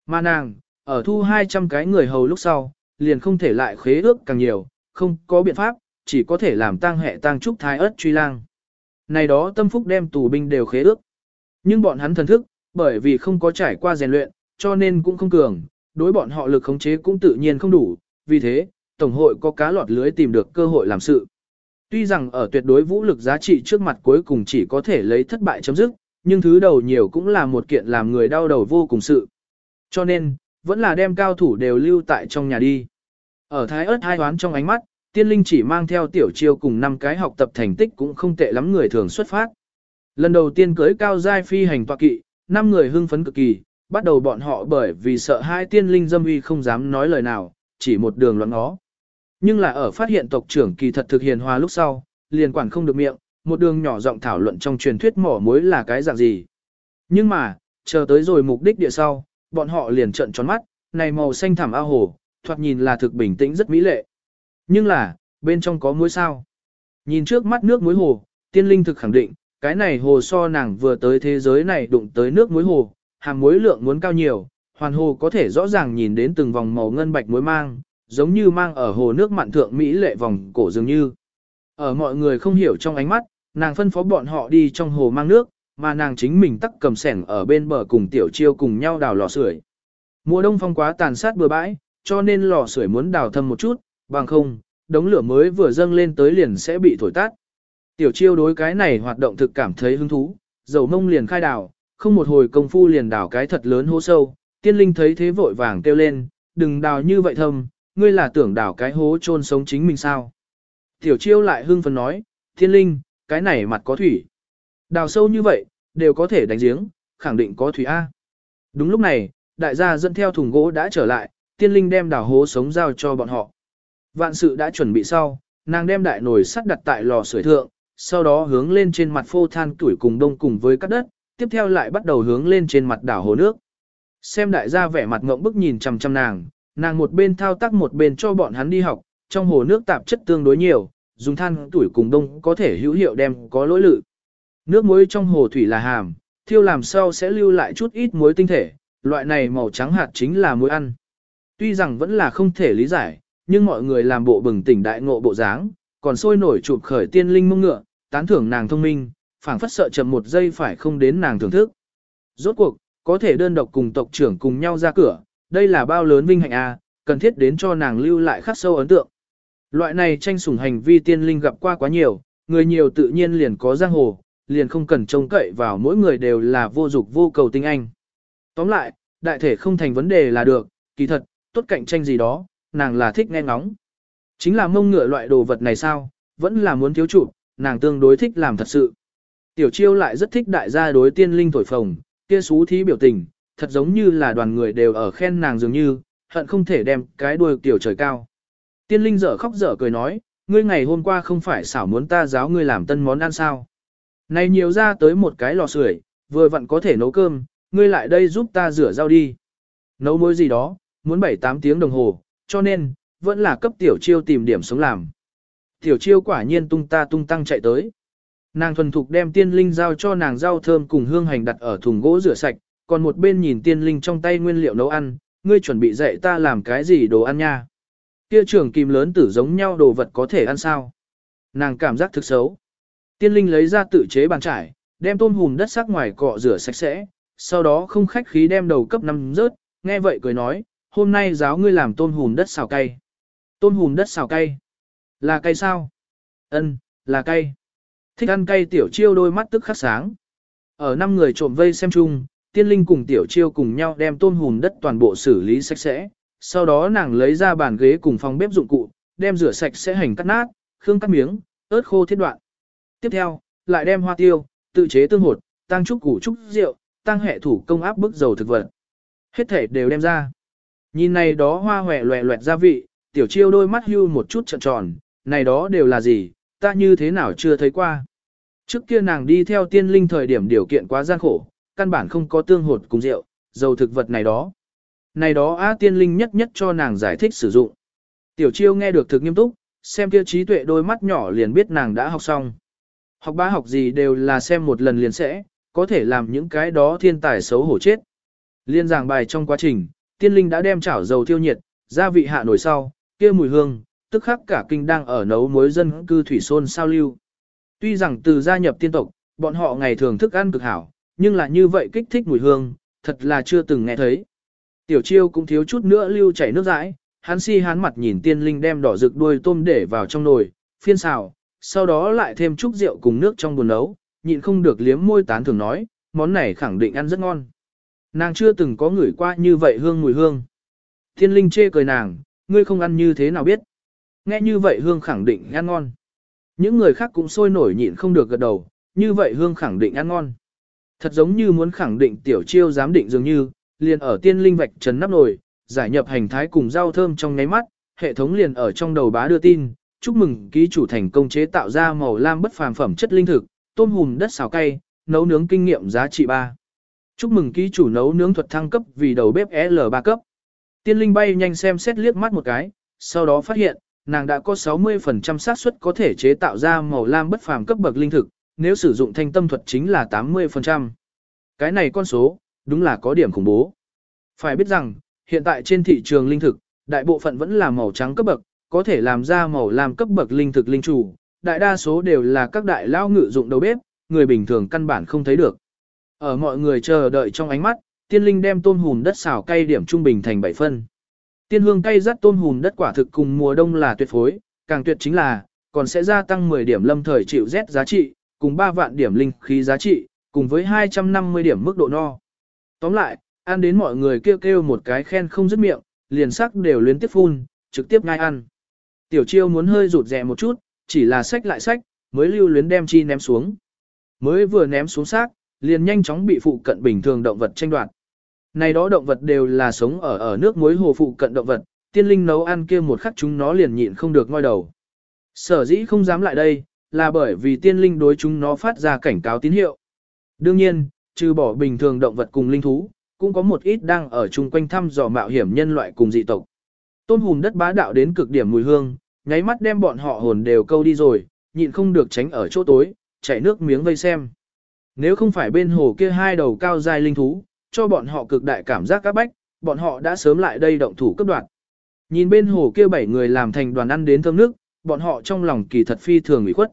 Mà nàng, ở thu 200 cái người hầu lúc sau, liền không thể lại khế ước càng nhiều, không có biện pháp, chỉ có thể làm tang hệ tang trúc thái ớt truy lang. Này đó tâm phúc đem tù binh đều khế ước. Nhưng bọn hắn thần thức, bởi vì không có trải qua rèn luyện, cho nên cũng không cường, đối bọn họ lực khống chế cũng tự nhiên không đủ, vì thế, Tổng hội có cá lọt lưới tìm được cơ hội làm sự. Tuy rằng ở tuyệt đối vũ lực giá trị trước mặt cuối cùng chỉ có thể lấy thất bại chấm dứt, nhưng thứ đầu nhiều cũng là một kiện làm người đau đầu vô cùng sự. Cho nên, vẫn là đem cao thủ đều lưu tại trong nhà đi. Ở thái ớt hai hoán trong ánh mắt, tiên linh chỉ mang theo tiểu chiêu cùng năm cái học tập thành tích cũng không tệ lắm người thường xuất phát. Lần đầu tiên cưới cao giai phi hành tọa kỵ, năm người hưng phấn cực kỳ, bắt đầu bọn họ bởi vì sợ hai tiên linh dâm uy không dám nói lời nào, chỉ một đường loạn ngó. Nhưng là ở phát hiện tộc trưởng kỳ thật thực hiền hòa lúc sau, liền quản không được miệng, một đường nhỏ giọng thảo luận trong truyền thuyết mỏ muối là cái dạng gì. Nhưng mà, chờ tới rồi mục đích địa sau, bọn họ liền trợn tròn mắt, này màu xanh thẳm ao hồ, thoạt nhìn là thực bình tĩnh rất mỹ lệ. Nhưng là, bên trong có muối sao. Nhìn trước mắt nước muối hồ, tiên linh thực khẳng định, cái này hồ so nàng vừa tới thế giới này đụng tới nước muối hồ, hàm muối lượng muốn cao nhiều, hoàn hồ có thể rõ ràng nhìn đến từng vòng màu ngân bạch muối mang, giống như mang ở hồ nước mặn thượng Mỹ lệ vòng cổ dường như. Ở mọi người không hiểu trong ánh mắt, nàng phân phó bọn họ đi trong hồ mang nước, mà nàng chính mình tắc cầm sẻng ở bên bờ cùng tiểu chiêu cùng nhau đào lò sưởi. Mùa đông phong quá tàn sát bừa bãi, cho nên lò sưởi muốn đào thâm một chút, bằng không, đống lửa mới vừa dâng lên tới liền sẽ bị thổi tắt. Tiểu chiêu đối cái này hoạt động thực cảm thấy hứng thú, dầu mông liền khai đào, không một hồi công phu liền đào cái thật lớn hố sâu, tiên linh thấy thế vội vàng kêu lên, đừng đào như vậy thâm, ngươi là tưởng đào cái hố chôn sống chính mình sao. Tiểu chiêu lại hưng phấn nói, tiên linh, cái này mặt có thủy. Đào sâu như vậy, đều có thể đánh giếng, khẳng định có thủy A. Đúng lúc này, đại gia dẫn theo thùng gỗ đã trở lại, tiên linh đem đào hố sống giao cho bọn họ. Vạn sự đã chuẩn bị sau, nàng đem đại nồi sắt đặt tại lò sưởi thượng, sau đó hướng lên trên mặt phô than tuổi cùng đông cùng với các đất, tiếp theo lại bắt đầu hướng lên trên mặt đảo hồ nước. Xem đại gia vẻ mặt ngộng bức nhìn chằm chằm nàng, nàng một bên thao tác một bên cho bọn hắn đi học, trong hồ nước tạp chất tương đối nhiều, dùng than tuổi cùng đông có thể hữu hiệu đem có lỗi lự. Nước muối trong hồ thủy là hàm, thiêu làm sao sẽ lưu lại chút ít muối tinh thể, loại này màu trắng hạt chính là muối ăn. Tuy rằng vẫn là không thể lý giải, nhưng mọi người làm bộ bừng tỉnh đại ngộ bộ dáng, còn sôi nổi chụp khởi tiên linh mông ngựa, tán thưởng nàng thông minh, phảng phất sợ chậm một giây phải không đến nàng thưởng thức. Rốt cuộc, có thể đơn độc cùng tộc trưởng cùng nhau ra cửa, đây là bao lớn vinh hạnh a, à, cần thiết đến cho nàng lưu lại khắc sâu ấn tượng. Loại này tranh sủng hành vi tiên linh gặp qua quá nhiều, người nhiều tự nhiên liền có giang hồ, liền không cần trông cậy vào mỗi người đều là vô dục vô cầu tinh anh. Tóm lại, đại thể không thành vấn đề là được, kỳ thật, tốt cạnh tranh gì đó, nàng là thích nghe ngóng. Chính là mông ngựa loại đồ vật này sao, vẫn là muốn thiếu chủ, nàng tương đối thích làm thật sự. Tiểu chiêu lại rất thích đại gia đối tiên linh thổi phồng, kia xú thí biểu tình, thật giống như là đoàn người đều ở khen nàng dường như, hận không thể đem cái đuôi tiểu trời cao. Tiên linh dở khóc dở cười nói, ngươi ngày hôm qua không phải xảo muốn ta giáo ngươi làm tân món ăn sao. Này nhiều ra tới một cái lò sưởi, vừa vặn có thể nấu cơm, ngươi lại đây giúp ta rửa rau đi. Nấu mối gì đó, muốn 7-8 tiếng đồng hồ, cho nên, vẫn là cấp tiểu chiêu tìm điểm sống làm. Tiểu chiêu quả nhiên tung ta tung tăng chạy tới. Nàng thuần thục đem tiên linh giao cho nàng rau thơm cùng hương hành đặt ở thùng gỗ rửa sạch, còn một bên nhìn tiên linh trong tay nguyên liệu nấu ăn, ngươi chuẩn bị dạy ta làm cái gì đồ ăn nha. Kia trưởng kìm lớn tử giống nhau đồ vật có thể ăn sao. Nàng cảm giác thực xấu. Tiên linh lấy ra tự chế bàn trải, đem tôm hùm đất sắc ngoài cọ rửa sạch sẽ, sau đó không khách khí đem đầu cấp năm rớt, nghe vậy cười nói, hôm nay giáo ngươi làm tôm hùm đất xào cay. Tôm hùm đất xào cay. Là cay sao? Ân, là cay. Thích ăn cay tiểu chiêu đôi mắt tức khắc sáng. Ở năm người trộm vây xem chung, tiên linh cùng tiểu chiêu cùng nhau đem tôm hùm đất toàn bộ xử lý sạch sẽ. Sau đó nàng lấy ra bàn ghế cùng phòng bếp dụng cụ, đem rửa sạch sẽ hành cắt nát, khương cắt miếng, ớt khô thiết đoạn. Tiếp theo, lại đem hoa tiêu, tự chế tương hột, tăng trúc củ trúc rượu, tăng hệ thủ công áp bức dầu thực vật. Hết thể đều đem ra. Nhìn này đó hoa hòe loẹ loẹt gia vị, tiểu chiêu đôi mắt hưu một chút trợn tròn, này đó đều là gì, ta như thế nào chưa thấy qua. Trước kia nàng đi theo tiên linh thời điểm điều kiện quá gian khổ, căn bản không có tương hột cùng rượu, dầu thực vật này đó. Này đó á tiên linh nhất nhất cho nàng giải thích sử dụng. Tiểu chiêu nghe được thực nghiêm túc, xem kia trí tuệ đôi mắt nhỏ liền biết nàng đã học xong. Học bá học gì đều là xem một lần liền sẽ, có thể làm những cái đó thiên tài xấu hổ chết. Liên giảng bài trong quá trình, tiên linh đã đem chảo dầu thiêu nhiệt, gia vị hạ nổi sau, kia mùi hương, tức khắc cả kinh đang ở nấu muối dân cư thủy xôn sao lưu. Tuy rằng từ gia nhập tiên tộc, bọn họ ngày thường thức ăn cực hảo, nhưng là như vậy kích thích mùi hương, thật là chưa từng nghe thấy. Tiểu chiêu cũng thiếu chút nữa lưu chảy nước dãi, hắn si hắn mặt nhìn tiên linh đem đỏ rực đuôi tôm để vào trong nồi, phiên xào, sau đó lại thêm chút rượu cùng nước trong buồn nấu, nhịn không được liếm môi tán thường nói, món này khẳng định ăn rất ngon. Nàng chưa từng có ngửi qua như vậy hương mùi hương. Thiên linh chê cười nàng, ngươi không ăn như thế nào biết. Nghe như vậy hương khẳng định ăn ngon. Những người khác cũng sôi nổi nhịn không được gật đầu, như vậy hương khẳng định ăn ngon. Thật giống như muốn khẳng định tiểu chiêu giám định dường như, liền ở tiên linh vạch trần nắp nồi, giải nhập hành thái cùng rau thơm trong nháy mắt, hệ thống liền ở trong đầu bá đưa tin, chúc mừng ký chủ thành công chế tạo ra màu lam bất phàm phẩm chất linh thực, tôm hùm đất xào cay, nấu nướng kinh nghiệm giá trị 3. Chúc mừng ký chủ nấu nướng thuật thăng cấp vì đầu bếp L3 cấp. Tiên linh bay nhanh xem xét liếc mắt một cái, sau đó phát hiện, nàng đã có 60% xác suất có thể chế tạo ra màu lam bất phàm cấp bậc linh thực, nếu sử dụng thanh tâm thuật chính là 80%. Cái này con số, đúng là có điểm khủng bố. Phải biết rằng, hiện tại trên thị trường linh thực, đại bộ phận vẫn là màu trắng cấp bậc, có thể làm ra màu lam cấp bậc linh thực linh chủ, đại đa số đều là các đại lao ngự dụng đầu bếp, người bình thường căn bản không thấy được. Ở mọi người chờ đợi trong ánh mắt, tiên linh đem tôm hùm đất xào cay điểm trung bình thành 7 phân. Tiên hương cay rắt tôm hùm đất quả thực cùng mùa đông là tuyệt phối, càng tuyệt chính là, còn sẽ gia tăng 10 điểm lâm thời chịu rét giá trị, cùng 3 vạn điểm linh khí giá trị, cùng với 250 điểm mức độ no. Tóm lại, ăn đến mọi người kêu kêu một cái khen không dứt miệng, liền sắc đều luyến tiếp phun, trực tiếp ngay ăn. Tiểu chiêu muốn hơi rụt rè một chút, chỉ là sách lại sách, mới lưu luyến đem chi ném xuống. Mới vừa ném xuống xác, liền nhanh chóng bị phụ cận bình thường động vật tranh đoạt. Này đó động vật đều là sống ở ở nước muối hồ phụ cận động vật, tiên linh nấu ăn kia một khắc chúng nó liền nhịn không được ngoi đầu. Sở dĩ không dám lại đây, là bởi vì tiên linh đối chúng nó phát ra cảnh cáo tín hiệu. Đương nhiên, trừ bỏ bình thường động vật cùng linh thú, cũng có một ít đang ở chung quanh thăm dò mạo hiểm nhân loại cùng dị tộc. Tôn hùm đất bá đạo đến cực điểm mùi hương, nháy mắt đem bọn họ hồn đều câu đi rồi, nhịn không được tránh ở chỗ tối, chảy nước miếng vây xem. Nếu không phải bên hồ kia hai đầu cao dài linh thú, cho bọn họ cực đại cảm giác các bách, bọn họ đã sớm lại đây động thủ cấp đoạt. Nhìn bên hồ kia bảy người làm thành đoàn ăn đến thơm nước, bọn họ trong lòng kỳ thật phi thường ủy khuất.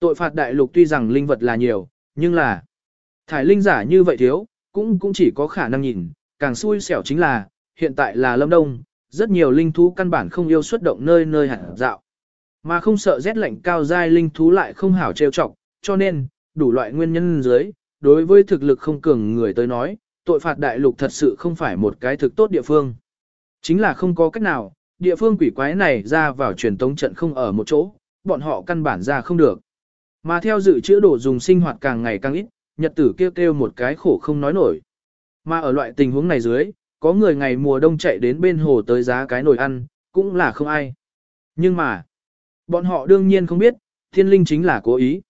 Tội phạt đại lục tuy rằng linh vật là nhiều, nhưng là thải linh giả như vậy thiếu, cũng cũng chỉ có khả năng nhìn, càng xui xẻo chính là, hiện tại là lâm đông, rất nhiều linh thú căn bản không yêu xuất động nơi nơi hẳn dạo. Mà không sợ rét lạnh cao dai linh thú lại không hảo trêu chọc, cho nên, đủ loại nguyên nhân dưới, đối với thực lực không cường người tới nói, tội phạt đại lục thật sự không phải một cái thực tốt địa phương. Chính là không có cách nào, địa phương quỷ quái này ra vào truyền tống trận không ở một chỗ, bọn họ căn bản ra không được. Mà theo dự trữ đồ dùng sinh hoạt càng ngày càng ít, nhật tử kêu kêu một cái khổ không nói nổi. Mà ở loại tình huống này dưới, có người ngày mùa đông chạy đến bên hồ tới giá cái nồi ăn, cũng là không ai. Nhưng mà, bọn họ đương nhiên không biết, thiên linh chính là cố ý.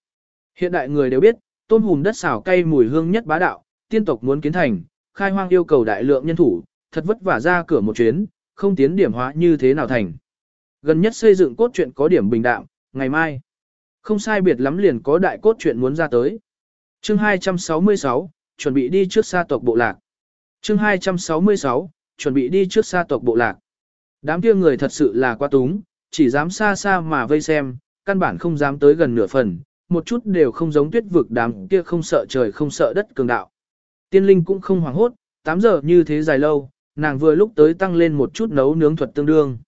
Hiện đại người đều biết, tôm hùm đất xào cay mùi hương nhất bá đạo, tiên tộc muốn kiến thành, khai hoang yêu cầu đại lượng nhân thủ, thật vất vả ra cửa một chuyến, không tiến điểm hóa như thế nào thành. Gần nhất xây dựng cốt truyện có điểm bình đạm, ngày mai. Không sai biệt lắm liền có đại cốt truyện muốn ra tới. Chương 266, chuẩn bị đi trước xa tộc bộ lạc. Chương 266, chuẩn bị đi trước xa tộc bộ lạc. Đám kia người thật sự là quá túng, chỉ dám xa xa mà vây xem, căn bản không dám tới gần nửa phần, một chút đều không giống tuyết vực đám kia không sợ trời không sợ đất cường đạo. Tiên linh cũng không hoảng hốt, 8 giờ như thế dài lâu, nàng vừa lúc tới tăng lên một chút nấu nướng thuật tương đương.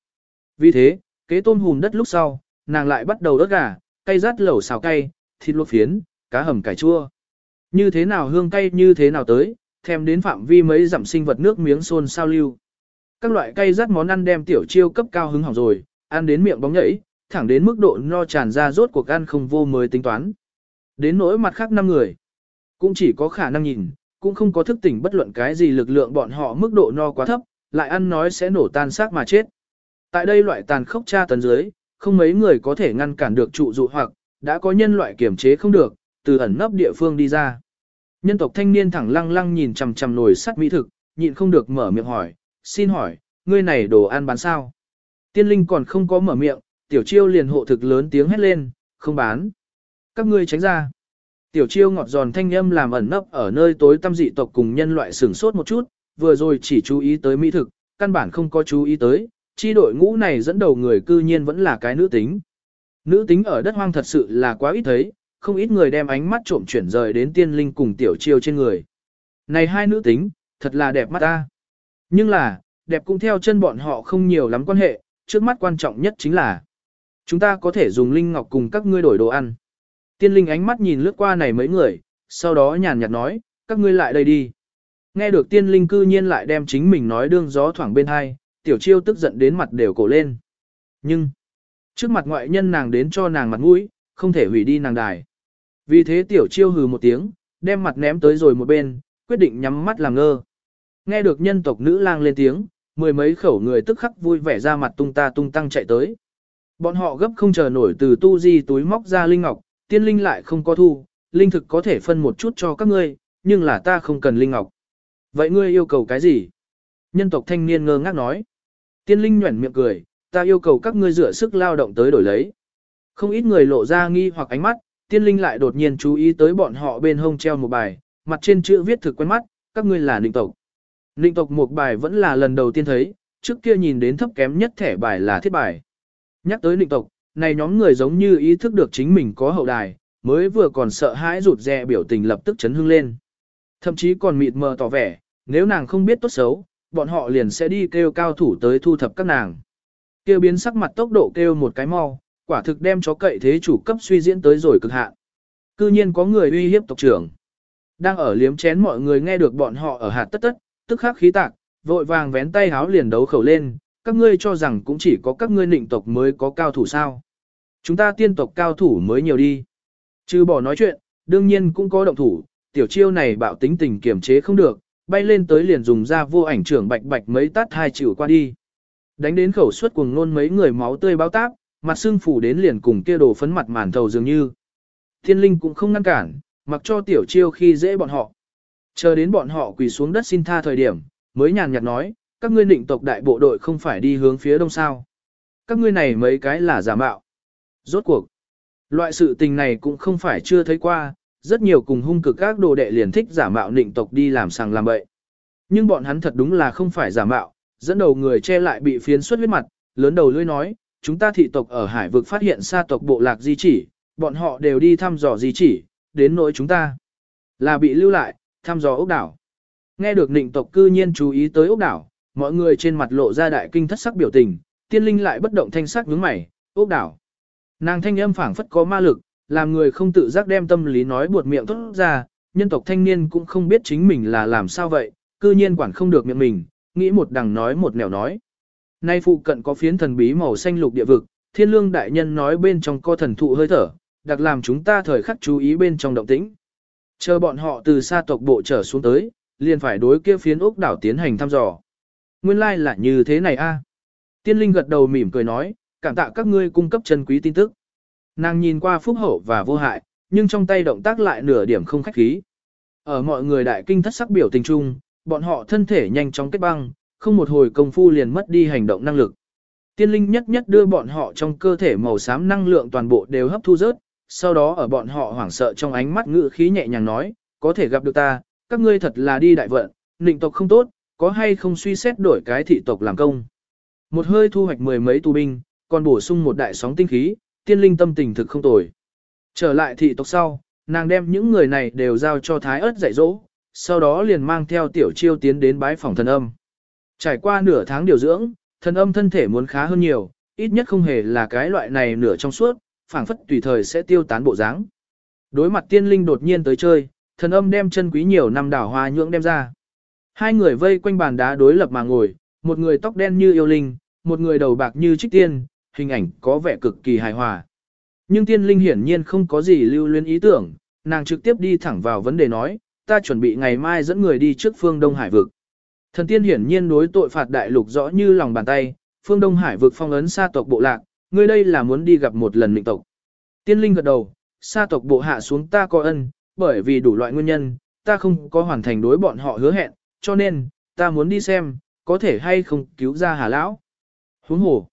Vì thế, kế tôm hùm đất lúc sau, nàng lại bắt đầu đốt gà, cay rát lẩu xào cay, thịt luộc phiến, cá hầm cải chua. Như thế nào hương cay như thế nào tới, thèm đến phạm vi mấy giảm sinh vật nước miếng xôn sao lưu. Các loại cay rát món ăn đem tiểu chiêu cấp cao hứng hỏng rồi, ăn đến miệng bóng nhảy, thẳng đến mức độ no tràn ra rốt cuộc ăn không vô mới tính toán. Đến nỗi mặt khác năm người, cũng chỉ có khả năng nhìn, cũng không có thức tỉnh bất luận cái gì lực lượng bọn họ mức độ no quá thấp, lại ăn nói sẽ nổ tan xác mà chết. Tại đây loại tàn khốc tra tấn dưới, không mấy người có thể ngăn cản được trụ dụ hoặc, đã có nhân loại kiểm chế không được, từ ẩn nấp địa phương đi ra. Nhân tộc thanh niên thẳng lăng lăng nhìn chằm chằm nồi sắt mỹ thực, nhịn không được mở miệng hỏi, xin hỏi, ngươi này đồ ăn bán sao? Tiên linh còn không có mở miệng, tiểu chiêu liền hộ thực lớn tiếng hét lên, không bán. Các ngươi tránh ra. Tiểu chiêu ngọt giòn thanh âm làm ẩn nấp ở nơi tối tâm dị tộc cùng nhân loại sửng sốt một chút, vừa rồi chỉ chú ý tới mỹ thực, căn bản không có chú ý tới, chi đội ngũ này dẫn đầu người cư nhiên vẫn là cái nữ tính. Nữ tính ở đất hoang thật sự là quá ít thấy, không ít người đem ánh mắt trộm chuyển rời đến tiên linh cùng tiểu chiêu trên người. Này hai nữ tính, thật là đẹp mắt ta. Nhưng là, đẹp cũng theo chân bọn họ không nhiều lắm quan hệ, trước mắt quan trọng nhất chính là chúng ta có thể dùng linh ngọc cùng các ngươi đổi đồ ăn. Tiên linh ánh mắt nhìn lướt qua này mấy người, sau đó nhàn nhạt nói, các ngươi lại đây đi. Nghe được tiên linh cư nhiên lại đem chính mình nói đương gió thoảng bên hai, tiểu chiêu tức giận đến mặt đều cổ lên. Nhưng, trước mặt ngoại nhân nàng đến cho nàng mặt mũi, không thể hủy đi nàng đài. Vì thế tiểu chiêu hừ một tiếng, đem mặt ném tới rồi một bên, quyết định nhắm mắt làm ngơ. Nghe được nhân tộc nữ lang lên tiếng, mười mấy khẩu người tức khắc vui vẻ ra mặt tung ta tung tăng chạy tới. Bọn họ gấp không chờ nổi từ tu di túi móc ra linh ngọc, tiên linh lại không có thu, linh thực có thể phân một chút cho các ngươi, nhưng là ta không cần linh ngọc. Vậy ngươi yêu cầu cái gì? Nhân tộc thanh niên ngơ ngác nói. Tiên linh nhuẩn miệng cười, ta yêu cầu các ngươi rửa sức lao động tới đổi lấy. Không ít người lộ ra nghi hoặc ánh mắt, tiên linh lại đột nhiên chú ý tới bọn họ bên hông treo một bài, mặt trên chữ viết thực quen mắt, các ngươi là Ninh tộc. Ninh tộc một bài vẫn là lần đầu tiên thấy, trước kia nhìn đến thấp kém nhất thẻ bài là thiết bài. Nhắc tới Ninh tộc, này nhóm người giống như ý thức được chính mình có hậu đài, mới vừa còn sợ hãi rụt rè biểu tình lập tức chấn hưng lên. Thậm chí còn mịt mờ tỏ vẻ, nếu nàng không biết tốt xấu, bọn họ liền sẽ đi kêu cao thủ tới thu thập các nàng. Kêu biến sắc mặt tốc độ kêu một cái mau, quả thực đem chó cậy thế chủ cấp suy diễn tới rồi cực hạn. Cư nhiên có người uy hiếp tộc trưởng. Đang ở liếm chén mọi người nghe được bọn họ ở hạt tất tất, tức khắc khí tạc, vội vàng vén tay háo liền đấu khẩu lên, các ngươi cho rằng cũng chỉ có các ngươi nịnh tộc mới có cao thủ sao. Chúng ta tiên tộc cao thủ mới nhiều đi. Chứ bỏ nói chuyện, đương nhiên cũng có động thủ, tiểu chiêu này bạo tính tình kiềm chế không được, bay lên tới liền dùng ra vô ảnh trưởng bạch bạch mấy tát hai chịu qua đi. Đánh đến khẩu suất cuồng nôn mấy người máu tươi báo táp, mặt xương phủ đến liền cùng kia đồ phấn mặt màn thầu dường như. Thiên linh cũng không ngăn cản, mặc cho tiểu chiêu khi dễ bọn họ. Chờ đến bọn họ quỳ xuống đất xin tha thời điểm, mới nhàn nhạt nói, các ngươi định tộc đại bộ đội không phải đi hướng phía đông sao. Các ngươi này mấy cái là giả mạo. Rốt cuộc, loại sự tình này cũng không phải chưa thấy qua, rất nhiều cùng hung cực các đồ đệ liền thích giả mạo định tộc đi làm sàng làm bậy. Nhưng bọn hắn thật đúng là không phải giả mạo, dẫn đầu người che lại bị phiến xuất huyết mặt, lớn đầu lưỡi nói, chúng ta thị tộc ở hải vực phát hiện xa tộc bộ lạc di chỉ, bọn họ đều đi thăm dò di chỉ, đến nỗi chúng ta là bị lưu lại, thăm dò ốc đảo. Nghe được nịnh tộc cư nhiên chú ý tới ốc đảo, mọi người trên mặt lộ ra đại kinh thất sắc biểu tình, tiên linh lại bất động thanh sắc nhướng mày, ốc đảo. Nàng thanh âm phảng phất có ma lực, làm người không tự giác đem tâm lý nói buột miệng tốt ra, nhân tộc thanh niên cũng không biết chính mình là làm sao vậy, cư nhiên quản không được miệng mình, nghĩ một đằng nói một nẻo nói. Nay phụ cận có phiến thần bí màu xanh lục địa vực, thiên lương đại nhân nói bên trong co thần thụ hơi thở, đặc làm chúng ta thời khắc chú ý bên trong động tĩnh. Chờ bọn họ từ xa tộc bộ trở xuống tới, liền phải đối kia phiến ốc đảo tiến hành thăm dò. Nguyên lai like là như thế này a. Tiên linh gật đầu mỉm cười nói, cảm tạ các ngươi cung cấp chân quý tin tức. Nàng nhìn qua phúc hậu và vô hại, nhưng trong tay động tác lại nửa điểm không khách khí. Ở mọi người đại kinh thất sắc biểu tình chung, bọn họ thân thể nhanh chóng kết băng, không một hồi công phu liền mất đi hành động năng lực. Tiên linh nhất nhất đưa bọn họ trong cơ thể màu xám năng lượng toàn bộ đều hấp thu rớt, sau đó ở bọn họ hoảng sợ trong ánh mắt ngự khí nhẹ nhàng nói, có thể gặp được ta, các ngươi thật là đi đại vận, nịnh tộc không tốt, có hay không suy xét đổi cái thị tộc làm công. Một hơi thu hoạch mười mấy tù binh, còn bổ sung một đại sóng tinh khí, tiên linh tâm tình thực không tồi. Trở lại thị tộc sau, nàng đem những người này đều giao cho thái ớt dạy dỗ, sau đó liền mang theo tiểu chiêu tiến đến bái phòng thần âm. Trải qua nửa tháng điều dưỡng, thần âm thân thể muốn khá hơn nhiều, ít nhất không hề là cái loại này nửa trong suốt, phảng phất tùy thời sẽ tiêu tán bộ dáng. Đối mặt tiên linh đột nhiên tới chơi, thần âm đem chân quý nhiều năm đảo hoa nhưỡng đem ra. Hai người vây quanh bàn đá đối lập mà ngồi, một người tóc đen như yêu linh, một người đầu bạc như trích tiên, hình ảnh có vẻ cực kỳ hài hòa. Nhưng tiên linh hiển nhiên không có gì lưu luyến ý tưởng, nàng trực tiếp đi thẳng vào vấn đề nói, ta chuẩn bị ngày mai dẫn người đi trước phương Đông Hải vực. Thần tiên hiển nhiên đối tội phạt đại lục rõ như lòng bàn tay, phương Đông Hải vực phong ấn sa tộc bộ lạc, ngươi đây là muốn đi gặp một lần mệnh tộc. Tiên linh gật đầu, sa tộc bộ hạ xuống ta có ân, bởi vì đủ loại nguyên nhân, ta không có hoàn thành đối bọn họ hứa hẹn, cho nên, ta muốn đi xem, có thể hay không cứu ra hà lão. Huống hồ,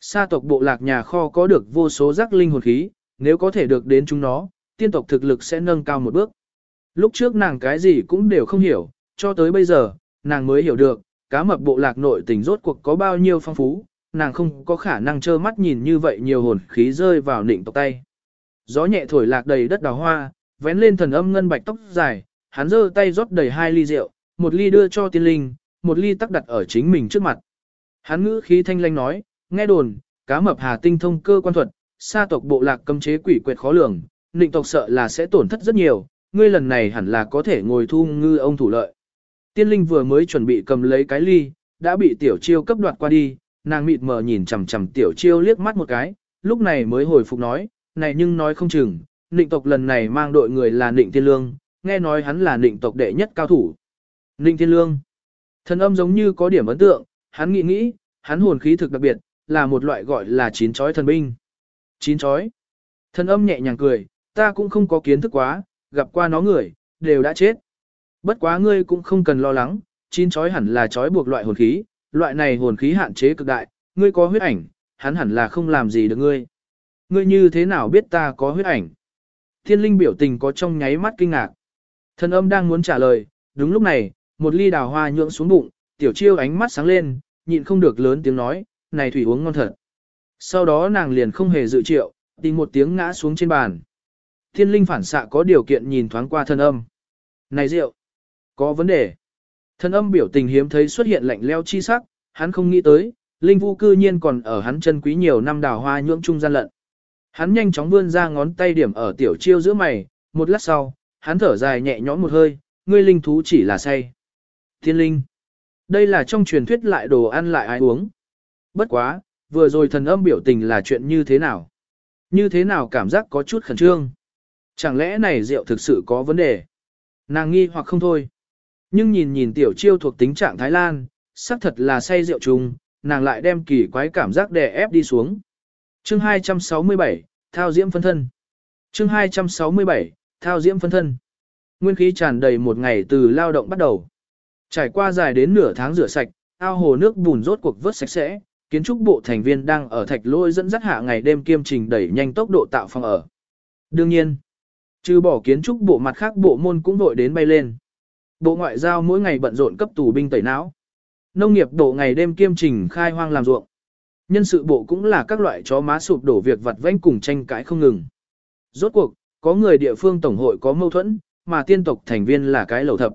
sa tộc bộ lạc nhà kho có được vô số giác linh hồn khí, nếu có thể được đến chúng nó, tiên tộc thực lực sẽ nâng cao một bước. Lúc trước nàng cái gì cũng đều không hiểu, cho tới bây giờ, nàng mới hiểu được, cá mập bộ lạc nội tình rốt cuộc có bao nhiêu phong phú, nàng không có khả năng trơ mắt nhìn như vậy nhiều hồn khí rơi vào nịnh tộc tay. Gió nhẹ thổi lạc đầy đất đào hoa, vén lên thần âm ngân bạch tóc dài, hắn giơ tay rót đầy hai ly rượu, một ly đưa cho tiên linh, một ly tắc đặt ở chính mình trước mặt. Hắn ngữ khí thanh lanh nói, nghe đồn, cá mập hà tinh thông cơ quan thuật, sa tộc bộ lạc cấm chế quỷ quyệt khó lường, nịnh tộc sợ là sẽ tổn thất rất nhiều, ngươi lần này hẳn là có thể ngồi thu ngư ông thủ lợi. Tiên linh vừa mới chuẩn bị cầm lấy cái ly, đã bị tiểu chiêu cấp đoạt qua đi, nàng mịt mờ nhìn chằm chằm tiểu chiêu liếc mắt một cái, lúc này mới hồi phục nói, này nhưng nói không chừng, nịnh tộc lần này mang đội người là nịnh tiên lương, nghe nói hắn là nịnh tộc đệ nhất cao thủ. Ninh Thiên lương, thần âm giống như có điểm ấn tượng, hắn nghĩ nghĩ, hắn hồn khí thực đặc biệt, là một loại gọi là chín chói thần binh. Chín chói. Thần âm nhẹ nhàng cười, ta cũng không có kiến thức quá, gặp qua nó người, đều đã chết. Bất quá ngươi cũng không cần lo lắng, chín chói hẳn là chói buộc loại hồn khí, loại này hồn khí hạn chế cực đại, ngươi có huyết ảnh, hắn hẳn là không làm gì được ngươi. Ngươi như thế nào biết ta có huyết ảnh? Thiên linh biểu tình có trong nháy mắt kinh ngạc. Thần âm đang muốn trả lời, đúng lúc này, một ly đào hoa nhượng xuống bụng, tiểu chiêu ánh mắt sáng lên, nhịn không được lớn tiếng nói, này thủy uống ngon thật. Sau đó nàng liền không hề dự triệu, tìm một tiếng ngã xuống trên bàn. Thiên linh phản xạ có điều kiện nhìn thoáng qua thân âm. Này rượu, có vấn đề. Thân âm biểu tình hiếm thấy xuất hiện lạnh leo chi sắc, hắn không nghĩ tới, linh vu cư nhiên còn ở hắn chân quý nhiều năm đào hoa nhưỡng trung gian lận. Hắn nhanh chóng vươn ra ngón tay điểm ở tiểu chiêu giữa mày, một lát sau, hắn thở dài nhẹ nhõm một hơi, ngươi linh thú chỉ là say. Thiên linh. Đây là trong truyền thuyết lại đồ ăn lại ai uống. Bất quá, vừa rồi thần âm biểu tình là chuyện như thế nào? Như thế nào cảm giác có chút khẩn trương? Chẳng lẽ này rượu thực sự có vấn đề? Nàng nghi hoặc không thôi. Nhưng nhìn nhìn tiểu chiêu thuộc tính trạng Thái Lan, xác thật là say rượu chung, nàng lại đem kỳ quái cảm giác đè ép đi xuống. Chương 267, Thao Diễm phân thân. Chương 267, Thao Diễm phân thân. Nguyên khí tràn đầy một ngày từ lao động bắt đầu. Trải qua dài đến nửa tháng rửa sạch, ao hồ nước bùn rốt cuộc vớt sạch sẽ, kiến trúc bộ thành viên đang ở thạch lôi dẫn dắt hạ ngày đêm kiêm trình đẩy nhanh tốc độ tạo phòng ở. Đương nhiên, trừ bỏ kiến trúc bộ mặt khác bộ môn cũng vội đến bay lên. Bộ ngoại giao mỗi ngày bận rộn cấp tù binh tẩy não. Nông nghiệp bộ ngày đêm kiêm trình khai hoang làm ruộng. Nhân sự bộ cũng là các loại chó má sụp đổ việc vặt vãnh cùng tranh cãi không ngừng. Rốt cuộc, có người địa phương tổng hội có mâu thuẫn, mà tiên tộc thành viên là cái lầu thập.